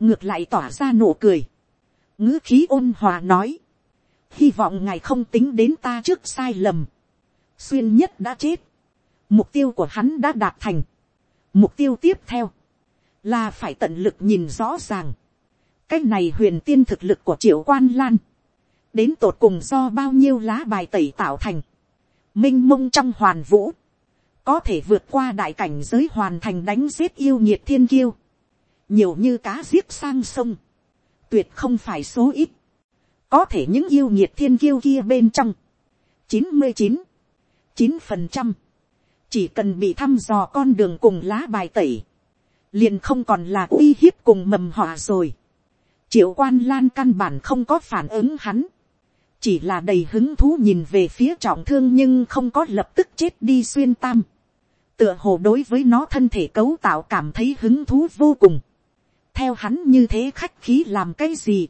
ngược lại tỏa ra nụ cười, ngữ khí ôn hòa nói, hy vọng ngài không tính đến ta trước sai lầm, xuyên nhất đã chết, mục tiêu của hắn đã đạt thành, mục tiêu tiếp theo, là phải tận lực nhìn rõ ràng, cái này huyền tiên thực lực của triệu quan lan, đến tột cùng do bao nhiêu lá bài tẩy tạo thành, m i n h mông trong hoàn vũ, có thể vượt qua đại cảnh giới hoàn thành đánh giết yêu nhiệt thiên kiêu, nhiều như cá giết sang sông, tuyệt không phải số ít, có thể những yêu nhiệt thiên kiêu kia bên trong, chín mươi chín, chín phần trăm, chỉ cần bị thăm dò con đường cùng lá bài tẩy, liền không còn là uy hiếp cùng mầm họa rồi. triệu quan lan căn bản không có phản ứng hắn, chỉ là đầy hứng thú nhìn về phía trọng thương nhưng không có lập tức chết đi xuyên tam. tựa hồ đối với nó thân thể cấu tạo cảm thấy hứng thú vô cùng. theo hắn như thế khách khí làm cái gì.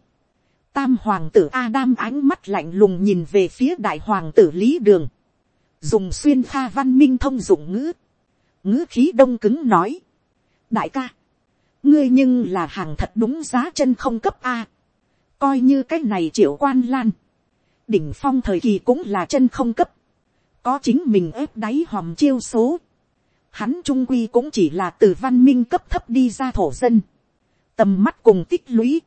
tam hoàng tử Adam ánh mắt lạnh lùng nhìn về phía đại hoàng tử lý đường. dùng xuyên pha văn minh thông dụng ngữ. ngữ khí đông cứng nói đại ca, ngươi nhưng là hàng thật đúng giá chân không cấp a. coi như cái này triệu quan lan. Đỉnh phong thời kỳ cũng là chân không cấp, có chính mình ép đáy hòm chiêu số, hắn trung quy cũng chỉ là từ văn minh cấp thấp đi ra thổ dân, tầm mắt cùng tích lũy,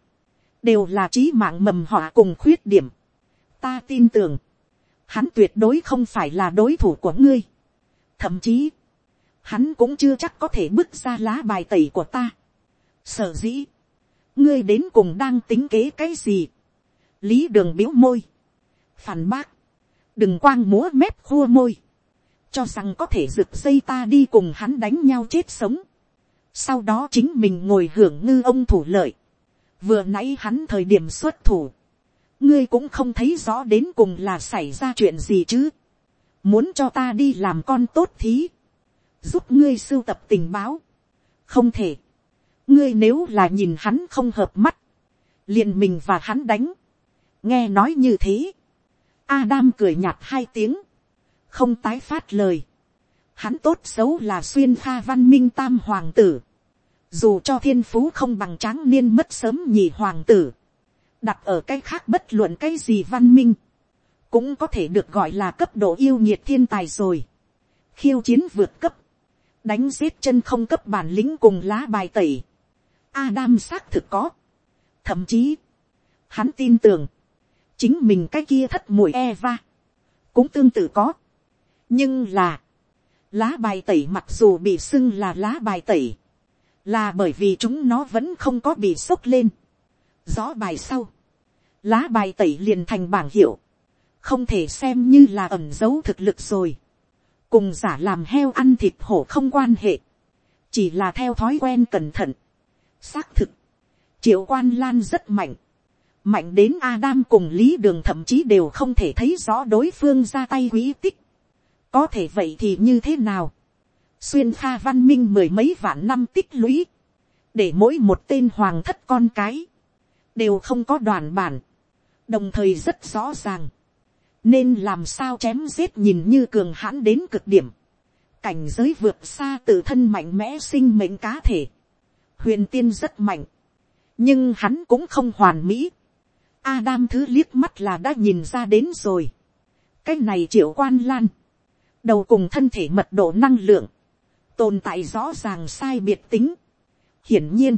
đều là trí mạng mầm họa cùng khuyết điểm. Ta tin tưởng, hắn tuyệt đối không phải là đối thủ của ngươi. Thậm chí, hắn cũng chưa chắc có thể bước ra lá bài tẩy của ta. Sở dĩ, ngươi đến cùng đang tính kế cái gì. Lý đường biếu môi. Phản bác, đừng quang múa mép khua môi, cho rằng có thể rực dây ta đi cùng hắn đánh nhau chết sống, sau đó chính mình ngồi hưởng ngư ông thủ lợi, vừa nãy hắn thời điểm xuất thủ, ngươi cũng không thấy rõ đến cùng là xảy ra chuyện gì chứ, muốn cho ta đi làm con tốt thí, giúp ngươi sưu tập tình báo, không thể, ngươi nếu là nhìn hắn không hợp mắt, liền mình và hắn đánh, nghe nói như thế, Adam cười nhạt hai tiếng. Không tái phát lời. Hắn tốt xấu là xuyên pha văn minh tam hoàng tử. Dù cho thiên phú không bằng tráng niên mất sớm nhị hoàng tử. Đặt ở cái khác bất luận cái gì văn minh. Cũng có thể được gọi là cấp độ yêu nhiệt thiên tài rồi. Khiêu chiến vượt cấp. Đánh giết chân không cấp bản lĩnh cùng lá bài tẩy. Adam xác thực có. Thậm chí. Hắn tin tưởng chính mình cái kia thất mùi Eva, cũng tương tự có. nhưng là, lá bài tẩy mặc dù bị xưng là lá bài tẩy, là bởi vì chúng nó vẫn không có bị sốc lên. gió bài sau, lá bài tẩy liền thành bảng hiệu, không thể xem như là ẩm dấu thực lực rồi cùng giả làm heo ăn thịt hổ không quan hệ, chỉ là theo thói quen cẩn thận. xác thực, triệu quan lan rất mạnh, mạnh đến Adam cùng lý đường thậm chí đều không thể thấy rõ đối phương ra tay quý tích. có thể vậy thì như thế nào. xuyên pha văn minh mười mấy vạn năm tích lũy, để mỗi một tên hoàng thất con cái, đều không có đoàn bản, đồng thời rất rõ ràng, nên làm sao chém giết nhìn như cường hãn đến cực điểm, cảnh giới vượt xa tự thân mạnh mẽ sinh mệnh cá thể, huyền tiên rất mạnh, nhưng hắn cũng không hoàn mỹ, Adam thứ liếc mắt là đã nhìn ra đến rồi. Cái này triệu quan lan. Đầu cùng thân thể mật độ năng lượng. Tồn tại rõ ràng sai biệt tính. Hiển nhiên.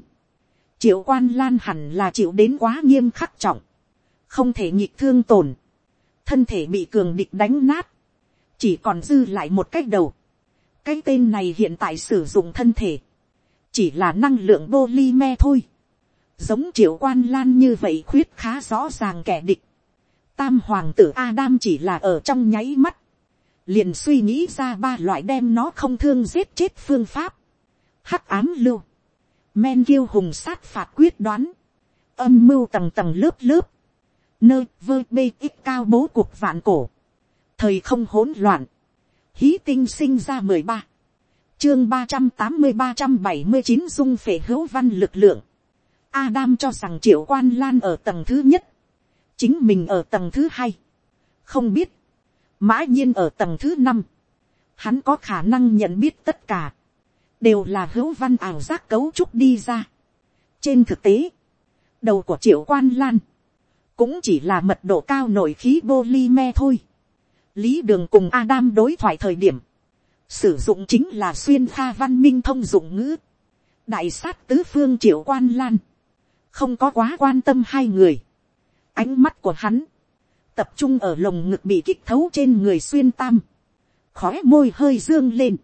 Triệu quan lan hẳn là chịu đến quá nghiêm khắc trọng. Không thể nhịp thương tổn. Thân thể bị cường địch đánh nát. Chỉ còn dư lại một cái đầu. Cái tên này hiện tại sử dụng thân thể. Chỉ là năng lượng polymer thôi giống triệu quan lan như vậy khuyết khá rõ ràng kẻ địch. Tam hoàng tử Adam chỉ là ở trong nháy mắt. Liền suy nghĩ ra ba loại đem nó không thương giết chết phương pháp. Hắc ám lưu. Men kiêu hùng sát phạt quyết đoán. Âm mưu tầng tầng lớp lớp. Nơi vơ, bê, ít cao bố cuộc vạn cổ. Thời không hỗn loạn. Hí tinh sinh ra mười ba chương ba trăm tám mươi ba trăm bảy mươi chín dung phệ hữu văn lực lượng Adam cho rằng triệu quan lan ở tầng thứ nhất. Chính mình ở tầng thứ hai. Không biết. Mã nhiên ở tầng thứ năm. Hắn có khả năng nhận biết tất cả. Đều là hữu văn ảo giác cấu trúc đi ra. Trên thực tế. Đầu của triệu quan lan cũng chỉ là mật độ cao nổi khí polymer thôi. lý đường cùng adam đối thoại thời điểm, sử dụng chính là xuyên pha văn minh thông dụng ngữ, đại sát tứ phương triệu quan lan, không có quá quan tâm hai người, ánh mắt của hắn, tập trung ở lồng ngực bị kích thấu trên người xuyên tam, khói môi hơi dương lên,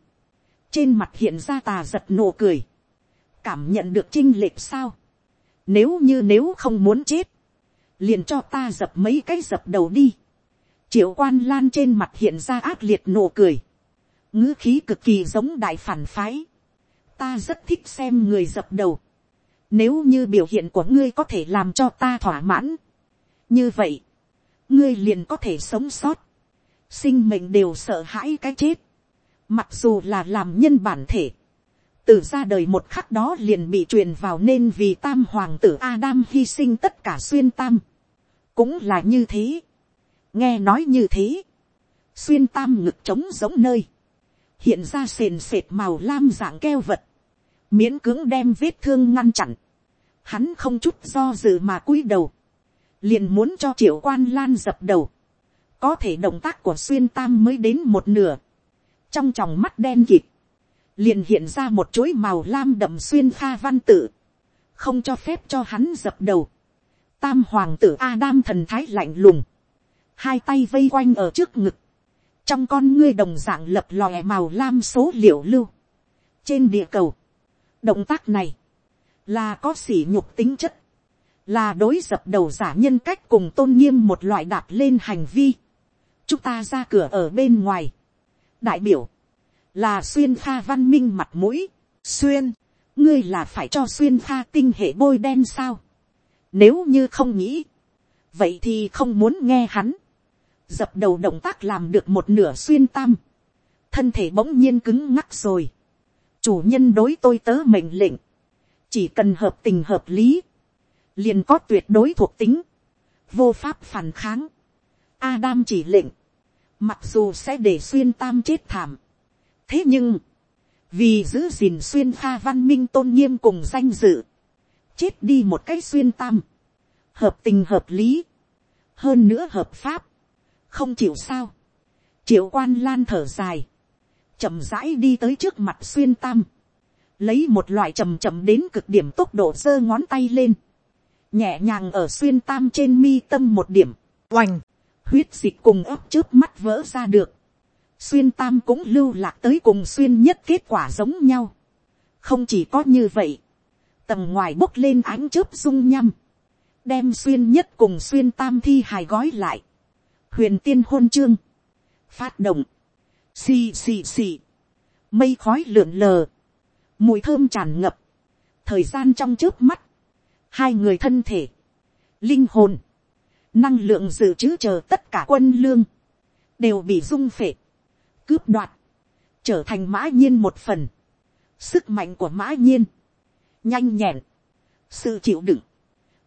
trên mặt hiện ra tà giật nụ cười, cảm nhận được chinh lệch sao, nếu như nếu không muốn chết, liền cho ta dập mấy cái dập đầu đi, triệu quan lan trên mặt hiện ra ác liệt nụ cười, ngữ khí cực kỳ giống đại phản phái, ta rất thích xem người dập đầu, nếu như biểu hiện của ngươi có thể làm cho ta thỏa mãn, như vậy, ngươi liền có thể sống sót, sinh mệnh đều sợ hãi cái chết, mặc dù là làm nhân bản thể, từ ra đời một khắc đó liền bị truyền vào nên vì tam hoàng tử Adam hy sinh tất cả xuyên tam. Cũng là như thế. Nghe nói như thế. Xuyên tam ngực trống giống nơi. Hiện ra sền sệt màu lam dạng keo vật. Miễn cưỡng đem vết thương ngăn chặn. Hắn không chút do dự mà cúi đầu. Liền muốn cho triệu quan lan dập đầu. Có thể động tác của xuyên tam mới đến một nửa. Trong tròng mắt đen kịt liền hiện ra một chuỗi màu lam đậm xuyên pha văn tự, không cho phép cho hắn dập đầu. Tam hoàng tử Adam thần thái lạnh lùng, hai tay vây quanh ở trước ngực, trong con ngươi đồng dạng lập lòe màu lam số liệu lưu. trên địa cầu, động tác này, là có sỉ nhục tính chất, là đối dập đầu giả nhân cách cùng tôn nghiêm một loại đạp lên hành vi. chúng ta ra cửa ở bên ngoài, đại biểu, là xuyên pha văn minh mặt mũi, xuyên, ngươi là phải cho xuyên pha tinh hệ bôi đen sao. Nếu như không nghĩ, vậy thì không muốn nghe hắn. Dập đầu động tác làm được một nửa xuyên tam. Thân thể bỗng nhiên cứng ngắc rồi. Chủ nhân đối tôi tớ mệnh lệnh. Chỉ cần hợp tình hợp lý. Liền có tuyệt đối thuộc tính. Vô pháp phản kháng. Adam chỉ lệnh. Mặc dù sẽ để xuyên tam chết thảm thế nhưng, vì giữ gìn xuyên pha văn minh tôn nghiêm cùng danh dự, chết đi một cái xuyên tam, hợp tình hợp lý, hơn nữa hợp pháp, không chịu sao, triệu quan lan thở dài, chậm rãi đi tới trước mặt xuyên tam, lấy một loại chầm chậm đến cực điểm tốc độ giơ ngón tay lên, nhẹ nhàng ở xuyên tam trên mi tâm một điểm, oành, huyết dịch cùng ấp trước mắt vỡ ra được, xuyên tam cũng lưu lạc tới cùng xuyên nhất kết quả giống nhau. không chỉ có như vậy, tầng ngoài bốc lên ánh chớp dung nhăm, đem xuyên nhất cùng xuyên tam thi hài gói lại, huyền tiên hôn chương, phát động, xì xì xì, mây khói lượn lờ, mùi thơm tràn ngập, thời gian trong trước mắt, hai người thân thể, linh hồn, năng lượng dự trữ chờ tất cả quân lương, đều bị dung phệ, cướp đoạt, trở thành mã nhiên một phần, sức mạnh của mã nhiên, nhanh nhẹn, sự chịu đựng,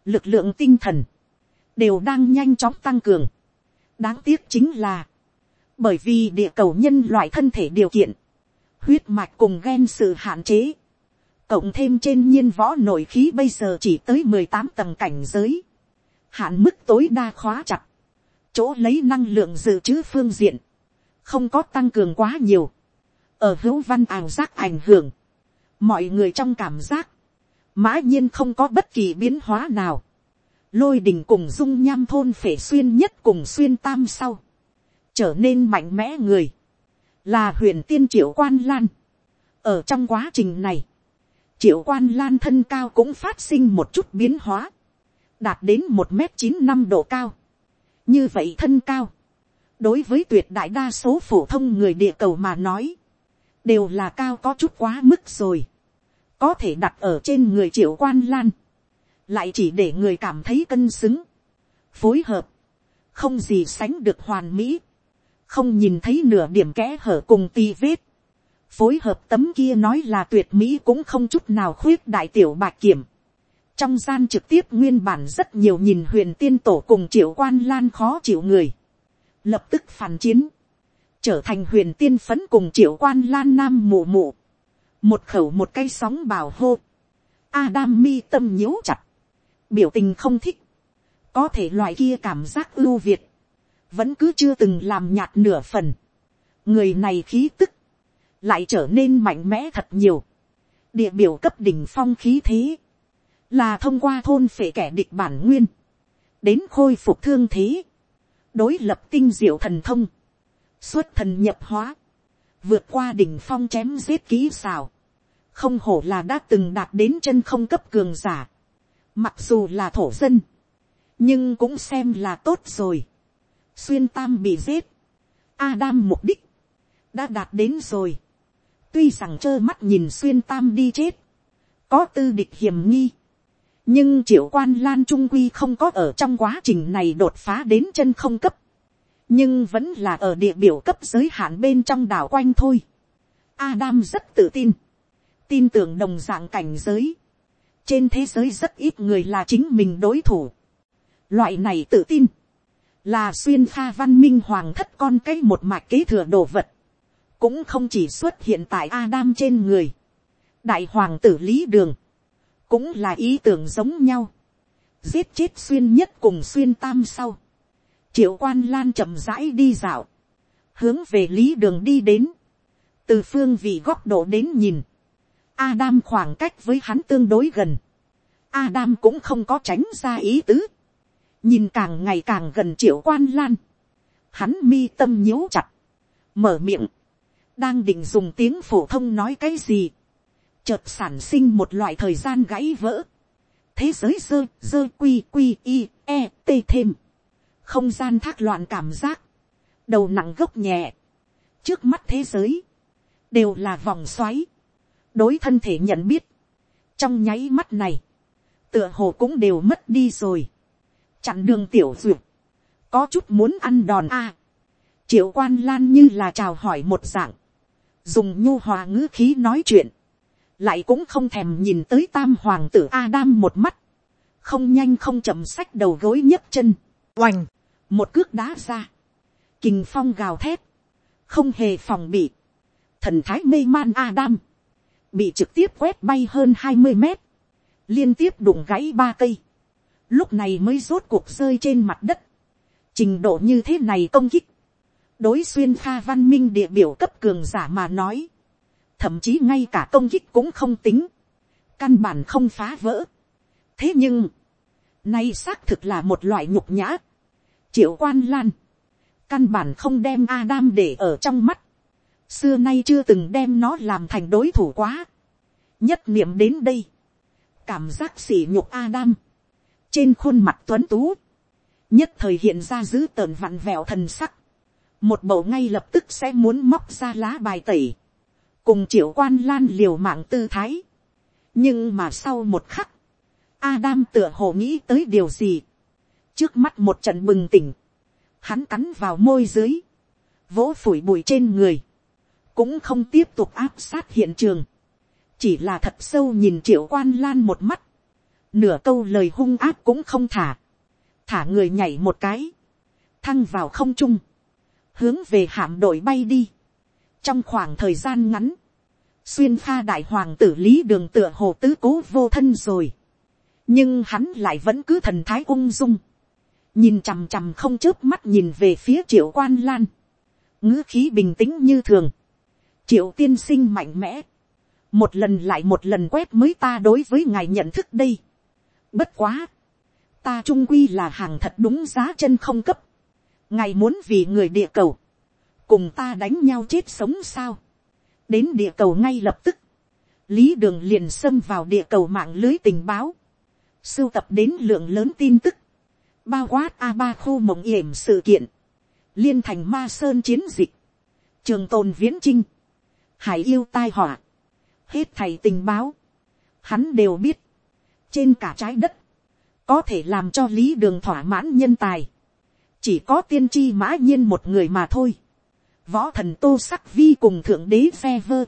lực lượng tinh thần, đều đang nhanh chóng tăng cường. đáng tiếc chính là, bởi vì địa cầu nhân loại thân thể điều kiện, huyết mạch cùng ghen sự hạn chế, cộng thêm trên nhiên võ nội khí bây giờ chỉ tới mười tám tầng cảnh giới, hạn mức tối đa khóa chặt, chỗ lấy năng lượng dự trữ phương diện, không có tăng cường quá nhiều, ở hữu văn ảo giác ảnh hưởng, mọi người trong cảm giác, mã nhiên không có bất kỳ biến hóa nào, lôi đình cùng dung nham thôn phể xuyên nhất cùng xuyên tam sau, trở nên mạnh mẽ người, là huyền tiên triệu quan lan. ở trong quá trình này, triệu quan lan thân cao cũng phát sinh một chút biến hóa, đạt đến một m chín năm độ cao. như vậy thân cao, đối với tuyệt đại đa số phổ thông người địa cầu mà nói, đều là cao có chút quá mức rồi, có thể đặt ở trên người triệu quan lan, lại chỉ để người cảm thấy cân xứng, phối hợp, không gì sánh được hoàn mỹ, không nhìn thấy nửa điểm kẽ hở cùng ti vết, phối hợp tấm kia nói là tuyệt mỹ cũng không chút nào khuyết đại tiểu bạc kiểm, trong gian trực tiếp nguyên bản rất nhiều nhìn huyền tiên tổ cùng triệu quan lan khó chịu người, lập tức phản chiến, trở thành huyền tiên phấn cùng triệu quan lan nam mù mù, một khẩu một cây sóng bảo hô, Adam mi tâm nhíu chặt, biểu tình không thích, có thể loại kia cảm giác ưu việt, vẫn cứ chưa từng làm nhạt nửa phần. người này khí tức, lại trở nên mạnh mẽ thật nhiều. địa biểu cấp đỉnh phong khí thế, là thông qua thôn phệ kẻ địch bản nguyên, đến khôi phục thương thế, đối lập tinh diệu thần thông, xuất thần nhập hóa, vượt qua đỉnh phong chém giết kỹ xào, không hổ là đã từng đạt đến chân không cấp cường giả, mặc dù là thổ dân, nhưng cũng xem là tốt rồi. xuyên tam bị giết, Adam mục đích, đã đạt đến rồi. tuy rằng trơ mắt nhìn xuyên tam đi chết, có tư địch hiểm nghi, nhưng triệu quan lan trung quy không có ở trong quá trình này đột phá đến chân không cấp, nhưng vẫn là ở địa biểu cấp giới hạn bên trong đảo quanh thôi. Adam rất tự tin, tin tưởng đồng dạng cảnh giới. trên thế giới rất ít người là chính mình đối thủ. loại này tự tin, là xuyên pha văn minh hoàng thất con cái một mạch kế thừa đồ vật, cũng không chỉ xuất hiện tại Adam trên người. đại hoàng tử lý đường, cũng là ý tưởng giống nhau. giết chết xuyên nhất cùng xuyên tam sau. triệu quan lan chậm rãi đi dạo, hướng về lý đường đi đến, từ phương vị góc độ đến nhìn, Adam khoảng cách với hắn tương đối gần. Adam cũng không có tránh ra ý tứ. Nhìn càng ngày càng gần triệu quan lan. Hắn mi tâm nhíu chặt. Mở miệng. Đang định dùng tiếng phổ thông nói cái gì. Chợt sản sinh một loại thời gian gãy vỡ. Thế giới dơ, dơ quy quy y, e, t thêm. Không gian thác loạn cảm giác. Đầu nặng gốc nhẹ. Trước mắt thế giới. Đều là vòng xoáy đối thân thể nhận biết, trong nháy mắt này, tựa hồ cũng đều mất đi rồi, chặn đường tiểu duyệt, có chút muốn ăn đòn a, triệu quan lan như là chào hỏi một dạng, dùng nhu hòa ngữ khí nói chuyện, lại cũng không thèm nhìn tới tam hoàng tử Adam một mắt, không nhanh không chậm sách đầu gối nhấc chân, oành, một cước đá ra, kình phong gào thét, không hề phòng bị, thần thái mê man Adam, bị trực tiếp quét bay hơn hai mươi mét, liên tiếp đụng gãy ba cây, lúc này mới rốt cuộc rơi trên mặt đất, trình độ như thế này công kích, đối xuyên pha văn minh địa biểu cấp cường giả mà nói, thậm chí ngay cả công kích cũng không tính, căn bản không phá vỡ. thế nhưng, nay xác thực là một loại nhục nhã, triệu quan lan, căn bản không đem Adam để ở trong mắt, xưa nay chưa từng đem nó làm thành đối thủ quá. nhất niệm đến đây, cảm giác sỉ nhục Adam, trên khuôn mặt tuấn tú, nhất thời hiện ra dữ tợn vặn vẹo thần sắc, một bầu ngay lập tức sẽ muốn móc ra lá bài tẩy, cùng triệu quan lan liều mạng tư thái. nhưng mà sau một khắc, Adam tựa hồ nghĩ tới điều gì, trước mắt một trận bừng tỉnh, hắn cắn vào môi dưới, vỗ phủi bụi trên người, cũng không tiếp tục áp sát hiện trường, chỉ là thật sâu nhìn triệu quan lan một mắt, nửa câu lời hung áp cũng không thả, thả người nhảy một cái, thăng vào không trung, hướng về hạm đội bay đi trong khoảng thời gian ngắn, xuyên pha đại hoàng tử lý đường tựa hồ tứ cố vô thân rồi, nhưng hắn lại vẫn cứ thần thái ung dung, nhìn chằm chằm không chớp mắt nhìn về phía triệu quan lan, ngữ khí bình tĩnh như thường, triệu tiên sinh mạnh mẽ, một lần lại một lần quét mới ta đối với ngài nhận thức đây. bất quá, ta trung quy là hàng thật đúng giá chân không cấp, ngài muốn vì người địa cầu, cùng ta đánh nhau chết sống sao, đến địa cầu ngay lập tức, lý đường liền xâm vào địa cầu mạng lưới tình báo, sưu tập đến lượng lớn tin tức, bao quát a ba khu mộng yểm sự kiện, liên thành ma sơn chiến dịch, trường tồn viễn trinh, hải yêu tai họa, hết thầy tình báo, hắn đều biết, trên cả trái đất, có thể làm cho lý đường thỏa mãn nhân tài, chỉ có tiên tri mã nhiên một người mà thôi, võ thần tô sắc vi cùng thượng đế phe vơ,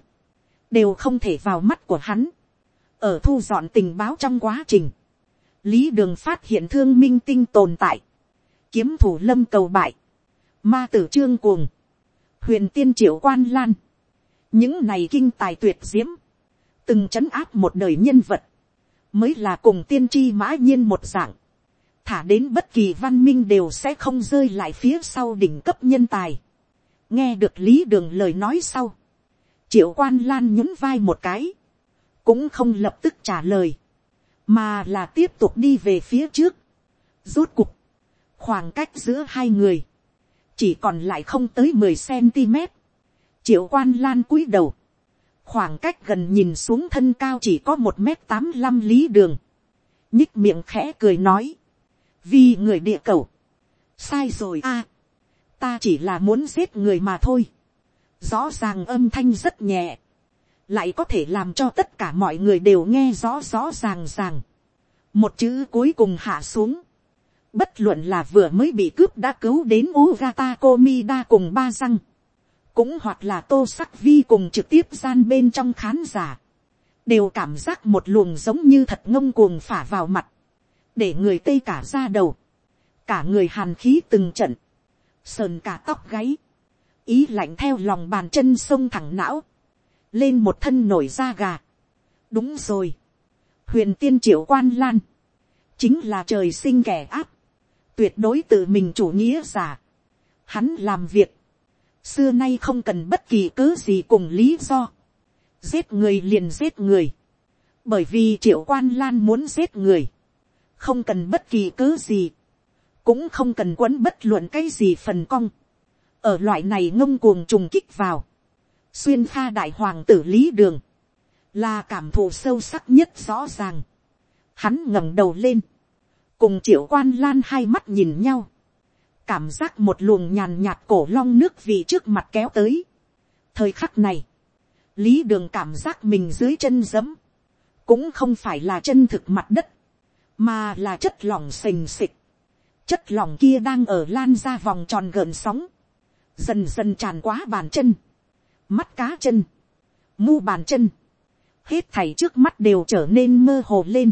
đều không thể vào mắt của hắn, ở thu dọn tình báo trong quá trình, lý đường phát hiện thương minh tinh tồn tại, kiếm thủ lâm cầu bại, ma tử trương cuồng, huyền tiên triệu quan lan, những này kinh tài tuyệt diễm, từng c h ấ n áp một đời nhân vật, mới là cùng tiên tri mã nhiên một dạng, thả đến bất kỳ văn minh đều sẽ không rơi lại phía sau đỉnh cấp nhân tài nghe được lý đường lời nói sau, triệu quan lan nhún vai một cái, cũng không lập tức trả lời, mà là tiếp tục đi về phía trước, Rốt cục, khoảng cách giữa hai người, chỉ còn lại không tới mười cm, triệu quan lan cúi đầu, khoảng cách gần nhìn xuống thân cao chỉ có một m tám mươi năm lý đường, nhích miệng khẽ cười nói, vì người địa cầu, sai rồi a, ta chỉ là muốn giết người mà thôi, rõ ràng âm thanh rất nhẹ, lại có thể làm cho tất cả mọi người đều nghe rõ rõ ràng ràng, một chữ cuối cùng hạ xuống, bất luận là vừa mới bị cướp đã cứu đến Ugata Komida cùng ba răng, cũng hoặc là tô sắc vi cùng trực tiếp gian bên trong khán giả, đều cảm giác một luồng giống như thật ngông cuồng phả vào mặt, để người tây cả ra đầu, cả người hàn khí từng trận, sờn cả tóc gáy, ý lạnh theo lòng bàn chân sông thẳng não, lên một thân nổi da gà. đúng rồi, huyền tiên triệu quan lan, chính là trời sinh kẻ áp, tuyệt đối tự mình chủ nghĩa giả. Hắn làm việc, xưa nay không cần bất kỳ cớ gì cùng lý do, giết người liền giết người, bởi vì triệu quan lan muốn giết người, không cần bất kỳ cớ gì, cũng không cần quấn bất luận cái gì phần cong, ở loại này ngông cuồng trùng kích vào, xuyên pha đại hoàng tử lý đường, là cảm thụ sâu sắc nhất rõ ràng. Hắn ngẩng đầu lên, cùng triệu quan lan hai mắt nhìn nhau, cảm giác một luồng nhàn nhạt cổ long nước vị trước mặt kéo tới. thời khắc này, lý đường cảm giác mình dưới chân giấm, cũng không phải là chân thực mặt đất, mà là chất lỏng sình sịch chất lỏng kia đang ở lan ra vòng tròn gợn sóng, dần dần tràn quá bàn chân, mắt cá chân, mu bàn chân, hết thảy trước mắt đều trở nên mơ hồ lên,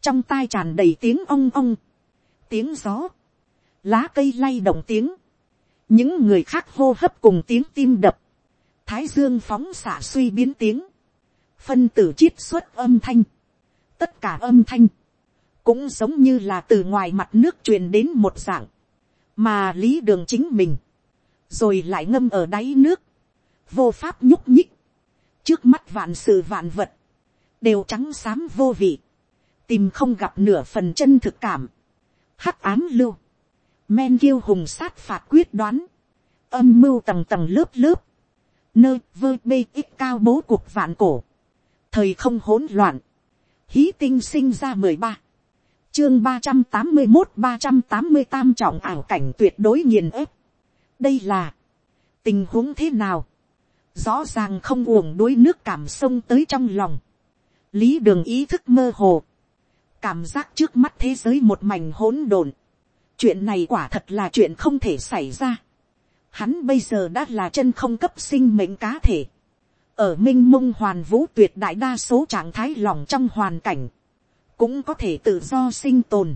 trong tai tràn đầy tiếng ong ong, tiếng gió, lá cây lay động tiếng, những người khác hô hấp cùng tiếng tim đập, thái dương phóng xạ suy biến tiếng, phân tử chiết xuất âm thanh, tất cả âm thanh, cũng giống như là từ ngoài mặt nước truyền đến một dạng, mà lý đường chính mình, rồi lại ngâm ở đáy nước, vô pháp nhúc nhích, trước mắt vạn sự vạn vật, đều trắng xám vô vị, tìm không gặp nửa phần chân thực cảm, hắc ám lưu, men kiêu hùng sát phạt quyết đoán, âm mưu tầng tầng lớp lớp, nơi vơ bê ít cao bố cuộc vạn cổ, thời không hỗn loạn, hí tinh sinh ra mười ba, chương ba trăm tám mươi một ba trăm tám mươi tam trọng ảo cảnh tuyệt đối nghiền ép. đây là, tình huống thế nào, rõ ràng không uổng đuối nước cảm sông tới trong lòng, lý đường ý thức mơ hồ, cảm giác trước mắt thế giới một mảnh hỗn độn, chuyện này quả thật là chuyện không thể xảy ra. Hắn bây giờ đã là chân không cấp sinh mệnh cá thể, ở minh mông hoàn vũ tuyệt đại đa số trạng thái lòng trong hoàn cảnh, cũng có thể tự do sinh tồn,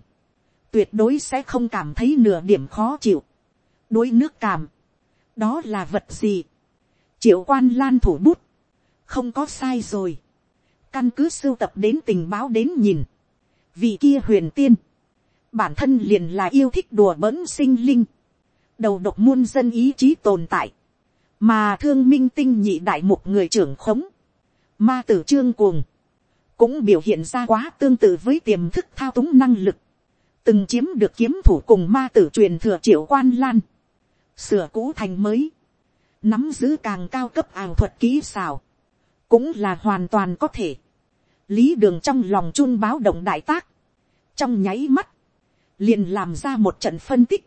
tuyệt đối sẽ không cảm thấy nửa điểm khó chịu. đối nước cảm, đó là vật gì, triệu quan lan thủ bút, không có sai rồi, căn cứ sưu tập đến tình báo đến nhìn, vị kia huyền tiên, bản thân liền là yêu thích đùa bỡn sinh linh, đầu độc muôn dân ý chí tồn tại, mà thương minh tinh nhị đại một người trưởng khống, ma tử trương cuồng, cũng biểu hiện ra quá tương tự với tiềm thức thao túng năng lực, từng chiếm được kiếm thủ cùng ma tử truyền thừa triệu quan lan, sửa cũ thành mới, nắm giữ càng cao cấp ảo thuật kỹ xào, cũng là hoàn toàn có thể. lý đường trong lòng chun báo động đại tác, trong nháy mắt, liền làm ra một trận phân tích,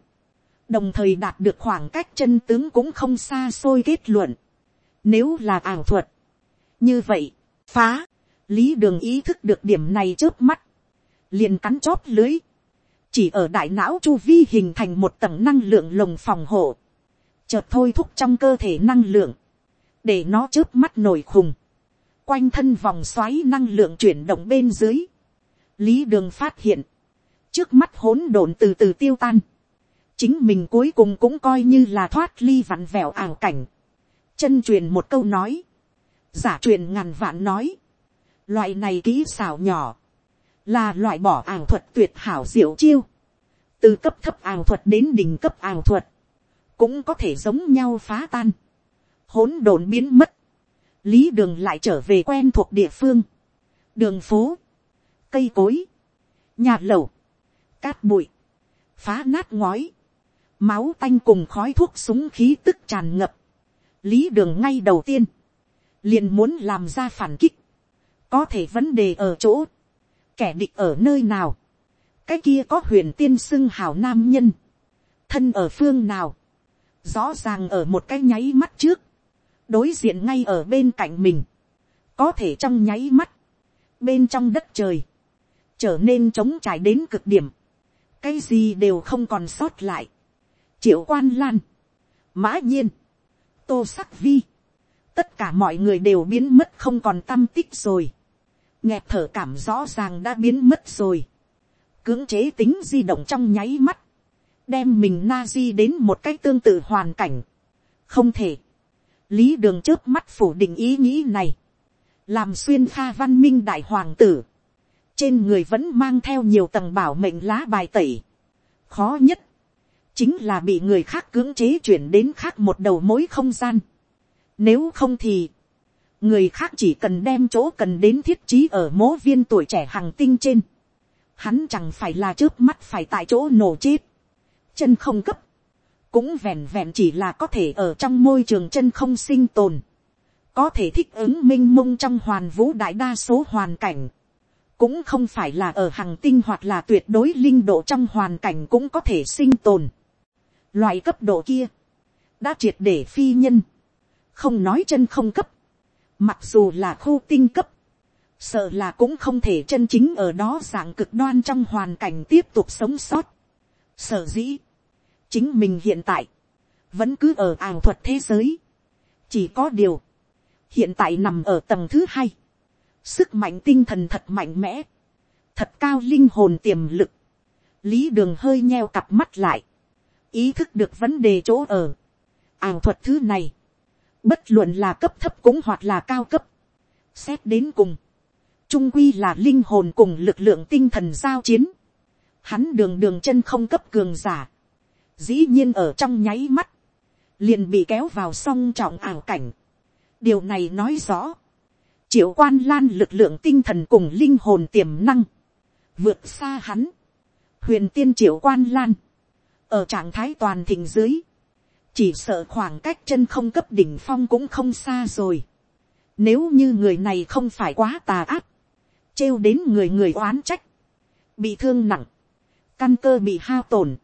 đồng thời đạt được khoảng cách chân tướng cũng không xa xôi kết luận. Nếu là ảo thuật, như vậy, phá, lý đường ý thức được điểm này trước mắt, liền cắn chóp lưới, chỉ ở đại não chu vi hình thành một tầng năng lượng lồng phòng hộ, chợt thôi thúc trong cơ thể năng lượng, để nó trước mắt nổi khùng, quanh thân vòng xoáy năng lượng chuyển động bên dưới, lý đường phát hiện, trước mắt hỗn độn từ từ tiêu tan, chính mình cuối cùng cũng coi như là thoát ly vặn vẹo ảo cảnh, chân truyền một câu nói, giả truyền ngàn vạn nói, loại này kỹ xảo nhỏ, là loại bỏ ảo thuật tuyệt hảo diệu chiêu, từ cấp thấp ảo thuật đến đỉnh cấp ảo thuật, cũng có thể giống nhau phá tan, hỗn độn biến mất, lý đường lại trở về quen thuộc địa phương, đường phố, cây cối, nhà lầu, cát bụi, phá nát ngói, máu tanh cùng khói thuốc súng khí tức tràn ngập, lý đường ngay đầu tiên, liền muốn làm ra phản kích, có thể vấn đề ở chỗ, kẻ địch ở nơi nào, cái kia có huyền tiên xưng hào nam nhân, thân ở phương nào, rõ ràng ở một cái nháy mắt trước, đối diện ngay ở bên cạnh mình, có thể trong nháy mắt, bên trong đất trời, trở nên trống trải đến cực điểm, cái gì đều không còn sót lại, triệu quan lan, mã nhiên, tô sắc vi, tất cả mọi người đều biến mất không còn tâm tích rồi, nghẹt thở cảm rõ ràng đã biến mất rồi, cưỡng chế tính di động trong nháy mắt, đem mình na di đến một cách tương tự hoàn cảnh, không thể, lý đường trước mắt phủ định ý nghĩ này, làm xuyên pha văn minh đại hoàng tử, trên người vẫn mang theo nhiều tầng bảo mệnh lá bài tẩy, khó nhất, chính là bị người khác cưỡng chế chuyển đến khác một đầu mối không gian. Nếu không thì, người khác chỉ cần đem chỗ cần đến thiết trí ở mố viên tuổi trẻ hàng tinh trên. Hắn chẳng phải là trước mắt phải tại chỗ nổ chết. Chân không cấp. Cũng vẹn vẹn chỉ là có thể ở trong môi trường chân không sinh tồn. Có thể thích ứng minh mông trong hoàn vũ đại đa số hoàn cảnh. Cũng không phải là ở hàng tinh hoặc là tuyệt đối linh độ trong hoàn cảnh cũng có thể sinh tồn Loại cấp độ kia. Đã triệt để phi nhân. Không nói chân không cấp. Mặc dù là khu tinh cấp. Sợ là cũng không thể chân chính ở đó dạng cực đoan trong hoàn cảnh tiếp tục sống sót. Sở dĩ. Chính mình hiện tại. Vẫn cứ ở ảo thuật thế giới. Chỉ có điều. Hiện tại nằm ở tầng thứ hai. Sức mạnh tinh thần thật mạnh mẽ. Thật cao linh hồn tiềm lực. Lý đường hơi nheo cặp mắt lại ý thức được vấn đề chỗ ở. ảo thuật thứ này, bất luận là cấp thấp cũng hoặc là cao cấp. xét đến cùng, trung quy là linh hồn cùng lực lượng tinh thần giao chiến. hắn đường đường chân không cấp cường giả. dĩ nhiên ở trong nháy mắt, liền bị kéo vào song trọng ảo cảnh. điều này nói rõ, triệu quan lan lực lượng tinh thần cùng linh hồn tiềm năng, vượt xa hắn, huyền tiên triệu quan lan, ở trạng thái toàn thịnh dưới, chỉ sợ khoảng cách chân không cấp đỉnh phong cũng không xa rồi. Nếu như người này không phải quá tà ác, trêu đến người người oán trách, bị thương nặng, căn cơ bị hao tổn,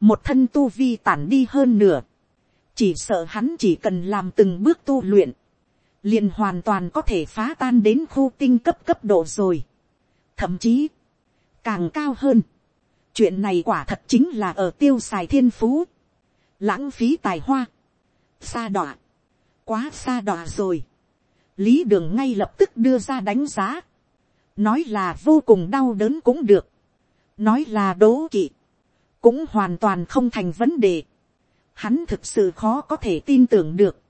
một thân tu vi tản đi hơn nửa, chỉ sợ hắn chỉ cần làm từng bước tu luyện, liền hoàn toàn có thể phá tan đến khu tinh cấp cấp độ rồi. Thậm chí, càng cao hơn, chuyện này quả thật chính là ở tiêu xài thiên phú, lãng phí tài hoa, xa đọa, quá xa đọa rồi, lý đường ngay lập tức đưa ra đánh giá, nói là vô cùng đau đớn cũng được, nói là đố kỵ, cũng hoàn toàn không thành vấn đề, hắn thực sự khó có thể tin tưởng được,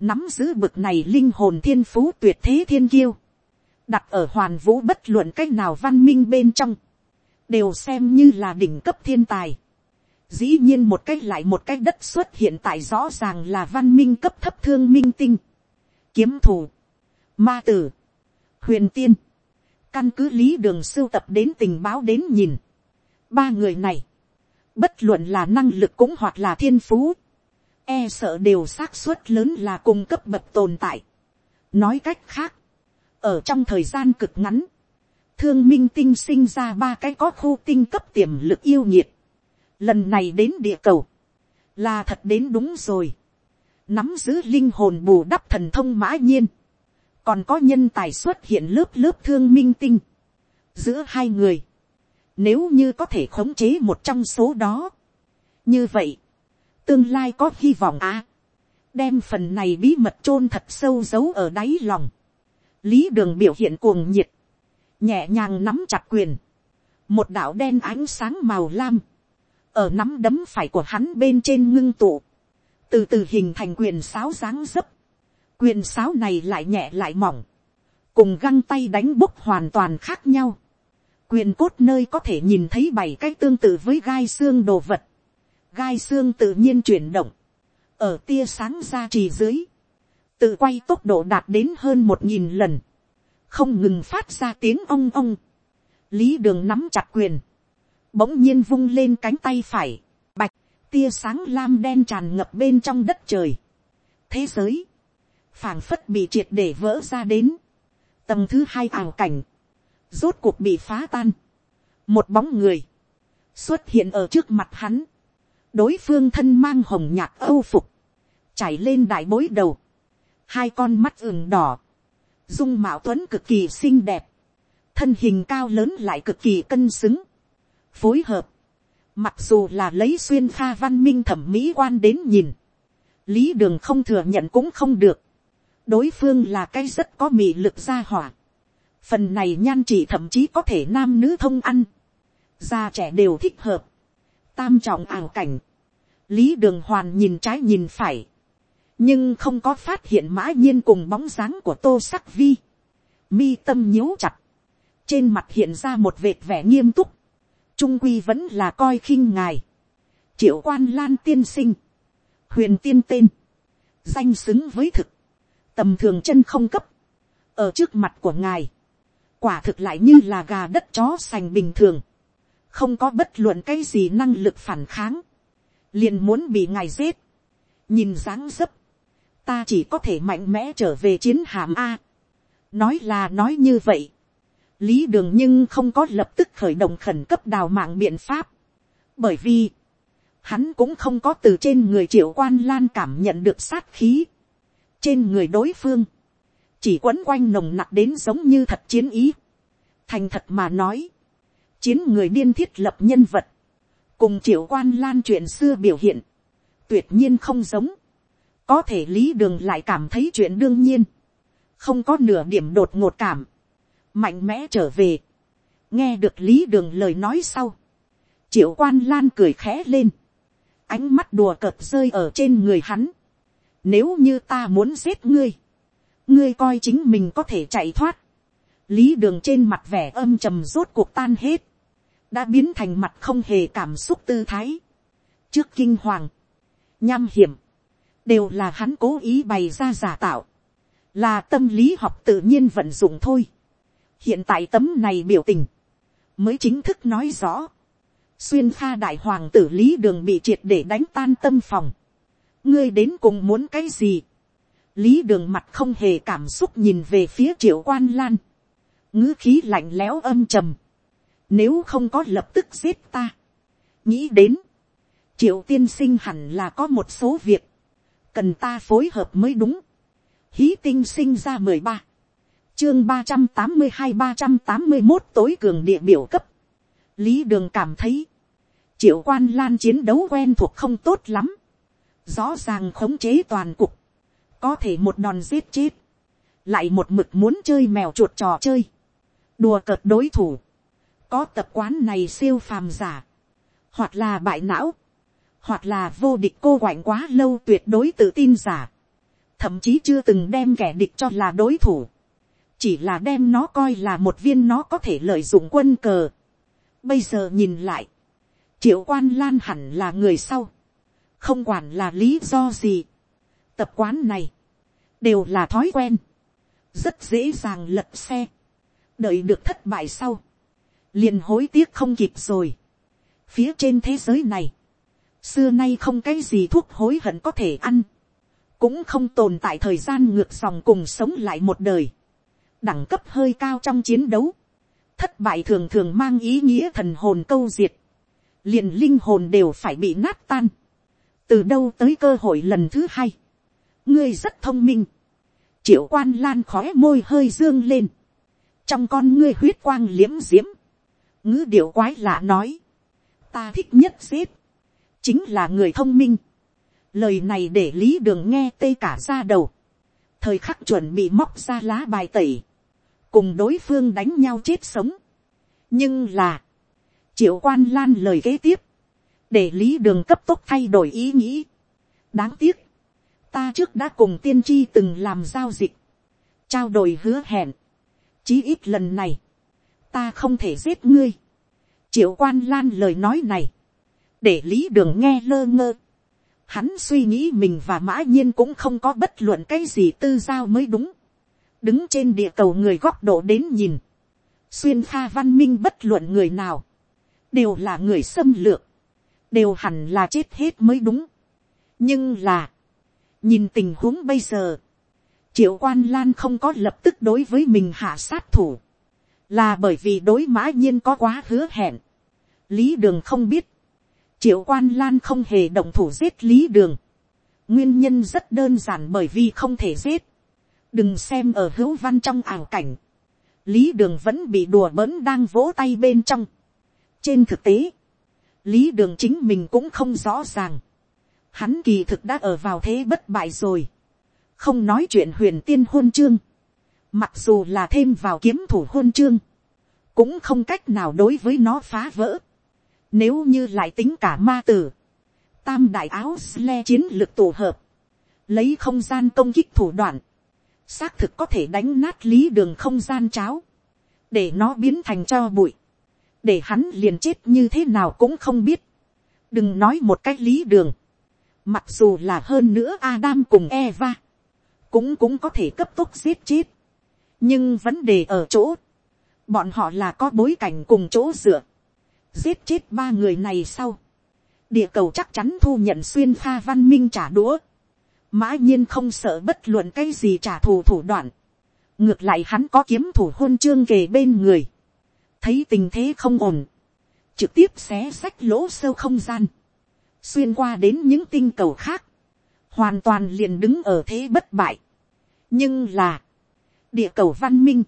nắm giữ bực này linh hồn thiên phú tuyệt thế thiên kiêu, đặt ở hoàn vũ bất luận c á c h nào văn minh bên trong, đều xem như là đỉnh cấp thiên tài. Dĩ nhiên một cách lại một cách đất xuất hiện tại rõ ràng là văn minh cấp thấp thương minh tinh, kiếm thủ, ma tử, huyền tiên, căn cứ lý đường sưu tập đến tình báo đến nhìn. Ba người này, bất luận là năng lực cũng hoặc là thiên phú, e sợ đều xác suất lớn là cung cấp bậc tồn tại. Nói cách khác, ở trong thời gian cực ngắn, thương minh tinh sinh ra ba cái có khu tinh cấp tiềm lực yêu nhiệt. Lần này đến địa cầu, là thật đến đúng rồi. Nắm giữ linh hồn bù đắp thần thông mã nhiên. Còn có nhân tài xuất hiện lớp lớp thương minh tinh. Giữa hai người, nếu như có thể khống chế một trong số đó. Như vậy, tương lai có hy vọng à. Đem phần này bí mật chôn thật sâu giấu ở đáy lòng. Lý đường biểu hiện cuồng nhiệt nhẹ nhàng nắm chặt quyền, một đạo đen ánh sáng màu lam, ở nắm đấm phải của hắn bên trên ngưng tụ, từ từ hình thành quyền sáo dáng dấp, quyền sáo này lại nhẹ lại mỏng, cùng găng tay đánh bốc hoàn toàn khác nhau, quyền cốt nơi có thể nhìn thấy bảy cái tương tự với gai xương đồ vật, gai xương tự nhiên chuyển động, ở tia sáng ra trì dưới, tự quay tốc độ đạt đến hơn một nghìn lần, không ngừng phát ra tiếng ong ong, lý đường nắm chặt quyền, bỗng nhiên vung lên cánh tay phải, bạch, tia sáng lam đen tràn ngập bên trong đất trời. thế giới, phảng phất bị triệt để vỡ ra đến, tầng thứ hai ảo cảnh, rốt cuộc bị phá tan, một bóng người, xuất hiện ở trước mặt hắn, đối phương thân mang hồng nhạt âu phục, chảy lên đại bối đầu, hai con mắt ửng đỏ, dung mạo tuấn cực kỳ xinh đẹp, thân hình cao lớn lại cực kỳ cân xứng, phối hợp, mặc dù là lấy xuyên pha văn minh thẩm mỹ quan đến nhìn, lý đường không thừa nhận cũng không được, đối phương là cái rất có mị lực gia hỏa, phần này nhan chỉ thậm chí có thể nam nữ thông ăn, già trẻ đều thích hợp, tam trọng ảo cảnh, lý đường hoàn nhìn trái nhìn phải, nhưng không có phát hiện mã nhiên cùng bóng dáng của tô sắc vi, mi tâm nhíu chặt, trên mặt hiện ra một vệt vẻ nghiêm túc, trung quy vẫn là coi khinh ngài, triệu quan lan tiên sinh, huyền tiên tên, danh xứng với thực, tầm thường chân không cấp, ở trước mặt của ngài, quả thực lại như là gà đất chó sành bình thường, không có bất luận cái gì năng lực phản kháng, liền muốn bị ngài giết, nhìn dáng dấp, ta chỉ có thể mạnh mẽ trở về chiến hàm a. nói là nói như vậy, lý đường nhưng không có lập tức khởi động khẩn cấp đào mạng biện pháp, bởi vì, hắn cũng không có từ trên người triệu quan lan cảm nhận được sát khí, trên người đối phương, chỉ quấn quanh nồng nặc đến giống như thật chiến ý, thành thật mà nói, chiến người điên thiết lập nhân vật, cùng triệu quan lan chuyện xưa biểu hiện, tuyệt nhiên không giống, có thể lý đường lại cảm thấy chuyện đương nhiên, không có nửa điểm đột ngột cảm, mạnh mẽ trở về, nghe được lý đường lời nói sau, triệu quan lan cười khẽ lên, ánh mắt đùa cợt rơi ở trên người hắn, nếu như ta muốn giết ngươi, ngươi coi chính mình có thể chạy thoát, lý đường trên mặt vẻ âm trầm rốt cuộc tan hết, đã biến thành mặt không hề cảm xúc tư thái, trước kinh hoàng, nham hiểm, đều là hắn cố ý bày ra giả tạo, là tâm lý học tự nhiên vận dụng thôi hiện tại tấm này biểu tình, mới chính thức nói rõ, xuyên pha đại hoàng tử lý đường bị triệt để đánh tan tâm phòng, ngươi đến cùng muốn cái gì, lý đường mặt không hề cảm xúc nhìn về phía triệu quan lan, ngữ khí lạnh lẽo âm trầm, nếu không có lập tức giết ta, nghĩ đến, triệu tiên sinh hẳn là có một số việc, cần ta phối hợp mới đúng. Hí tinh sinh ra mười ba, chương ba trăm tám mươi hai ba trăm tám mươi một tối cường địa biểu cấp. Lý đường cảm thấy, triệu quan lan chiến đấu quen thuộc không tốt lắm. Rõ ràng khống chế toàn cục, có thể một đòn giết chết, lại một mực muốn chơi mèo chuột trò chơi, đùa cợt đối thủ, có tập quán này siêu phàm giả, hoặc là bại não, hoặc là vô địch cô quạnh quá lâu tuyệt đối tự tin giả, thậm chí chưa từng đem kẻ địch cho là đối thủ, chỉ là đem nó coi là một viên nó có thể lợi dụng quân cờ. Bây giờ nhìn lại, triệu quan lan hẳn là người sau, không quản là lý do gì, tập quán này, đều là thói quen, rất dễ dàng lật xe, đợi được thất bại sau, liền hối tiếc không kịp rồi. phía trên thế giới này, xưa nay không cái gì thuốc hối hận có thể ăn, cũng không tồn tại thời gian ngược dòng cùng sống lại một đời, đẳng cấp hơi cao trong chiến đấu, thất bại thường thường mang ý nghĩa thần hồn câu diệt, liền linh hồn đều phải bị nát tan, từ đâu tới cơ hội lần thứ hai, ngươi rất thông minh, triệu quan lan khói môi hơi dương lên, trong con ngươi huyết quang liếm diễm, ngữ điệu quái lạ nói, ta thích nhất giết, chính là người thông minh. Lời này để lý đường nghe tê cả ra đầu. Thời khắc chuẩn bị móc ra lá bài tẩy. Cùng đối phương đánh nhau chết sống. Nhưng là. Triệu quan lan lời kế tiếp. Để lý đường cấp tốc thay đổi ý nghĩ. Đáng tiếc. Ta trước đã cùng tiên tri từng làm giao dịch. Trao đổi hứa hẹn. Chí ít lần này. ta không thể giết ngươi. triệu quan lan lời nói này, để lý đường nghe lơ ngơ. Hắn suy nghĩ mình và mã nhiên cũng không có bất luận cái gì tư giao mới đúng đứng trên địa cầu người góc độ đến nhìn. xuyên pha văn minh bất luận người nào, đều là người xâm lược, đều hẳn là chết hết mới đúng. nhưng là, nhìn tình huống bây giờ, triệu quan lan không có lập tức đối với mình hạ sát thủ, là bởi vì đối mã nhiên có quá hứa hẹn. lý đường không biết, triệu quan lan không hề động thủ giết lý đường. nguyên nhân rất đơn giản bởi vì không thể giết đừng xem ở hữu văn trong ảo cảnh. lý đường vẫn bị đùa bỡn đang vỗ tay bên trong. trên thực tế, lý đường chính mình cũng không rõ ràng. hắn kỳ thực đã ở vào thế bất bại rồi. không nói chuyện huyền tiên hôn chương. mặc dù là thêm vào kiếm thủ hôn chương, cũng không cách nào đối với nó phá vỡ nếu như lại tính cả ma tử, tam đại áo sle chiến lược tổ hợp, lấy không gian công kích thủ đoạn, xác thực có thể đánh nát lý đường không gian cháo, để nó biến thành cho bụi, để hắn liền chết như thế nào cũng không biết, đừng nói một cách lý đường, mặc dù là hơn nữa Adam cùng Eva, cũng cũng có thể cấp tốc giết chết, nhưng vấn đề ở chỗ, bọn họ là có bối cảnh cùng chỗ dựa, giết chết ba người này sau, địa cầu chắc chắn thu nhận xuyên pha văn minh trả đũa, mã nhiên không sợ bất luận cái gì trả thù thủ đoạn, ngược lại hắn có kiếm thủ hôn chương kề bên người, thấy tình thế không ổn, trực tiếp xé sách lỗ sâu không gian, xuyên qua đến những tinh cầu khác, hoàn toàn liền đứng ở thế bất bại. nhưng là, địa cầu văn minh,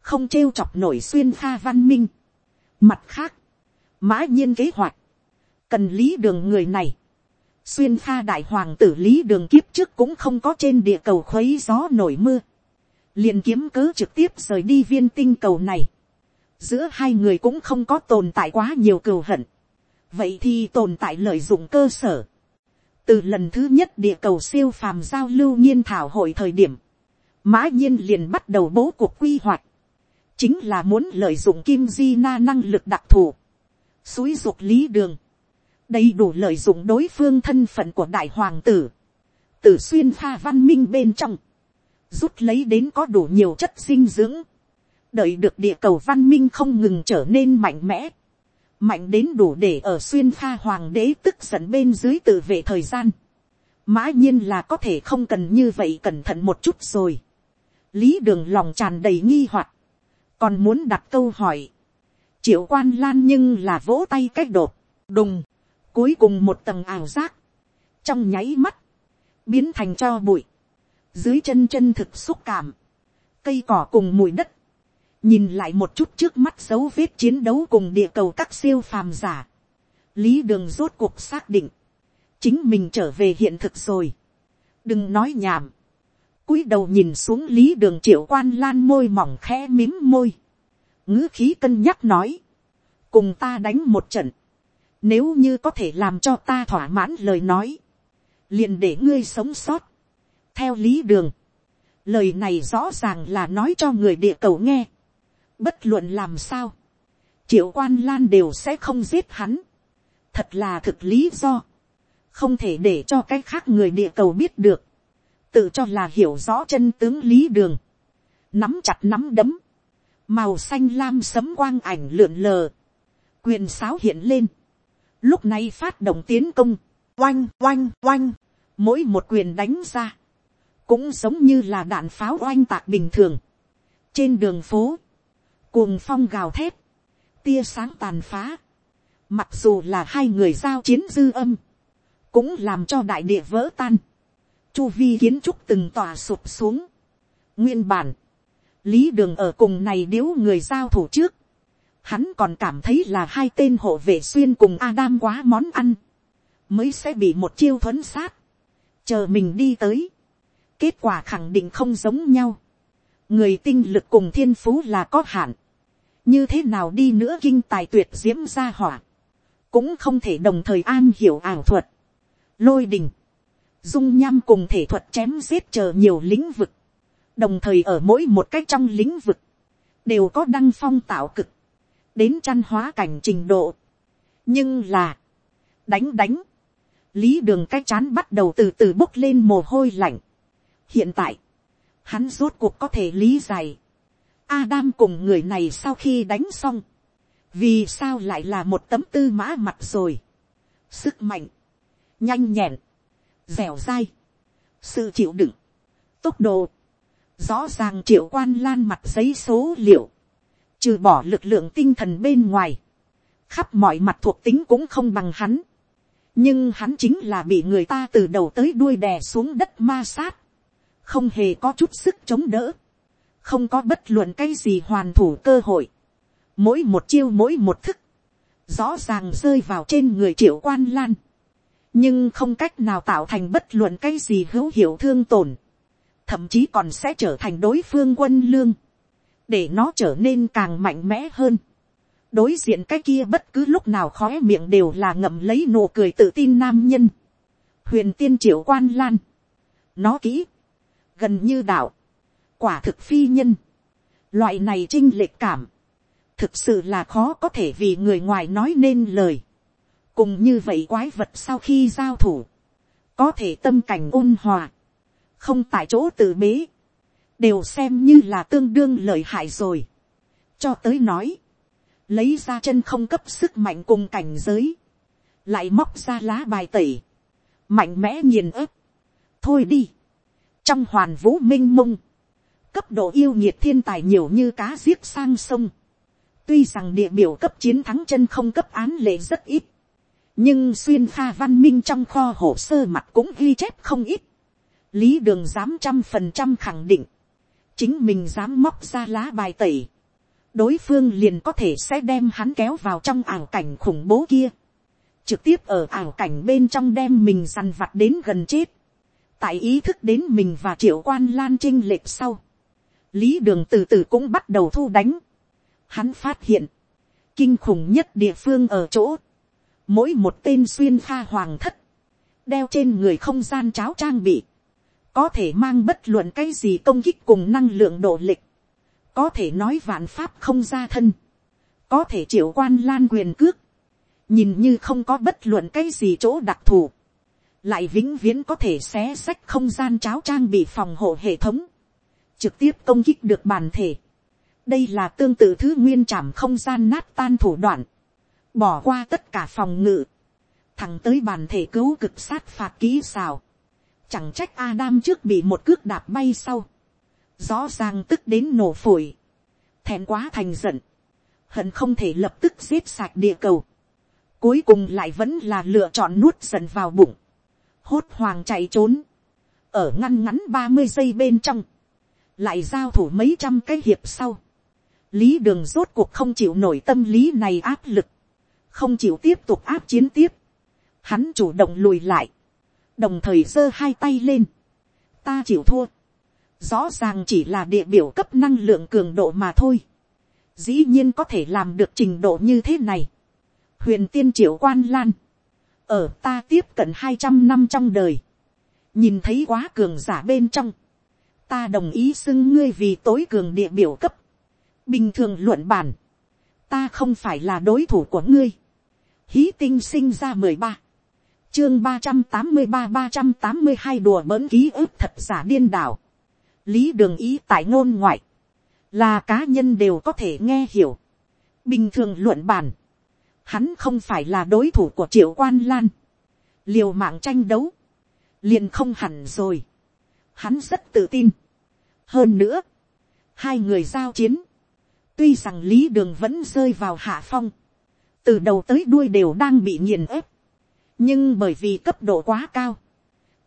không trêu chọc nổi xuyên pha văn minh. mặt khác, mã nhiên kế hoạch, cần lý đường người này, xuyên pha đại hoàng tử lý đường kiếp trước cũng không có trên địa cầu khuấy gió nổi mưa, liền kiếm cớ trực tiếp rời đi viên tinh cầu này, giữa hai người cũng không có tồn tại quá nhiều cừu hận, vậy thì tồn tại lợi dụng cơ sở, từ lần thứ nhất địa cầu siêu phàm giao lưu nghiên thảo hội thời điểm, mã nhiên liền bắt đầu bố cuộc quy hoạch, chính là muốn lợi dụng kim di na năng lực đặc thù, suối ruột lý đường, đầy đủ lợi dụng đối phương thân phận của đại hoàng tử, tử xuyên pha văn minh bên trong, rút lấy đến có đủ nhiều chất dinh dưỡng, đợi được địa cầu văn minh không ngừng trở nên mạnh mẽ, mạnh đến đủ để ở xuyên pha hoàng đế tức giận bên dưới tự vệ thời gian, mã nhiên là có thể không cần như vậy cẩn thận một chút rồi, lý đường lòng tràn đầy nghi hoặc, còn muốn đặt câu hỏi, triệu quan lan nhưng là vỗ tay cách đột, đùng, cuối cùng một tầng ảo giác, trong nháy mắt, biến thành cho bụi, dưới chân chân thực xúc cảm, cây cỏ cùng mùi đất, nhìn lại một chút trước mắt dấu vết chiến đấu cùng địa cầu các siêu phàm giả, lý đường rốt cuộc xác định, chính mình trở về hiện thực rồi, đừng nói nhảm, cúi đầu nhìn xuống lý đường triệu quan lan môi mỏng khẽ mím môi, ngữ khí cân nhắc nói, cùng ta đánh một trận, nếu như có thể làm cho ta thỏa mãn lời nói, liền để ngươi sống sót. theo lý đường, lời này rõ ràng là nói cho người địa cầu nghe, bất luận làm sao, triệu quan lan đều sẽ không giết hắn, thật là thực lý do, không thể để cho cái khác người địa cầu biết được, tự cho là hiểu rõ chân tướng lý đường, nắm chặt nắm đấm, màu xanh lam sấm quang ảnh lượn lờ, quyền sáo hiện lên, lúc này phát động tiến công, oanh oanh oanh, mỗi một quyền đánh ra, cũng giống như là đạn pháo oanh tạc bình thường, trên đường phố, cuồng phong gào thét, tia sáng tàn phá, mặc dù là hai người giao chiến dư âm, cũng làm cho đại địa vỡ tan, chu vi kiến trúc từng tòa sụp xuống, nguyên bản, lý đường ở cùng này điếu người giao thủ trước, hắn còn cảm thấy là hai tên hộ vệ xuyên cùng Adam quá món ăn, mới sẽ bị một chiêu thuấn sát, chờ mình đi tới, kết quả khẳng định không giống nhau, người tinh lực cùng thiên phú là có hạn, như thế nào đi nữa kinh tài tuyệt diễm ra hỏa, cũng không thể đồng thời an hiểu ảo thuật, lôi đình, dung nham cùng thể thuật chém giết chờ nhiều lĩnh vực, đồng thời ở mỗi một cách trong lĩnh vực, đều có đăng phong tạo cực, đến chăn hóa cảnh trình độ. nhưng là, đánh đánh, lý đường cái chán bắt đầu từ từ bốc lên mồ hôi lạnh. hiện tại, hắn rốt cuộc có thể lý giải. Adam cùng người này sau khi đánh xong, vì sao lại là một tấm tư mã mặt rồi. sức mạnh, nhanh nhẹn, dẻo dai, sự chịu đựng, tốc độ, rõ ràng triệu quan lan mặt giấy số liệu, trừ bỏ lực lượng tinh thần bên ngoài, khắp mọi mặt thuộc tính cũng không bằng hắn, nhưng hắn chính là bị người ta từ đầu tới đuôi đè xuống đất ma sát, không hề có chút sức chống đỡ, không có bất luận cái gì hoàn thủ cơ hội, mỗi một chiêu mỗi một thức, rõ ràng rơi vào trên người triệu quan lan, nhưng không cách nào tạo thành bất luận cái gì hữu hiệu thương tổn, thậm chí còn sẽ trở thành đối phương quân lương, để nó trở nên càng mạnh mẽ hơn. đối diện cái kia bất cứ lúc nào khói miệng đều là ngậm lấy nụ cười tự tin nam nhân. huyền tiên triệu quan lan, nó kỹ, gần như đạo, quả thực phi nhân, loại này trinh lệch cảm, thực sự là khó có thể vì người ngoài nói nên lời. cùng như vậy quái vật sau khi giao thủ, có thể tâm cảnh ôn hòa, không tại chỗ tự bế, đều xem như là tương đương lợi hại rồi. cho tới nói, lấy ra chân không cấp sức mạnh cùng cảnh giới, lại móc ra lá bài tẩy, mạnh mẽ nghiền ớp. thôi đi, trong hoàn vũ m i n h mông, cấp độ yêu nhiệt thiên tài nhiều như cá giết sang sông, tuy rằng địa biểu cấp chiến thắng chân không cấp án lệ rất ít, nhưng xuyên pha văn minh trong kho hồ sơ mặt cũng ghi chép không ít, lý đường dám trăm phần trăm khẳng định, chính mình dám móc ra lá bài tẩy, đối phương liền có thể sẽ đem hắn kéo vào trong ảo cảnh khủng bố kia, trực tiếp ở ảo cảnh bên trong đem mình dằn vặt đến gần chết, tại ý thức đến mình và triệu quan lan trinh lệch sau, lý đường từ từ cũng bắt đầu thu đánh, hắn phát hiện, kinh khủng nhất địa phương ở chỗ, mỗi một tên xuyên pha hoàng thất, đeo trên người không gian cháo trang bị, có thể mang bất luận cái gì công kích cùng năng lượng độ lịch, có thể nói vạn pháp không ra thân, có thể triệu quan lan quyền cước, nhìn như không có bất luận cái gì chỗ đặc thù, lại vĩnh viễn có thể xé sách không gian cháo trang bị phòng hộ hệ thống, trực tiếp công kích được bản thể. đây là tương tự thứ nguyên trảm không gian nát tan thủ đoạn, bỏ qua tất cả phòng ngự, thẳng tới bản thể cứu cực sát phạt kỹ xào, Chẳng trách Adam trước bị một cước đạp bay sau. Rõ ràng tức đến nổ phổi. Thẹn quá thành giận. Hận không thể lập tức giết sạch địa cầu. Cuối cùng lại vẫn là lựa chọn nuốt giận vào bụng. Hốt hoàng chạy trốn. Ở ngăn ngắn ba mươi giây bên trong. Lại giao thủ mấy trăm cái hiệp sau. Lý đường rốt cuộc không chịu nổi tâm lý này áp lực. Không chịu tiếp tục áp chiến tiếp. Hắn chủ động lùi lại đồng thời giơ hai tay lên, ta chịu thua, rõ ràng chỉ là địa biểu cấp năng lượng cường độ mà thôi, dĩ nhiên có thể làm được trình độ như thế này, huyền tiên triệu quan lan, ở ta tiếp cận hai trăm năm trong đời, nhìn thấy quá cường giả bên trong, ta đồng ý xưng ngươi vì tối cường địa biểu cấp, bình thường luận bản, ta không phải là đối thủ của ngươi, hí tinh sinh ra mười ba, chương ba trăm tám mươi ba ba trăm tám mươi hai đùa bỡn ký ức thật giả điên đảo. lý đường ý tại ngôn ngoại, là cá nhân đều có thể nghe hiểu. bình thường luận bản, hắn không phải là đối thủ của triệu quan lan. liều mạng tranh đấu, liền không hẳn rồi. hắn rất tự tin. hơn nữa, hai người giao chiến, tuy rằng lý đường vẫn rơi vào hạ phong, từ đầu tới đuôi đều đang bị nghiền ép, nhưng bởi vì cấp độ quá cao,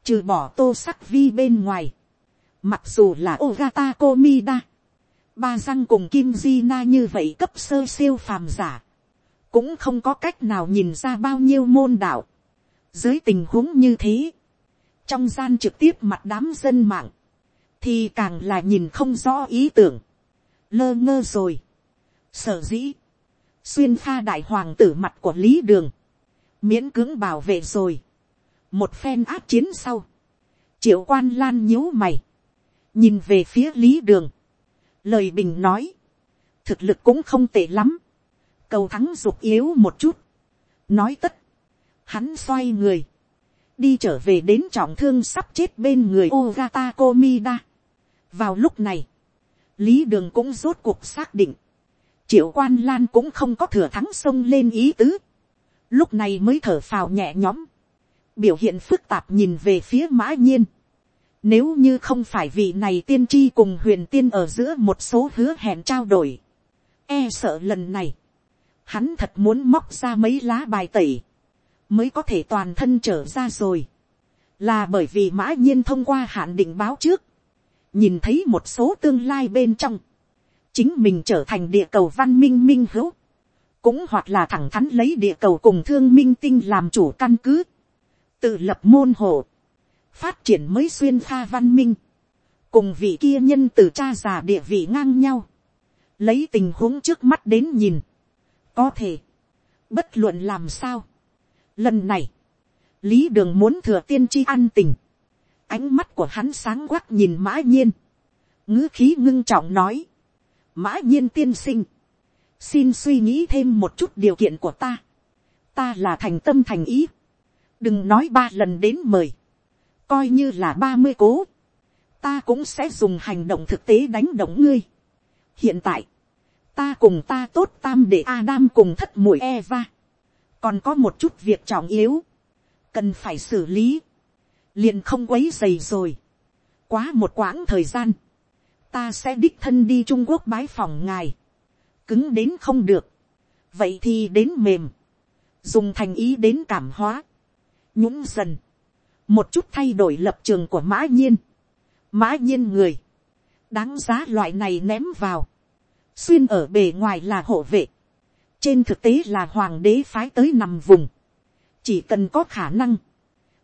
trừ bỏ tô sắc vi bên ngoài, mặc dù là ogata komida, ba răng cùng kim di na như vậy cấp sơ siêu phàm giả, cũng không có cách nào nhìn ra bao nhiêu môn đạo. dưới tình huống như thế, trong gian trực tiếp mặt đám dân mạng, thì càng là nhìn không rõ ý tưởng, lơ ngơ rồi. sở dĩ, xuyên pha đại hoàng tử mặt của lý đường, miễn cưỡng bảo vệ rồi. một phen áp chiến sau, triệu quan lan nhíu mày, nhìn về phía lý đường, lời bình nói, thực lực cũng không tệ lắm, cầu thắng dục yếu một chút, nói tất, hắn xoay người, đi trở về đến trọng thương sắp chết bên người Ogata Komida. vào lúc này, lý đường cũng rốt cuộc xác định, triệu quan lan cũng không có thừa thắng sông lên ý tứ, lúc này mới thở phào nhẹ nhõm, biểu hiện phức tạp nhìn về phía mã nhiên, nếu như không phải vị này tiên tri cùng huyền tiên ở giữa một số hứa hẹn trao đổi. E sợ lần này. Hắn thật muốn móc ra mấy lá bài tẩy. Mới có thể toàn thân trở ra rồi. Là bởi vì mã nhiên thông qua hạn định báo trước. Nhìn thấy một số tương lai bên trong. Chính mình trở thành địa cầu văn minh minh hữu. Cũng hoặc là thẳng thắn lấy địa cầu cùng thương minh tinh làm chủ căn cứ. Tự lập môn hộ. Phát triển mới xuyên pha văn minh, cùng vị kia nhân từ cha già địa vị ngang nhau, lấy tình huống trước mắt đến nhìn, có thể, bất luận làm sao. Lần này, lý đường muốn thừa tiên tri an tình, ánh mắt của hắn sáng quắc nhìn mã nhiên, ngữ khí ngưng trọng nói, mã nhiên tiên sinh, xin suy nghĩ thêm một chút điều kiện của ta, ta là thành tâm thành ý, đừng nói ba lần đến mời, coi như là ba mươi cố, ta cũng sẽ dùng hành động thực tế đánh động ngươi. hiện tại, ta cùng ta tốt tam để Adam cùng thất mũi Eva, còn có một chút việc trọng yếu, cần phải xử lý, liền không quấy dày rồi. quá một quãng thời gian, ta sẽ đích thân đi trung quốc bái phòng ngài, cứng đến không được, vậy thì đến mềm, dùng thành ý đến cảm hóa, nhũng dần, một chút thay đổi lập trường của mã nhiên, mã nhiên người, đáng giá loại này ném vào, xuyên ở bề ngoài là hộ vệ, trên thực tế là hoàng đế phái tới nằm vùng, chỉ cần có khả năng,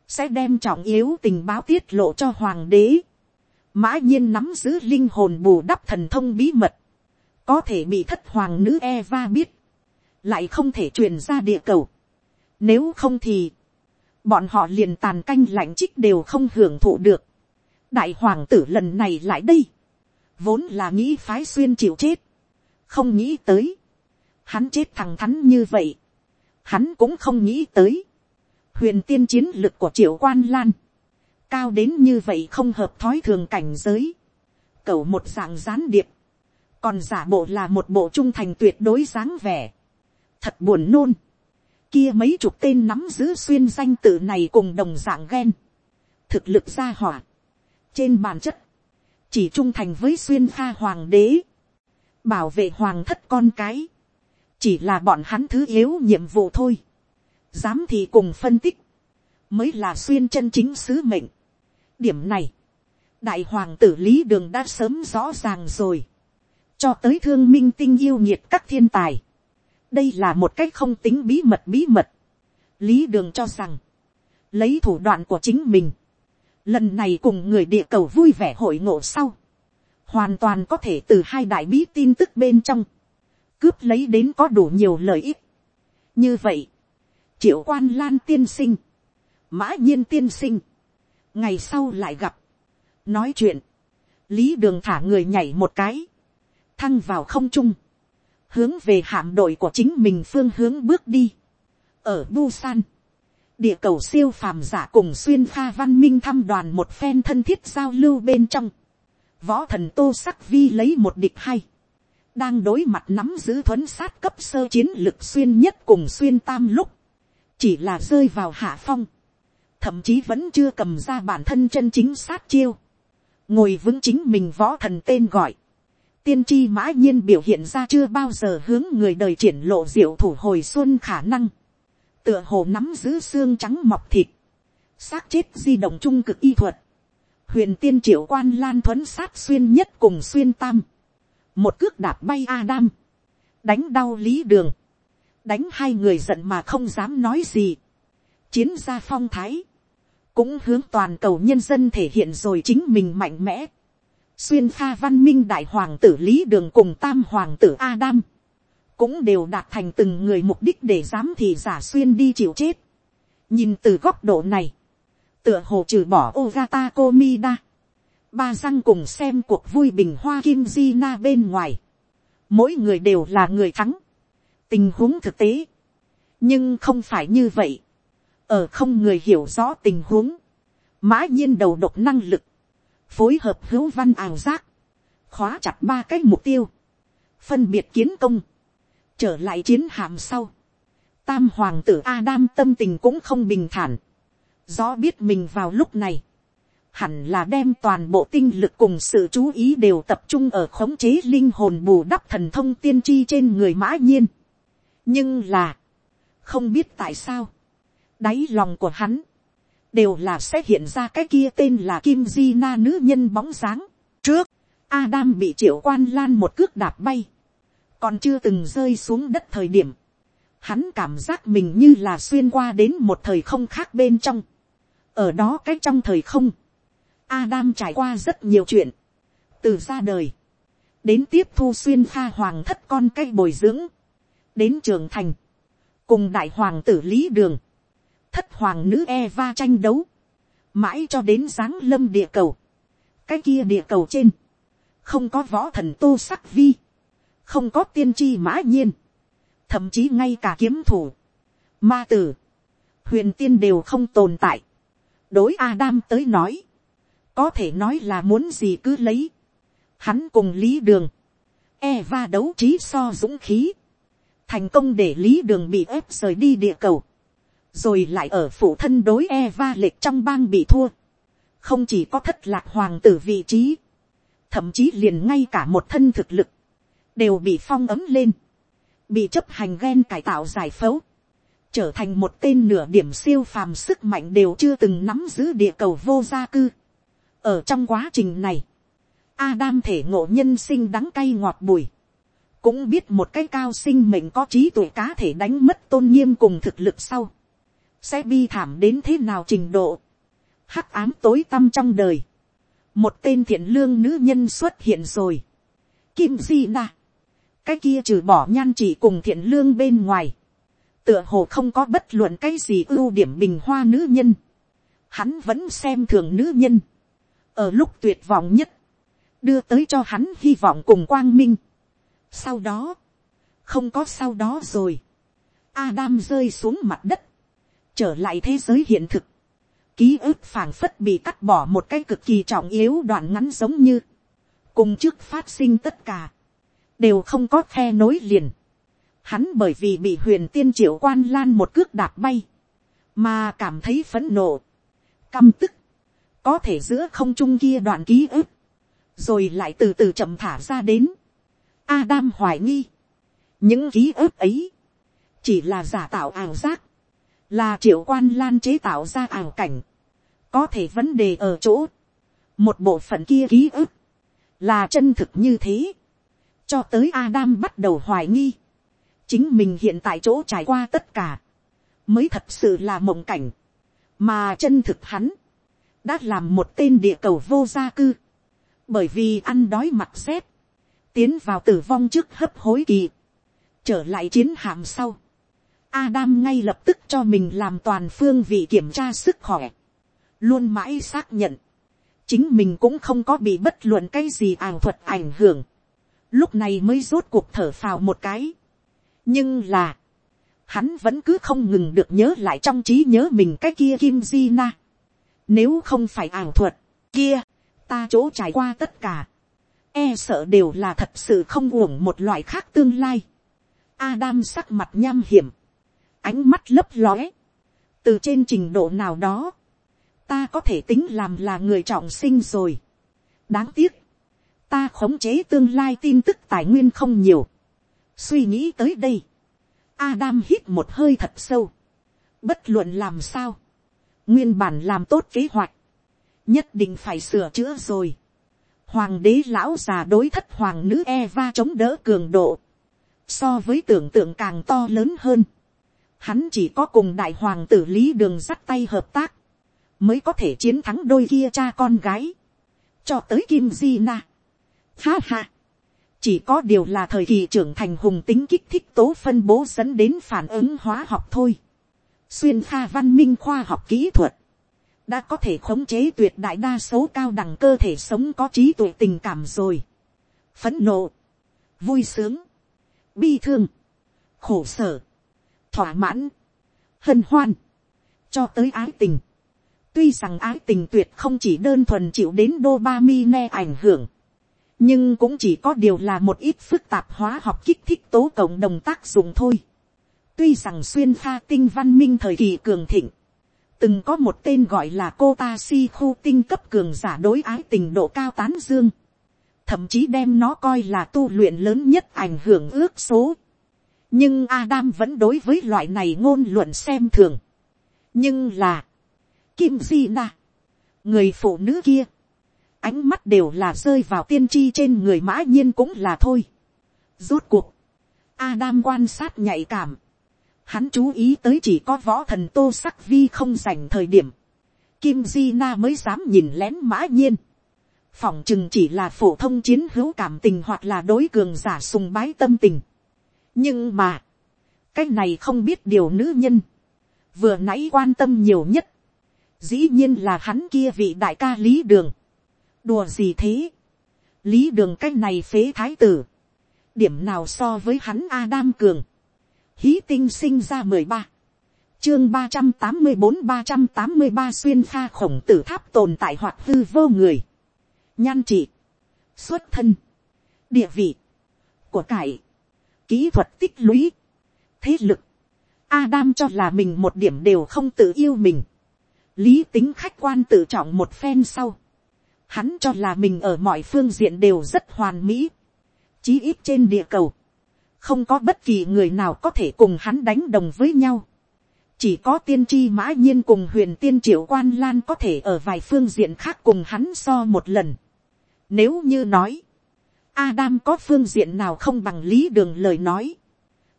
sẽ đem trọng yếu tình báo tiết lộ cho hoàng đế, mã nhiên nắm giữ linh hồn bù đắp thần thông bí mật, có thể bị thất hoàng nữ Eva biết, lại không thể truyền ra địa cầu. Nếu không thì, bọn họ liền tàn canh lạnh trích đều không hưởng thụ được. đại hoàng tử lần này lại đây, vốn là nghĩ phái xuyên chịu chết, không nghĩ tới, hắn chết thẳng thắn như vậy, hắn cũng không nghĩ tới, huyền tiên chiến lực của triệu quan lan, cao đến như vậy không hợp thói thường cảnh giới, cầu một dạng gián điệp, còn giả bộ là một bộ trung thành tuyệt đối dáng vẻ, thật buồn nôn, kia mấy chục tên nắm giữ xuyên danh tự này cùng đồng dạng ghen. Thực lực gia hỏa. Trên bản chất. Chỉ trung thành với xuyên pha hoàng đế. Bảo vệ hoàng thất con cái. Chỉ là bọn hắn thứ yếu nhiệm vụ thôi. Dám thì cùng phân tích. Mới là xuyên chân chính sứ mệnh. Điểm này. Đại hoàng tử lý đường đã sớm rõ ràng rồi. Cho tới thương minh tinh yêu nhiệt các thiên tài đây là một cách không tính bí mật bí mật. lý đường cho rằng, lấy thủ đoạn của chính mình, lần này cùng người địa cầu vui vẻ hội ngộ sau, hoàn toàn có thể từ hai đại bí tin tức bên trong, cướp lấy đến có đủ nhiều lợi ích. như vậy, triệu quan lan tiên sinh, mã nhiên tiên sinh, ngày sau lại gặp, nói chuyện, lý đường thả người nhảy một cái, thăng vào không trung, hướng về hạm đội của chính mình phương hướng bước đi. ở Busan, địa cầu siêu phàm giả cùng xuyên pha văn minh thăm đoàn một phen thân thiết giao lưu bên trong. võ thần tô sắc vi lấy một địch hay. đang đối mặt nắm giữ thuấn sát cấp sơ chiến lực xuyên nhất cùng xuyên tam lúc. chỉ là rơi vào hạ phong. thậm chí vẫn chưa cầm ra bản thân chân chính sát chiêu. ngồi vững chính mình võ thần tên gọi tiên tri mã nhiên biểu hiện ra chưa bao giờ hướng người đời triển lộ diệu thủ hồi xuân khả năng, tựa hồ nắm giữ xương trắng mọc thịt, xác chết di động trung cực y thuật, huyền tiên triệu quan lan thuấn sát xuyên nhất cùng xuyên tam, một cước đạp bay Adam, đánh đau lý đường, đánh hai người giận mà không dám nói gì, chiến gia phong thái, cũng hướng toàn cầu nhân dân thể hiện rồi chính mình mạnh mẽ, xuyên pha văn minh đại hoàng tử lý đường cùng tam hoàng tử Adam, cũng đều đạt thành từng người mục đích để dám thì giả xuyên đi chịu chết. nhìn từ góc độ này, tựa hồ trừ bỏ Ogata Komida, ba răng cùng xem cuộc vui bình hoa kim di na bên ngoài, mỗi người đều là người thắng, tình huống thực tế, nhưng không phải như vậy, ở không người hiểu rõ tình huống, mã nhiên đầu độc năng lực, phối hợp hữu văn ảo giác, khóa chặt ba cái mục tiêu, phân biệt kiến công, trở lại chiến hàm sau, tam hoàng tử Adam tâm tình cũng không bình thản, rõ biết mình vào lúc này, hẳn là đem toàn bộ tinh lực cùng sự chú ý đều tập trung ở khống chế linh hồn bù đắp thần thông tiên tri trên người mã nhiên. nhưng là, không biết tại sao, đáy lòng của hắn, đều là sẽ hiện ra cái kia tên là Kim Di Na nữ nhân bóng dáng. Trước, Adam bị triệu quan lan một cước đạp bay, còn chưa từng rơi xuống đất thời điểm. Hắn cảm giác mình như là xuyên qua đến một thời không khác bên trong. Ở đó cái trong thời không, Adam trải qua rất nhiều chuyện. Từ ra đời, đến tiếp thu xuyên pha hoàng thất con cách bồi dưỡng, đến trường thành, cùng đại hoàng tử lý đường, thất hoàng nữ Eva tranh đấu, mãi cho đến giáng lâm địa cầu. cái kia địa cầu trên, không có võ thần tô sắc vi, không có tiên tri mã nhiên, thậm chí ngay cả kiếm thủ, ma tử, huyền tiên đều không tồn tại. đối Adam tới nói, có thể nói là muốn gì cứ lấy. Hắn cùng lý đường, Eva đấu trí so dũng khí, thành công để lý đường bị ép rời đi địa cầu, rồi lại ở phụ thân đối Eva lệch trong bang bị thua, không chỉ có thất lạc hoàng tử vị trí, thậm chí liền ngay cả một thân thực lực, đều bị phong ấm lên, bị chấp hành ghen cải tạo giải phẫu, trở thành một tên nửa điểm siêu phàm sức mạnh đều chưa từng nắm giữ địa cầu vô gia cư. ở trong quá trình này, Adam thể ngộ nhân sinh đắng cay ngọt bùi, cũng biết một cái cao sinh mệnh có trí tuệ cá thể đánh mất tôn nghiêm cùng thực lực sau, sẽ bi thảm đến thế nào trình độ, hắc ám tối tăm trong đời, một tên thiện lương nữ nhân xuất hiện rồi, kim di na, cái kia trừ bỏ nhan chỉ cùng thiện lương bên ngoài, tựa hồ không có bất luận cái gì ưu điểm bình hoa nữ nhân, hắn vẫn xem thường nữ nhân, ở lúc tuyệt vọng nhất, đưa tới cho hắn hy vọng cùng quang minh. Sau đó, không có sau đó rồi, Adam rơi xuống mặt đất, trở lại thế giới hiện thực, ký ức phảng phất bị cắt bỏ một cái cực kỳ trọng yếu đoạn ngắn giống như, cùng trước phát sinh tất cả, đều không có khe nối liền. Hắn bởi vì bị huyền tiên triệu quan lan một cước đạp bay, mà cảm thấy phấn nộ, căm tức, có thể giữa không trung kia đoạn ký ức, rồi lại từ từ chậm thả ra đến. Adam hoài nghi, những ký ức ấy, chỉ là giả tạo ảo giác, là triệu quan lan chế tạo ra ảo cảnh, có thể vấn đề ở chỗ, một bộ phận kia ký ức, là chân thực như thế, cho tới Adam bắt đầu hoài nghi, chính mình hiện tại chỗ trải qua tất cả, mới thật sự là mộng cảnh, mà chân thực hắn, đã làm một tên địa cầu vô gia cư, bởi vì ăn đói mặt rét, tiến vào tử vong trước hấp hối kỳ, trở lại chiến hạm sau, Adam ngay lập tức cho mình làm toàn phương vị kiểm tra sức khỏe, luôn mãi xác nhận, chính mình cũng không có bị bất luận cái gì ảo thuật ảnh hưởng, lúc này mới rốt cuộc thở phào một cái. nhưng là, hắn vẫn cứ không ngừng được nhớ lại trong trí nhớ mình cái kia kim di na. nếu không phải ảo thuật, kia, ta chỗ trải qua tất cả, e sợ đều là thật sự không uổng một loại khác tương lai. Adam sắc mặt nham hiểm, ánh mắt lấp lóe, từ trên trình độ nào đó, ta có thể tính làm là người trọng sinh rồi. đáng tiếc, ta khống chế tương lai tin tức tài nguyên không nhiều. suy nghĩ tới đây, Adam hít một hơi thật sâu. bất luận làm sao, nguyên bản làm tốt kế hoạch, nhất định phải sửa chữa rồi. Hoàng đế lão già đối thất hoàng nữ Eva chống đỡ cường độ, so với tưởng tượng càng to lớn hơn. Hắn chỉ có cùng đại hoàng tử lý đường dắt tay hợp tác, mới có thể chiến thắng đôi kia cha con gái, cho tới kim di na Ha ha. Chỉ có điều là thời kỳ trưởng thành hùng tính kích thích tố phân bố dẫn đến phản ứng hóa học thôi. Xuyên pha văn minh khoa học kỹ thuật. Đã có thể khống chế tuyệt đại đa số cao đẳng cơ thể sống có trí tuệ tình cảm rồi. Phấn nộ. Vui sướng. Bi thương. khổ sở, thỏa mãn, hân hoan, cho tới ái tình. tuy rằng ái tình tuyệt không chỉ đơn thuần chịu đến dopamine ảnh hưởng, nhưng cũng chỉ có điều là một ít phức tạp hóa học kích thích tố cộng đồng tác dụng thôi. tuy rằng xuyên pha tinh văn minh thời kỳ cường thịnh, từng có một tên gọi là cô ta si khu tinh cấp cường giả đối ái tình độ cao tán dương, thậm chí đem nó coi là tu luyện lớn nhất ảnh hưởng ước số nhưng Adam vẫn đối với loại này ngôn luận xem thường. nhưng là, Kim Di Na, người phụ nữ kia, ánh mắt đều là rơi vào tiên tri trên người mã nhiên cũng là thôi. rốt cuộc, Adam quan sát nhạy cảm, hắn chú ý tới chỉ có võ thần tô sắc vi không dành thời điểm, kim di na mới dám nhìn lén mã nhiên, phỏng chừng chỉ là phổ thông chiến hữu cảm tình hoặc là đối cường giả sùng bái tâm tình nhưng mà, cái này không biết điều nữ nhân, vừa nãy quan tâm nhiều nhất, dĩ nhiên là hắn kia vị đại ca lý đường, đùa gì thế, lý đường cái này phế thái tử, điểm nào so với hắn Adam cường, hí tinh sinh ra mười ba, chương ba trăm tám mươi bốn ba trăm tám mươi ba xuyên pha khổng tử tháp tồn tại hoạt hư vô người, nhan trị, xuất thân, địa vị, của cải, kỹ thuật tích lũy, thế lực, Adam cho là mình một điểm đều không tự yêu mình. Lý tính khách quan tự trọng một phen sau. Hắn cho là mình ở mọi phương diện đều rất hoàn mỹ. Chí ít trên địa cầu không có bất kỳ người nào có thể cùng hắn đánh đồng với nhau. chỉ có tiên tri mã nhiên cùng huyền tiên triệu quan lan có thể ở vài phương diện khác cùng hắn so một lần. nếu như nói, Adam có phương diện nào không bằng lý đường lời nói,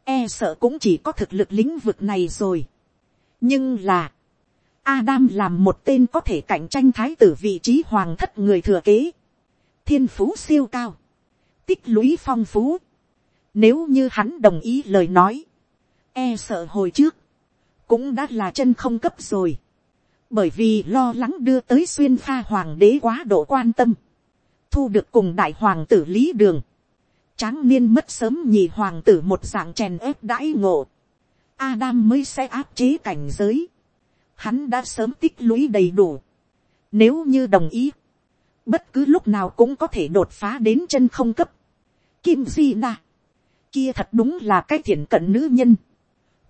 e sợ cũng chỉ có thực lực lĩnh vực này rồi. nhưng là, Adam làm một tên có thể cạnh tranh thái tử vị trí hoàng thất người thừa kế. Thiên phú siêu cao. Tích lũy phong phú. Nếu như hắn đồng ý lời nói. E sợ hồi trước. Cũng đã là chân không cấp rồi. Bởi vì lo lắng đưa tới xuyên pha hoàng đế quá độ quan tâm. Thu được cùng đại hoàng tử lý đường. Tráng niên mất sớm nhì hoàng tử một dạng chèn ép đãi ngộ. Adam mới sẽ áp chế cảnh giới. Hắn đã sớm tích lũy đầy đủ. Nếu như đồng ý. Bất cứ lúc nào cũng có thể đột phá đến chân không cấp. Kim Di Na kia thật đúng là cái thiện cận nữ nhân,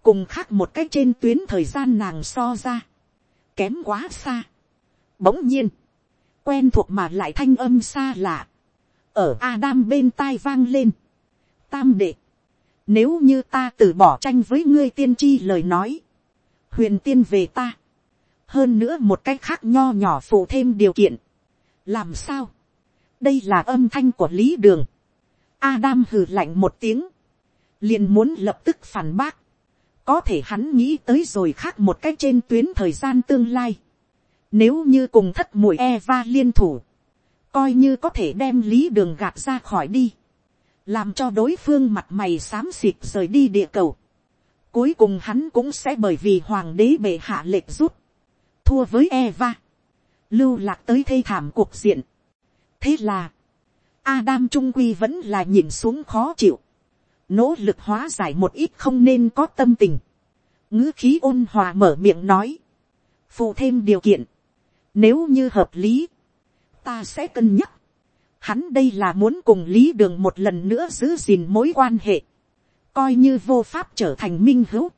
cùng khác một cái trên tuyến thời gian nàng so ra, kém quá xa. Bỗng nhiên, quen thuộc mà lại thanh âm xa lạ, ở Adam bên tai vang lên. Tam đệ, nếu như ta từ bỏ tranh với ngươi tiên tri lời nói, huyền tiên về ta, hơn nữa một cách khác nho nhỏ phụ thêm điều kiện, làm sao, đây là âm thanh của lý đường, Adam hừ lạnh một tiếng, liền muốn lập tức phản bác. Có thể hắn nghĩ tới rồi khác một cách trên tuyến thời gian tương lai. Nếu như cùng thất mũi Eva liên thủ, coi như có thể đem lý đường gạt ra khỏi đi. Làm cho đối phương mặt mày xám xịt rời đi địa cầu. Cuối cùng hắn cũng sẽ bởi vì hoàng đế bệ hạ lệch rút. Thua với Eva. Lưu lạc tới thê thảm cuộc diện. Thế là Adam Trung Quy vẫn là nhìn xuống khó chịu. Nỗ lực hóa giải một ít không nên có tâm tình. ngữ khí ôn hòa mở miệng nói. Phụ thêm điều kiện. Nếu như hợp lý. Ta sẽ cân nhắc. Hắn đây là muốn cùng lý đường một lần nữa giữ gìn mối quan hệ. Coi như vô pháp trở thành minh hữu.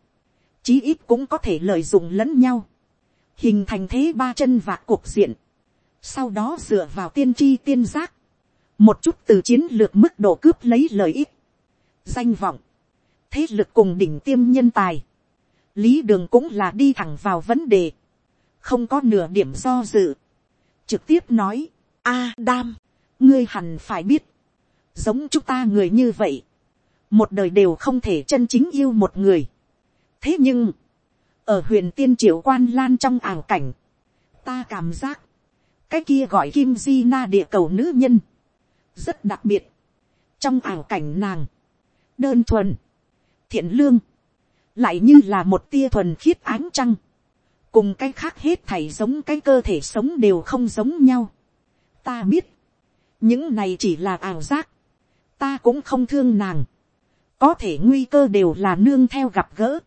Chí ít cũng có thể lợi dụng lẫn nhau. Hình thành thế ba chân và cuộc diện. Sau đó dựa vào tiên tri tiên giác một chút từ chiến lược mức độ cướp lấy lợi ích, danh vọng, thế lực cùng đỉnh tiêm nhân tài, lý đường cũng là đi thẳng vào vấn đề, không có nửa điểm do dự, trực tiếp nói, a đam, ngươi hẳn phải biết, giống chúng ta người như vậy, một đời đều không thể chân chính yêu một người. thế nhưng, ở huyền tiên triệu quan lan trong ảo cảnh, ta cảm giác, cái kia gọi kim di na địa cầu nữ nhân, rất đặc biệt. trong ảo cảnh nàng, đơn thuần, thiện lương, lại như là một tia thuần khiết ánh trăng, cùng cái khác hết thảy giống cái cơ thể sống đều không giống nhau. ta biết, những này chỉ là ảo giác, ta cũng không thương nàng, có thể nguy cơ đều là nương theo gặp gỡ,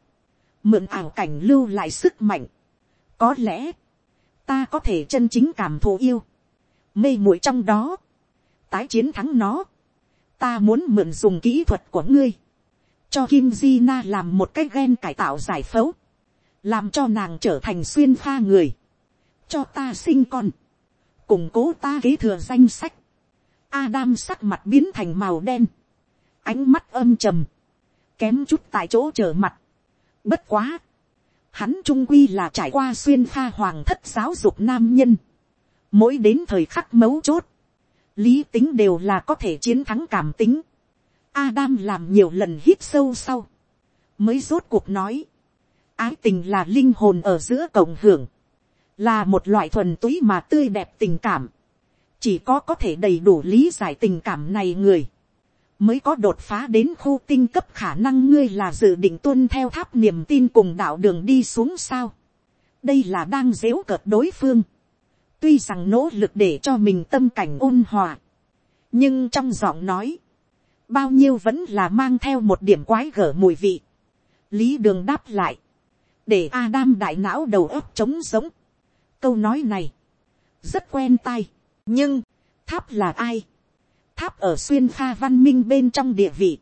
mượn ảo cảnh lưu lại sức mạnh, có lẽ, ta có thể chân chính cảm thụ yêu, mê muội trong đó, tái chiến thắng nó, ta muốn mượn dùng kỹ thuật của ngươi, cho Kim Di Na làm một cái gen cải tạo giải phẫu, làm cho nàng trở thành xuyên pha người, cho ta sinh con, củng cố ta kế thừa danh sách, Adam sắc mặt biến thành màu đen, ánh mắt âm trầm, kém chút tại chỗ trở mặt, bất quá, hắn trung quy là trải qua xuyên pha hoàng thất giáo dục nam nhân, mỗi đến thời khắc mấu chốt, lý tính đều là có thể chiến thắng cảm tính, Adam làm nhiều lần hít sâu sau. Mới rốt cuộc nói. Ái tình là linh hồn ở giữa cộng hưởng. Là một loại thuần túy mà tươi đẹp tình cảm. Chỉ có có thể đầy đủ lý giải tình cảm này người. Mới có đột phá đến khu tinh cấp khả năng ngươi là dự định tuân theo tháp niềm tin cùng đạo đường đi xuống sao. Đây là đang dễu cợt đối phương. Tuy rằng nỗ lực để cho mình tâm cảnh ôn hòa. Nhưng trong giọng nói bao nhiêu vẫn là mang theo một điểm quái gở mùi vị. lý đường đáp lại, để Adam đại não đầu óc trống giống. câu nói này, rất quen tai, nhưng, tháp là ai, tháp ở xuyên pha văn minh bên trong địa vị,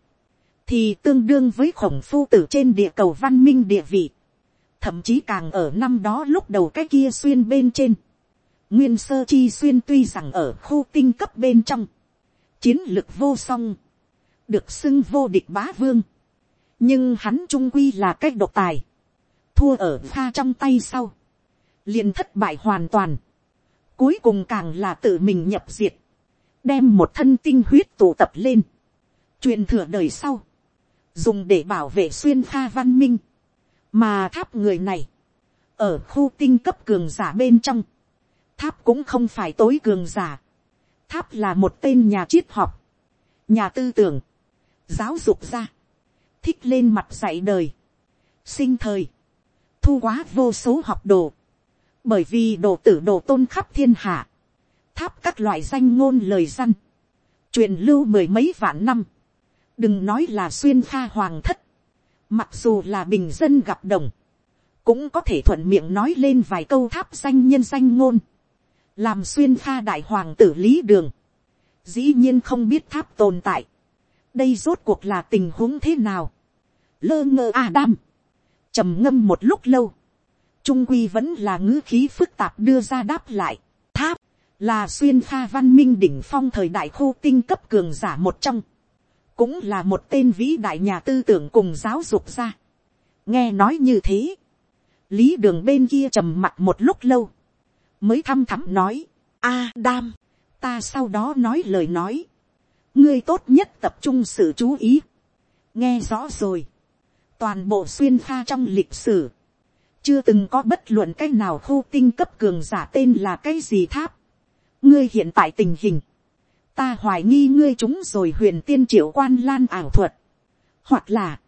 thì tương đương với khổng phu tử trên địa cầu văn minh địa vị, thậm chí càng ở năm đó lúc đầu cái kia xuyên bên trên, nguyên sơ chi xuyên tuy rằng ở khu tinh cấp bên trong, chiến lược vô song, được xưng vô địch bá vương, nhưng hắn trung quy là cách độc tài, thua ở pha trong tay sau, liền thất bại hoàn toàn, cuối cùng càng là tự mình nhập diệt, đem một thân tinh huyết tụ tập lên, truyền thừa đời sau, dùng để bảo vệ xuyên pha văn minh, mà tháp người này, ở khu tinh cấp cường giả bên trong, tháp cũng không phải tối cường giả, tháp là một tên nhà triết học, nhà tư tưởng, giáo dục ra, thích lên mặt dạy đời, sinh thời, thu quá vô số học đồ, bởi vì đồ tử đồ tôn khắp thiên hạ, tháp các loại danh ngôn lời răn, truyền lưu mười mấy vạn năm, đừng nói là xuyên pha hoàng thất, mặc dù là bình dân gặp đồng, cũng có thể thuận miệng nói lên vài câu tháp danh nhân danh ngôn, làm xuyên pha đại hoàng tử lý đường, dĩ nhiên không biết tháp tồn tại, đây rốt cuộc là tình huống thế nào. lơ ngơ Adam, trầm ngâm một lúc lâu, trung quy vẫn là ngữ khí phức tạp đưa ra đáp lại. tháp, là xuyên pha văn minh đỉnh phong thời đại khu tinh cấp cường giả một trong, cũng là một tên vĩ đại nhà tư tưởng cùng giáo dục ra. nghe nói như thế, lý đường bên kia trầm mặt một lúc lâu, mới thăm thẳm nói, Adam, ta sau đó nói lời nói, ngươi tốt nhất tập trung sự chú ý. nghe rõ rồi toàn bộ xuyên pha trong lịch sử, chưa từng có bất luận cái nào khu tinh cấp cường giả tên là cái gì tháp. ngươi hiện tại tình hình, ta hoài nghi ngươi chúng rồi huyền tiên triệu quan lan ảo thuật, hoặc là,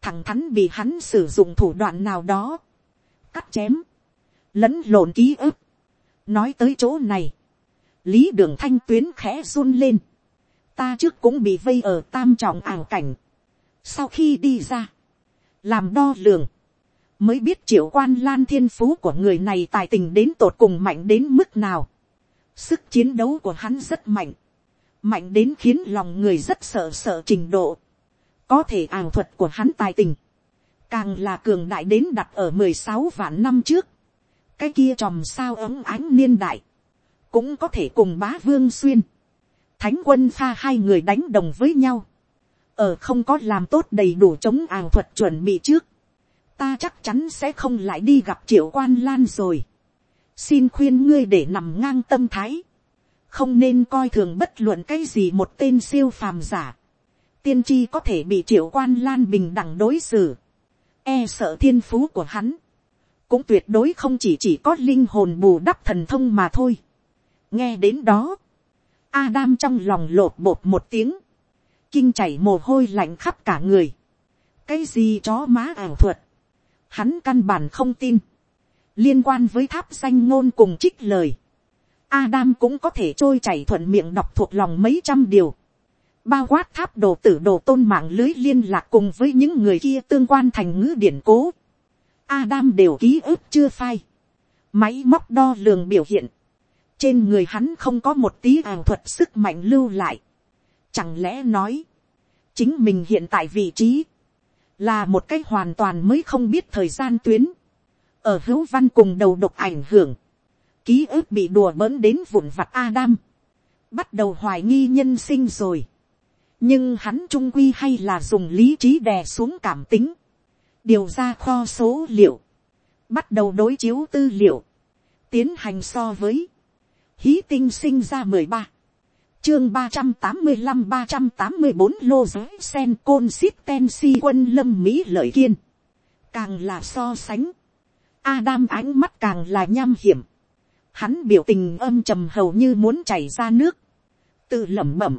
thằng thắn bị hắn sử dụng thủ đoạn nào đó, cắt chém, lẫn lộn ký ức. nói tới chỗ này, lý đường thanh tuyến khẽ run lên, ta trước cũng bị vây ở tam trọng ảo cảnh. sau khi đi ra, làm đo lường, mới biết triệu quan lan thiên phú của người này tài tình đến tột cùng mạnh đến mức nào. sức chiến đấu của hắn rất mạnh, mạnh đến khiến lòng người rất sợ sợ trình độ. có thể ảo thuật của hắn tài tình, càng là cường đại đến đặt ở mười sáu vạn năm trước. cái kia tròm sao ấm ánh niên đại, cũng có thể cùng bá vương xuyên thánh quân pha hai người đánh đồng với nhau, ở không có làm tốt đầy đủ chống ảo thuật chuẩn bị trước, ta chắc chắn sẽ không lại đi gặp triệu quan lan rồi. xin khuyên ngươi để nằm ngang tâm thái, không nên coi thường bất luận cái gì một tên siêu phàm giả, tiên tri có thể bị triệu quan lan bình đẳng đối xử, e sợ thiên phú của hắn, cũng tuyệt đối không chỉ chỉ có linh hồn bù đắp thần thông mà thôi. nghe đến đó, Adam trong lòng lột bột một tiếng. Kinh chảy mồ hôi lạnh khắp cả người. Cái gì chó má ảo thuật. Hắn căn bản không tin. Liên quan với tháp danh ngôn cùng trích lời. Adam cũng có thể trôi chảy thuận miệng đọc thuộc lòng mấy trăm điều. bao quát tháp đồ tử đồ tôn mạng lưới liên lạc cùng với những người kia tương quan thành ngữ điển cố. Adam đều ký ức chưa phai. Máy móc đo lường biểu hiện. Trên người hắn không có một tí ảo thuật sức mạnh lưu lại. Chẳng lẽ nói. Chính mình hiện tại vị trí. Là một cách hoàn toàn mới không biết thời gian tuyến. Ở hữu văn cùng đầu độc ảnh hưởng. Ký ức bị đùa bỡn đến vụn vặt Adam. Bắt đầu hoài nghi nhân sinh rồi nhưng hắn trung quy hay là dùng lý trí đè xuống cảm tính, điều ra kho số liệu, bắt đầu đối chiếu tư liệu, tiến hành so với, hí tinh sinh ra mười ba, chương ba trăm tám mươi năm ba trăm tám mươi bốn lô giới sen côn xít ten si quân lâm mỹ lợi kiên, càng là so sánh, Adam ánh mắt càng là nham hiểm, hắn biểu tình âm trầm hầu như muốn chảy ra nước, tự lẩm bẩm,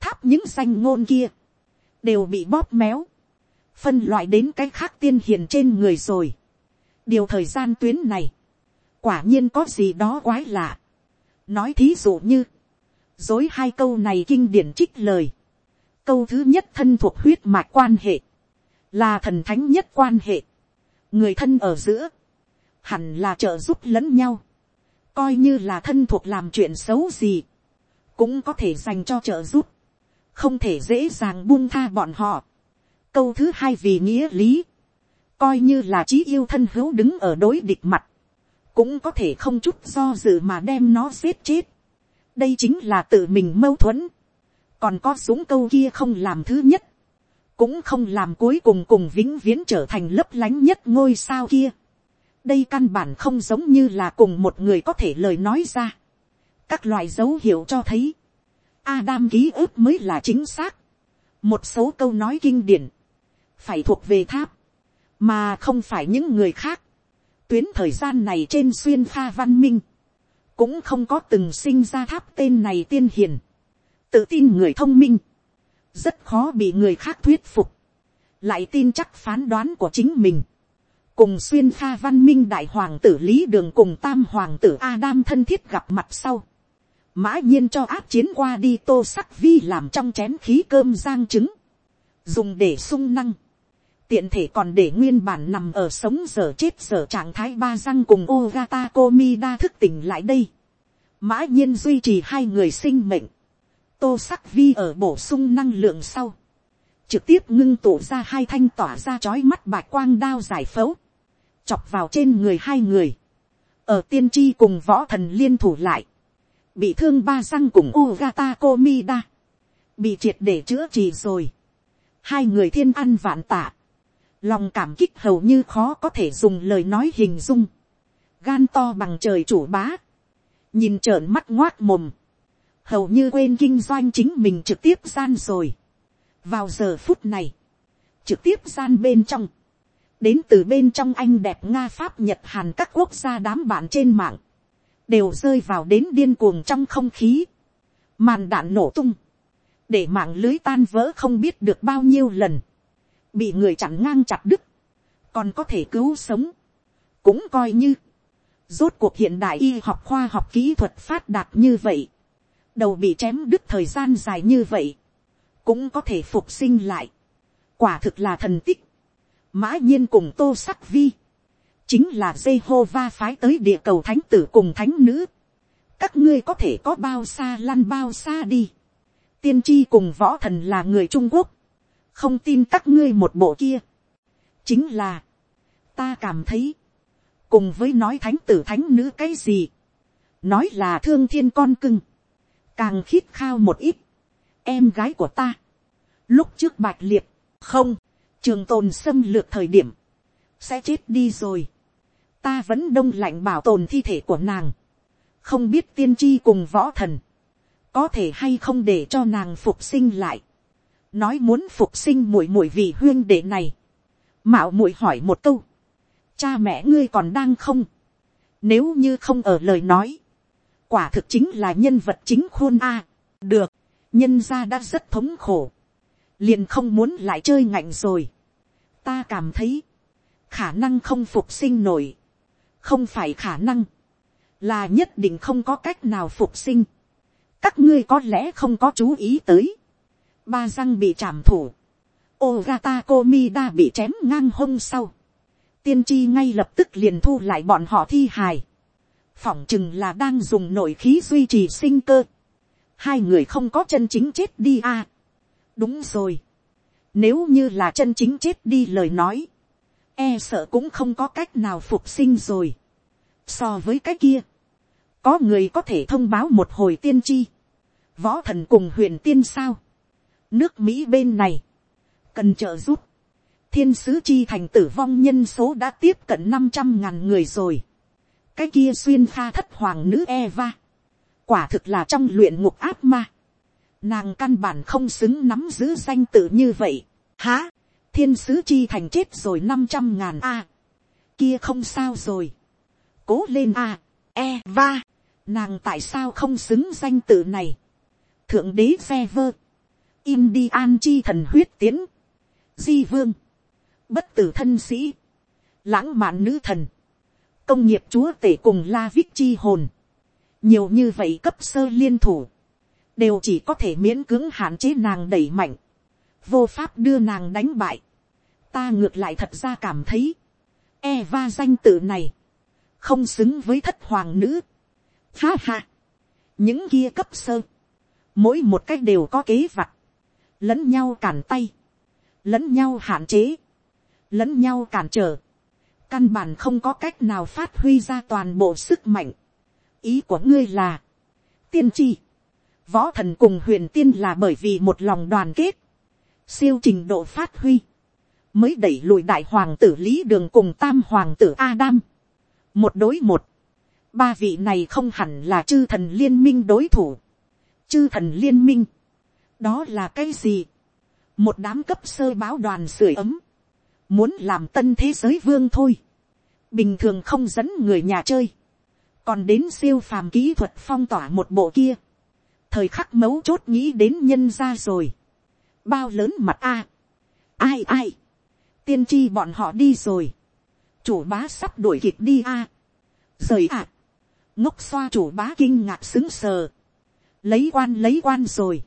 tháp những danh ngôn kia, đều bị bóp méo, phân loại đến cái khác tiên hiền trên người rồi. điều thời gian tuyến này, quả nhiên có gì đó quái lạ. nói thí dụ như, dối hai câu này kinh điển trích lời. câu thứ nhất thân thuộc huyết mạch quan hệ, là thần thánh nhất quan hệ, người thân ở giữa, hẳn là trợ giúp lẫn nhau, coi như là thân thuộc làm chuyện xấu gì, cũng có thể dành cho trợ giúp. Không thể dễ dàng buông tha bọn họ. câu thứ hai vì nghĩa lý, coi như là trí yêu thân hữu đứng ở đối địch mặt, cũng có thể không chút do dự mà đem nó giết chết đây chính là tự mình mâu thuẫn. còn có súng câu kia không làm thứ nhất, cũng không làm cuối cùng cùng vĩnh viễn trở thành lấp lánh nhất ngôi sao kia. đây căn bản không giống như là cùng một người có thể lời nói ra. các loại dấu hiệu cho thấy, Adam ký ức mới là chính xác. Một số câu nói kinh điển. Phải thuộc về tháp. Mà không phải những người khác. Tuyến thời gian này trên xuyên pha văn minh. Cũng không có từng sinh ra tháp tên này tiên hiền. Tự tin người thông minh. Rất khó bị người khác thuyết phục. Lại tin chắc phán đoán của chính mình. Cùng xuyên pha văn minh đại hoàng tử Lý Đường cùng tam hoàng tử Adam thân thiết gặp mặt sau mã nhiên cho áp chiến qua đi tô sắc vi làm trong chén khí cơm giang trứng, dùng để sung năng, tiện thể còn để nguyên bản nằm ở sống giờ chết giờ trạng thái ba răng cùng Ogata Komida thức tỉnh lại đây. Mã nhiên duy trì hai người sinh mệnh. Tô sắc vi ở bổ sung năng lượng sau. Trực tiếp ngưng tụ ra hai thanh tỏa ra chói mắt bạch quang đao giải phẫu. Chọc vào trên người hai người. Ở tiên tri cùng võ thần liên thủ lại bị thương ba răng cùng Ugata Komida, bị triệt để chữa trị rồi. Hai người thiên ăn vạn tạ, lòng cảm kích hầu như khó có thể dùng lời nói hình dung, gan to bằng trời chủ bá, nhìn trợn mắt ngoác mồm, hầu như quên kinh doanh chính mình trực tiếp gian rồi. vào giờ phút này, trực tiếp gian bên trong, đến từ bên trong anh đẹp nga pháp nhật hàn các quốc gia đám bạn trên mạng, đều rơi vào đến điên cuồng trong không khí, màn đạn nổ tung, để mạng lưới tan vỡ không biết được bao nhiêu lần, bị người chặn ngang chặt đứt, còn có thể cứu sống, cũng coi như, rốt cuộc hiện đại y học khoa học kỹ thuật phát đạt như vậy, đầu bị chém đứt thời gian dài như vậy, cũng có thể phục sinh lại, quả thực là thần tích, mã nhiên cùng tô sắc vi, chính là Jehovah phái tới địa cầu thánh tử cùng thánh nữ. Các ngươi có thể có bao xa lăn bao xa đi. Tiên tri cùng võ thần là người Trung Quốc. Không tin các ngươi một bộ kia. Chính là, ta cảm thấy, cùng với nói thánh tử thánh nữ cái gì. Nói là thương thiên con cưng. Càng khít khao một ít. Em gái của ta. Lúc trước bạch liệt, không, trường tồn xâm lược thời điểm sẽ chết đi rồi ta vẫn đông lạnh bảo tồn thi thể của nàng, không biết tiên tri cùng võ thần, có thể hay không để cho nàng phục sinh lại, nói muốn phục sinh muội muội vì huyên đệ này, mạo muội hỏi một câu, cha mẹ ngươi còn đang không, nếu như không ở lời nói, quả thực chính là nhân vật chính khuôn a, được, nhân gia đã rất thống khổ, liền không muốn lại chơi ngạnh rồi, ta cảm thấy, khả năng không phục sinh nổi, không phải khả năng, là nhất định không có cách nào phục sinh. các ngươi có lẽ không có chú ý tới ba răng bị chạm thủ, Ogata Komida bị chém ngang hông sau, tiên tri ngay lập tức liền thu lại bọn họ thi hài, phỏng chừng là đang dùng nội khí duy trì sinh cơ, hai người không có chân chính chết đi à. đúng rồi, nếu như là chân chính chết đi lời nói, e sợ cũng không có cách nào phục sinh rồi. So với cái kia, có người có thể thông báo một hồi tiên tri, võ thần cùng huyền tiên sao, nước mỹ bên này, cần trợ giúp, thiên sứ chi thành tử vong nhân số đã tiếp cận năm trăm ngàn người rồi, cái kia xuyên pha thất hoàng nữ Eva, quả thực là trong luyện ngục áp ma, nàng căn bản không xứng nắm giữ danh tự như vậy, há, thiên sứ chi thành chết rồi năm trăm ngàn a, kia không sao rồi, cố lên a, e va, nàng tại sao không xứng danh tự này, thượng đế phe vơ, Indian chi thần huyết tiến, di vương, bất tử thân sĩ, lãng mạn nữ thần, công nghiệp chúa tể cùng la viết chi hồn, nhiều như vậy cấp sơ liên thủ, đều chỉ có thể miễn cưỡng hạn chế nàng đẩy mạnh, vô pháp đưa nàng đánh bại, ta ngược lại thật ra cảm thấy, Eva danh tự này, không xứng với thất hoàng nữ. Ha ha, những kia cấp sơ, mỗi một cách đều có kế vặt, lẫn nhau cản tay, lẫn nhau hạn chế, lẫn nhau cản trở, căn bản không có cách nào phát huy ra toàn bộ sức mạnh. ý của ngươi là, tiên tri, võ thần cùng huyền tiên là bởi vì một lòng đoàn kết, siêu trình độ phát huy, mới đẩy lùi đại hoàng tử lý đường cùng tam hoàng tử Adam. một đối một, ba vị này không hẳn là chư thần liên minh đối thủ. chư thần liên minh, đó là cái gì, một đám cấp sơ báo đoàn sưởi ấm, muốn làm tân thế giới vương thôi, bình thường không dẫn người nhà chơi, còn đến siêu phàm kỹ thuật phong tỏa một bộ kia, thời khắc mấu chốt nghĩ đến nhân ra rồi, bao lớn mặt a, ai ai, tiên tri bọn họ đi rồi, chủ bá sắp đuổi kịp đi a, rời ạ, ngốc xoa chủ bá kinh ngạc xứng sờ, lấy quan lấy quan rồi,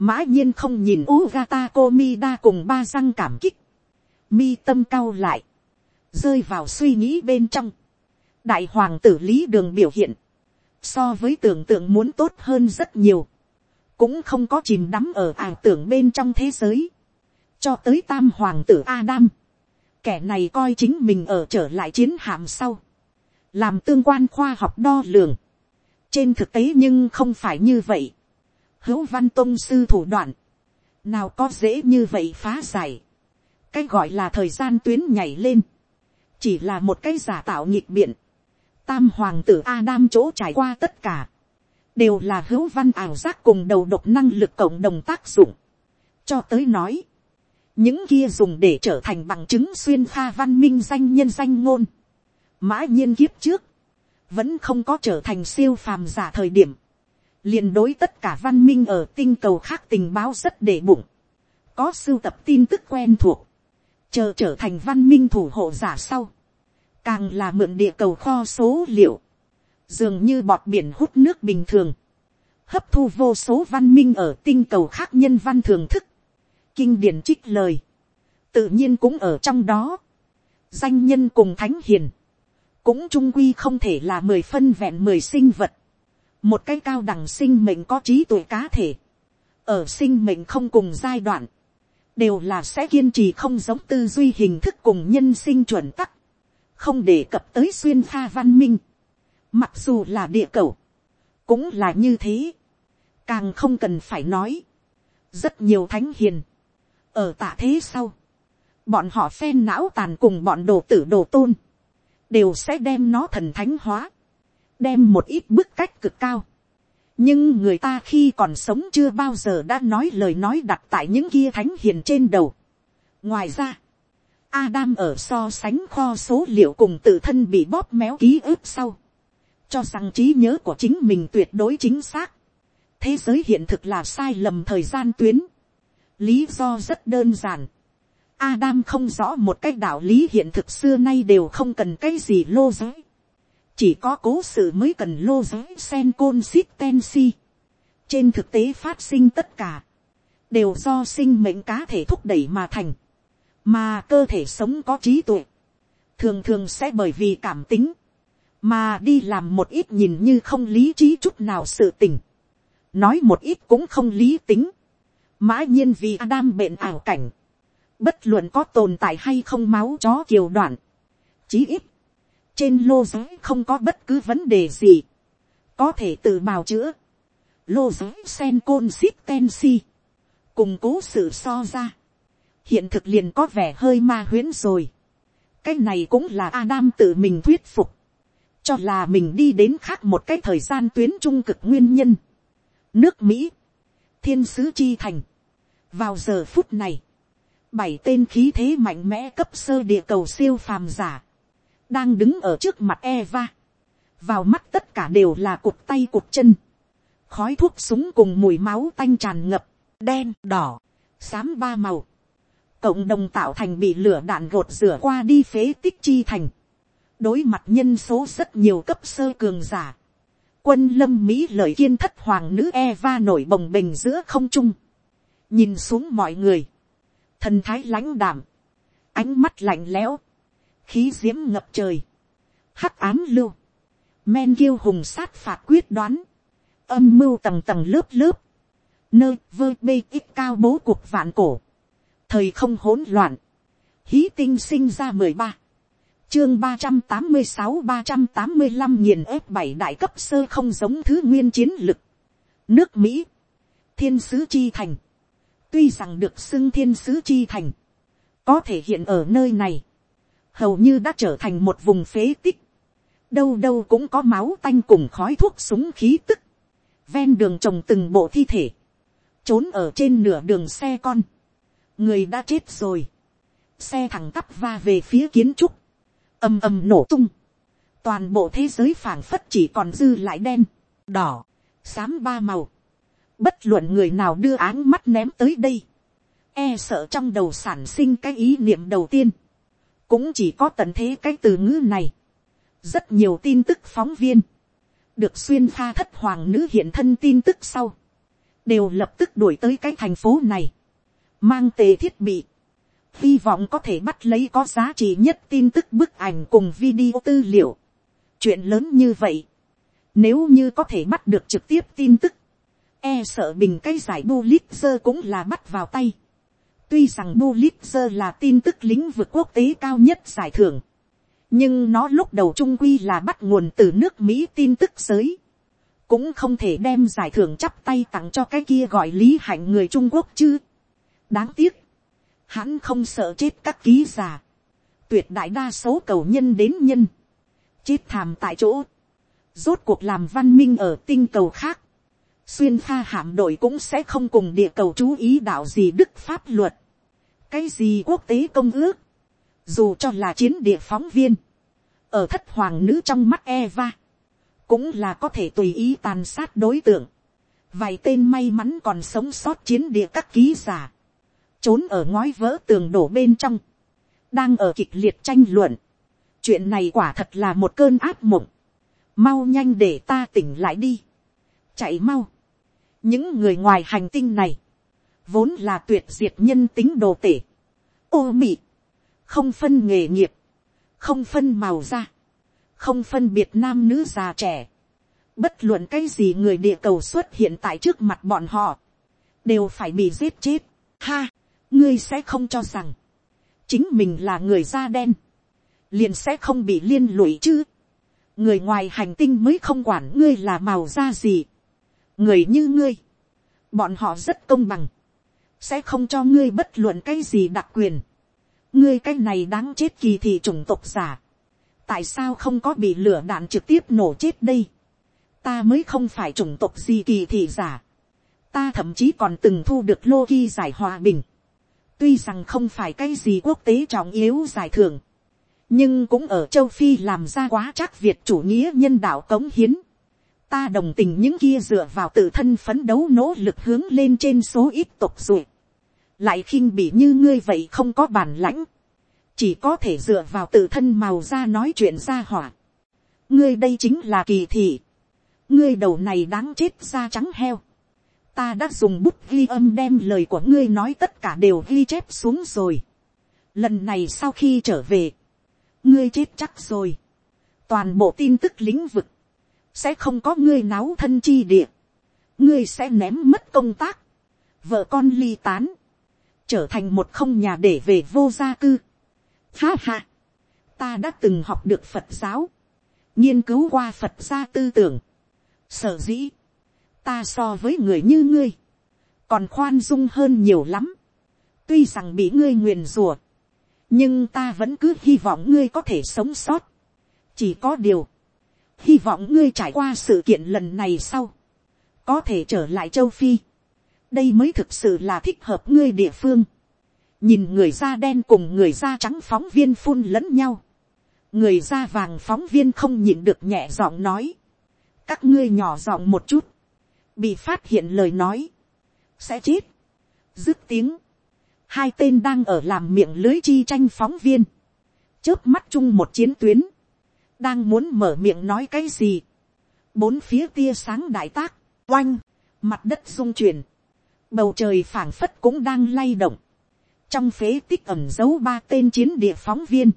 mã nhiên không nhìn Ugata Komida cùng ba răng cảm kích, mi tâm cao lại, rơi vào suy nghĩ bên trong, đại hoàng tử lý đường biểu hiện, so với tưởng tượng muốn tốt hơn rất nhiều, cũng không có chìm đắm ở ảo tưởng bên trong thế giới, cho tới tam hoàng tử Adam, kẻ này coi chính mình ở trở lại chiến hạm sau, làm tương quan khoa học đo lường, trên thực tế nhưng không phải như vậy, hữu văn tôn sư thủ đoạn, nào có dễ như vậy phá giải, cái gọi là thời gian tuyến nhảy lên, chỉ là một cái giả tạo nhịp biện, tam hoàng tử Adam chỗ trải qua tất cả, đều là hữu văn ảo giác cùng đầu độc năng lực cộng đồng tác dụng. cho tới nói, những kia dùng để trở thành bằng chứng xuyên pha văn minh danh nhân danh ngôn. mã nhiên kiếp trước, vẫn không có trở thành siêu phàm giả thời điểm, liền đối tất cả văn minh ở tinh cầu khác tình báo rất để bụng, có sưu tập tin tức quen thuộc, chờ trở thành văn minh thủ hộ giả sau, càng là mượn địa cầu kho số liệu, dường như bọt biển hút nước bình thường, hấp thu vô số văn minh ở tinh cầu khác nhân văn thường thức, kinh điển trích lời, tự nhiên cũng ở trong đó, danh nhân cùng thánh hiền, cũng trung quy không thể là mười phân vẹn mười sinh vật, một cái cao đẳng sinh mệnh có trí tuệ cá thể, ở sinh mệnh không cùng giai đoạn, đều là sẽ kiên trì không giống tư duy hình thức cùng nhân sinh chuẩn tắc, không đề cập tới xuyên pha văn minh, mặc dù là địa cầu, cũng là như thế, càng không cần phải nói, rất nhiều thánh hiền, ở tạ thế sau, bọn họ phen não tàn cùng bọn đồ tử đồ tôn, đều sẽ đem nó thần thánh hóa, đem một ít bức cách cực cao. nhưng người ta khi còn sống chưa bao giờ đã nói lời nói đặt tại những kia thánh hiền trên đầu. ngoài ra, Adam ở so sánh kho số liệu cùng tự thân bị bóp méo ký ức sau, cho rằng trí nhớ của chính mình tuyệt đối chính xác. thế giới hiện thực là sai lầm thời gian tuyến. lý do rất đơn giản. Adam không rõ một cái đạo lý hiện thực xưa nay đều không cần cái gì lô giới. Chỉ có cố sự mới cần lô giới sen côn xít ten si. Trên thực tế phát sinh tất cả. đều do sinh mệnh cá thể thúc đẩy mà thành, mà cơ thể sống có trí tuệ, thường thường sẽ bởi vì cảm tính, mà đi làm một ít nhìn như không lý trí chút nào sự tình, nói một ít cũng không lý tính, mã nhiên vì Adam bệnh ảo cảnh, bất luận có tồn tại hay không máu chó kiều đoạn, chí ít, trên lô giới không có bất cứ vấn đề gì, có thể tự bào chữa, lô giới sen côn ship ten si, cùng cố sự so ra, hiện thực liền có vẻ hơi ma huyễn rồi, cái này cũng là Adam tự mình thuyết phục, cho là mình đi đến khác một cái thời gian tuyến trung cực nguyên nhân. Nước Mỹ, thiên sứ chi thành, vào giờ phút này, bảy tên khí thế mạnh mẽ cấp sơ địa cầu siêu phàm giả, đang đứng ở trước mặt Eva. Vào mắt tất cả đều là cục tay cục chân, khói thuốc súng cùng mùi máu tanh tràn ngập, đen, đỏ, xám ba màu. Cộng đồng tạo thành bị lửa đạn gột rửa qua đi phế tích chi thành. Đối mặt nhân số rất nhiều cấp sơ cường giả. Quân lâm Mỹ lợi kiên thất hoàng nữ Eva nổi bồng bềnh giữa không trung. Nhìn xuống mọi người. Thần thái lãnh đảm. Ánh mắt lạnh lẽo. Khí diễm ngập trời. Hắc ám lưu. Men kiêu hùng sát phạt quyết đoán. Âm mưu tầng tầng lớp lớp. Nơi vơ bê ít cao bố cuộc vạn cổ thời không hỗn loạn, hí tinh sinh ra mười ba, chương ba trăm tám mươi sáu ba trăm tám mươi năm nghiền ép bảy đại cấp sơ không giống thứ nguyên chiến lực. nước mỹ, thiên sứ chi thành, tuy rằng được xưng thiên sứ chi thành, có thể hiện ở nơi này, hầu như đã trở thành một vùng phế tích, đâu đâu cũng có máu tanh cùng khói thuốc súng khí tức, ven đường trồng từng bộ thi thể, trốn ở trên nửa đường xe con, người đã chết rồi, xe thẳng tắp va về phía kiến trúc, ầm ầm nổ tung, toàn bộ thế giới phảng phất chỉ còn dư lại đen, đỏ, xám ba màu, bất luận người nào đưa áng mắt ném tới đây, e sợ trong đầu sản sinh cái ý niệm đầu tiên, cũng chỉ có tận thế cái từ ngữ này, rất nhiều tin tức phóng viên, được xuyên pha thất hoàng nữ hiện thân tin tức sau, đều lập tức đuổi tới cái thành phố này, mang tề thiết bị, hy vọng có thể bắt lấy có giá trị nhất tin tức bức ảnh cùng video tư liệu. chuyện lớn như vậy, nếu như có thể bắt được trực tiếp tin tức, e sợ bình cái giải Pulitzer cũng là bắt vào tay tuy rằng Pulitzer là tin tức lĩnh vực quốc tế cao nhất giải thưởng, nhưng nó lúc đầu trung quy là bắt nguồn từ nước mỹ tin tức giới. Cũng không thể đem giải thưởng chắp tay tặng cho cái kia gọi lý hạnh người trung quốc chứ. Đáng tiếc, hắn không sợ chết các ký giả, tuyệt đại đa số cầu nhân đến nhân, chết thàm tại chỗ, rốt cuộc làm văn minh ở tinh cầu khác, xuyên pha hạm đội cũng sẽ không cùng địa cầu chú ý đạo gì đức pháp luật, cái gì quốc tế công ước, dù cho là chiến địa phóng viên, ở thất hoàng nữ trong mắt Eva, cũng là có thể tùy ý tàn sát đối tượng, vài tên may mắn còn sống sót chiến địa các ký giả, trốn ở ngói vỡ tường đổ bên trong, đang ở kịch liệt tranh luận. chuyện này quả thật là một cơn áp mộng, mau nhanh để ta tỉnh lại đi, chạy mau những người ngoài hành tinh này, vốn là tuyệt diệt nhân tính đồ tể, ô mị, không phân nghề nghiệp, không phân màu da, không phân biệt nam nữ già trẻ, bất luận cái gì người địa cầu xuất hiện tại trước mặt bọn họ, đều phải bị giết chết. Ha, ngươi sẽ không cho rằng, chính mình là người da đen, liền sẽ không bị liên lụy chứ. người ngoài hành tinh mới không quản ngươi là màu da gì người như ngươi, bọn họ rất công bằng, sẽ không cho ngươi bất luận cái gì đặc quyền. ngươi cái này đáng chết kỳ thị chủng tộc giả. tại sao không có bị lửa đạn trực tiếp nổ chết đây. ta mới không phải chủng tộc gì kỳ thị giả. ta thậm chí còn từng thu được lô ghi giải hòa bình tuy rằng không phải cái gì quốc tế trọng yếu giải thưởng, nhưng cũng ở châu phi làm ra quá chắc việt chủ nghĩa nhân đạo cống hiến ta đồng tình những kia dựa vào tự thân phấn đấu nỗ lực hướng lên trên số ít tục ruột, lại khinh bị như ngươi vậy không có bản lãnh, chỉ có thể dựa vào tự thân màu ra nói chuyện ra hỏa. ngươi đây chính là kỳ thị, ngươi đầu này đáng chết da trắng heo, ta đã dùng bút ghi âm đem lời của ngươi nói tất cả đều ghi chép xuống rồi. lần này sau khi trở về, ngươi chết chắc rồi. toàn bộ tin tức lĩnh vực, sẽ không có ngươi náo thân chi địa. ngươi sẽ ném mất công tác, vợ con ly tán, trở thành một không nhà để về vô gia cư. Ha ha, ta đã từng học được phật giáo, nghiên cứu qua phật gia tư tưởng, sở dĩ, ta so với người như ngươi, còn khoan dung hơn nhiều lắm, tuy rằng bị ngươi nguyền rùa, nhưng ta vẫn cứ hy vọng ngươi có thể sống sót, chỉ có điều, hy vọng ngươi trải qua sự kiện lần này sau, có thể trở lại châu phi, đây mới thực sự là thích hợp ngươi địa phương, nhìn người da đen cùng người da trắng phóng viên phun lẫn nhau, người da vàng phóng viên không nhịn được nhẹ giọng nói, các ngươi nhỏ giọng một chút, bị phát hiện lời nói, sẽ chết, dứt tiếng, hai tên đang ở làm miệng lưới chi tranh phóng viên, chớp mắt chung một chiến tuyến, đang muốn mở miệng nói cái gì, bốn phía tia sáng đại tác, oanh, mặt đất rung chuyển, bầu trời phảng phất cũng đang lay động, trong phế tích ẩm dấu ba tên chiến địa phóng viên,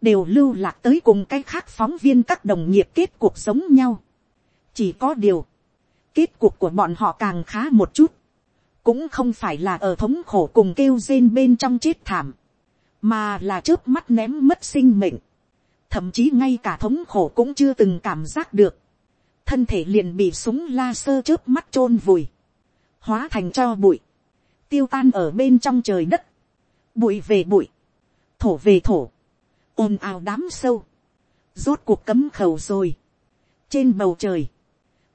đều lưu lạc tới cùng cái khác phóng viên các đồng nghiệp kết cuộc sống nhau. chỉ có điều, kết cuộc của bọn họ càng khá một chút, cũng không phải là ở thống khổ cùng kêu rên bên trong chết thảm, mà là trước mắt ném mất sinh mệnh, thậm chí ngay cả thống khổ cũng chưa từng cảm giác được, thân thể liền bị súng la sơ trước mắt t r ô n vùi, hóa thành cho bụi, tiêu tan ở bên trong trời đất, bụi về bụi, thổ về thổ, ồn ào đám sâu, rốt cuộc cấm khẩu rồi, trên bầu trời,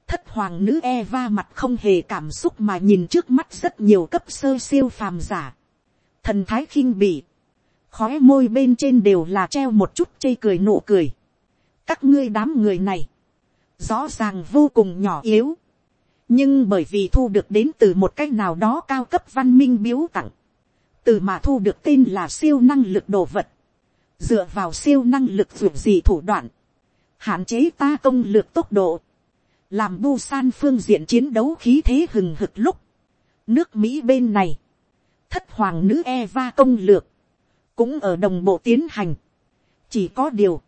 thất hoàng nữ Eva mặt không hề cảm xúc mà nhìn trước mắt rất nhiều cấp sơ siêu phàm giả. Thần thái khinh bỉ khói môi bên trên đều là treo một chút chây cười nụ cười. các ngươi đám người này, rõ ràng vô cùng nhỏ yếu, nhưng bởi vì thu được đến từ một cách nào đó cao cấp văn minh biếu tặng, từ mà thu được tên là siêu năng lực đồ vật, dựa vào siêu năng lực ruột gì thủ đoạn, hạn chế ta công lược tốc độ, làm bu san phương diện chiến đấu khí thế hừng hực lúc, nước mỹ bên này, thất hoàng nữ Eva công lược, cũng ở đồng bộ tiến hành. chỉ có điều,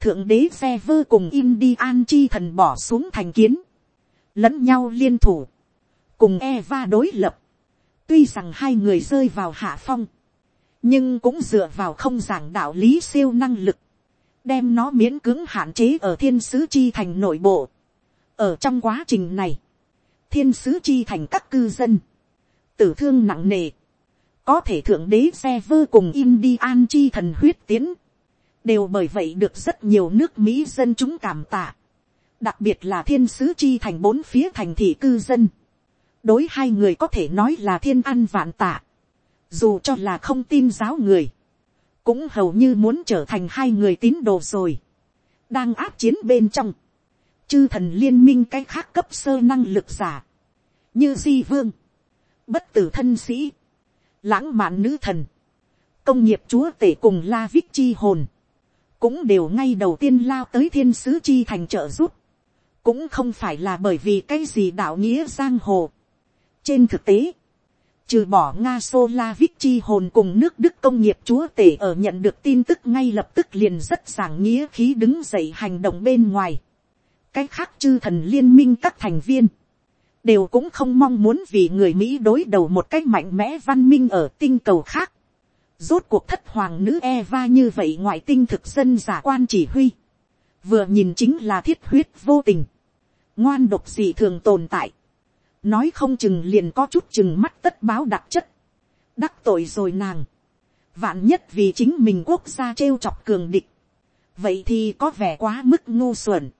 thượng đế xe vơ cùng Indian chi thần bỏ xuống thành kiến, lẫn nhau liên thủ, cùng Eva đối lập. tuy rằng hai người rơi vào hạ phong, nhưng cũng dựa vào không giảng đạo lý siêu năng lực, đem nó miễn cưỡng hạn chế ở thiên sứ chi thành nội bộ. ở trong quá trình này, thiên sứ chi thành các cư dân, tử thương nặng nề, có thể thượng đế xe vơ cùng Indian chi thần huyết tiến, đều bởi vậy được rất nhiều nước Mỹ dân chúng cảm tạ. Đặc biệt là thiên sứ chi thành bốn phía thành thị cư dân. Đối hai người có thể nói là thiên ăn vạn tạ. Dù cho là không tin giáo người. Cũng hầu như muốn trở thành hai người tín đồ rồi. Đang áp chiến bên trong. Chư thần liên minh cái khác cấp sơ năng lực giả. Như di vương. Bất tử thân sĩ lãng mạn nữ thần, công nghiệp chúa tể cùng la vích chi hồn, cũng đều ngay đầu tiên lao tới thiên sứ chi thành trợ giúp, cũng không phải là bởi vì cái gì đạo nghĩa giang hồ. trên thực tế, trừ bỏ nga sô la vích chi hồn cùng nước đức công nghiệp chúa tể ở nhận được tin tức ngay lập tức liền rất giảng nghĩa khí đứng dậy hành động bên ngoài. cái khác chư thần liên minh các thành viên, đều cũng không mong muốn vì người mỹ đối đầu một cách mạnh mẽ văn minh ở tinh cầu khác. rốt cuộc thất hoàng nữ Eva như vậy ngoại tinh thực dân giả quan chỉ huy. vừa nhìn chính là thiết huyết vô tình. ngoan độc gì thường tồn tại. nói không chừng liền có chút chừng mắt tất báo đặc chất. đắc tội rồi nàng. vạn nhất vì chính mình quốc gia trêu chọc cường địch. vậy thì có vẻ quá mức ngu xuẩn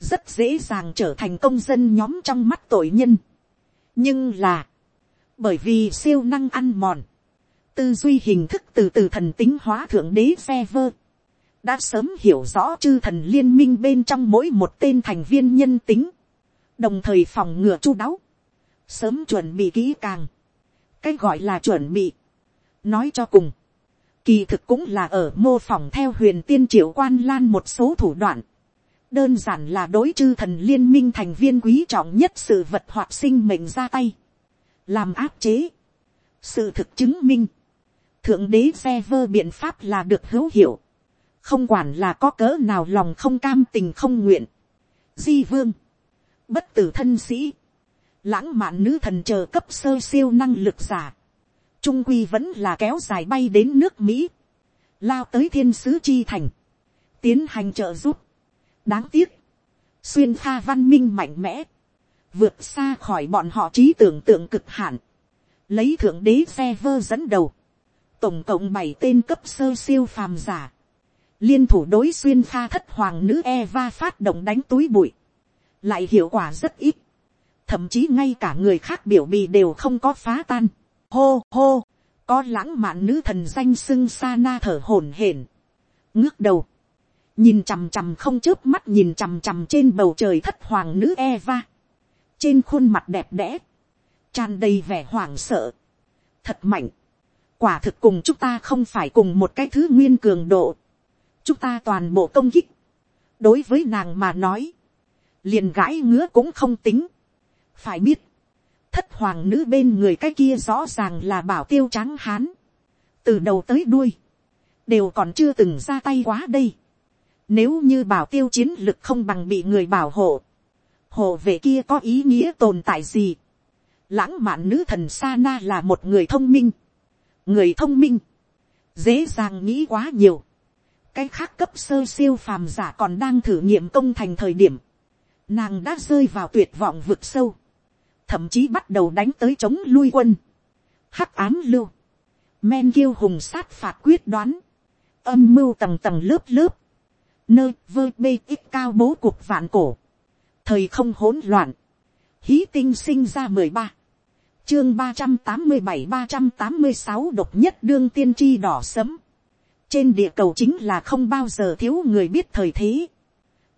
rất dễ dàng trở thành công dân nhóm trong mắt tội nhân. nhưng là, bởi vì siêu năng ăn mòn, tư duy hình thức từ từ thần tính hóa thượng đế xe vơ, đã sớm hiểu rõ chư thần liên minh bên trong mỗi một tên thành viên nhân tính, đồng thời phòng ngừa chu đáo, sớm chuẩn bị kỹ càng, cái gọi là chuẩn bị, nói cho cùng, kỳ thực cũng là ở mô phỏng theo huyền tiên triệu quan lan một số thủ đoạn, đơn giản là đối chư thần liên minh thành viên quý trọng nhất sự vật hoạt sinh mệnh ra tay, làm áp chế. sự thực chứng minh, thượng đế xe vơ biện pháp là được hữu hiệu, không quản là có cỡ nào lòng không cam tình không nguyện. di vương, bất tử thân sĩ, lãng mạn nữ thần chờ cấp sơ siêu năng lực giả, trung quy vẫn là kéo dài bay đến nước mỹ, lao tới thiên sứ chi thành, tiến hành trợ giúp đáng tiếc, xuyên pha văn minh mạnh mẽ, vượt xa khỏi bọn họ trí tưởng tượng cực hạn, lấy thượng đế xe vơ dẫn đầu, tổng cộng bảy tên cấp sơ siêu phàm giả, liên thủ đối xuyên pha thất hoàng nữ Eva phát động đánh túi bụi, lại hiệu quả rất ít, thậm chí ngay cả người khác biểu bì đều không có phá tan. Hô hô, có lãng mạn nữ thần danh sưng sa na thở hổn hển, ngước đầu, nhìn chằm chằm không chớp mắt nhìn chằm chằm trên bầu trời thất hoàng nữ Eva, trên khuôn mặt đẹp đẽ, tràn đầy vẻ hoảng sợ, thật mạnh, quả thực cùng chúng ta không phải cùng một cái thứ nguyên cường độ, chúng ta toàn bộ công kích, đối với nàng mà nói, liền gãi ngứa cũng không tính, phải biết, thất hoàng nữ bên người cái kia rõ ràng là bảo tiêu trắng hán, từ đầu tới đuôi, đều còn chưa từng ra tay quá đây. Nếu như bảo tiêu chiến lực không bằng bị người bảo hộ, hộ vệ kia có ý nghĩa tồn tại gì. Lãng mạn nữ thần Sana là một người thông minh. Người thông minh, dễ dàng nghĩ quá nhiều. Cái khác cấp sơ siêu phàm giả còn đang thử nghiệm công thành thời điểm. Nàng đã rơi vào tuyệt vọng vực sâu thậm chí bắt đầu đánh tới chống lui quân. Hắc ám lưu, men kiêu hùng sát phạt quyết đoán, âm mưu tầng tầng lớp lớp, nơi vơ bê ít cao bố cuộc vạn cổ, thời không hỗn loạn, hí tinh sinh ra mười ba, chương ba trăm tám mươi bảy ba trăm tám mươi sáu độc nhất đương tiên tri đỏ sấm, trên địa cầu chính là không bao giờ thiếu người biết thời thế,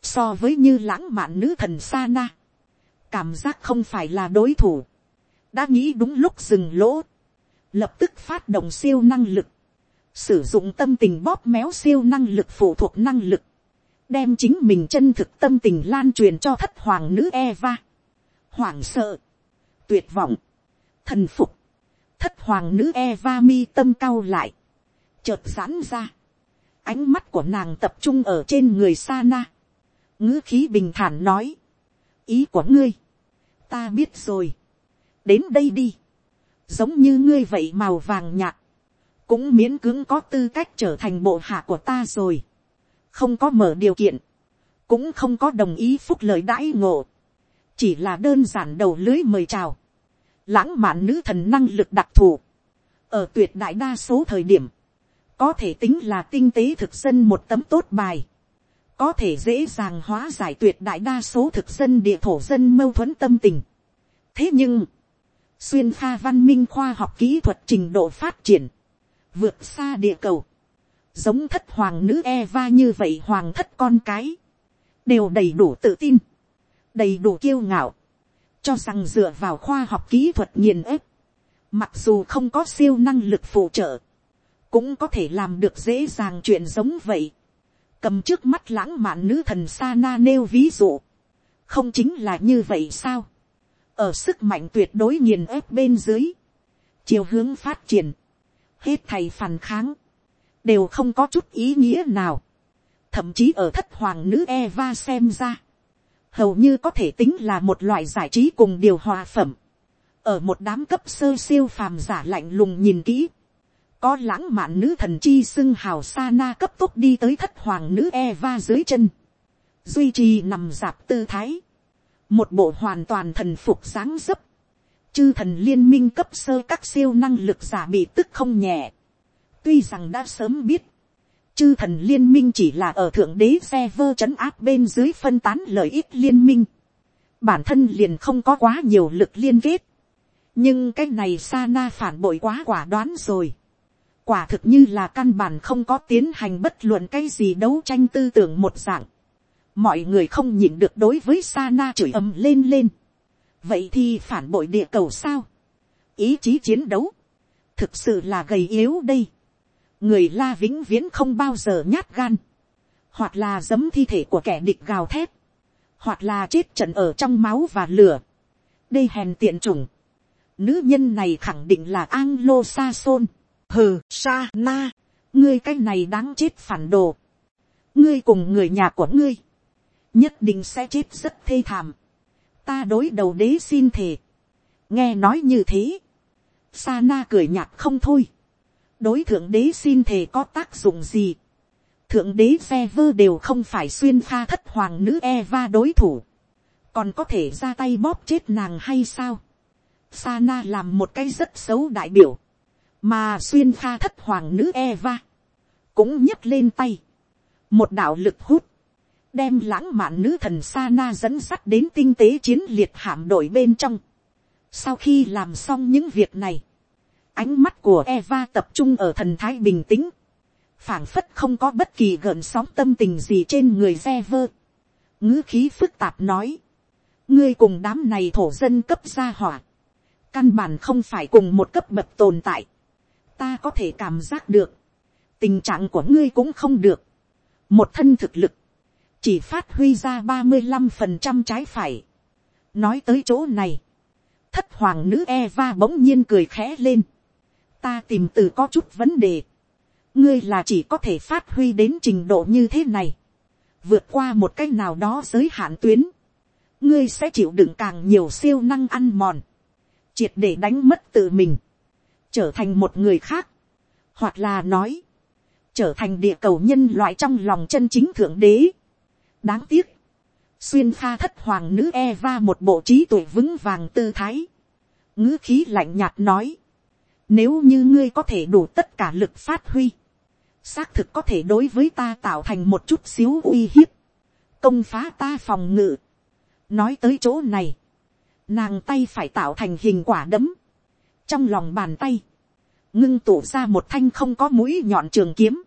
so với như lãng mạn nữ thần sa na, cảm giác không phải là đối thủ, đã nghĩ đúng lúc dừng lỗ, lập tức phát động siêu năng lực, sử dụng tâm tình bóp méo siêu năng lực phụ thuộc năng lực, đem chính mình chân thực tâm tình lan truyền cho thất hoàng nữ Eva. Hoảng sợ, tuyệt vọng, thần phục, thất hoàng nữ Eva mi tâm cao lại, chợt giãn ra, ánh mắt của nàng tập trung ở trên người Sana, ngữ khí bình thản nói, ý của ngươi, ta biết rồi, đến đây đi, giống như ngươi vậy màu vàng nhạt, cũng miễn cưỡng có tư cách trở thành bộ hạ của ta rồi, không có mở điều kiện, cũng không có đồng ý phúc lời đãi ngộ, chỉ là đơn giản đầu lưới mời chào, lãng mạn nữ thần năng lực đặc thù, ở tuyệt đại đa số thời điểm, có thể tính là tinh tế thực dân một tấm tốt bài, có thể dễ dàng hóa giải tuyệt đại đa số thực dân địa thổ dân mâu thuẫn tâm tình. thế nhưng, xuyên pha văn minh khoa học kỹ thuật trình độ phát triển, vượt xa địa cầu, giống thất hoàng nữ Eva như vậy hoàng thất con cái, đều đầy đủ tự tin, đầy đủ kiêu ngạo, cho rằng dựa vào khoa học kỹ thuật nghiền ép, mặc dù không có siêu năng lực phụ trợ, cũng có thể làm được dễ dàng chuyện giống vậy. Cầm trước mắt lãng mạn nữ thần sa na nêu ví dụ, không chính là như vậy sao, ở sức mạnh tuyệt đối nghiền ép bên dưới, chiều hướng phát triển, hết thầy phản kháng, đều không có chút ý nghĩa nào, thậm chí ở thất hoàng nữ Eva xem ra, hầu như có thể tính là một loại giải trí cùng điều hòa phẩm, ở một đám cấp sơ siêu phàm giả lạnh lùng nhìn kỹ, có lãng mạn nữ thần chi xưng hào sa na cấp tốc đi tới thất hoàng nữ Eva dưới chân, duy trì nằm dạp tư thái, một bộ hoàn toàn thần phục sáng dấp, chư thần liên minh cấp sơ các siêu năng lực giả bị tức không nhẹ, tuy rằng đã sớm biết, chư thần liên minh chỉ là ở thượng đế xe vơ c h ấ n áp bên dưới phân tán lợi ích liên minh, bản thân liền không có quá nhiều lực liên kết, nhưng cái này sa na phản bội quá quả đoán rồi, quả thực như là căn bản không có tiến hành bất luận cái gì đấu tranh tư tưởng một dạng. mọi người không nhìn được đối với Sana chửi ầm lên lên. vậy thì phản bội địa cầu sao. ý chí chiến đấu, thực sự là gầy yếu đây người la vĩnh viễn không bao giờ nhát gan. hoặc là giấm thi thể của kẻ địch gào thét, hoặc là chết trận ở trong máu và lửa. đây hèn tiện chủng. nữ nhân này khẳng định là Anglo sa sôn. hừ sa na, ngươi cái này đáng chết phản đồ. ngươi cùng người nhà của ngươi, nhất định sẽ chết rất thê thảm. ta đối đầu đế xin thề. nghe nói như thế, sa na cười nhạt không thôi đối thượng đế xin thề có tác dụng gì thượng đế xe vơ đều không phải xuyên pha thất hoàng nữ Eva đối thủ, còn có thể ra tay bóp chết nàng hay sao. Sana làm một cái rất xấu đại biểu, mà xuyên pha thất hoàng nữ Eva cũng nhấc lên tay, một đạo lực hút, đem lãng mạn nữ thần Sana dẫn sắt đến tinh tế chiến liệt hạm đội bên trong. Sau khi làm xong những việc này, ánh mắt của Eva tập trung ở thần thái bình tĩnh, phảng phất không có bất kỳ gợn sóng tâm tình gì trên người xe vơ. ngữ khí phức tạp nói, ngươi cùng đám này thổ dân cấp gia hỏa, căn bản không phải cùng một cấp bậc tồn tại, ta có thể cảm giác được, tình trạng của ngươi cũng không được, một thân thực lực, chỉ phát huy ra ba mươi năm phần trăm trái phải. nói tới chỗ này, thất hoàng nữ Eva bỗng nhiên cười khẽ lên, ta tìm từ có chút vấn đề, ngươi là chỉ có thể phát huy đến trình độ như thế này, vượt qua một cái nào đó giới hạn tuyến, ngươi sẽ chịu đựng càng nhiều siêu năng ăn mòn, triệt để đánh mất tự mình, trở thành một người khác, hoặc là nói, trở thành địa cầu nhân loại trong lòng chân chính thượng đế. đáng tiếc, xuyên pha thất hoàng nữ Eva một bộ trí tuổi vững vàng tư thái, ngữ khí lạnh nhạt nói, nếu như ngươi có thể đủ tất cả lực phát huy, xác thực có thể đối với ta tạo thành một chút xíu uy hiếp, công phá ta phòng ngự. nói tới chỗ này, nàng tay phải tạo thành hình quả đấm, trong lòng bàn tay, ngưng tụ ra một thanh không có mũi nhọn trường kiếm,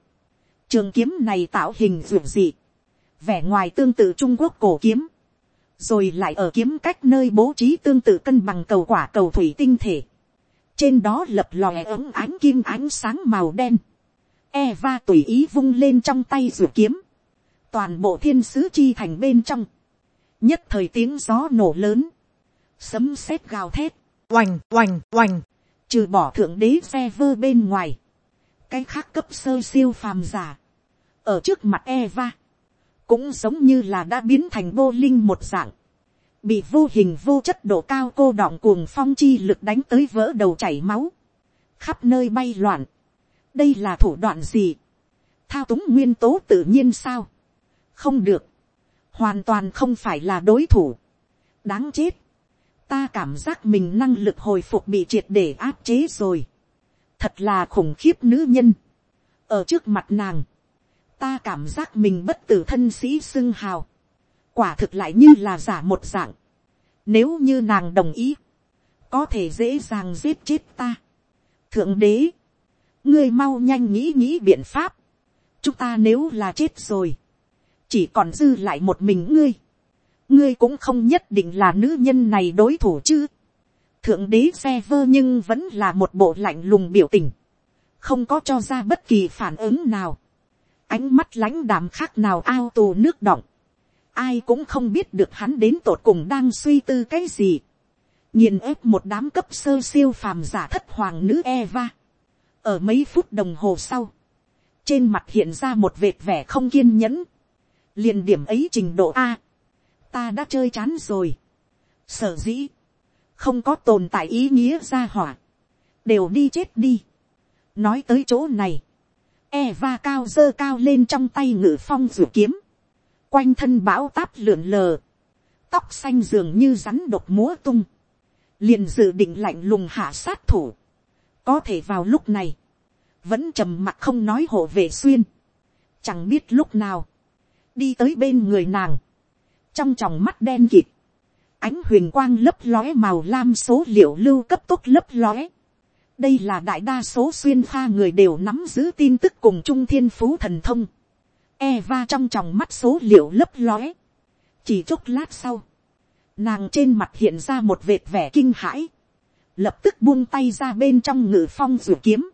trường kiếm này tạo hình ruộng dị, vẻ ngoài tương tự trung quốc cổ kiếm, rồi lại ở kiếm cách nơi bố trí tương tự cân bằng cầu quả cầu thủy tinh thể, trên đó lập lòe ống ánh kim ánh sáng màu đen, Eva tùy ý vung lên trong tay rượu kiếm. Toàn bộ thiên sứ chi thành bên trong. Nhất thời tiếng gió nổ lớn. Sấm sét gào thét. Oành, oành, oành. Trừ bỏ thượng đế xe vơ bên ngoài. Cái khác cấp sơ siêu phàm giả. Ở trước mặt Eva. Cũng giống như là đã biến thành vô linh một dạng. Bị vô hình vô chất độ cao cô đọng cuồng phong chi lực đánh tới vỡ đầu chảy máu. Khắp nơi bay loạn. Đây là thủ đoạn gì, thao túng nguyên tố tự nhiên sao, không được, hoàn toàn không phải là đối thủ, đáng chết, ta cảm giác mình năng lực hồi phục bị triệt để áp chế rồi, thật là khủng khiếp nữ nhân, ở trước mặt nàng, ta cảm giác mình bất tử thân sĩ xưng hào, quả thực lại như là giả một dạng, nếu như nàng đồng ý, có thể dễ dàng giết chết ta. thượng đế, ngươi mau nhanh nghĩ nghĩ biện pháp. chúng ta nếu là chết rồi, chỉ còn dư lại một mình ngươi. ngươi cũng không nhất định là nữ nhân này đối thủ chứ. thượng đế xe vơ nhưng vẫn là một bộ lạnh lùng biểu tình, không có cho ra bất kỳ phản ứng nào. ánh mắt lãnh đạm khác nào ao tù nước động ai cũng không biết được hắn đến tột cùng đang suy tư cái gì. nhìn ép một đám cấp sơ siêu phàm giả thất hoàng nữ Eva. Ở mấy phút đồng hồ sau, trên mặt hiện ra một vệt vẻ không kiên nhẫn, liền điểm ấy trình độ a, ta đã chơi chán rồi, sở dĩ, không có tồn tại ý nghĩa ra hỏa, đều đi chết đi. nói tới chỗ này, Eva cao dơ cao lên trong tay ngự phong rủ kiếm, quanh thân bão táp lượn lờ, tóc xanh dường như rắn độc múa tung, liền dự định lạnh lùng hạ sát thủ, có thể vào lúc này, vẫn trầm mặc không nói hộ vệ xuyên, chẳng biết lúc nào, đi tới bên người nàng, trong tròng mắt đen kịt, ánh huyền quang lấp lóe màu lam số liệu lưu cấp tốc lấp lóe. đây là đại đa số xuyên pha người đều nắm giữ tin tức cùng trung thiên phú thần thông. Eva trong tròng mắt số liệu lấp lóe. chỉ chốc lát sau, nàng trên mặt hiện ra một vệt vẻ kinh hãi lập tức buông tay ra bên trong ngự phong rủ kiếm,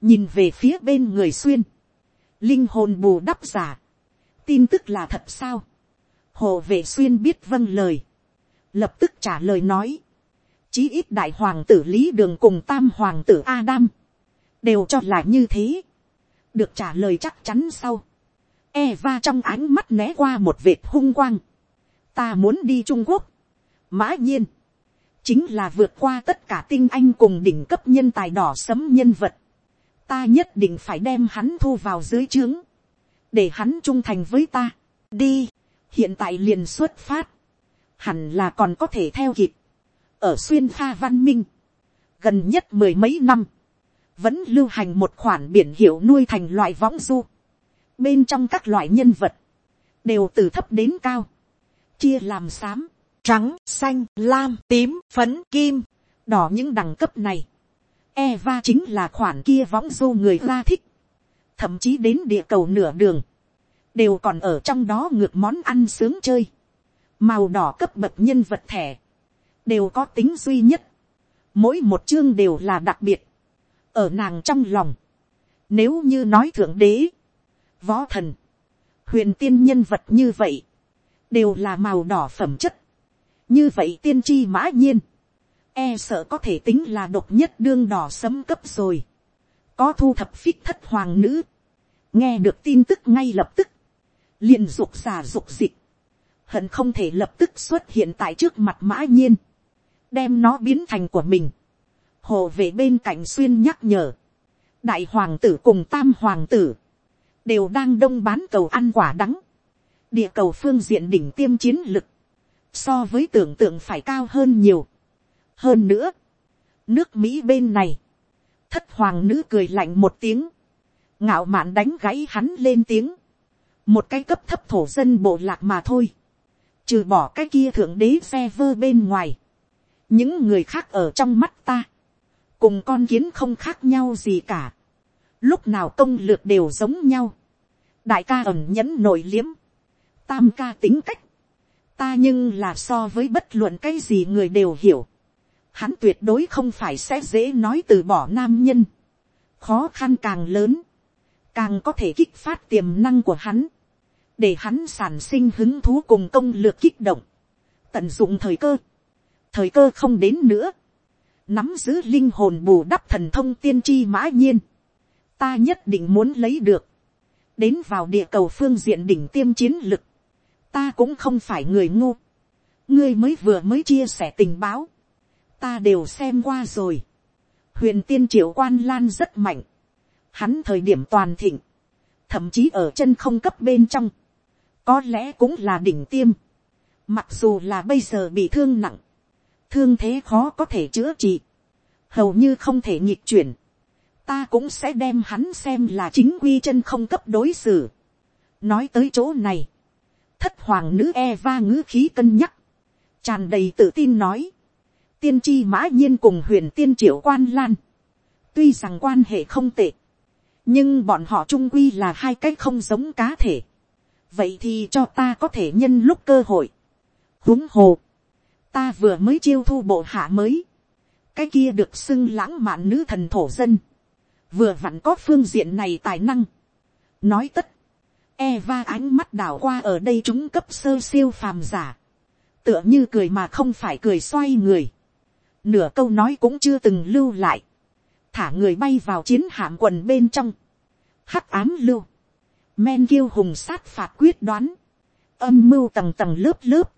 nhìn về phía bên người xuyên, linh hồn bù đắp giả, tin tức là thật sao. hồ vệ xuyên biết vâng lời. lập tức trả lời nói. chí ít đại hoàng tử lý đường cùng tam hoàng tử adam. đều cho là như thế. được trả lời chắc chắn sau. Eva trong ánh mắt né qua một vệt hung quang. ta muốn đi trung quốc. mã nhiên. chính là vượt qua tất cả tinh anh cùng đỉnh cấp nhân tài đỏ sấm nhân vật ta nhất định phải đem hắn thu vào dưới trướng, để hắn trung thành với ta. đi, hiện tại liền xuất phát, hẳn là còn có thể theo kịp, ở xuyên pha văn minh, gần nhất mười mấy năm, vẫn lưu hành một khoản biển hiệu nuôi thành loại võng du, bên trong các loại nhân vật, đều từ thấp đến cao, chia làm xám, trắng, xanh, lam, tím, phấn, kim, đỏ những đẳng cấp này, Eva chính là khoản kia võng du người ra thích. Thậm chí đến địa cầu nửa đường. Đều còn ở trong đó ngược món ăn sướng chơi. Màu đỏ cấp bậc nhân vật thẻ. Đều có tính duy nhất. Mỗi một chương đều là đặc biệt. Ở nàng trong lòng. Nếu như nói thượng đế. Võ thần. Huyền tiên nhân vật như vậy. Đều là màu đỏ phẩm chất. Như vậy tiên tri mã nhiên e sợ có thể tính là độc nhất đương đỏ sấm cấp rồi. có thu thập phích thất hoàng nữ, nghe được tin tức ngay lập tức, liền dục xà dục dịch, hận không thể lập tức xuất hiện tại trước mặt mã nhiên, đem nó biến thành của mình. hồ về bên cạnh xuyên nhắc nhở, đại hoàng tử cùng tam hoàng tử, đều đang đông bán cầu ăn quả đắng, địa cầu phương diện đỉnh tiêm chiến lực, so với tưởng tượng phải cao hơn nhiều. Hơn nữa, nước mỹ bên này, thất hoàng nữ cười lạnh một tiếng, ngạo mạn đánh gáy hắn lên tiếng, một cái cấp thấp thổ dân bộ lạc mà thôi, trừ bỏ cái kia thượng đế xe vơ bên ngoài, những người khác ở trong mắt ta, cùng con kiến không khác nhau gì cả, lúc nào công lược đều giống nhau, đại ca ẩn nhẫn nội liếm, tam ca tính cách, ta nhưng là so với bất luận cái gì người đều hiểu, hắn tuyệt đối không phải sẽ dễ nói từ bỏ nam nhân. khó khăn càng lớn, càng có thể kích phát tiềm năng của hắn, để hắn sản sinh hứng thú cùng công lược kích động, tận dụng thời cơ, thời cơ không đến nữa, nắm giữ linh hồn bù đắp thần thông tiên tri mã nhiên, ta nhất định muốn lấy được, đến vào địa cầu phương diện đỉnh tiêm chiến lực, ta cũng không phải người ngu, ngươi mới vừa mới chia sẻ tình báo, ta đều xem qua rồi. huyền tiên triệu quan lan rất mạnh. hắn thời điểm toàn thịnh, thậm chí ở chân không cấp bên trong, có lẽ cũng là đỉnh tiêm. mặc dù là bây giờ bị thương nặng, thương thế khó có thể chữa trị, hầu như không thể nhịp chuyển, ta cũng sẽ đem hắn xem là chính quy chân không cấp đối xử. nói tới chỗ này, thất hoàng nữ Eva ngữ khí cân nhắc, tràn đầy tự tin nói, tiên tri mã nhiên cùng huyền tiên triệu quan lan. tuy rằng quan hệ không tệ, nhưng bọn họ trung quy là hai cái không giống cá thể. vậy thì cho ta có thể nhân lúc cơ hội. huống hồ, ta vừa mới chiêu thu bộ hạ mới, cái kia được xưng lãng mạn nữ thần thổ dân, vừa vặn có phương diện này tài năng. nói tất, Eva ánh mắt đảo qua ở đây chúng cấp sơ siêu phàm giả. Tựa như cười mà không phải cười xoay người. Nửa câu nói cũng chưa từng lưu lại, thả người bay vào chiến hạm quần bên trong, hắc ám lưu, men kiêu hùng sát phạt quyết đoán, âm mưu tầng tầng lớp lớp,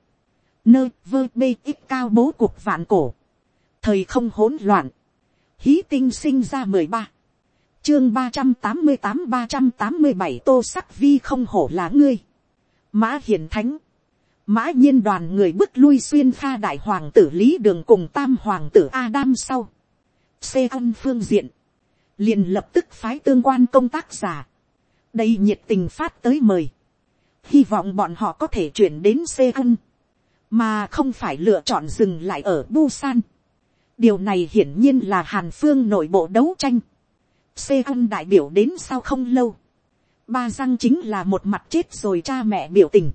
nơi vơ bê ít cao bố cuộc vạn cổ, thời không hỗn loạn, hí tinh sinh ra mười ba, chương ba trăm tám mươi tám ba trăm tám mươi bảy tô sắc vi không hổ là ngươi, mã hiền thánh, mã nhiên đoàn người bước lui xuyên pha đại hoàng tử lý đường cùng tam hoàng tử adam sau. xê ân phương diện, liền lập tức phái tương quan công tác giả, đây nhiệt tình phát tới mời, hy vọng bọn họ có thể chuyển đến xê ân, mà không phải lựa chọn dừng lại ở busan. điều này hiển nhiên là hàn phương nội bộ đấu tranh xê ân đại biểu đến sau không lâu, ba răng chính là một mặt chết rồi cha mẹ biểu tình.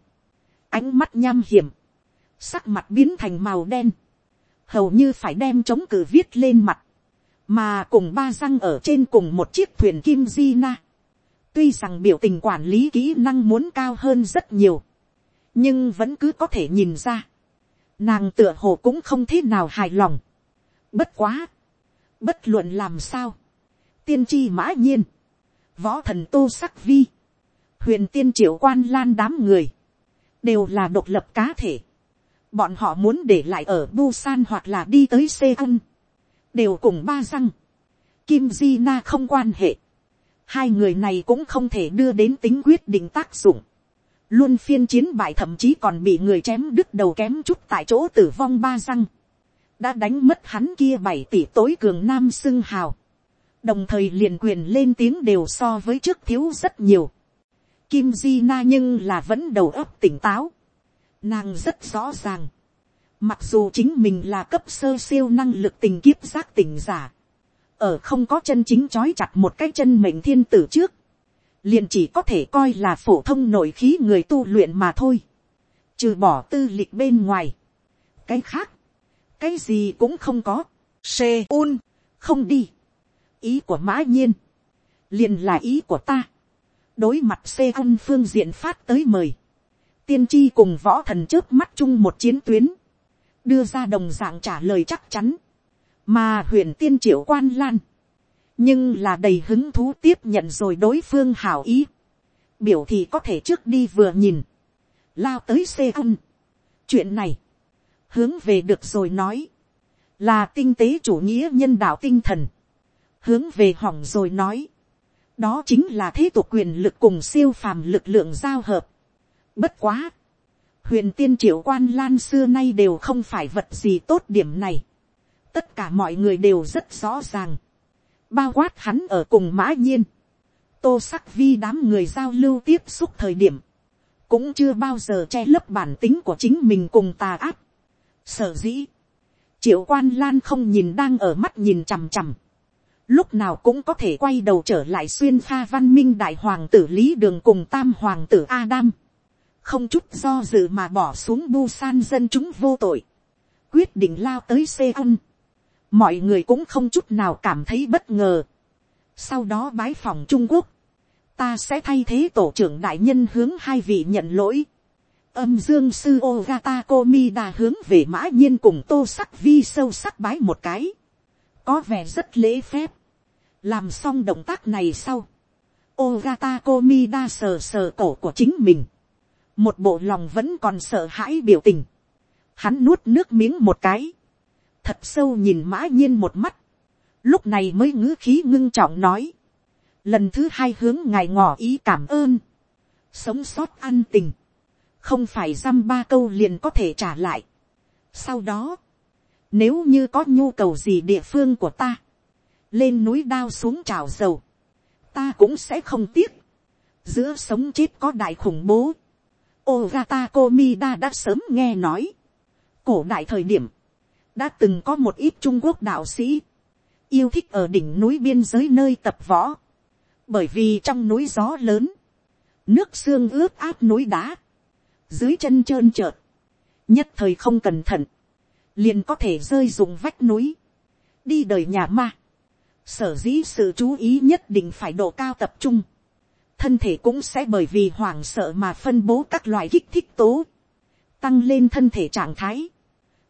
Ánh mắt nham hiểm, sắc mặt biến thành màu đen, hầu như phải đem chống cử viết lên mặt, mà cùng ba răng ở trên cùng một chiếc thuyền kim di na, tuy rằng biểu tình quản lý kỹ năng muốn cao hơn rất nhiều, nhưng vẫn cứ có thể nhìn ra, nàng tựa hồ cũng không thế nào hài lòng. bất quá, bất luận làm sao, tiên tri mã nhiên, võ thần tô sắc vi, huyền tiên triệu quan lan đám người, đều là độc lập cá thể. Bọn họ muốn để lại ở Busan hoặc là đi tới Seoul, đều cùng ba răng. Kim Di Na không quan hệ. Hai người này cũng không thể đưa đến tính quyết định tác dụng. Luôn phiên chiến bại thậm chí còn bị người chém đứt đầu kém chút tại chỗ tử vong ba răng. Đã đánh mất hắn kia bảy tỷ tối cường nam xưng hào. Đồng thời liền quyền lên tiếng đều so với trước thiếu rất nhiều Kim Di Na nhưng là vẫn đầu óc tỉnh táo. Nàng rất rõ ràng. Mặc dù chính mình là cấp sơ siêu năng lực tình kiếp giác tỉnh giả. Ở không có chân chính chói chặt một cái chân mệnh thiên tử trước. Liền chỉ có thể coi là phổ thông nội khí người tu luyện mà thôi. Trừ bỏ tư lịch bên ngoài. Cái khác. Cái gì cũng không có. Seoul. Không đi. Ý của mã nhiên. Liền là ý của ta. Đối mặt xê ân phương diện phát tới mời, tiên tri cùng võ thần trước mắt chung một chiến tuyến, đưa ra đồng dạng trả lời chắc chắn, mà huyền tiên triệu quan lan, nhưng là đầy hứng thú tiếp nhận rồi đối phương hảo ý, biểu thì có thể trước đi vừa nhìn, lao tới xê ân. chuyện này, hướng về được rồi nói, là tinh tế chủ nghĩa nhân đạo tinh thần, hướng về hỏng rồi nói, đó chính là thế tục quyền lực cùng siêu phàm lực lượng giao hợp. Bất quá, huyền tiên triệu quan lan xưa nay đều không phải vật gì tốt điểm này. Tất cả mọi người đều rất rõ ràng. Bao quát hắn ở cùng mã nhiên. Tô sắc vi đám người giao lưu tiếp xúc thời điểm. Cũng chưa bao giờ che lấp bản tính của chính mình cùng tà ác. Sở dĩ. Triệu quan lan không nhìn đang ở mắt nhìn chằm chằm lúc nào cũng có thể quay đầu trở lại xuyên pha văn minh đại hoàng tử lý đường cùng tam hoàng tử Adam. Không chút do dự mà bỏ xuống bu san dân chúng vô tội. Quyết định lao tới xê ân. Mọi người cũng không chút nào cảm thấy bất ngờ. Sau đó bái phòng Trung Quốc. Ta sẽ thay thế tổ trưởng đại nhân hướng hai vị nhận lỗi. Âm dương sư Ogata Komida hướng về mã nhiên cùng tô sắc vi sâu sắc bái một cái. Có vẻ rất lễ phép làm xong động tác này sau, Ogata Komida sờ sờ cổ của chính mình, một bộ lòng vẫn còn sợ hãi biểu tình, hắn nuốt nước miếng một cái, thật sâu nhìn mã nhiên một mắt, lúc này mới ngữ khí ngưng trọng nói, lần thứ hai hướng ngài ngỏ ý cảm ơn, sống sót ăn tình, không phải dăm ba câu liền có thể trả lại. sau đó, nếu như có nhu cầu gì địa phương của ta, lên núi đao xuống trào dầu, ta cũng sẽ không tiếc, giữa sống chết có đại khủng bố, Ogata Komida đã sớm nghe nói, cổ đại thời điểm, đã từng có một ít trung quốc đạo sĩ, yêu thích ở đỉnh núi biên giới nơi tập võ, bởi vì trong núi gió lớn, nước xương ướt át núi đá, dưới chân trơn trợt, nhất thời không cẩn thận, liền có thể rơi dùng vách núi, đi đời nhà ma, sở dĩ sự chú ý nhất định phải độ cao tập trung, thân thể cũng sẽ bởi vì hoảng sợ mà phân bố các loại kích thích tố, tăng lên thân thể trạng thái,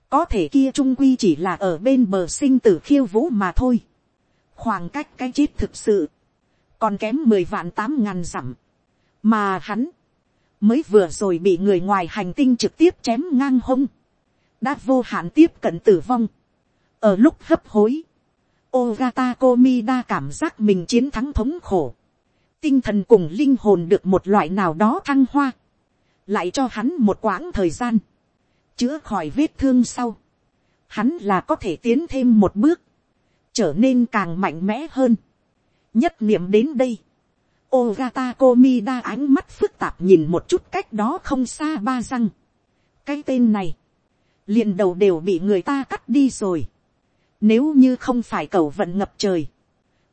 có thể kia trung quy chỉ là ở bên bờ sinh tử khiêu vũ mà thôi, khoảng cách cái chết thực sự, còn kém mười vạn tám ngàn dặm, mà hắn, mới vừa rồi bị người ngoài hành tinh trực tiếp chém ngang hông, đã vô hạn tiếp cận tử vong, ở lúc hấp hối, Ogata Komida cảm giác mình chiến thắng thống khổ. Tinh thần cùng linh hồn được một loại nào đó thăng hoa. Lại cho hắn một quãng thời gian. Chữa khỏi vết thương sau. Hắn là có thể tiến thêm một bước. Trở nên càng mạnh mẽ hơn. Nhất niệm đến đây. Ogata Komida ánh mắt phức tạp nhìn một chút cách đó không xa ba răng. Cái tên này. liền đầu đều bị người ta cắt đi rồi nếu như không phải cầu vận ngập trời.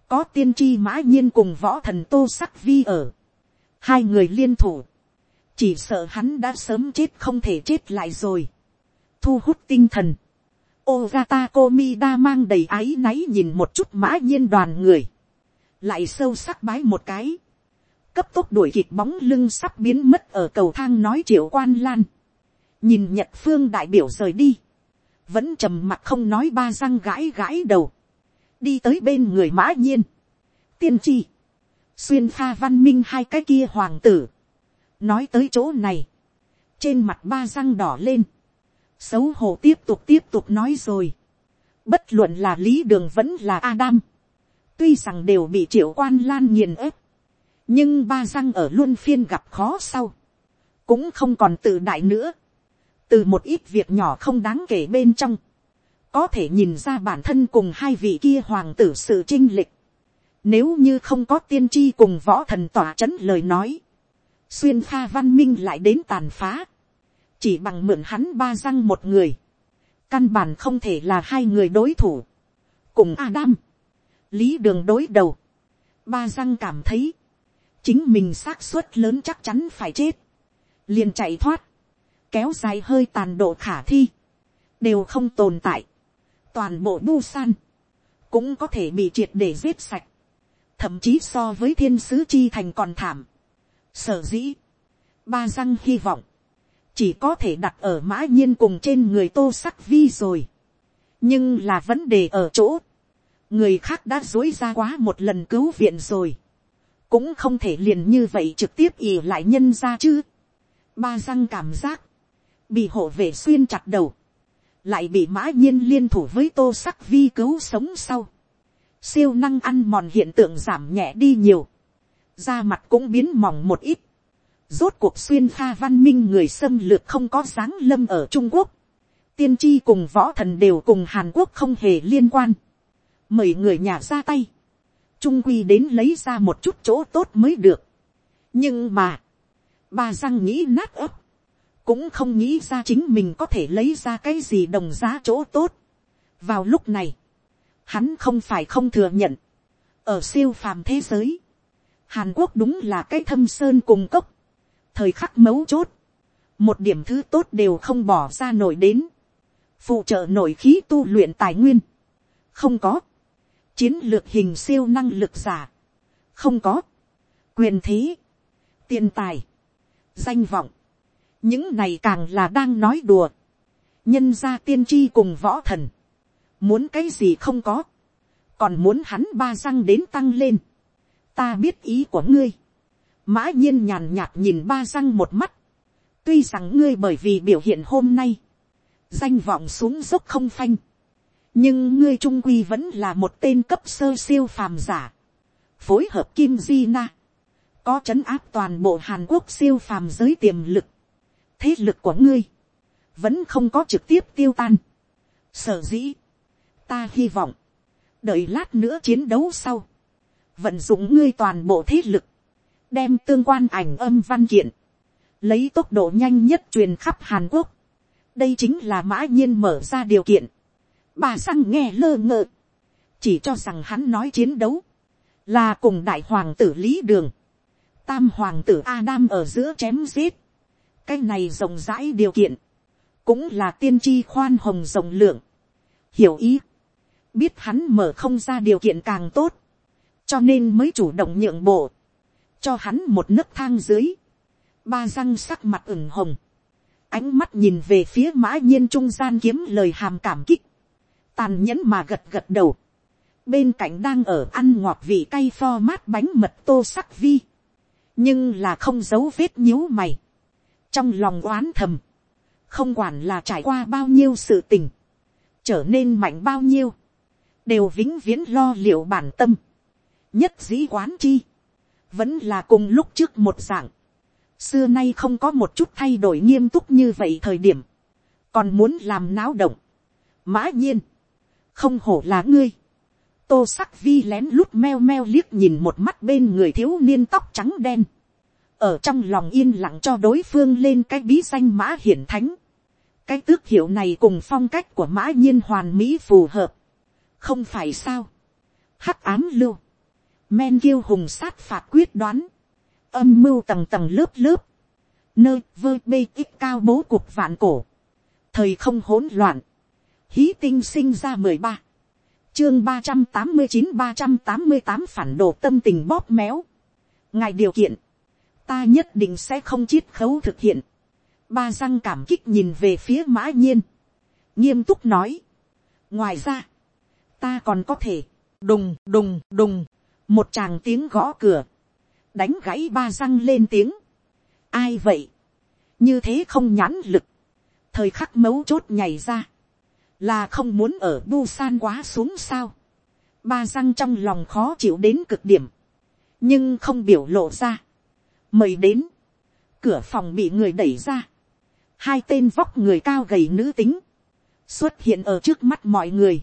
Có tiên tri mã nhiên cùng võ thần tô sắc vi ở. Hai người liên thủ. Chỉ sợ hắn đã sớm chết không thể chết lại rồi. Thu hút tinh thần. Ogata Komida mang đầy áy náy nhìn một chút mã nhiên đoàn người. Lại sâu sắc bái một cái. cấp tốc đuổi kịp bóng lưng sắp biến mất ở cầu thang nói triệu quan lan, nhìn nhật phương đại biểu rời đi, vẫn trầm mặt không nói ba răng gãi gãi đầu, đi tới bên người mã nhiên, tiên tri, xuyên pha văn minh hai cái kia hoàng tử, nói tới chỗ này, trên mặt ba răng đỏ lên, xấu hổ tiếp tục tiếp tục nói rồi, bất luận là lý đường vẫn là adam, tuy rằng đều bị triệu quan lan nghiền ép, nhưng ba răng ở luôn phiên gặp khó sau, cũng không còn tự đại nữa, từ một ít việc nhỏ không đáng kể bên trong, có thể nhìn ra bản thân cùng hai vị kia hoàng tử sự trinh lịch, nếu như không có tiên tri cùng võ thần tỏa c h ấ n lời nói, xuyên pha văn minh lại đến tàn phá, chỉ bằng mượn hắn ba răng một người, căn bản không thể là hai người đối thủ, cùng Adam, lý đường đối đầu, ba răng cảm thấy, chính mình xác suất lớn chắc chắn phải chết, liền chạy thoát, kéo dài hơi tàn độ khả thi, đều không tồn tại, toàn bộ Busan, cũng có thể bị triệt để giết sạch, thậm chí so với thiên sứ chi thành còn thảm. Sở dĩ, ba răng hy vọng, chỉ có thể đặt ở mã nhiên cùng trên người tô sắc vi rồi. nhưng là vấn đề ở chỗ, người khác đã dối ra quá một lần cứu viện rồi, cũng không thể liền như vậy trực tiếp ì lại nhân ra chứ. ba răng cảm giác, bị hộ vệ xuyên chặt đầu, lại bị mã nhiên liên thủ với tô sắc vi cứu sống sau. Siêu năng ăn mòn hiện tượng giảm nhẹ đi nhiều, da mặt cũng biến mỏng một ít, rốt cuộc xuyên pha văn minh người xâm lược không có dáng lâm ở trung quốc, tiên tri cùng võ thần đều cùng hàn quốc không hề liên quan, mời người nhà ra tay, trung quy đến lấy ra một chút chỗ tốt mới được, nhưng mà, bà răng nghĩ nát ấp, cũng không nghĩ ra chính mình có thể lấy ra cái gì đồng giá chỗ tốt. vào lúc này, hắn không phải không thừa nhận, ở siêu phàm thế giới, hàn quốc đúng là cái thâm sơn cùng cốc, thời khắc mấu chốt, một điểm thứ tốt đều không bỏ ra nổi đến, phụ trợ nổi khí tu luyện tài nguyên, không có, chiến lược hình siêu năng lực giả, không có, quyền thế, tiền tài, danh vọng, những này càng là đang nói đùa, nhân gia tiên tri cùng võ thần, muốn cái gì không có, còn muốn hắn ba răng đến tăng lên, ta biết ý của ngươi, mã nhiên nhàn nhạt nhìn ba răng một mắt, tuy rằng ngươi bởi vì biểu hiện hôm nay, danh vọng xuống dốc không phanh, nhưng ngươi trung quy vẫn là một tên cấp sơ siêu phàm giả, phối hợp kim di na, có c h ấ n áp toàn bộ hàn quốc siêu phàm giới tiềm lực, thế lực của ngươi, vẫn không có trực tiếp tiêu tan. Sở dĩ, ta hy vọng, đợi lát nữa chiến đấu sau, vận dụng ngươi toàn bộ thế lực, đem tương quan ảnh âm văn kiện, lấy tốc độ nhanh nhất truyền khắp hàn quốc, đây chính là mã nhiên mở ra điều kiện, bà sang nghe lơ ngơ, chỉ cho rằng hắn nói chiến đấu, là cùng đại hoàng tử lý đường, tam hoàng tử Adam ở giữa chém giết, cái này rộng rãi điều kiện, cũng là tiên tri khoan hồng rộng lượng, hiểu ý, biết hắn mở không ra điều kiện càng tốt, cho nên mới chủ động nhượng bộ, cho hắn một nấc thang dưới, ba răng sắc mặt ửng hồng, ánh mắt nhìn về phía mã nhiên trung gian kiếm lời hàm cảm kích, tàn nhẫn mà gật gật đầu, bên cạnh đang ở ăn ngọt vị cay pho mát bánh mật tô sắc vi, nhưng là không giấu vết nhíu mày, trong lòng oán thầm, không quản là trải qua bao nhiêu sự tình, trở nên mạnh bao nhiêu, đều vĩnh viễn lo liệu bản tâm, nhất dĩ quán chi, vẫn là cùng lúc trước một dạng, xưa nay không có một chút thay đổi nghiêm túc như vậy thời điểm, còn muốn làm náo động, mã nhiên, không hổ là ngươi, tô sắc vi lén lút meo meo liếc nhìn một mắt bên người thiếu niên tóc trắng đen, ở trong lòng yên lặng cho đối phương lên cái bí danh mã hiển thánh, cái tước hiệu này cùng phong cách của mã nhiên hoàn mỹ phù hợp, không phải sao, hắc ám lưu, men kiêu hùng sát phạt quyết đoán, âm mưu tầng tầng lớp lớp, nơi vơ bê ít cao bố cuộc vạn cổ, thời không hỗn loạn, hí tinh sinh ra mười ba, chương ba trăm tám mươi chín ba trăm tám mươi tám phản đồ tâm tình bóp méo, ngài điều kiện, ta nhất định sẽ không chiết khấu thực hiện. ba răng cảm kích nhìn về phía mã nhiên, nghiêm túc nói. ngoài ra, ta còn có thể, đùng đùng đùng, một chàng tiếng gõ cửa, đánh gãy ba răng lên tiếng. ai vậy, như thế không nhãn lực, thời khắc mấu chốt nhảy ra, là không muốn ở bu san quá xuống sao. ba răng trong lòng khó chịu đến cực điểm, nhưng không biểu lộ ra mời đến, cửa phòng bị người đẩy ra, hai tên vóc người cao gầy nữ tính, xuất hiện ở trước mắt mọi người.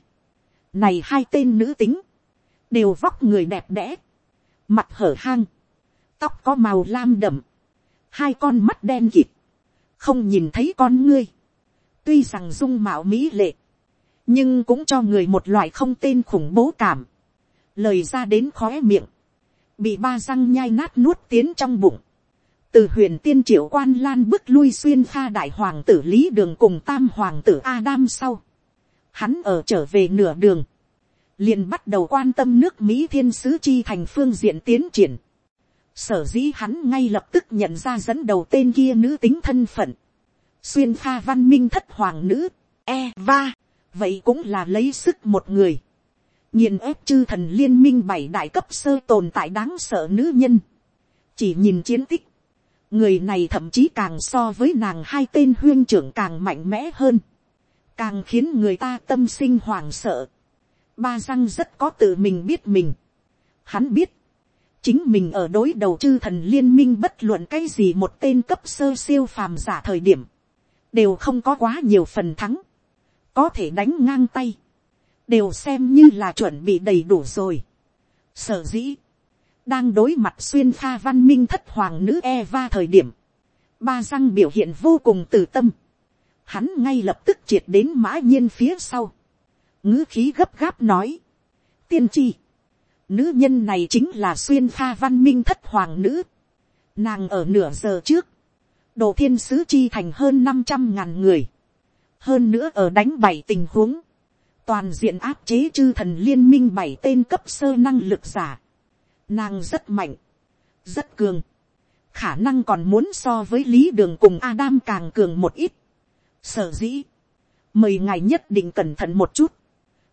này hai tên nữ tính, đều vóc người đẹp đẽ, mặt hở hang, tóc có màu lam đậm, hai con mắt đen kịt, không nhìn thấy con ngươi, tuy rằng dung mạo mỹ lệ, nhưng cũng cho người một loại không tên khủng bố cảm, lời ra đến khóe miệng, bị ba răng nhai nát nuốt tiến trong bụng, từ huyền tiên triệu quan lan bước lui xuyên pha đại hoàng tử lý đường cùng tam hoàng tử adam sau, hắn ở trở về nửa đường, liền bắt đầu quan tâm nước mỹ thiên sứ chi thành phương diện tiến triển, sở dĩ hắn ngay lập tức nhận ra dẫn đầu tên kia nữ tính thân phận, xuyên pha văn minh thất hoàng nữ, Eva, vậy cũng là lấy sức một người, nhìn ép chư thần liên minh bảy đại cấp sơ tồn tại đáng sợ nữ nhân, chỉ nhìn chiến tích, người này thậm chí càng so với nàng hai tên huyên trưởng càng mạnh mẽ hơn, càng khiến người ta tâm sinh hoảng sợ. Ba răng rất có tự mình biết mình. Hắn biết, chính mình ở đối đầu chư thần liên minh bất luận cái gì một tên cấp sơ siêu phàm giả thời điểm, đều không có quá nhiều phần thắng, có thể đánh ngang tay, đều xem như là chuẩn bị đầy đủ rồi. Sở dĩ, đang đối mặt xuyên pha văn minh thất hoàng nữ Eva thời điểm, ba răng biểu hiện vô cùng từ tâm, hắn ngay lập tức triệt đến mã nhiên phía sau, ngữ khí gấp gáp nói, tiên tri, nữ nhân này chính là xuyên pha văn minh thất hoàng nữ, nàng ở nửa giờ trước, đồ thiên sứ chi thành hơn năm trăm ngàn người, hơn nữa ở đánh bảy tình huống, toàn diện áp chế chư thần liên minh bảy tên cấp sơ năng lực giả, nàng rất mạnh, rất cường, khả năng còn muốn so với lý đường cùng Adam càng cường một ít. Sở dĩ, mời ngài nhất định cẩn thận một chút,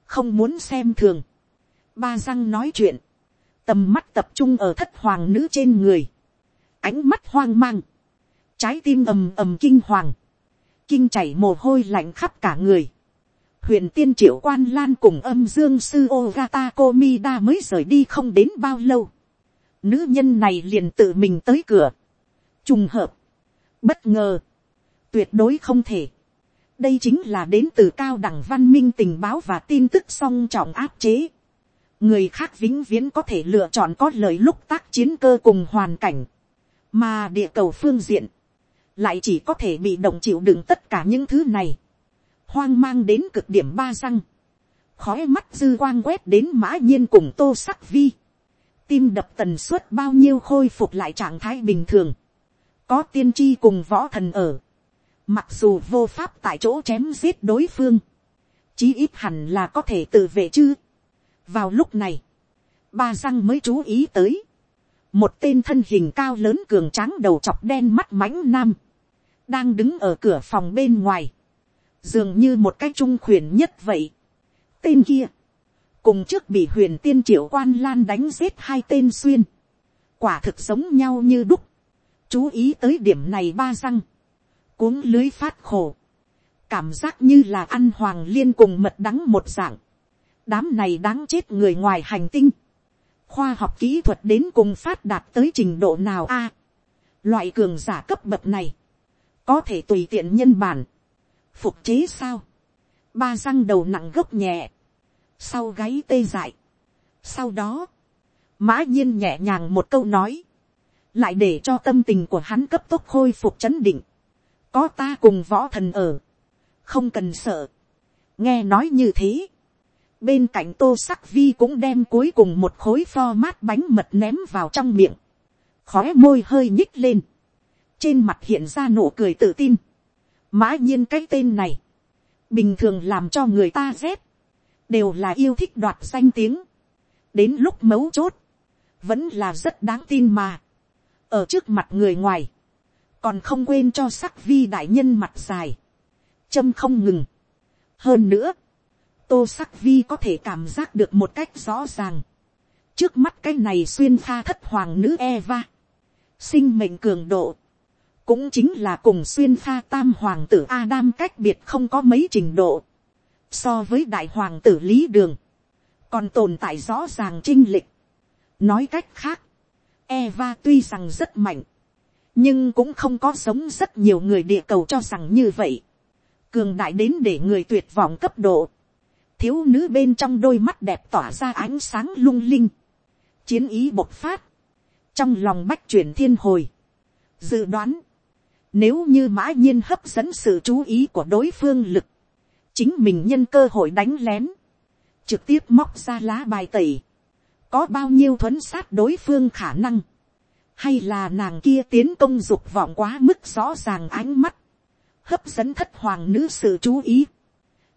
không muốn xem thường. Ba răng nói chuyện, tầm mắt tập trung ở thất hoàng nữ trên người, ánh mắt hoang mang, trái tim ầm ầm kinh hoàng, kinh chảy mồ hôi lạnh khắp cả người. Huyền tiên triệu quan lan cùng âm dương sư Ogata Komida mới rời đi không đến bao lâu. Nữ nhân này liền tự mình tới cửa. Trùng hợp. Bất ngờ. Tuyệt đối không thể. Đây chính là đến từ cao đẳng văn minh tình báo và tin tức song trọng áp chế. Người khác vĩnh viễn có thể lựa chọn có lời lúc tác chiến cơ cùng hoàn cảnh. Mà địa cầu phương diện. Lại chỉ có thể bị động chịu đựng tất cả những thứ này. Hoang mang đến cực điểm ba răng. Khói mắt dư quang quét đến mã nhiên cùng tô sắc vi tim đập tần suất bao nhiêu khôi phục lại trạng thái bình thường. Có tiên tri cùng võ thần ở. Mặc dù vô pháp tại chỗ chém giết đối phương. Chí ít hẳn là có thể tự vệ chứ. Vào lúc này. Ba răng mới chú ý tới. Một tên thân hình cao lớn cường tráng đầu chọc đen mắt mãnh nam. Đang đứng ở cửa phòng bên ngoài. Dường như một cái trung khuyển nhất vậy. Tên kia. Cùng trước bị huyền tiên triệu quan lan đánh giết hai tên xuyên, quả thực giống nhau như đúc, chú ý tới điểm này ba răng, cuống lưới phát khổ, cảm giác như là ăn hoàng liên cùng mật đắng một dạng, đám này đáng chết người ngoài hành tinh, khoa học kỹ thuật đến cùng phát đạt tới trình độ nào a, loại cường giả cấp bậc này, có thể tùy tiện nhân bản, phục chế sao, ba răng đầu nặng gốc nhẹ, sau gáy tê dại. Sau đó, mã nhiên nhẹ nhàng một câu nói, lại để cho tâm tình của hắn cấp tốc khôi phục chấn định. Có ta cùng võ thần ở, không cần sợ. nghe nói như thế, bên cạnh tô sắc vi cũng đem cuối cùng một khối pho mát bánh mật ném vào trong miệng, khói môi hơi nhích lên, trên mặt hiện ra nụ cười tự tin mã nhiên cái tên này, bình thường làm cho người ta rét, đều là yêu thích đoạt danh tiếng. đến lúc mấu chốt, vẫn là rất đáng tin mà. ở trước mặt người ngoài, còn không quên cho sắc vi đại nhân mặt dài, châm không ngừng. hơn nữa, tô sắc vi có thể cảm giác được một cách rõ ràng, trước mắt cái này xuyên pha thất hoàng nữ Eva, sinh mệnh cường độ, cũng chính là cùng xuyên pha tam hoàng tử Adam cách biệt không có mấy trình độ, so với đại hoàng tử lý đường, còn tồn tại rõ ràng trinh lịch. nói cách khác, Eva tuy rằng rất mạnh, nhưng cũng không có sống rất nhiều người địa cầu cho rằng như vậy. cường đại đến để người tuyệt vọng cấp độ. thiếu nữ bên trong đôi mắt đẹp tỏa ra ánh sáng lung linh. chiến ý bộc phát. trong lòng bách chuyển thiên hồi. dự đoán, nếu như mã nhiên hấp dẫn sự chú ý của đối phương lực, chính mình nhân cơ hội đánh lén, trực tiếp móc ra lá bài tẩy, có bao nhiêu thuấn sát đối phương khả năng, hay là nàng kia tiến công dục vọng quá mức rõ ràng ánh mắt, hấp dẫn thất hoàng nữ sự chú ý,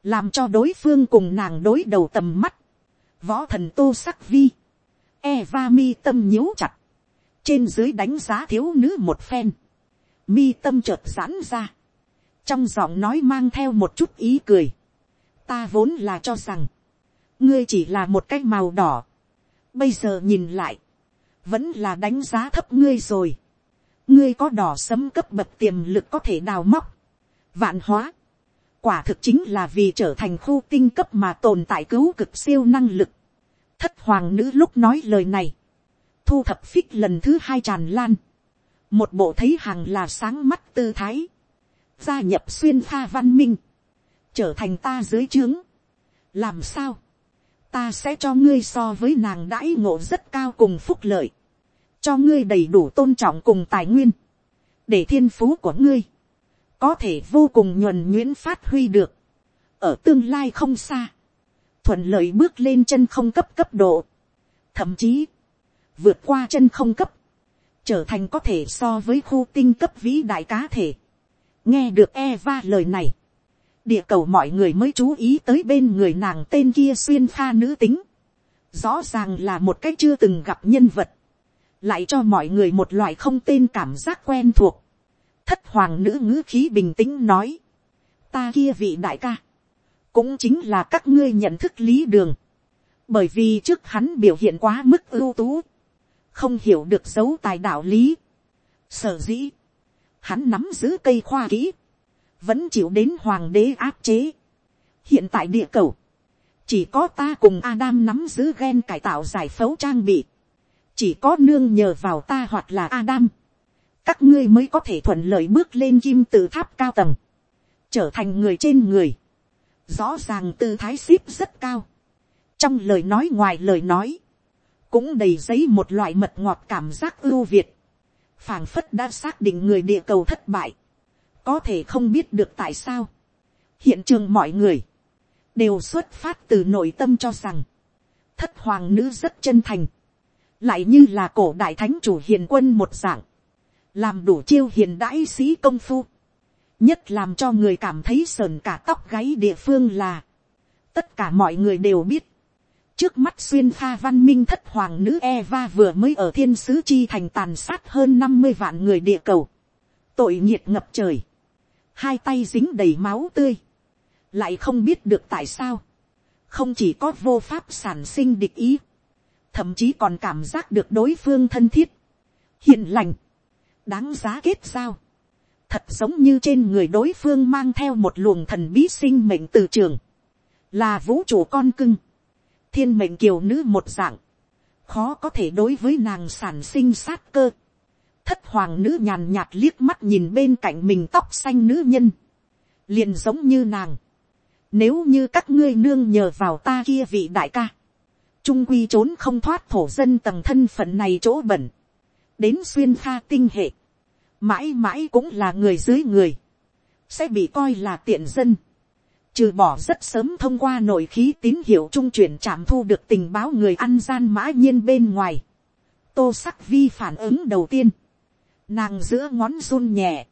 làm cho đối phương cùng nàng đối đầu tầm mắt, võ thần tô sắc vi, Eva mi tâm nhíu chặt, trên dưới đánh giá thiếu nữ một phen, mi tâm chợt giãn ra, trong giọng nói mang theo một chút ý cười, ta vốn là cho rằng, ngươi chỉ là một cái màu đỏ, bây giờ nhìn lại, vẫn là đánh giá thấp ngươi rồi, ngươi có đỏ sấm cấp bậc tiềm lực có thể đào móc, vạn hóa, quả thực chính là vì trở thành khu tinh cấp mà tồn tại cứu cực siêu năng lực. Thất hoàng nữ lúc nói lời này, thu thập phích lần thứ hai tràn lan, một bộ thấy hàng là sáng mắt tư thái, gia nhập xuyên pha văn minh, trở thành ta dưới trướng. làm sao, ta sẽ cho ngươi so với nàng đãi ngộ rất cao cùng phúc lợi, cho ngươi đầy đủ tôn trọng cùng tài nguyên, để thiên phú của ngươi, có thể vô cùng nhuần nhuyễn phát huy được, ở tương lai không xa, thuận lợi bước lên chân không cấp cấp độ, thậm chí, vượt qua chân không cấp, trở thành có thể so với khu tinh cấp vĩ đại cá thể. nghe được Eva lời này, địa cầu mọi người mới chú ý tới bên người nàng tên kia xuyên pha nữ tính. rõ ràng là một cách chưa từng gặp nhân vật, lại cho mọi người một loại không tên cảm giác quen thuộc. thất hoàng nữ ngữ khí bình tĩnh nói, ta kia vị đại ca, cũng chính là các ngươi nhận thức lý đường, bởi vì trước hắn biểu hiện quá mức ưu tú, không hiểu được dấu tài đạo lý. Sở dĩ, hắn nắm giữ cây khoa kỹ, vẫn chịu đến hoàng đế áp chế. hiện tại địa cầu, chỉ có ta cùng Adam nắm giữ gen cải tạo giải phẫu trang bị, chỉ có nương nhờ vào ta hoặc là Adam, các ngươi mới có thể thuận lợi bước lên kim tự tháp cao tầng, trở thành người trên người, rõ ràng tư thái ship rất cao, trong lời nói ngoài lời nói, cũng đầy giấy một loại mật ngọt cảm giác ưu việt, phảng phất đã xác định người địa cầu thất bại, có thể không biết được tại sao, hiện trường mọi người, đều xuất phát từ nội tâm cho rằng, thất hoàng nữ rất chân thành, lại như là cổ đại thánh chủ hiền quân một dạng, làm đủ chiêu hiền đãi sĩ công phu, nhất làm cho người cảm thấy sờn cả tóc gáy địa phương là, tất cả mọi người đều biết, trước mắt xuyên pha văn minh thất hoàng nữ Eva vừa mới ở thiên sứ chi thành tàn sát hơn năm mươi vạn người địa cầu. Tội nhiệt ngập trời. Hai tay dính đầy máu tươi. Lại không biết được tại sao. Không chỉ có vô pháp sản sinh địch ý. Thậm chí còn cảm giác được đối phương thân thiết. Hiện lành. Đáng giá kết giao. Thật giống như trên người đối phương mang theo một luồng thần bí sinh mệnh từ trường. Là vũ trụ con cưng thiên mệnh kiều nữ một dạng, khó có thể đối với nàng sản sinh sát cơ. Thất hoàng nữ nhàn nhạt liếc mắt nhìn bên cạnh mình tóc xanh nữ nhân, liền giống như nàng. Nếu như các ngươi nương nhờ vào ta kia vị đại ca, trung quy trốn không thoát thổ dân tầng thân phận này chỗ bẩn, đến xuyên pha tinh hệ, mãi mãi cũng là người dưới người, sẽ bị coi là tiện dân trừ bỏ rất sớm thông qua nội khí tín hiệu trung chuyển trạm thu được tình báo người ăn gian mã nhiên bên ngoài. tô sắc vi phản ứng đầu tiên. nàng giữa ngón run nhẹ.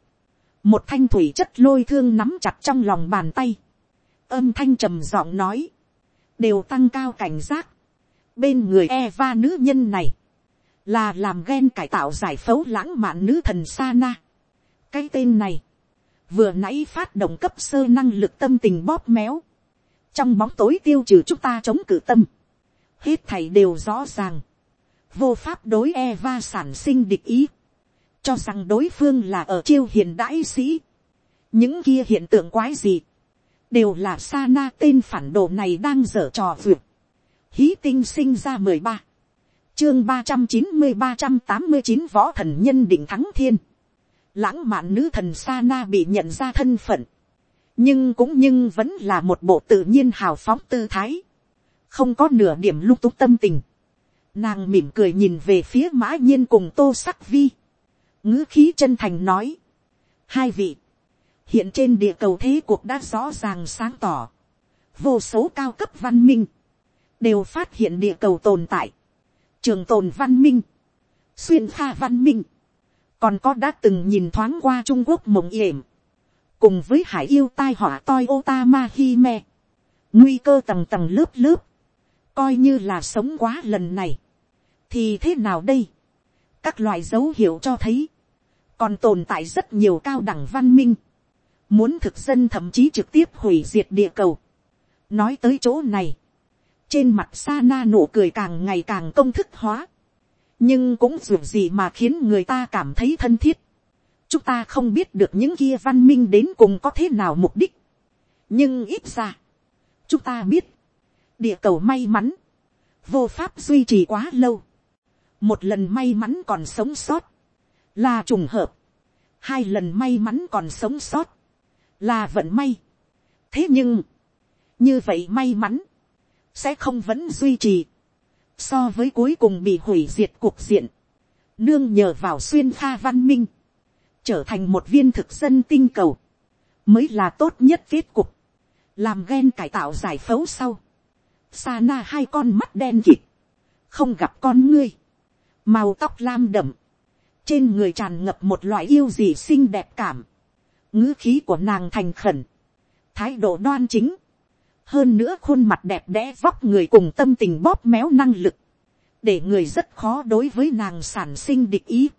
một thanh thủy chất lôi thương nắm chặt trong lòng bàn tay. âm thanh trầm giọng nói. đều tăng cao cảnh giác. bên người Eva nữ nhân này. là làm ghen cải tạo giải phẫu lãng mạn nữ thần Sana. cái tên này, vừa nãy phát động cấp sơ năng lực tâm tình bóp méo, trong bóng tối tiêu trừ chúng ta chống cử tâm, hết thảy đều rõ ràng, vô pháp đối Eva sản sinh địch ý, cho rằng đối phương là ở chiêu hiện đại sĩ, những kia hiện tượng quái gì, đều là Sa Na tên phản đồ này đang dở trò vượt, hí tinh sinh ra mười ba, chương ba trăm chín mươi ba trăm tám mươi chín võ thần nhân định thắng thiên, lãng mạn nữ thần Sana bị nhận ra thân phận, nhưng cũng nhưng vẫn là một bộ tự nhiên hào phóng tư thái, không có nửa điểm lung túc tâm tình, nàng mỉm cười nhìn về phía mã nhiên cùng tô sắc vi, ngữ khí chân thành nói, hai vị, hiện trên địa cầu thế cuộc đã rõ ràng sáng tỏ, vô số cao cấp văn minh, đều phát hiện địa cầu tồn tại, trường tồn văn minh, xuyên pha văn minh, còn có đã từng nhìn thoáng qua trung quốc mộng yểm, cùng với hải yêu tai họa toi otama hi me, nguy cơ tầng tầng lớp lớp, coi như là sống quá lần này, thì thế nào đây, các loại dấu hiệu cho thấy, còn tồn tại rất nhiều cao đẳng văn minh, muốn thực dân thậm chí trực tiếp hủy diệt địa cầu. nói tới chỗ này, trên mặt sa na nụ cười càng ngày càng công thức hóa, nhưng cũng dù gì mà khiến người ta cảm thấy thân thiết. chúng ta không biết được những kia văn minh đến cùng có thế nào mục đích, nhưng ít ra, chúng ta biết, địa cầu may mắn, vô pháp duy trì quá lâu, một lần may mắn còn sống sót, là trùng hợp, hai lần may mắn còn sống sót, là vận may. thế nhưng, như vậy may mắn, sẽ không vẫn duy trì, so với cuối cùng bị hủy diệt cuộc diện, nương nhờ vào xuyên pha văn minh, trở thành một viên thực dân tinh cầu, mới là tốt nhất kết cục, làm ghen cải tạo giải phẫu sau, sa na hai con mắt đen kịt, không gặp con ngươi, màu tóc lam đậm, trên người tràn ngập một loại yêu gì xinh đẹp cảm, ngữ khí của nàng thành khẩn, thái độ đoan chính, hơn nữa khuôn mặt đẹp đẽ vóc người cùng tâm tình bóp méo năng lực, để người rất khó đối với nàng sản sinh địch ý.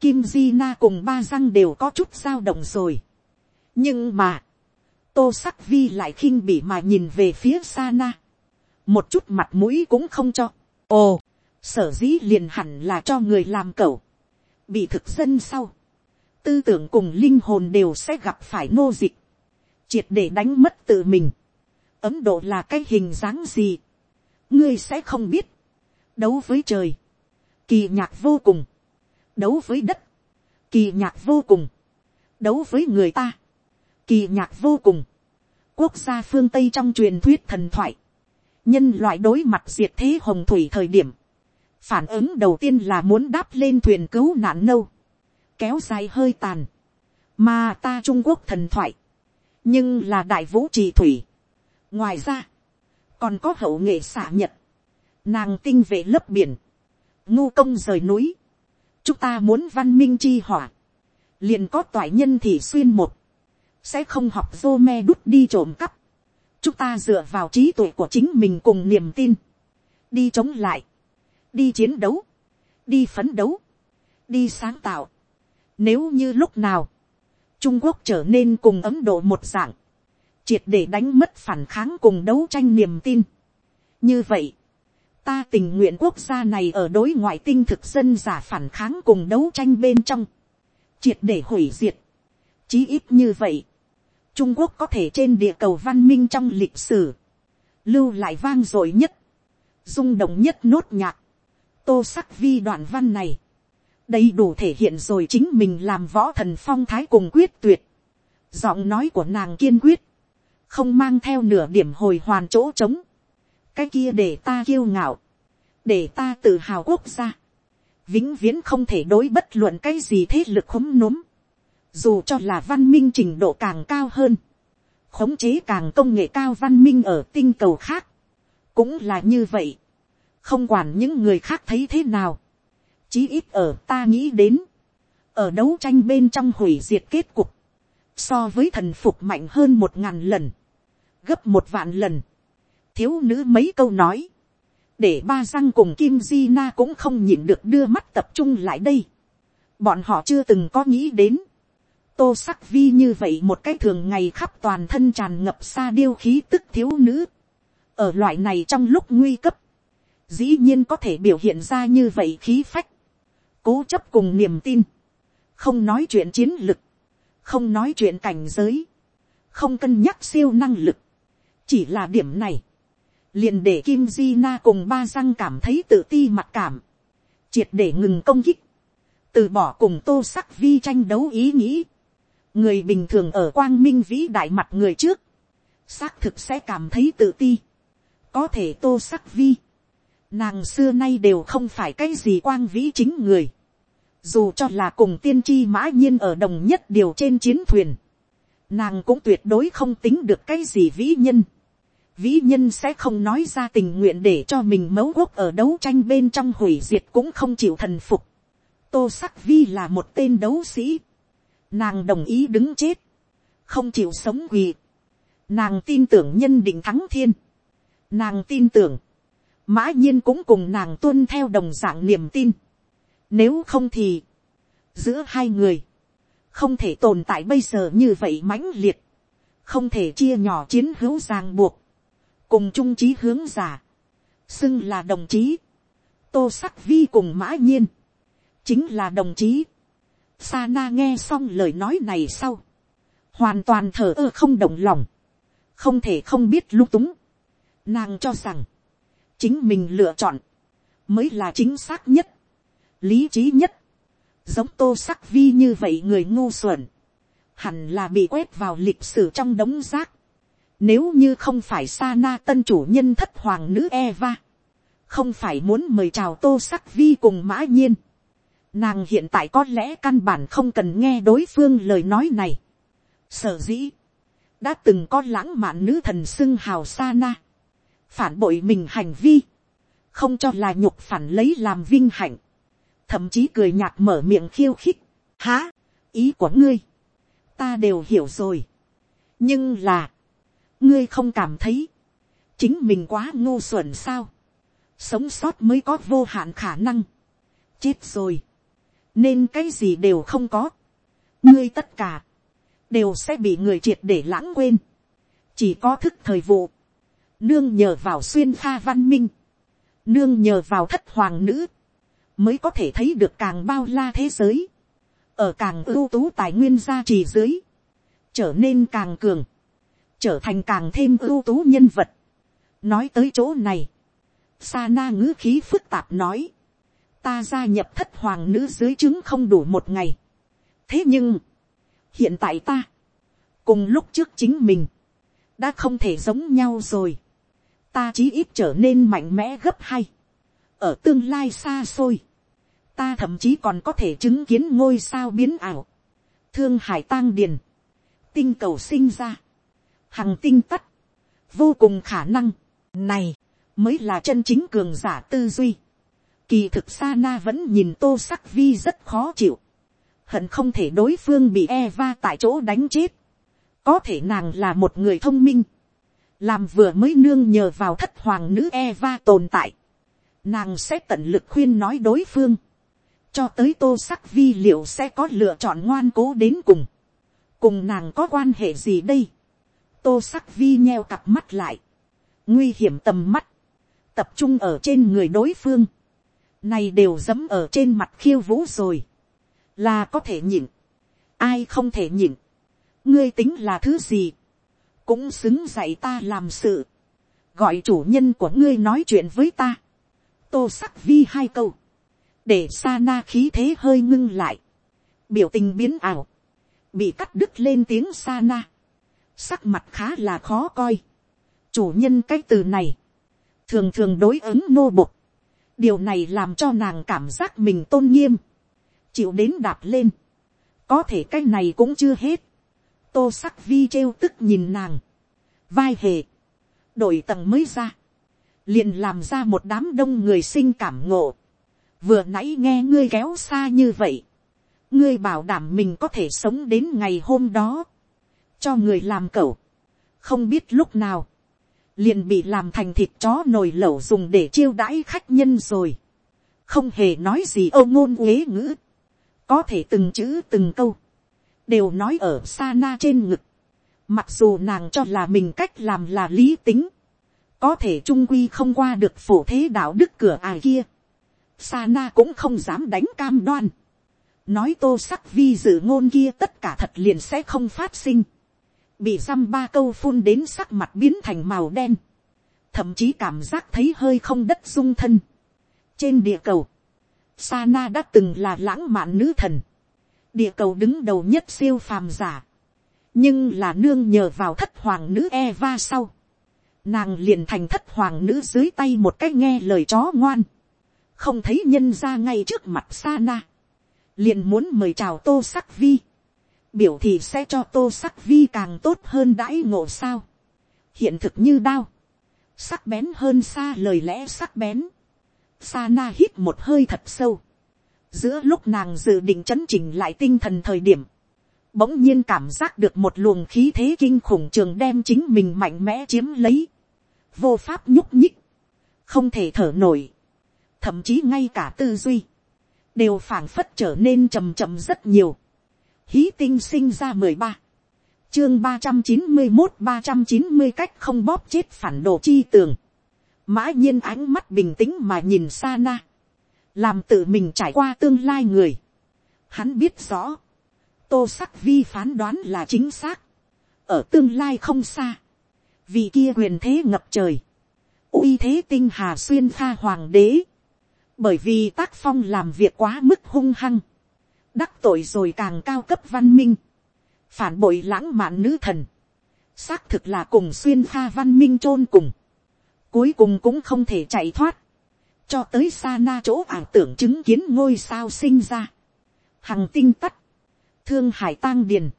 Kim Di Na cùng ba răng đều có chút dao động rồi. nhưng mà, tô sắc vi lại khinh bỉ mà nhìn về phía Sana. một chút mặt mũi cũng không cho. ồ, sở dĩ liền hẳn là cho người làm cẩu. bị thực dân sau tư tưởng cùng linh hồn đều sẽ gặp phải nô dịch, triệt để đánh mất tự mình ấn độ là cái hình dáng gì, ngươi sẽ không biết. đấu với trời, kỳ nhạc vô cùng, đấu với đất, kỳ nhạc vô cùng, đấu với người ta, kỳ nhạc vô cùng, quốc gia phương tây trong truyền thuyết thần thoại, nhân loại đối mặt diệt thế hồng thủy thời điểm, phản ứng đầu tiên là muốn đáp lên thuyền cứu nạn nâu, kéo dài hơi tàn, mà ta trung quốc thần thoại, nhưng là đại vũ trì thủy ngoài ra, còn có hậu nghệ xả nhật, nàng tinh về lớp biển, ngu công rời núi, chúng ta muốn văn minh chi hỏa, liền có toại nhân thì xuyên một, sẽ không học vô me đút đi trộm cắp, chúng ta dựa vào trí tuệ của chính mình cùng niềm tin, đi chống lại, đi chiến đấu, đi phấn đấu, đi sáng tạo, nếu như lúc nào, Trung Quốc trở nên cùng Ấn Độ một dạng, triệt để đánh mất phản kháng cùng đấu tranh niềm tin. Như vậy, ta tình nguyện quốc gia này ở đối ngoại tinh thực dân giả phản kháng cùng đấu tranh bên trong, triệt để hủy diệt. Chí ít như vậy, Trung Quốc có thể trên địa cầu văn minh trong lịch sử, lưu lại vang dội nhất, rung động nhất nốt nhạc, tô sắc vi đoạn văn này, đầy đủ thể hiện rồi chính mình làm võ thần phong thái cùng quyết tuyệt. giọng nói của nàng kiên quyết, không mang theo nửa điểm hồi hoàn chỗ trống. cái kia để ta kiêu ngạo, để ta tự hào quốc gia, vĩnh viễn không thể đối bất luận cái gì thế lực khống núm, dù cho là văn minh trình độ càng cao hơn, khống chế càng công nghệ cao văn minh ở tinh cầu khác, cũng là như vậy, không quản những người khác thấy thế nào, chí ít ở ta nghĩ đến, ở đấu tranh bên trong hủy diệt kết cục, so với thần phục mạnh hơn một ngàn lần, gấp một vạn lần, thiếu nữ mấy câu nói, để ba răng cùng kim di na cũng không nhịn được đưa mắt tập trung lại đây. bọn họ chưa từng có nghĩ đến. tô sắc vi như vậy một cái thường ngày khắp toàn thân tràn ngập xa điêu khí tức thiếu nữ. ở loại này trong lúc nguy cấp, dĩ nhiên có thể biểu hiện ra như vậy khí phách, cố chấp cùng niềm tin, không nói chuyện chiến lực, không nói chuyện cảnh giới, không cân nhắc siêu năng lực, chỉ là điểm này, liền để kim di na cùng ba răng cảm thấy tự ti mặc cảm, triệt để ngừng công kích, từ bỏ cùng tô sắc vi tranh đấu ý nghĩ, người bình thường ở quang minh vĩ đại mặt người trước, xác thực sẽ cảm thấy tự ti, có thể tô sắc vi, nàng xưa nay đều không phải cái gì quang vĩ chính người, dù cho là cùng tiên tri mã nhiên ở đồng nhất điều trên chiến thuyền, nàng cũng tuyệt đối không tính được cái gì vĩ nhân. Vĩ nhân sẽ không nói ra tình nguyện để cho mình mấu quốc ở đấu tranh bên trong hủy diệt cũng không chịu thần phục. Tô sắc vi là một tên đấu sĩ. Nàng đồng ý đứng chết. Không chịu sống quỳ. Nàng tin tưởng nhân định thắng thiên. Nàng tin tưởng. Mã nhiên cũng cùng nàng tuân theo đồng dạng niềm tin. Nếu không thì. Giữa hai người không thể tồn tại bây giờ như vậy mãnh liệt, không thể chia nhỏ chiến hữu ràng buộc, cùng trung trí hướng giả, xưng là đồng chí, tô sắc vi cùng mã nhiên, chính là đồng chí. Sa na nghe xong lời nói này sau, hoàn toàn thở ơ không động lòng, không thể không biết lung túng. Nàng cho rằng, chính mình lựa chọn, mới là chính xác nhất, lý trí nhất, giống tô sắc vi như vậy người ngu xuẩn, hẳn là bị quét vào lịch sử trong đống rác. Nếu như không phải sa na tân chủ nhân thất hoàng nữ Eva, không phải muốn mời chào tô sắc vi cùng mã nhiên. Nàng hiện tại có lẽ căn bản không cần nghe đối phương lời nói này. Sở dĩ, đã từng có lãng mạn nữ thần xưng hào sa na, phản bội mình hành vi, không cho là nhục phản lấy làm vinh hạnh thậm chí cười nhạt mở miệng khiêu khích. Há, ý của ngươi, ta đều hiểu rồi. nhưng là, ngươi không cảm thấy, chính mình quá ngu xuẩn sao. sống sót mới có vô hạn khả năng. chết rồi, nên cái gì đều không có. ngươi tất cả, đều sẽ bị người triệt để lãng quên. chỉ có thức thời vụ, nương nhờ vào xuyên pha văn minh, nương nhờ vào thất hoàng nữ, mới có thể thấy được càng bao la thế giới, ở càng ưu tú tài nguyên gia trì dưới, trở nên càng cường, trở thành càng thêm ưu tú nhân vật. nói tới chỗ này, sa na ngữ khí phức tạp nói, ta gia nhập thất hoàng nữ dưới chứng không đủ một ngày. thế nhưng, hiện tại ta, cùng lúc trước chính mình, đã không thể giống nhau rồi. ta chí ít trở nên mạnh mẽ gấp hay. ở tương lai xa xôi, ta thậm chí còn có thể chứng kiến ngôi sao biến ảo, thương hải tang điền, tinh cầu sinh ra, hằng tinh tắt, vô cùng khả năng, này, mới là chân chính cường giả tư duy. Kỳ thực sa na vẫn nhìn tô sắc vi rất khó chịu, hận không thể đối phương bị Eva tại chỗ đánh chết, có thể nàng là một người thông minh, làm vừa mới nương nhờ vào thất hoàng nữ Eva tồn tại, nàng sẽ tận lực khuyên nói đối phương, cho tới tô sắc vi liệu sẽ có lựa chọn ngoan cố đến cùng, cùng nàng có quan hệ gì đây, tô sắc vi nheo cặp mắt lại, nguy hiểm tầm mắt, tập trung ở trên người đối phương, này đều dẫm ở trên mặt khiêu vũ rồi, là có thể nhịn, ai không thể nhịn, ngươi tính là thứ gì, cũng xứng dạy ta làm sự, gọi chủ nhân của ngươi nói chuyện với ta, tô sắc vi hai câu, để sa na khí thế hơi ngưng lại, biểu tình biến ảo, bị cắt đứt lên tiếng sa na, sắc mặt khá là khó coi, chủ nhân cái từ này, thường thường đối ứng nô bục. điều này làm cho nàng cảm giác mình tôn nghiêm, chịu đến đạp lên, có thể cái này cũng chưa hết, tô sắc vi trêu tức nhìn nàng, vai hề, đổi tầng mới ra, liền làm ra một đám đông người sinh cảm ngộ, vừa nãy nghe ngươi kéo xa như vậy, ngươi bảo đảm mình có thể sống đến ngày hôm đó, cho người làm cẩu, không biết lúc nào, liền bị làm thành thịt chó nồi lẩu dùng để chiêu đãi khách nhân rồi. không hề nói gì âu ngôn uế ngữ. có thể từng chữ từng câu, đều nói ở sa na trên ngực. mặc dù nàng cho là mình cách làm là lý tính, có thể trung quy không qua được phổ thế đạo đức cửa ai kia. sa na cũng không dám đánh cam đoan. nói tô sắc vi dự ngôn kia tất cả thật liền sẽ không phát sinh bị dăm ba câu phun đến sắc mặt biến thành màu đen, thậm chí cảm giác thấy hơi không đất dung thân. trên địa cầu, Sana đã từng là lãng mạn nữ thần, địa cầu đứng đầu nhất siêu phàm giả, nhưng là nương nhờ vào thất hoàng nữ Eva sau, nàng liền thành thất hoàng nữ dưới tay một cách nghe lời chó ngoan, không thấy nhân ra ngay trước mặt Sana, liền muốn mời chào tô sắc vi, biểu thì sẽ cho tô sắc vi càng tốt hơn đãi ngộ sao. hiện thực như đao, sắc bén hơn xa lời lẽ sắc bén. sa na hít một hơi thật sâu. giữa lúc nàng dự định chấn chỉnh lại tinh thần thời điểm, bỗng nhiên cảm giác được một luồng khí thế kinh khủng trường đem chính mình mạnh mẽ chiếm lấy. vô pháp nhúc nhích, không thể thở nổi, thậm chí ngay cả tư duy, đều phảng phất trở nên trầm trầm rất nhiều hí tinh sinh ra mười ba, chương ba trăm chín mươi một ba trăm chín mươi cách không bóp chết phản đồ chi tường, mã nhiên ánh mắt bình tĩnh mà nhìn xa na, làm tự mình trải qua tương lai người, hắn biết rõ, tô sắc vi phán đoán là chính xác, ở tương lai không xa, vì kia quyền thế ngập trời, uy thế tinh hà xuyên pha hoàng đế, bởi vì tác phong làm việc quá mức hung hăng, đắc tội rồi càng cao cấp văn minh, phản bội lãng mạn nữ thần, xác thực là cùng xuyên pha văn minh chôn cùng, cuối cùng cũng không thể chạy thoát, cho tới xa na chỗ ảo tưởng chứng kiến ngôi sao sinh ra, hằng tinh tắt, thương hải tang điền,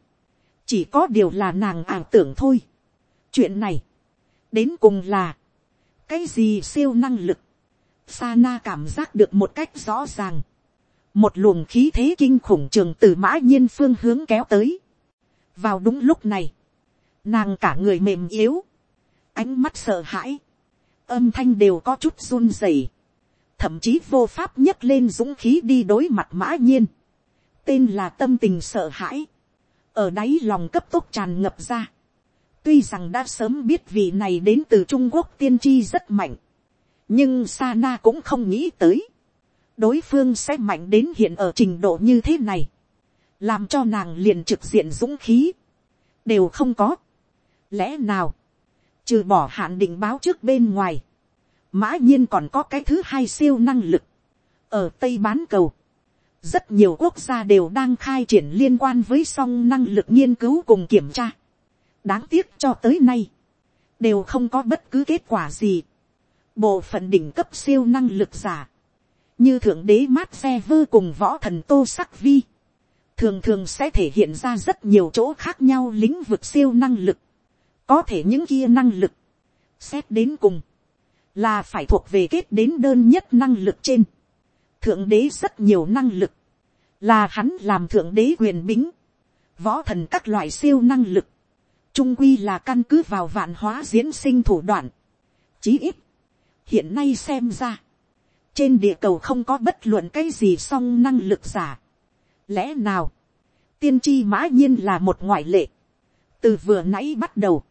chỉ có điều là nàng ảo tưởng thôi. chuyện này, đến cùng là, cái gì siêu năng lực, sa na cảm giác được một cách rõ ràng, một luồng khí thế kinh khủng trường từ mã nhiên phương hướng kéo tới. vào đúng lúc này, nàng cả người mềm yếu, ánh mắt sợ hãi, âm thanh đều có chút run rẩy, thậm chí vô pháp nhấc lên dũng khí đi đối mặt mã nhiên, tên là tâm tình sợ hãi, ở đáy lòng cấp tốc tràn ngập ra, tuy rằng đã sớm biết vị này đến từ trung quốc tiên tri rất mạnh, nhưng Sana cũng không nghĩ tới, đối phương sẽ mạnh đến hiện ở trình độ như thế này, làm cho nàng liền trực diện dũng khí, đều không có. Lẽ nào, trừ bỏ hạn định báo trước bên ngoài, mã nhiên còn có cái thứ hai siêu năng lực, ở tây bán cầu, rất nhiều quốc gia đều đang khai triển liên quan với song năng lực nghiên cứu cùng kiểm tra. đáng tiếc cho tới nay, đều không có bất cứ kết quả gì. bộ phận đỉnh cấp siêu năng lực giả, như thượng đế mát xe vơ cùng võ thần tô sắc vi, thường thường sẽ thể hiện ra rất nhiều chỗ khác nhau lĩnh vực siêu năng lực, có thể những kia năng lực, xét đến cùng, là phải thuộc về kết đến đơn nhất năng lực trên, thượng đế rất nhiều năng lực, là hắn làm thượng đế quyền bính, võ thần các loại siêu năng lực, trung quy là căn cứ vào vạn hóa diễn sinh thủ đoạn, chí ít, hiện nay xem ra, trên địa cầu không có bất luận cái gì song năng lực giả. lẽ nào, tiên tri mã nhiên là một ngoại lệ. từ vừa nãy bắt đầu,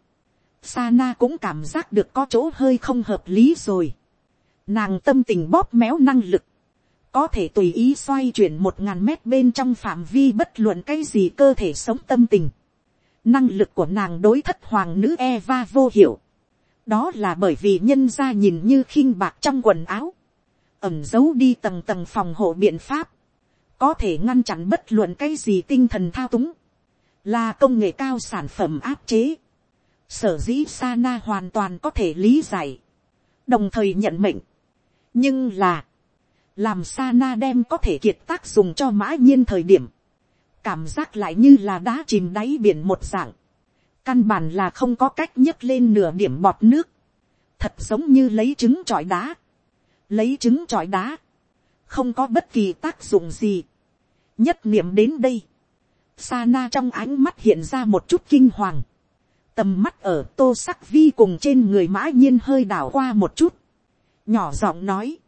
Sana cũng cảm giác được có chỗ hơi không hợp lý rồi. Nàng tâm tình bóp méo năng lực. Có thể tùy ý xoay chuyển một ngàn mét bên trong phạm vi bất luận cái gì cơ thể sống tâm tình. Năng lực của nàng đối thất hoàng nữ Eva vô hiệu. Đó là bởi vì nhân ra nhìn như khinh bạc trong quần áo ẩm giấu đi tầng tầng phòng hộ biện pháp, có thể ngăn chặn bất luận cái gì tinh thần thao túng, là công nghệ cao sản phẩm áp chế, sở dĩ Sana hoàn toàn có thể lý giải, đồng thời nhận mệnh. nhưng là, làm Sana đem có thể kiệt tác dùng cho mã nhiên thời điểm, cảm giác lại như là đá chìm đáy biển một dạng, căn bản là không có cách nhấc lên nửa điểm bọt nước, thật giống như lấy trứng trọi đá, lấy trứng trọi đá, không có bất kỳ tác dụng gì. nhất niệm đến đây, Sana trong ánh mắt hiện ra một chút kinh hoàng, tầm mắt ở tô sắc vi cùng trên người mã nhiên hơi đảo qua một chút, nhỏ giọng nói,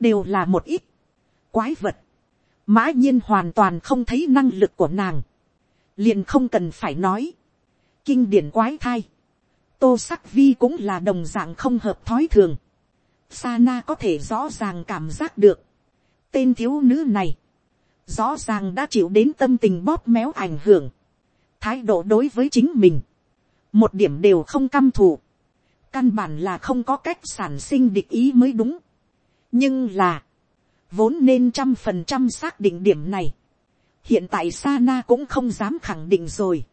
đều là một ít, quái vật, mã nhiên hoàn toàn không thấy năng lực của nàng, liền không cần phải nói, kinh điển quái thai, tô sắc vi cũng là đồng dạng không hợp thói thường, Sana có thể rõ ràng cảm giác được, tên thiếu nữ này, rõ ràng đã chịu đến tâm tình bóp méo ảnh hưởng, thái độ đối với chính mình, một điểm đều không căm thù, căn bản là không có cách sản sinh địch ý mới đúng. nhưng là, vốn nên trăm phần trăm xác định điểm này, hiện tại Sana cũng không dám khẳng định rồi.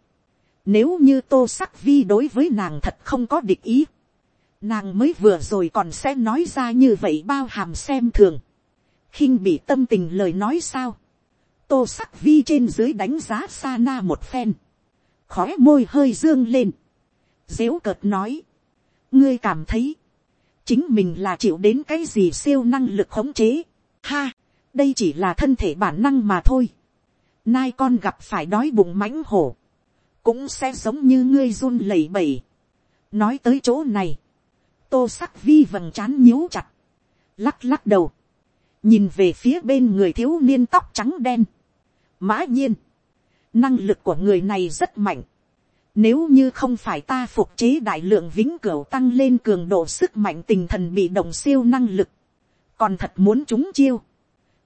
Nếu như tô sắc vi đối với nàng thật không có địch ý, nàng mới vừa rồi còn sẽ nói ra như vậy bao hàm xem thường, khinh bị tâm tình lời nói sao, tô sắc vi trên dưới đánh giá sa na một phen, khóe môi hơi dương lên, Dễu cợt nói, ngươi cảm thấy, chính mình là chịu đến cái gì siêu năng lực khống chế. Ha, đây chỉ là thân thể bản năng mà thôi. Nai con gặp phải đói bụng mãnh hổ, cũng sẽ giống như ngươi run lẩy bẩy. nói tới chỗ này, tô sắc vi vầng trán nhíu chặt, lắc lắc đầu, nhìn về phía bên người thiếu niên tóc trắng đen. mã nhiên, năng lực của người này rất mạnh, nếu như không phải ta phục chế đại lượng vĩnh cửu tăng lên cường độ sức mạnh tình thần bị động siêu năng lực. Còn thật muốn chúng chiêu.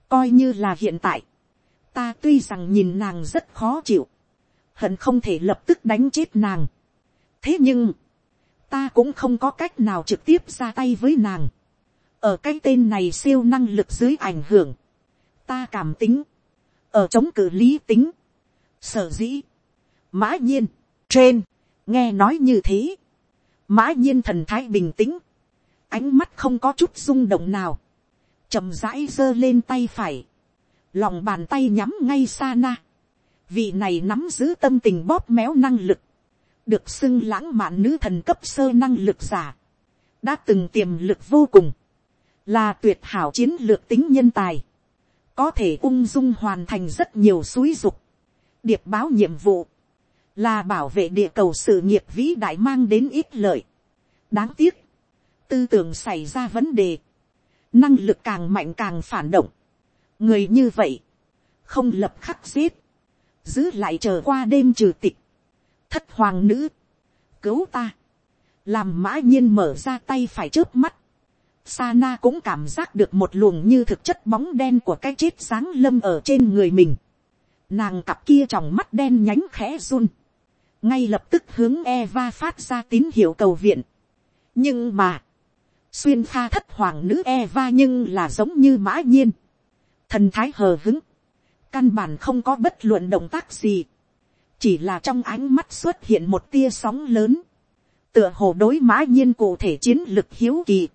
Coi như là hiện tại. Ta tuy rằng nhìn nàng rất khó chịu. Hận không thể lập tức đánh chết nàng. Thế nhưng. Ta cũng không có cách nào trực tiếp ra tay với nàng. Ở cái tên này siêu năng lực dưới ảnh hưởng. Ta cảm tính. Ở chống cử lý tính. Sở dĩ. Mã nhiên trên, nghe nói như thế, mã nhiên thần thái bình tĩnh, ánh mắt không có chút rung động nào, chậm rãi giơ lên tay phải, lòng bàn tay nhắm ngay xa na, vị này nắm giữ tâm tình bóp méo năng lực, được xưng lãng mạn nữ thần cấp sơ năng lực giả, đã từng tiềm lực vô cùng, là tuyệt hảo chiến lược tính nhân tài, có thể ung dung hoàn thành rất nhiều suối dục, điệp báo nhiệm vụ, là bảo vệ địa cầu sự nghiệp vĩ đại mang đến ít lợi. đáng tiếc, tư tưởng xảy ra vấn đề, năng lực càng mạnh càng phản động, người như vậy, không lập khắc giết, giữ lại chờ qua đêm trừ tịch, thất hoàng nữ, cứu ta, làm mã nhiên mở ra tay phải trước mắt, Sana cũng cảm giác được một luồng như thực chất bóng đen của cái chết sáng lâm ở trên người mình. Nàng cặp kia tròng mắt đen nhánh khẽ run. Ngay lập tức hướng Eva phát ra tín hiệu cầu viện. nhưng mà, xuyên pha thất hoàng nữ Eva nhưng là giống như mã nhiên, thần thái hờ hứng, căn bản không có bất luận động tác gì, chỉ là trong ánh mắt xuất hiện một tia sóng lớn, tựa hồ đối mã nhiên cụ thể chiến lực hiếu kỳ,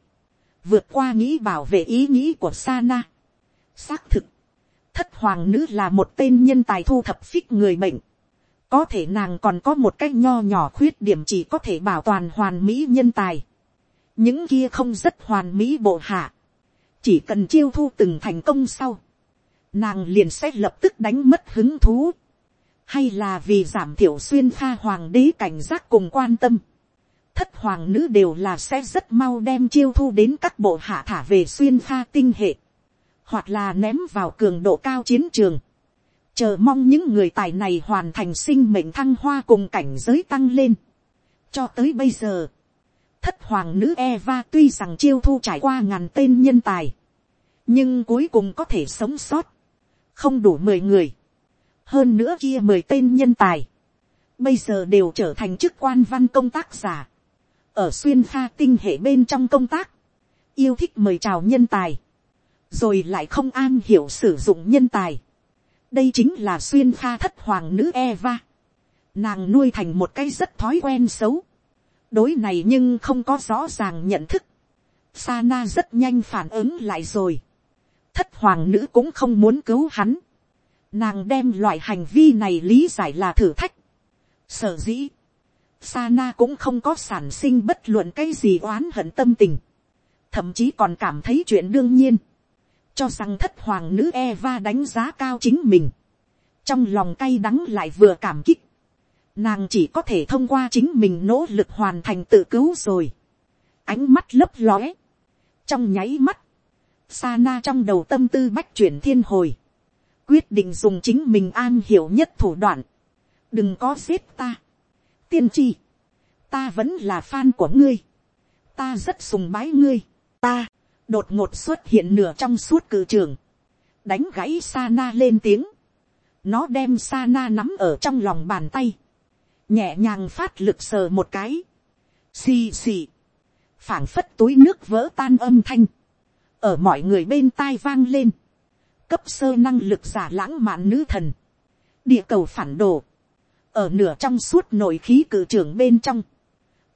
vượt qua nghĩ bảo vệ ý nghĩ của Sana. xác thực, thất hoàng nữ là một tên nhân tài thu thập phích người bệnh, có thể nàng còn có một cái nho nhỏ khuyết điểm chỉ có thể bảo toàn hoàn mỹ nhân tài. những kia không rất hoàn mỹ bộ hạ. chỉ cần chiêu thu từng thành công sau. nàng liền sẽ lập tức đánh mất hứng thú hay là vì giảm thiểu xuyên pha hoàng đế cảnh giác cùng quan tâm. thất hoàng nữ đều là sẽ rất mau đem chiêu thu đến các bộ hạ thả về xuyên pha tinh hệ. hoặc là ném vào cường độ cao chiến trường chờ mong những người tài này hoàn thành sinh mệnh thăng hoa cùng cảnh giới tăng lên. cho tới bây giờ, thất hoàng nữ Eva tuy rằng chiêu thu trải qua ngàn tên nhân tài, nhưng cuối cùng có thể sống sót, không đủ mười người, hơn nữa kia mười tên nhân tài, bây giờ đều trở thành chức quan văn công tác giả, ở xuyên pha tinh hệ bên trong công tác, yêu thích mời chào nhân tài, rồi lại không an hiểu sử dụng nhân tài, đây chính là xuyên pha thất hoàng nữ Eva. Nàng nuôi thành một cái rất thói quen xấu. đối này nhưng không có rõ ràng nhận thức. Sana rất nhanh phản ứng lại rồi. thất hoàng nữ cũng không muốn cứu hắn. Nàng đem loại hành vi này lý giải là thử thách. Sở dĩ. Sana cũng không có sản sinh bất luận cái gì oán hận tâm tình. Thậm chí còn cảm thấy chuyện đương nhiên cho rằng thất hoàng nữ Eva đánh giá cao chính mình, trong lòng cay đắng lại vừa cảm kích, nàng chỉ có thể thông qua chính mình nỗ lực hoàn thành tự cứu rồi. ánh mắt lấp lóe, trong nháy mắt, Sana trong đầu tâm tư bách chuyển thiên hồi, quyết định dùng chính mình an hiểu nhất thủ đoạn, đừng có giết ta. tiên tri, ta vẫn là fan của ngươi, ta rất sùng bái ngươi, ta, đột ngột xuất hiện nửa trong suốt cử trường, đánh gãy sa na lên tiếng, nó đem sa na nắm ở trong lòng bàn tay, nhẹ nhàng phát lực sờ một cái, xì xì, phảng phất túi nước vỡ tan âm thanh, ở mọi người bên tai vang lên, cấp sơ năng lực giả lãng mạn nữ thần, địa cầu phản đồ, ở nửa trong suốt nội khí cử trưởng bên trong,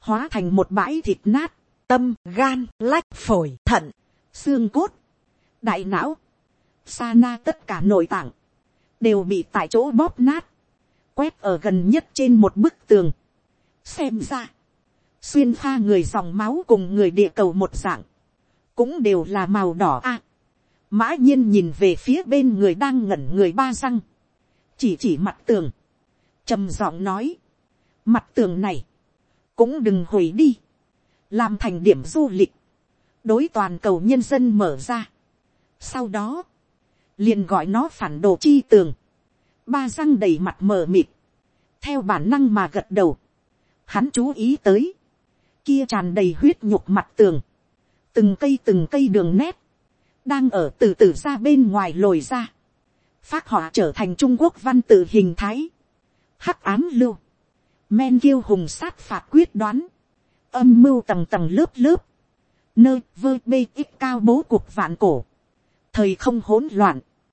hóa thành một bãi thịt nát, tâm, gan, lách, phổi, thận, xương cốt, đại não, sa na tất cả nội tạng, đều bị tại chỗ bóp nát, quét ở gần nhất trên một bức tường. xem ra, xuyên pha người dòng máu cùng người địa cầu một dạng, cũng đều là màu đỏ a mã nhiên nhìn về phía bên người đang ngẩn người ba răng, chỉ chỉ mặt tường, trầm giọng nói, mặt tường này, cũng đừng hủy đi, làm thành điểm du lịch, đối toàn cầu nhân dân mở ra. sau đó, liền gọi nó phản đồ chi tường, ba răng đầy mặt mờ mịt, theo bản năng mà gật đầu, hắn chú ý tới, kia tràn đầy huyết nhục mặt tường, từng cây từng cây đường nét, đang ở từ từ ra bên ngoài lồi ra, phát họ trở thành trung quốc văn tự hình thái, hắc ám lưu, men kiêu hùng sát phạt quyết đoán, âm mưu tầng tầng lớp lớp, nơi vơ bê ít cao bố cuộc vạn cổ, thời không hỗn loạn,